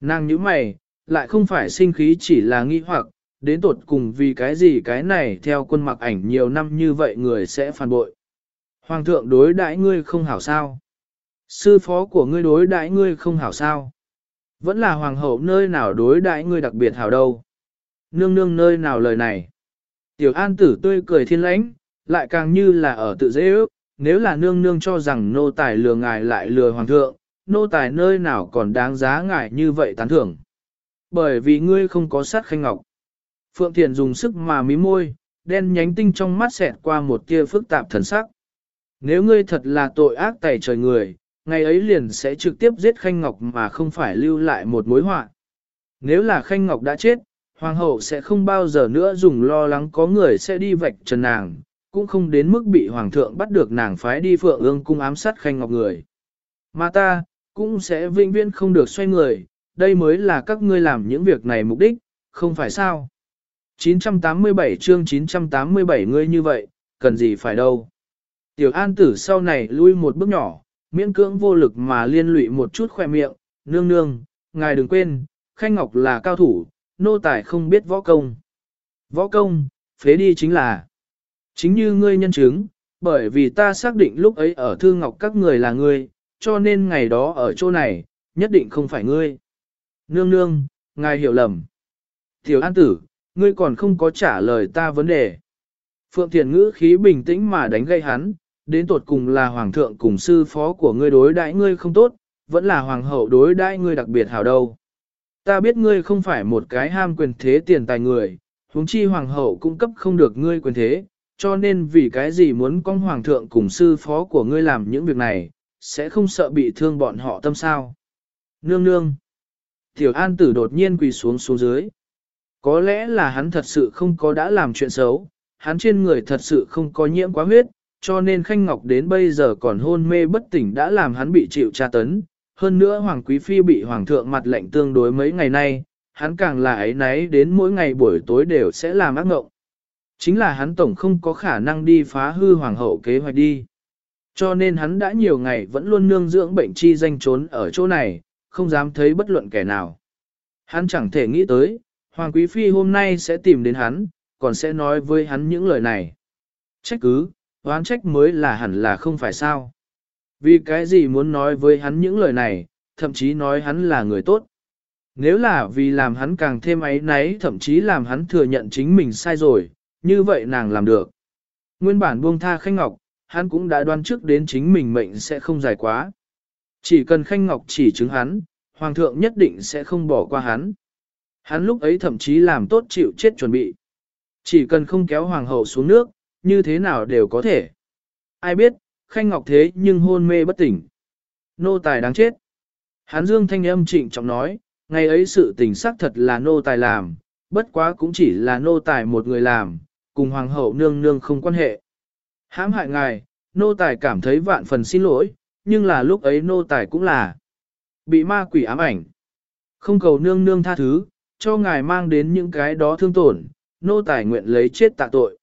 Nàng như mày, lại không phải sinh khí chỉ là nghi hoặc, đến tột cùng vì cái gì cái này theo quân mặc ảnh nhiều năm như vậy người sẽ phản bội. Hoàng thượng đối đãi ngươi không hảo sao? Sư phó của ngươi đối đãi ngươi không hảo sao? Vẫn là hoàng hậu nơi nào đối đãi ngươi đặc biệt hảo đâu? Nương nương nơi nào lời này? Tiểu an tử tươi cười thiên lãnh, lại càng như là ở tự dễ ước, nếu là nương nương cho rằng nô tài lừa ngài lại lừa hoàng thượng, nô tài nơi nào còn đáng giá ngài như vậy tán thưởng. Bởi vì ngươi không có sát khanh ngọc. Phượng Thiền dùng sức mà mí môi, đen nhánh tinh trong mắt xẹt qua một tia phức tạp thần sắc. Nếu ngươi thật là tội ác tẩy trời người, ngày ấy liền sẽ trực tiếp giết Khanh Ngọc mà không phải lưu lại một mối họa. Nếu là Khanh Ngọc đã chết, Hoàng hậu sẽ không bao giờ nữa dùng lo lắng có người sẽ đi vạch trần nàng, cũng không đến mức bị Hoàng thượng bắt được nàng phái đi phượng ương cung ám sát Khanh Ngọc người. Mà ta, cũng sẽ vinh viễn không được xoay người, đây mới là các ngươi làm những việc này mục đích, không phải sao. 987 chương 987 ngươi như vậy, cần gì phải đâu. Tiểu an tử sau này lui một bước nhỏ, miễn cưỡng vô lực mà liên lụy một chút khoe miệng, nương nương, ngài đừng quên, Khanh Ngọc là cao thủ, nô tài không biết võ công. Võ công, phế đi chính là, chính như ngươi nhân chứng, bởi vì ta xác định lúc ấy ở Thư Ngọc các người là ngươi, cho nên ngày đó ở chỗ này, nhất định không phải ngươi. Nương nương, ngài hiểu lầm. Tiểu An Tử, ngươi còn không có trả lời ta vấn đề. Phượng Thiền ngữ khí bình tĩnh mà đánh gây hắn, đến tột cùng là hoàng thượng cùng sư phó của ngươi đối đãi ngươi không tốt, vẫn là hoàng hậu đối đãi ngươi đặc biệt hảo đâu. Ta biết ngươi không phải một cái ham quyền thế tiền tài người, huống chi hoàng hậu cung cấp không được ngươi quyền thế, cho nên vì cái gì muốn con hoàng thượng cùng sư phó của ngươi làm những việc này, sẽ không sợ bị thương bọn họ tâm sao. Nương nương. Tiểu an tử đột nhiên quỳ xuống xuống dưới. Có lẽ là hắn thật sự không có đã làm chuyện xấu, hắn trên người thật sự không có nhiễm quá huyết, cho nên Khanh Ngọc đến bây giờ còn hôn mê bất tỉnh đã làm hắn bị chịu tra tấn, hơn nữa Hoàng Quý Phi bị Hoàng thượng mặt lệnh tương đối mấy ngày nay, hắn càng là ấy náy đến mỗi ngày buổi tối đều sẽ làm ác ngộng. Chính là hắn tổng không có khả năng đi phá hư Hoàng hậu kế hoạch đi. Cho nên hắn đã nhiều ngày vẫn luôn nương dưỡng bệnh chi danh trốn ở chỗ này, không dám thấy bất luận kẻ nào. Hắn chẳng thể nghĩ tới, Hoàng Quý Phi hôm nay sẽ tìm đến hắn, còn sẽ nói với hắn những lời này. Trách cứ, oán trách mới là hẳn là không phải sao. Vì cái gì muốn nói với hắn những lời này, thậm chí nói hắn là người tốt. Nếu là vì làm hắn càng thêm ấy náy thậm chí làm hắn thừa nhận chính mình sai rồi, như vậy nàng làm được. Nguyên bản buông tha Khanh Ngọc, hắn cũng đã đoán trước đến chính mình mệnh sẽ không dài quá. Chỉ cần Khanh Ngọc chỉ chứng hắn, Hoàng thượng nhất định sẽ không bỏ qua hắn. Hắn lúc ấy thậm chí làm tốt chịu chết chuẩn bị. Chỉ cần không kéo Hoàng hậu xuống nước, như thế nào đều có thể. Ai biết, Khanh Ngọc thế nhưng hôn mê bất tỉnh. Nô tài đáng chết. Hán Dương thanh âm trịnh trọng nói, ngày ấy sự tình xác thật là nô tài làm, bất quá cũng chỉ là nô tài một người làm, cùng hoàng hậu nương nương không quan hệ. Hãm hại ngài, nô tài cảm thấy vạn phần xin lỗi, nhưng là lúc ấy nô tài cũng là bị ma quỷ ám ảnh. Không cầu nương nương tha thứ, cho ngài mang đến những cái đó thương tổn, nô tài nguyện lấy chết tạ tội.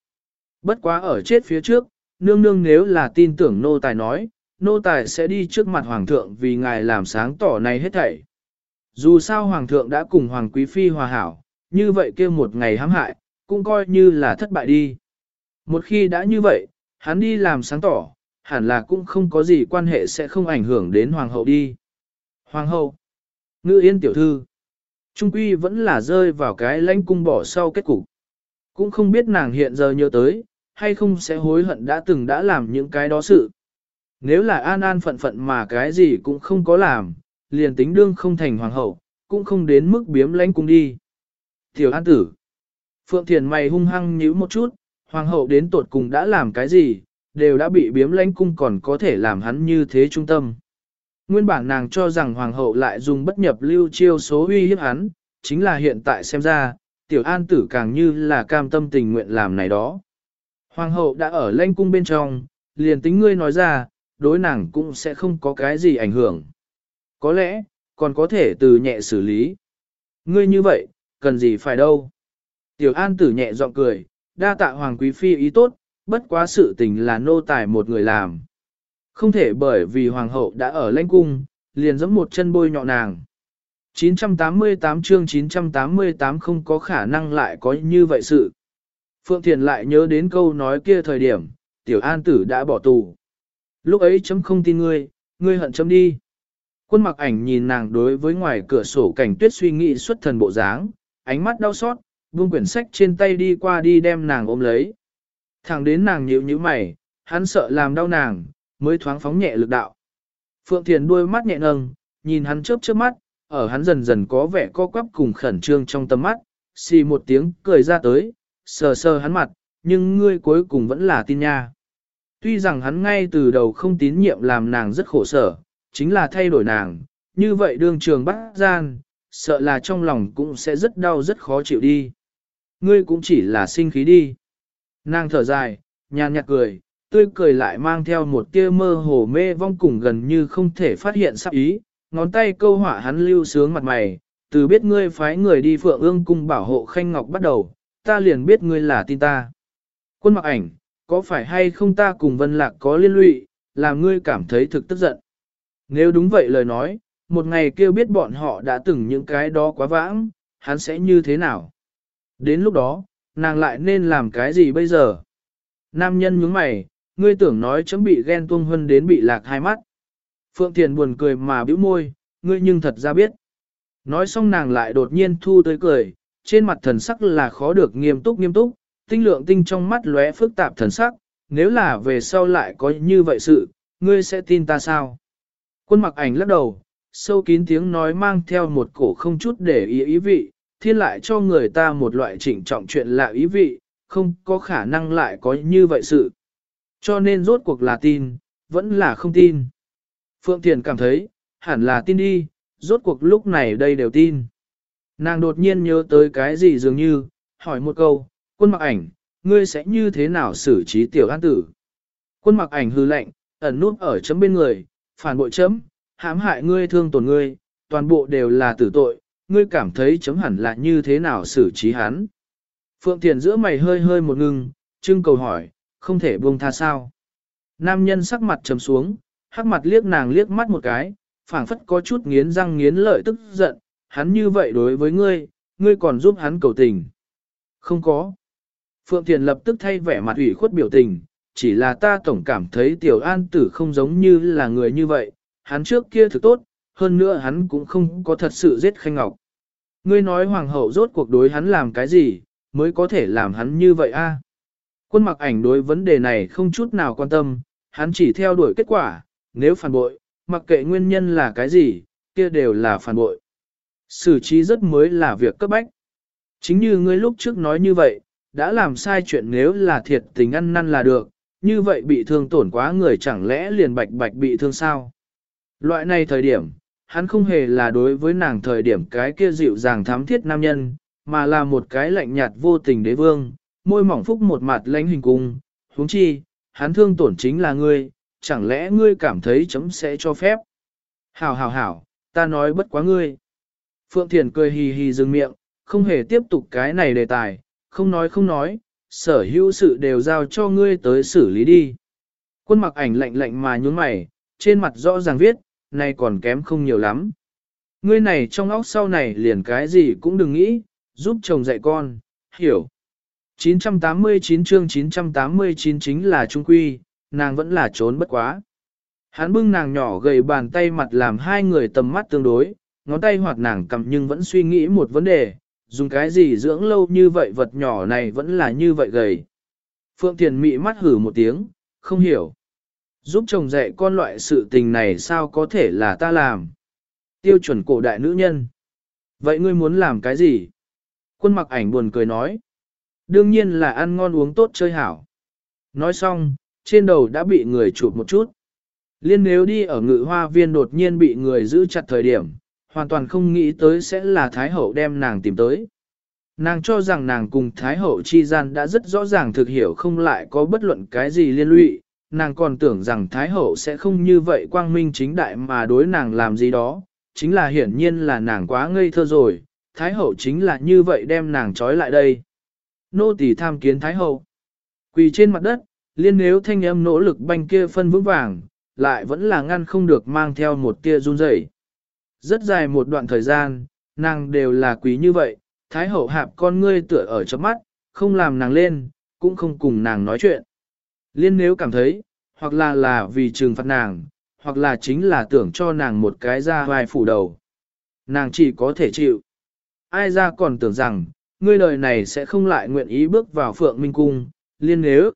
Bất quá ở chết phía trước, nương nương nếu là tin tưởng nô tài nói, nô tài sẽ đi trước mặt hoàng thượng vì ngài làm sáng tỏ này hết thảy. Dù sao hoàng thượng đã cùng hoàng quý phi hòa hảo, như vậy kia một ngày hãm hại, cũng coi như là thất bại đi. Một khi đã như vậy, hắn đi làm sáng tỏ, hẳn là cũng không có gì quan hệ sẽ không ảnh hưởng đến hoàng hậu đi. Hoàng hậu, ngư yên tiểu thư, trung quy vẫn là rơi vào cái lãnh cung bỏ sau kết cục. Cũng không biết nàng hiện giờ nhớ tới, hay không sẽ hối hận đã từng đã làm những cái đó sự. Nếu là an an phận phận mà cái gì cũng không có làm, liền tính đương không thành hoàng hậu, cũng không đến mức biếm lãnh cung đi. Tiểu an tử. Phượng Thiền mày hung hăng nhíu một chút, hoàng hậu đến tột cùng đã làm cái gì, đều đã bị biếm lãnh cung còn có thể làm hắn như thế trung tâm. Nguyên bản nàng cho rằng hoàng hậu lại dùng bất nhập lưu chiêu số uy hiếp hắn, chính là hiện tại xem ra, tiểu an tử càng như là cam tâm tình nguyện làm này đó. Hoàng hậu đã ở lãnh cung bên trong, liền tính ngươi nói ra, đối nàng cũng sẽ không có cái gì ảnh hưởng. Có lẽ, còn có thể từ nhẹ xử lý. Ngươi như vậy, cần gì phải đâu. Tiểu an tử nhẹ giọng cười, đa tạ hoàng quý phi ý tốt, bất quá sự tình là nô tài một người làm. Không thể bởi vì hoàng hậu đã ở lãnh cung, liền giống một chân bôi nhọ nàng. 988 chương 988 không có khả năng lại có như vậy sự. Phượng Thiền lại nhớ đến câu nói kia thời điểm, tiểu an tử đã bỏ tù. Lúc ấy chấm không tin ngươi, ngươi hận chấm đi. Quân mặc ảnh nhìn nàng đối với ngoài cửa sổ cảnh tuyết suy nghĩ xuất thần bộ dáng, ánh mắt đau xót, buông quyển sách trên tay đi qua đi đem nàng ôm lấy. Thẳng đến nàng nhíu nhíu mày, hắn sợ làm đau nàng, mới thoáng phóng nhẹ lực đạo. Phượng Thiền đuôi mắt nhẹ nâng, nhìn hắn chớp chớp mắt, ở hắn dần dần có vẻ co quắp cùng khẩn trương trong tâm mắt, xì một tiếng cười ra tới, sờ sờ hắn mặt, nhưng ngươi cuối cùng vẫn là tin nha. Tuy rằng hắn ngay từ đầu không tín nhiệm làm nàng rất khổ sở, chính là thay đổi nàng, như vậy đương trường bắt gian, sợ là trong lòng cũng sẽ rất đau rất khó chịu đi. Ngươi cũng chỉ là sinh khí đi. Nàng thở dài, nhàn nhạt cười, tươi cười lại mang theo một tia mơ hồ mê vong cùng gần như không thể phát hiện sắc ý, ngón tay câu hỏa hắn lưu sướng mặt mày, từ biết ngươi phái người đi phượng ương cung bảo hộ khanh ngọc bắt đầu, ta liền biết ngươi là tin ta. Quân mặc ảnh, có phải hay không ta cùng vân lạc có liên lụy, làm ngươi cảm thấy thực tức giận. Nếu đúng vậy lời nói, một ngày kêu biết bọn họ đã từng những cái đó quá vãng, hắn sẽ như thế nào? Đến lúc đó, nàng lại nên làm cái gì bây giờ? Nam nhân nhướng mày, ngươi tưởng nói chấm bị ghen tuông hơn đến bị lạc hai mắt. Phượng Thiền buồn cười mà bĩu môi, ngươi nhưng thật ra biết. Nói xong nàng lại đột nhiên thu tới cười, trên mặt thần sắc là khó được nghiêm túc nghiêm túc, tinh lượng tinh trong mắt lóe phức tạp thần sắc, nếu là về sau lại có như vậy sự, ngươi sẽ tin ta sao? Quân mặc ảnh lắc đầu, sâu kín tiếng nói mang theo một cổ không chút để ý ý vị, thiên lại cho người ta một loại chỉnh trọng chuyện lạ ý vị, không có khả năng lại có như vậy sự. Cho nên rốt cuộc là tin, vẫn là không tin. Phượng Thiền cảm thấy, hẳn là tin đi, rốt cuộc lúc này đây đều tin. Nàng đột nhiên nhớ tới cái gì dường như, hỏi một câu, quân mặc ảnh, ngươi sẽ như thế nào xử trí tiểu an tử? Quân mặc ảnh hư lệnh, ẩn nút ở chấm bên người, phản bội chấm, hãm hại ngươi thương tổn ngươi, toàn bộ đều là tử tội, ngươi cảm thấy chấm hẳn là như thế nào xử trí hắn. Phượng Thiền giữa mày hơi hơi một ngưng, trưng cầu hỏi, không thể buông tha sao. Nam nhân sắc mặt trầm xuống, hắc mặt liếc nàng liếc mắt một cái, phảng phất có chút nghiến răng nghiến lợi tức giận, hắn như vậy đối với ngươi, ngươi còn giúp hắn cầu tình. Không có. Phượng Thiền lập tức thay vẻ mặt ủy khuất biểu tình, chỉ là ta tổng cảm thấy tiểu an tử không giống như là người như vậy, hắn trước kia thực tốt, hơn nữa hắn cũng không có thật sự giết khanh ngọc. Ngươi nói hoàng hậu rốt cuộc đối hắn làm cái gì, mới có thể làm hắn như vậy a? Quân mặc ảnh đối vấn đề này không chút nào quan tâm, hắn chỉ theo đuổi kết quả, nếu phản bội, mặc kệ nguyên nhân là cái gì, kia đều là phản bội. Xử trí rất mới là việc cấp bách. Chính như ngươi lúc trước nói như vậy, đã làm sai chuyện nếu là thiệt tình ăn năn là được, như vậy bị thương tổn quá người chẳng lẽ liền bạch bạch bị thương sao? Loại này thời điểm, hắn không hề là đối với nàng thời điểm cái kia dịu dàng thám thiết nam nhân, mà là một cái lạnh nhạt vô tình đế vương, môi mỏng phúc một mặt lãnh hình cung, huống chi, hắn thương tổn chính là ngươi, chẳng lẽ ngươi cảm thấy chấm sẽ cho phép? Hảo hảo hảo, ta nói bất quá ngươi. Phượng Thiền cười hì hì dừng miệng, không hề tiếp tục cái này đề tài, không nói không nói, sở hữu sự đều giao cho ngươi tới xử lý đi. Quân mặc ảnh lạnh lạnh mà nhún mày, trên mặt rõ ràng viết, này còn kém không nhiều lắm. Ngươi này trong óc sau này liền cái gì cũng đừng nghĩ, giúp chồng dạy con, hiểu. 989 chương 989 chính là trung quy, nàng vẫn là trốn bất quá. Hắn bưng nàng nhỏ gầy bàn tay mặt làm hai người tầm mắt tương đối, ngón tay hoạt nàng cầm nhưng vẫn suy nghĩ một vấn đề, dùng cái gì dưỡng lâu như vậy vật nhỏ này vẫn là như vậy gầy. Phượng Thiền mị mắt hử một tiếng, không hiểu. Giúp chồng dạy con loại sự tình này sao có thể là ta làm? Tiêu chuẩn cổ đại nữ nhân. Vậy ngươi muốn làm cái gì? Quân mặc ảnh buồn cười nói. Đương nhiên là ăn ngon uống tốt chơi hảo. Nói xong, trên đầu đã bị người chụp một chút. Liên nếu đi ở ngự hoa viên đột nhiên bị người giữ chặt thời điểm, hoàn toàn không nghĩ tới sẽ là Thái Hậu đem nàng tìm tới. Nàng cho rằng nàng cùng Thái Hậu chi gian đã rất rõ ràng thực hiểu không lại có bất luận cái gì liên lụy, nàng còn tưởng rằng Thái Hậu sẽ không như vậy quang minh chính đại mà đối nàng làm gì đó, chính là hiển nhiên là nàng quá ngây thơ rồi, Thái Hậu chính là như vậy đem nàng trói lại đây. Nô tỳ tham kiến Thái Hậu. Quỳ trên mặt đất, liên nếu thanh âm nỗ lực banh kia phân vững vàng, lại vẫn là ngăn không được mang theo một tia run rẩy. Rất dài một đoạn thời gian, nàng đều là quý như vậy, Thái Hậu hạp con ngươi tựa ở chớp mắt, không làm nàng lên, cũng không cùng nàng nói chuyện. Liên nếu cảm thấy, hoặc là là vì trừng phạt nàng, hoặc là chính là tưởng cho nàng một cái ra vai phủ đầu. Nàng chỉ có thể chịu. Ai ra còn tưởng rằng, ngươi đời này sẽ không lại nguyện ý bước vào phượng minh cung, liên nếu.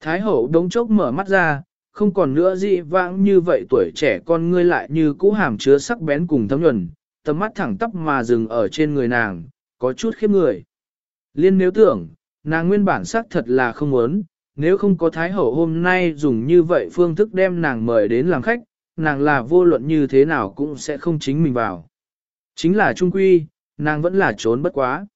Thái hậu đống chốc mở mắt ra, không còn nữa dị vãng như vậy tuổi trẻ con ngươi lại như cũ hàm chứa sắc bén cùng thấm nhuần, tầm mắt thẳng tắp mà dừng ở trên người nàng, có chút khiếp người. Liên nếu tưởng, nàng nguyên bản sắc thật là không muốn, nếu không có Thái Hậu hôm nay dùng như vậy phương thức đem nàng mời đến làm khách, nàng là vô luận như thế nào cũng sẽ không chính mình vào. Chính là trung quy, nàng vẫn là trốn bất quá.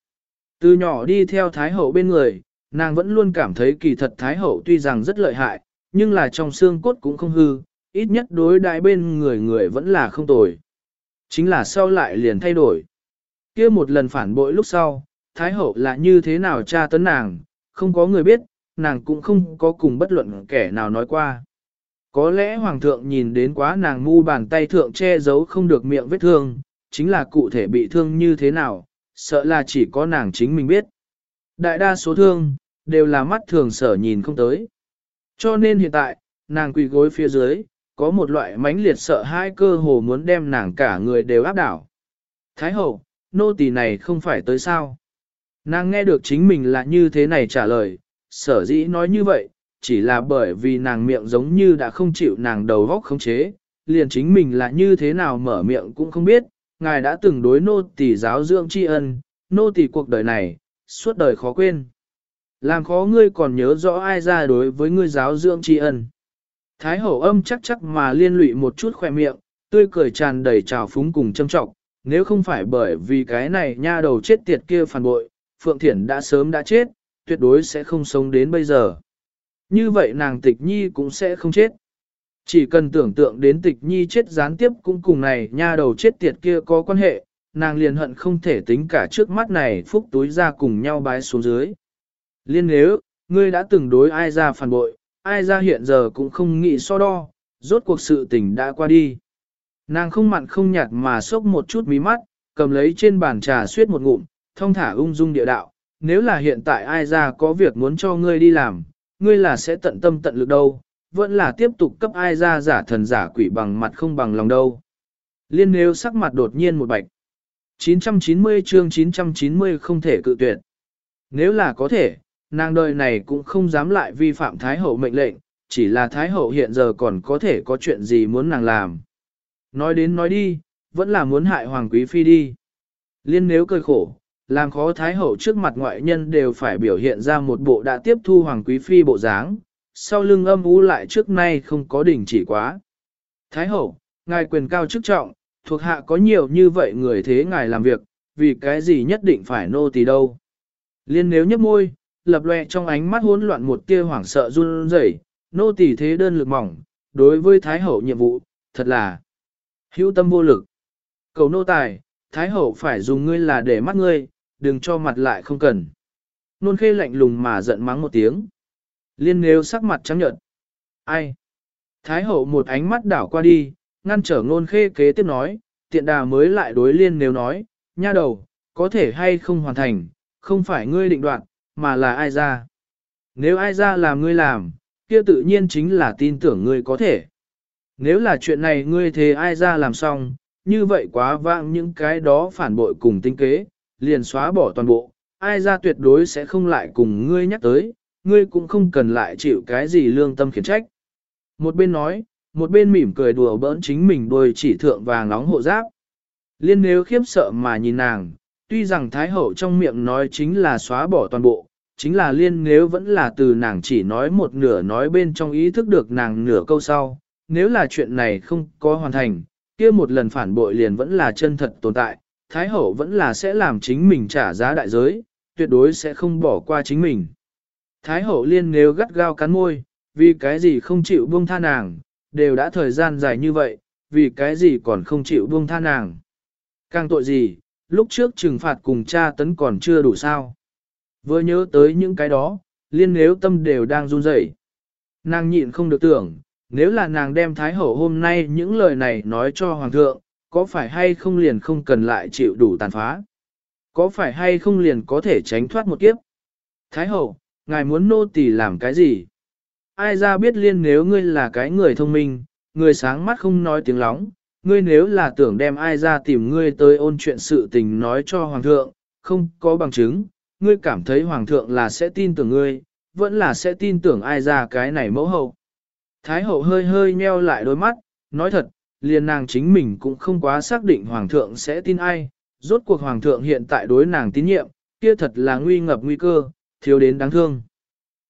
Từ nhỏ đi theo Thái Hậu bên người, nàng vẫn luôn cảm thấy kỳ thật Thái Hậu tuy rằng rất lợi hại, nhưng là trong xương cốt cũng không hư, ít nhất đối đại bên người người vẫn là không tồi. Chính là sau lại liền thay đổi. kia một lần phản bội lúc sau, Thái Hậu là như thế nào tra tấn nàng, không có người biết, nàng cũng không có cùng bất luận kẻ nào nói qua. Có lẽ Hoàng thượng nhìn đến quá nàng ngu bàn tay thượng che giấu không được miệng vết thương, chính là cụ thể bị thương như thế nào, sợ là chỉ có nàng chính mình biết. Đại đa số thương, đều là mắt thường sở nhìn không tới. Cho nên hiện tại, nàng quỳ gối phía dưới, có một loại mãnh liệt sợ hai cơ hồ muốn đem nàng cả người đều áp đảo. Thái hậu, nô tỳ này không phải tới sao. Nàng nghe được chính mình là như thế này trả lời, sở dĩ nói như vậy, chỉ là bởi vì nàng miệng giống như đã không chịu nàng đầu góc khống chế, liền chính mình là như thế nào mở miệng cũng không biết, ngài đã từng đối nô tỳ giáo dưỡng tri ân, nô tỳ cuộc đời này, suốt đời khó quên. Làm khó ngươi còn nhớ rõ ai ra đối với ngươi giáo dưỡng tri ân. Thái hậu âm chắc chắc mà liên lụy một chút khỏe miệng, tươi cười tràn đầy trào phúng cùng châm trọng, nếu không phải bởi vì cái này nha đầu chết tiệt kia phản bội, Phượng Thiển đã sớm đã chết, tuyệt đối sẽ không sống đến bây giờ. Như vậy nàng tịch nhi cũng sẽ không chết. Chỉ cần tưởng tượng đến tịch nhi chết gián tiếp cũng cùng này nha đầu chết tiệt kia có quan hệ, nàng liền hận không thể tính cả trước mắt này phúc túi ra cùng nhau bái xuống dưới. Liên nếu, ngươi đã từng đối ai ra phản bội, ai ra hiện giờ cũng không nghĩ so đo, rốt cuộc sự tình đã qua đi. Nàng không mặn không nhạt mà sốc một chút mí mắt, cầm lấy trên bàn trà suyết một ngụm, thông thả ung dung địa đạo, nếu là hiện tại ai ra có việc muốn cho ngươi đi làm, ngươi là sẽ tận tâm tận lực đâu, vẫn là tiếp tục cấp ai ra giả thần giả quỷ bằng mặt không bằng lòng đâu. Liên nếu sắc mặt đột nhiên một bạch. 990 chương 990 không thể cự tuyệt. Nếu là có thể, nàng đời này cũng không dám lại vi phạm Thái Hậu mệnh lệnh, chỉ là Thái Hậu hiện giờ còn có thể có chuyện gì muốn nàng làm. Nói đến nói đi, vẫn là muốn hại Hoàng Quý Phi đi. Liên nếu cười khổ, làm khó Thái Hậu trước mặt ngoại nhân đều phải biểu hiện ra một bộ đã tiếp thu Hoàng Quý Phi bộ dáng, sau lưng âm ú lại trước nay không có đỉnh chỉ quá. Thái Hậu, ngài quyền cao chức trọng, thuộc hạ có nhiều như vậy người thế ngài làm việc, vì cái gì nhất định phải nô tỳ đâu. Liên nếu nhấp môi, lập lòe trong ánh mắt hỗn loạn một tia hoảng sợ run rẩy, nô tỳ thế đơn lực mỏng, đối với Thái Hậu nhiệm vụ, thật là hữu tâm vô lực. Cầu nô tài, Thái Hậu phải dùng ngươi là để mắt ngươi, đừng cho mặt lại không cần. Nôn khê lạnh lùng mà giận mắng một tiếng. Liên nếu sắc mặt trắng nhợt. Ai? Thái Hậu một ánh mắt đảo qua đi, ngăn trở nôn khê kế tiếp nói, tiện đà mới lại đối liên nếu nói, nha đầu, có thể hay không hoàn thành, không phải ngươi định đoạt, mà là ai ra. Nếu ai ra làm ngươi làm, kia tự nhiên chính là tin tưởng ngươi có thể. Nếu là chuyện này ngươi thế ai ra làm xong, như vậy quá vãng những cái đó phản bội cùng tinh kế, liền xóa bỏ toàn bộ, ai ra tuyệt đối sẽ không lại cùng ngươi nhắc tới, ngươi cũng không cần lại chịu cái gì lương tâm khiển trách. Một bên nói, một bên mỉm cười đùa bỡn chính mình đôi chỉ thượng vàng nóng hộ giáp. Liên nếu khiếp sợ mà nhìn nàng, tuy rằng Thái Hậu trong miệng nói chính là xóa bỏ toàn bộ, chính là liên nếu vẫn là từ nàng chỉ nói một nửa nói bên trong ý thức được nàng nửa câu sau, nếu là chuyện này không có hoàn thành, kia một lần phản bội liền vẫn là chân thật tồn tại, Thái Hậu vẫn là sẽ làm chính mình trả giá đại giới, tuyệt đối sẽ không bỏ qua chính mình. Thái Hậu liên nếu gắt gao cắn môi, vì cái gì không chịu buông tha nàng, đều đã thời gian dài như vậy, vì cái gì còn không chịu buông tha nàng. Càng tội gì, lúc trước trừng phạt cùng cha tấn còn chưa đủ sao. Vừa nhớ tới những cái đó, liên nếu tâm đều đang run rẩy. Nàng nhịn không được tưởng, nếu là nàng đem Thái Hậu hôm nay những lời này nói cho Hoàng thượng, có phải hay không liền không cần lại chịu đủ tàn phá? Có phải hay không liền có thể tránh thoát một kiếp? Thái Hậu, ngài muốn nô tỳ làm cái gì? ai ra biết liên nếu ngươi là cái người thông minh, người sáng mắt không nói tiếng lóng, ngươi nếu là tưởng đem ai ra tìm ngươi tới ôn chuyện sự tình nói cho hoàng thượng, không có bằng chứng, ngươi cảm thấy hoàng thượng là sẽ tin tưởng ngươi, vẫn là sẽ tin tưởng ai ra cái này mẫu hậu. Thái hậu hơi hơi nheo lại đôi mắt, nói thật, liền nàng chính mình cũng không quá xác định hoàng thượng sẽ tin ai, rốt cuộc hoàng thượng hiện tại đối nàng tín nhiệm, kia thật là nguy ngập nguy cơ, thiếu đến đáng thương.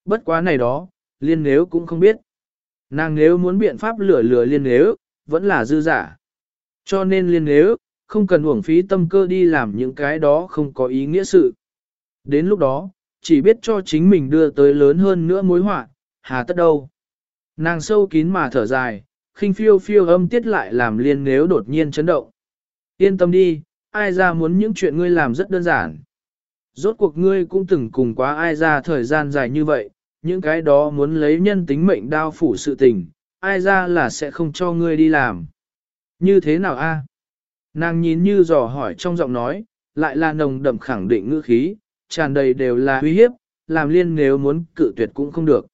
Bất quá này đó, liên nếu cũng không biết. Nàng nếu muốn biện pháp lừa lừa liên nếu, vẫn là dư giả. Cho nên liên nếu, không cần uổng phí tâm cơ đi làm những cái đó không có ý nghĩa sự. Đến lúc đó, chỉ biết cho chính mình đưa tới lớn hơn nữa mối họa, hà tất đâu. Nàng sâu kín mà thở dài, khinh phiêu phiêu âm tiết lại làm liên nếu đột nhiên chấn động. Yên tâm đi, ai ra muốn những chuyện ngươi làm rất đơn giản. Rốt cuộc ngươi cũng từng cùng quá ai ra thời gian dài như vậy, những cái đó muốn lấy nhân tính mệnh đao phủ sự tình, ai ra là sẽ không cho ngươi đi làm. Như thế nào a? Nàng nhìn như dò hỏi trong giọng nói, lại là nồng đậm khẳng định ngữ khí, tràn đầy đều là uy hiếp, làm liên nếu muốn cự tuyệt cũng không được.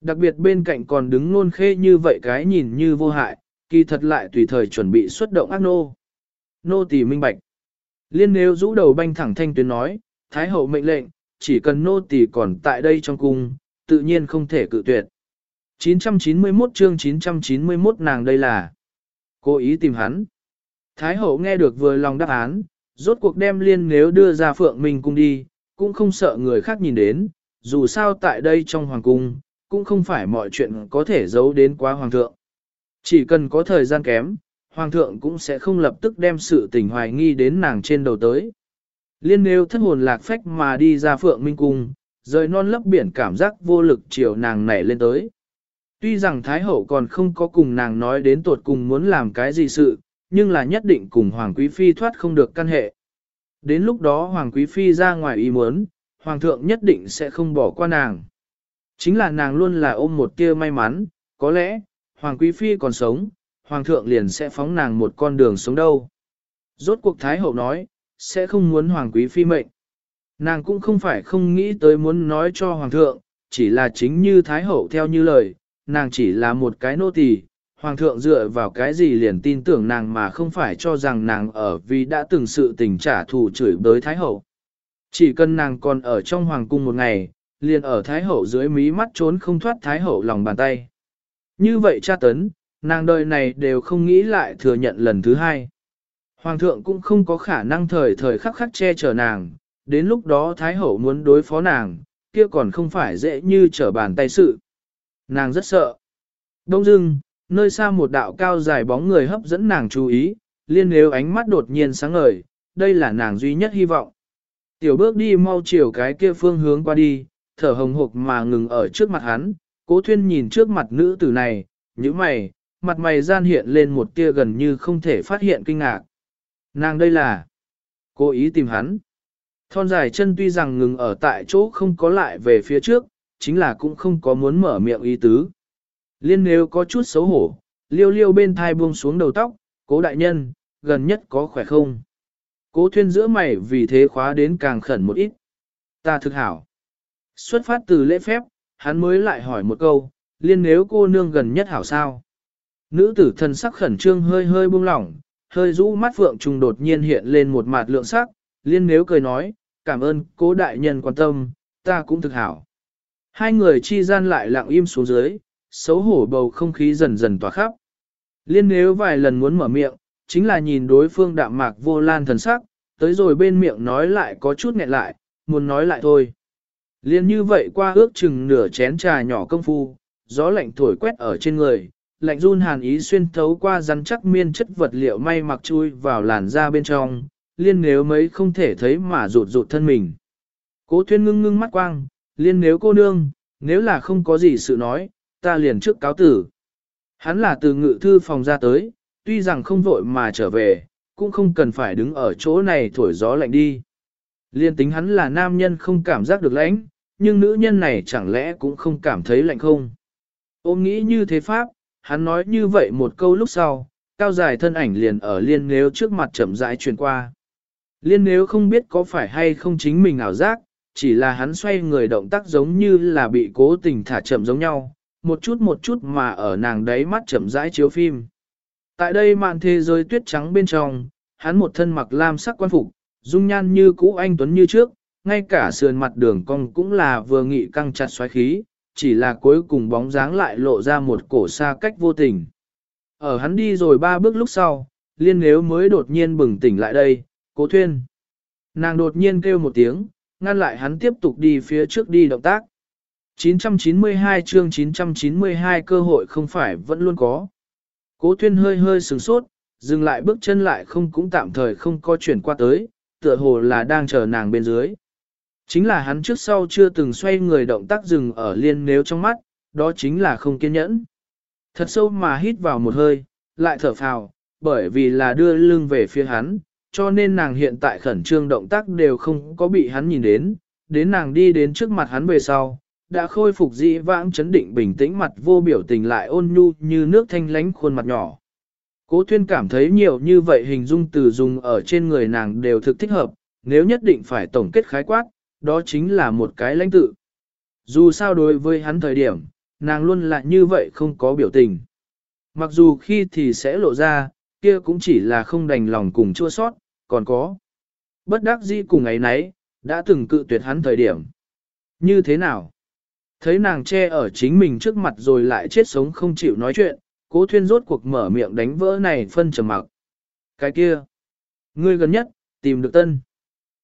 Đặc biệt bên cạnh còn đứng nôn khê như vậy cái nhìn như vô hại, kỳ thật lại tùy thời chuẩn bị xuất động ác nô. Nô tỳ minh bạch. Liên nếu rũ đầu banh thẳng thanh tuyến nói, Thái hậu mệnh lệnh, chỉ cần nô tỳ còn tại đây trong cung, tự nhiên không thể cự tuyệt. 991 chương 991 nàng đây là cố ý tìm hắn. Thái hậu nghe được vừa lòng đáp án, rốt cuộc đem liên nếu đưa ra phượng mình cung đi, cũng không sợ người khác nhìn đến, dù sao tại đây trong hoàng cung, cũng không phải mọi chuyện có thể giấu đến quá hoàng thượng. Chỉ cần có thời gian kém, hoàng thượng cũng sẽ không lập tức đem sự tình hoài nghi đến nàng trên đầu tới. Liên nếu thất hồn lạc phách mà đi ra phượng minh cung, rời non lấp biển cảm giác vô lực chiều nàng nảy lên tới. Tuy rằng Thái Hậu còn không có cùng nàng nói đến tột cùng muốn làm cái gì sự, nhưng là nhất định cùng Hoàng Quý Phi thoát không được căn hệ. Đến lúc đó Hoàng Quý Phi ra ngoài ý muốn, Hoàng thượng nhất định sẽ không bỏ qua nàng. Chính là nàng luôn là ôm một tia may mắn, có lẽ, Hoàng Quý Phi còn sống, Hoàng thượng liền sẽ phóng nàng một con đường sống đâu. Rốt cuộc Thái Hậu nói, sẽ không muốn Hoàng Quý Phi mệnh. Nàng cũng không phải không nghĩ tới muốn nói cho Hoàng thượng, chỉ là chính như Thái Hậu theo như lời, nàng chỉ là một cái nô tỳ. Hoàng thượng dựa vào cái gì liền tin tưởng nàng mà không phải cho rằng nàng ở vì đã từng sự tình trả thù chửi bới Thái Hậu. Chỉ cần nàng còn ở trong Hoàng cung một ngày, liền ở Thái Hậu dưới mí mắt trốn không thoát Thái Hậu lòng bàn tay. Như vậy cha tấn, nàng đời này đều không nghĩ lại thừa nhận lần thứ hai. Hoàng thượng cũng không có khả năng thời thời khắc khắc che chở nàng, đến lúc đó Thái Hậu muốn đối phó nàng, kia còn không phải dễ như trở bàn tay sự. Nàng rất sợ. Đông dưng, nơi xa một đạo cao dài bóng người hấp dẫn nàng chú ý, liên nếu ánh mắt đột nhiên sáng ngời, đây là nàng duy nhất hy vọng. Tiểu bước đi mau chiều cái kia phương hướng qua đi, thở hồng hộc mà ngừng ở trước mặt hắn, cố thuyên nhìn trước mặt nữ tử này, như mày, mặt mày gian hiện lên một tia gần như không thể phát hiện kinh ngạc. Nàng đây là cố ý tìm hắn. Thon dài chân tuy rằng ngừng ở tại chỗ không có lại về phía trước, chính là cũng không có muốn mở miệng ý tứ. Liên nếu có chút xấu hổ, liêu liêu bên thai buông xuống đầu tóc, cố đại nhân, gần nhất có khỏe không? Cố thuyên giữa mày vì thế khóa đến càng khẩn một ít. Ta thực hảo. Xuất phát từ lễ phép, hắn mới lại hỏi một câu, liên nếu cô nương gần nhất hảo sao? Nữ tử thân sắc khẩn trương hơi hơi buông lỏng, hơi rũ mắt phượng trùng đột nhiên hiện lên một mặt lượng sắc, liên nếu cười nói, cảm ơn cố đại nhân quan tâm, ta cũng thực hảo. Hai người chi gian lại lặng im xuống dưới, xấu hổ bầu không khí dần dần tỏa khắp. Liên nếu vài lần muốn mở miệng, chính là nhìn đối phương đạm mạc vô lan thần sắc, tới rồi bên miệng nói lại có chút nghẹn lại, muốn nói lại thôi. Liên như vậy qua ước chừng nửa chén trà nhỏ công phu, gió lạnh thổi quét ở trên người, lạnh run hàn ý xuyên thấu qua rắn chắc miên chất vật liệu may mặc chui vào làn da bên trong, liên nếu mấy không thể thấy mà rụt rụt thân mình. Cố thuyên ngưng ngưng mắt quang, liên nếu cô nương, nếu là không có gì sự nói, ta liền trước cáo tử. Hắn là từ ngự thư phòng ra tới, tuy rằng không vội mà trở về, cũng không cần phải đứng ở chỗ này thổi gió lạnh đi. Liên tính hắn là nam nhân không cảm giác được lạnh, nhưng nữ nhân này chẳng lẽ cũng không cảm thấy lạnh không? Ôm nghĩ như thế pháp, hắn nói như vậy một câu lúc sau, cao dài thân ảnh liền ở liên nếu trước mặt chậm rãi truyền qua. Liên nếu không biết có phải hay không chính mình ảo giác, chỉ là hắn xoay người động tác giống như là bị cố tình thả chậm giống nhau, một chút một chút mà ở nàng đấy mắt chậm rãi chiếu phim. Tại đây mạn thế giới tuyết trắng bên trong, hắn một thân mặc lam sắc quan phục, dung nhan như cũ anh tuấn như trước, ngay cả sườn mặt đường cong cũng là vừa nghị căng chặt xoáy khí, chỉ là cuối cùng bóng dáng lại lộ ra một cổ xa cách vô tình. Ở hắn đi rồi ba bước lúc sau, liên nếu mới đột nhiên bừng tỉnh lại đây, cố thuyên. Nàng đột nhiên kêu một tiếng, ngăn lại hắn tiếp tục đi phía trước đi động tác. 992 chương 992 cơ hội không phải vẫn luôn có. Cố thuyên hơi hơi sửng sốt, dừng lại bước chân lại không cũng tạm thời không có chuyển qua tới, tựa hồ là đang chờ nàng bên dưới. Chính là hắn trước sau chưa từng xoay người động tác dừng ở liên nếu trong mắt, đó chính là không kiên nhẫn. Thật sâu mà hít vào một hơi, lại thở phào, bởi vì là đưa lưng về phía hắn, cho nên nàng hiện tại khẩn trương động tác đều không có bị hắn nhìn đến, đến nàng đi đến trước mặt hắn về sau, đã khôi phục dị vãng chấn định bình tĩnh mặt vô biểu tình lại ôn nhu như nước thanh lánh khuôn mặt nhỏ. Cố Thuyên cảm thấy nhiều như vậy hình dung từ dùng ở trên người nàng đều thực thích hợp, nếu nhất định phải tổng kết khái quát, đó chính là một cái lãnh tự. Dù sao đối với hắn thời điểm, nàng luôn là như vậy không có biểu tình. Mặc dù khi thì sẽ lộ ra, kia cũng chỉ là không đành lòng cùng chua sót, còn có. Bất đắc dĩ cùng ấy nấy, đã từng cự tuyệt hắn thời điểm. Như thế nào? Thấy nàng che ở chính mình trước mặt rồi lại chết sống không chịu nói chuyện, cố thuyên rốt cuộc mở miệng đánh vỡ này phân trầm mặc. Cái kia, ngươi gần nhất, tìm được tân.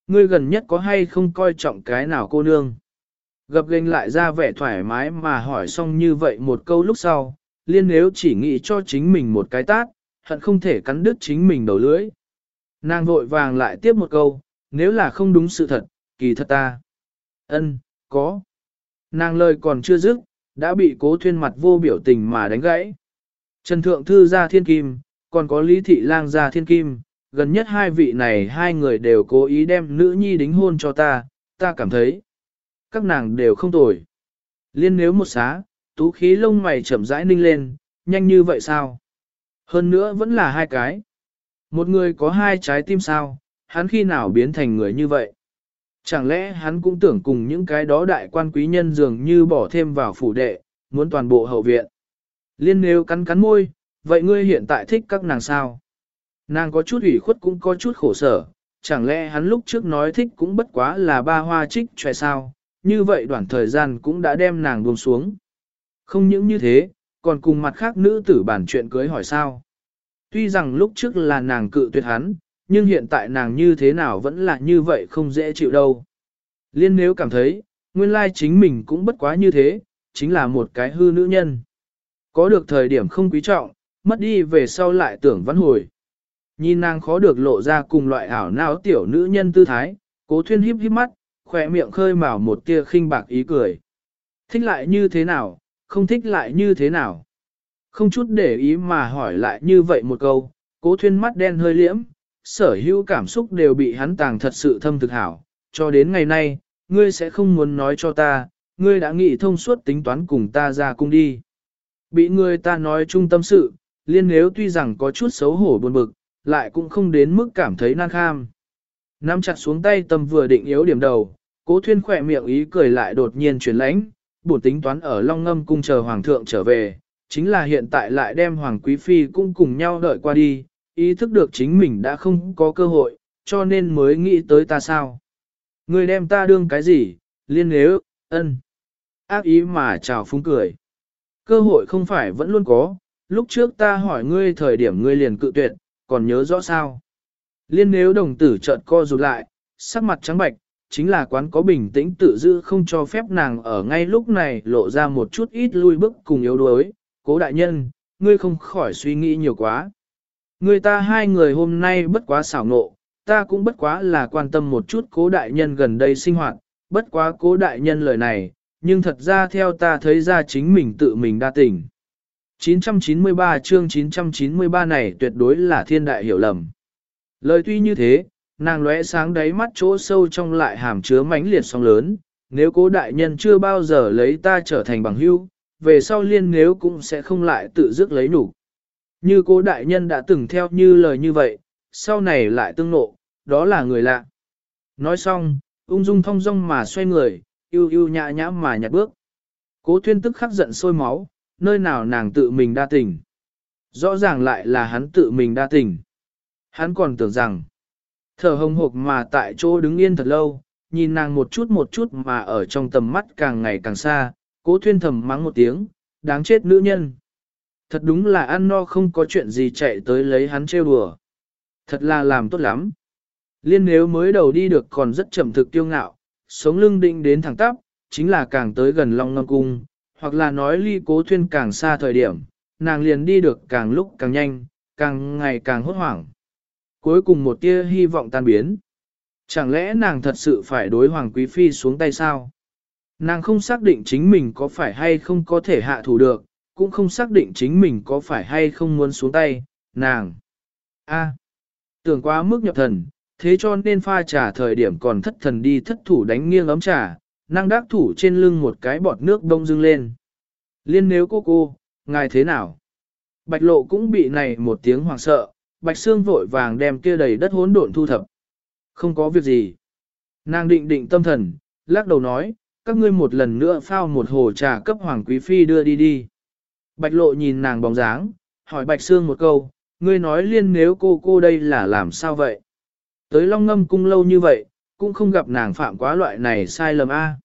Ngươi gần nhất có hay không coi trọng cái nào cô nương? Gập gênh lại ra vẻ thoải mái mà hỏi xong như vậy một câu lúc sau, liên nếu chỉ nghĩ cho chính mình một cái tát, hận không thể cắn đứt chính mình đầu lưỡi. Nàng vội vàng lại tiếp một câu, nếu là không đúng sự thật, kỳ thật ta. ân có. Nàng lời còn chưa dứt, đã bị cố thuyên mặt vô biểu tình mà đánh gãy. Trần Thượng Thư ra thiên kim, còn có Lý Thị Lang ra thiên kim, gần nhất hai vị này hai người đều cố ý đem nữ nhi đính hôn cho ta, ta cảm thấy các nàng đều không tồi. Liên nếu một xá, tú khí lông mày chậm rãi ninh lên, nhanh như vậy sao? Hơn nữa vẫn là hai cái. Một người có hai trái tim sao, hắn khi nào biến thành người như vậy? Chẳng lẽ hắn cũng tưởng cùng những cái đó đại quan quý nhân dường như bỏ thêm vào phủ đệ, muốn toàn bộ hậu viện. Liên nếu cắn cắn môi, vậy ngươi hiện tại thích các nàng sao? Nàng có chút ủy khuất cũng có chút khổ sở, chẳng lẽ hắn lúc trước nói thích cũng bất quá là ba hoa trích choe sao, như vậy đoạn thời gian cũng đã đem nàng buông xuống. Không những như thế, còn cùng mặt khác nữ tử bản chuyện cưới hỏi sao. Tuy rằng lúc trước là nàng cự tuyệt hắn, nhưng hiện tại nàng như thế nào vẫn là như vậy không dễ chịu đâu. Liên nếu cảm thấy, nguyên lai chính mình cũng bất quá như thế, chính là một cái hư nữ nhân. Có được thời điểm không quý trọng, mất đi về sau lại tưởng văn hồi. Nhìn nàng khó được lộ ra cùng loại ảo não tiểu nữ nhân tư thái, cố thuyên híp híp mắt, khỏe miệng khơi mào một tia khinh bạc ý cười. Thích lại như thế nào, không thích lại như thế nào. Không chút để ý mà hỏi lại như vậy một câu, cố thuyên mắt đen hơi liễm, sở hữu cảm xúc đều bị hắn tàng thật sự thâm thực hảo, cho đến ngày nay, ngươi sẽ không muốn nói cho ta, ngươi đã nghĩ thông suốt tính toán cùng ta ra cung đi. Bị ngươi ta nói chung tâm sự, liên nếu tuy rằng có chút xấu hổ buồn bực, lại cũng không đến mức cảm thấy nan kham. Nắm chặt xuống tay tâm vừa định yếu điểm đầu, cố thuyên khỏe miệng ý cười lại đột nhiên chuyển lãnh, bổn tính toán ở Long Ngâm cung chờ Hoàng thượng trở về, chính là hiện tại lại đem Hoàng Quý Phi cũng cùng nhau đợi qua đi, ý thức được chính mình đã không có cơ hội, cho nên mới nghĩ tới ta sao. Người đem ta đương cái gì, liên nếu, ân. Ác ý mà chào phúng cười. Cơ hội không phải vẫn luôn có, lúc trước ta hỏi ngươi thời điểm ngươi liền cự tuyệt, còn nhớ rõ sao. Liên nếu đồng tử chợt co rụt lại, sắc mặt trắng bạch, chính là quán có bình tĩnh tự giữ không cho phép nàng ở ngay lúc này lộ ra một chút ít lui bức cùng yếu đuối. Cố đại nhân, ngươi không khỏi suy nghĩ nhiều quá. Người ta hai người hôm nay bất quá xảo nộ, ta cũng bất quá là quan tâm một chút cố đại nhân gần đây sinh hoạt, bất quá cố đại nhân lời này, nhưng thật ra theo ta thấy ra chính mình tự mình đa tình. 993 chương 993 này tuyệt đối là thiên đại hiểu lầm. Lời tuy như thế, nàng lóe sáng đáy mắt chỗ sâu trong lại hàm chứa mãnh liệt sóng lớn, nếu cố đại nhân chưa bao giờ lấy ta trở thành bằng hữu, về sau liên nếu cũng sẽ không lại tự dứt lấy đủ. Như cố đại nhân đã từng theo như lời như vậy, sau này lại tương nộ, đó là người lạ. Nói xong, ung dung thong dong mà xoay người, yêu yêu nhã nhã mà nhặt bước. Cố thuyên tức khắc giận sôi máu, nơi nào nàng tự mình đa tình. Rõ ràng lại là hắn tự mình đa tình. Hắn còn tưởng rằng, thở hồng hộc mà tại chỗ đứng yên thật lâu, nhìn nàng một chút một chút mà ở trong tầm mắt càng ngày càng xa, cố thuyên thầm mắng một tiếng, đáng chết nữ nhân. Thật đúng là ăn no không có chuyện gì chạy tới lấy hắn trêu đùa. Thật là làm tốt lắm. Liên nếu mới đầu đi được còn rất chậm thực tiêu ngạo, sống lưng định đến thẳng tắp, chính là càng tới gần Long Ngâm Cung, hoặc là nói ly cố thuyên càng xa thời điểm, nàng liền đi được càng lúc càng nhanh, càng ngày càng hốt hoảng. Cuối cùng một tia hy vọng tan biến. Chẳng lẽ nàng thật sự phải đối Hoàng Quý Phi xuống tay sao? Nàng không xác định chính mình có phải hay không có thể hạ thủ được, cũng không xác định chính mình có phải hay không muốn xuống tay, nàng. A. tưởng quá mức nhập thần, thế cho nên pha trà thời điểm còn thất thần đi thất thủ đánh nghiêng ấm trà, năng đắc thủ trên lưng một cái bọt nước đông dưng lên. Liên nếu cô cô, ngài thế nào? Bạch lộ cũng bị này một tiếng hoảng sợ, bạch xương vội vàng đem kia đầy đất hỗn độn thu thập. Không có việc gì. Nàng định định tâm thần, lắc đầu nói, các ngươi một lần nữa phao một hồ trà cấp hoàng quý phi đưa đi đi. Bạch lộ nhìn nàng bóng dáng, hỏi bạch xương một câu, ngươi nói liên nếu cô cô đây là làm sao vậy? Tới long ngâm cung lâu như vậy, cũng không gặp nàng phạm quá loại này sai lầm a.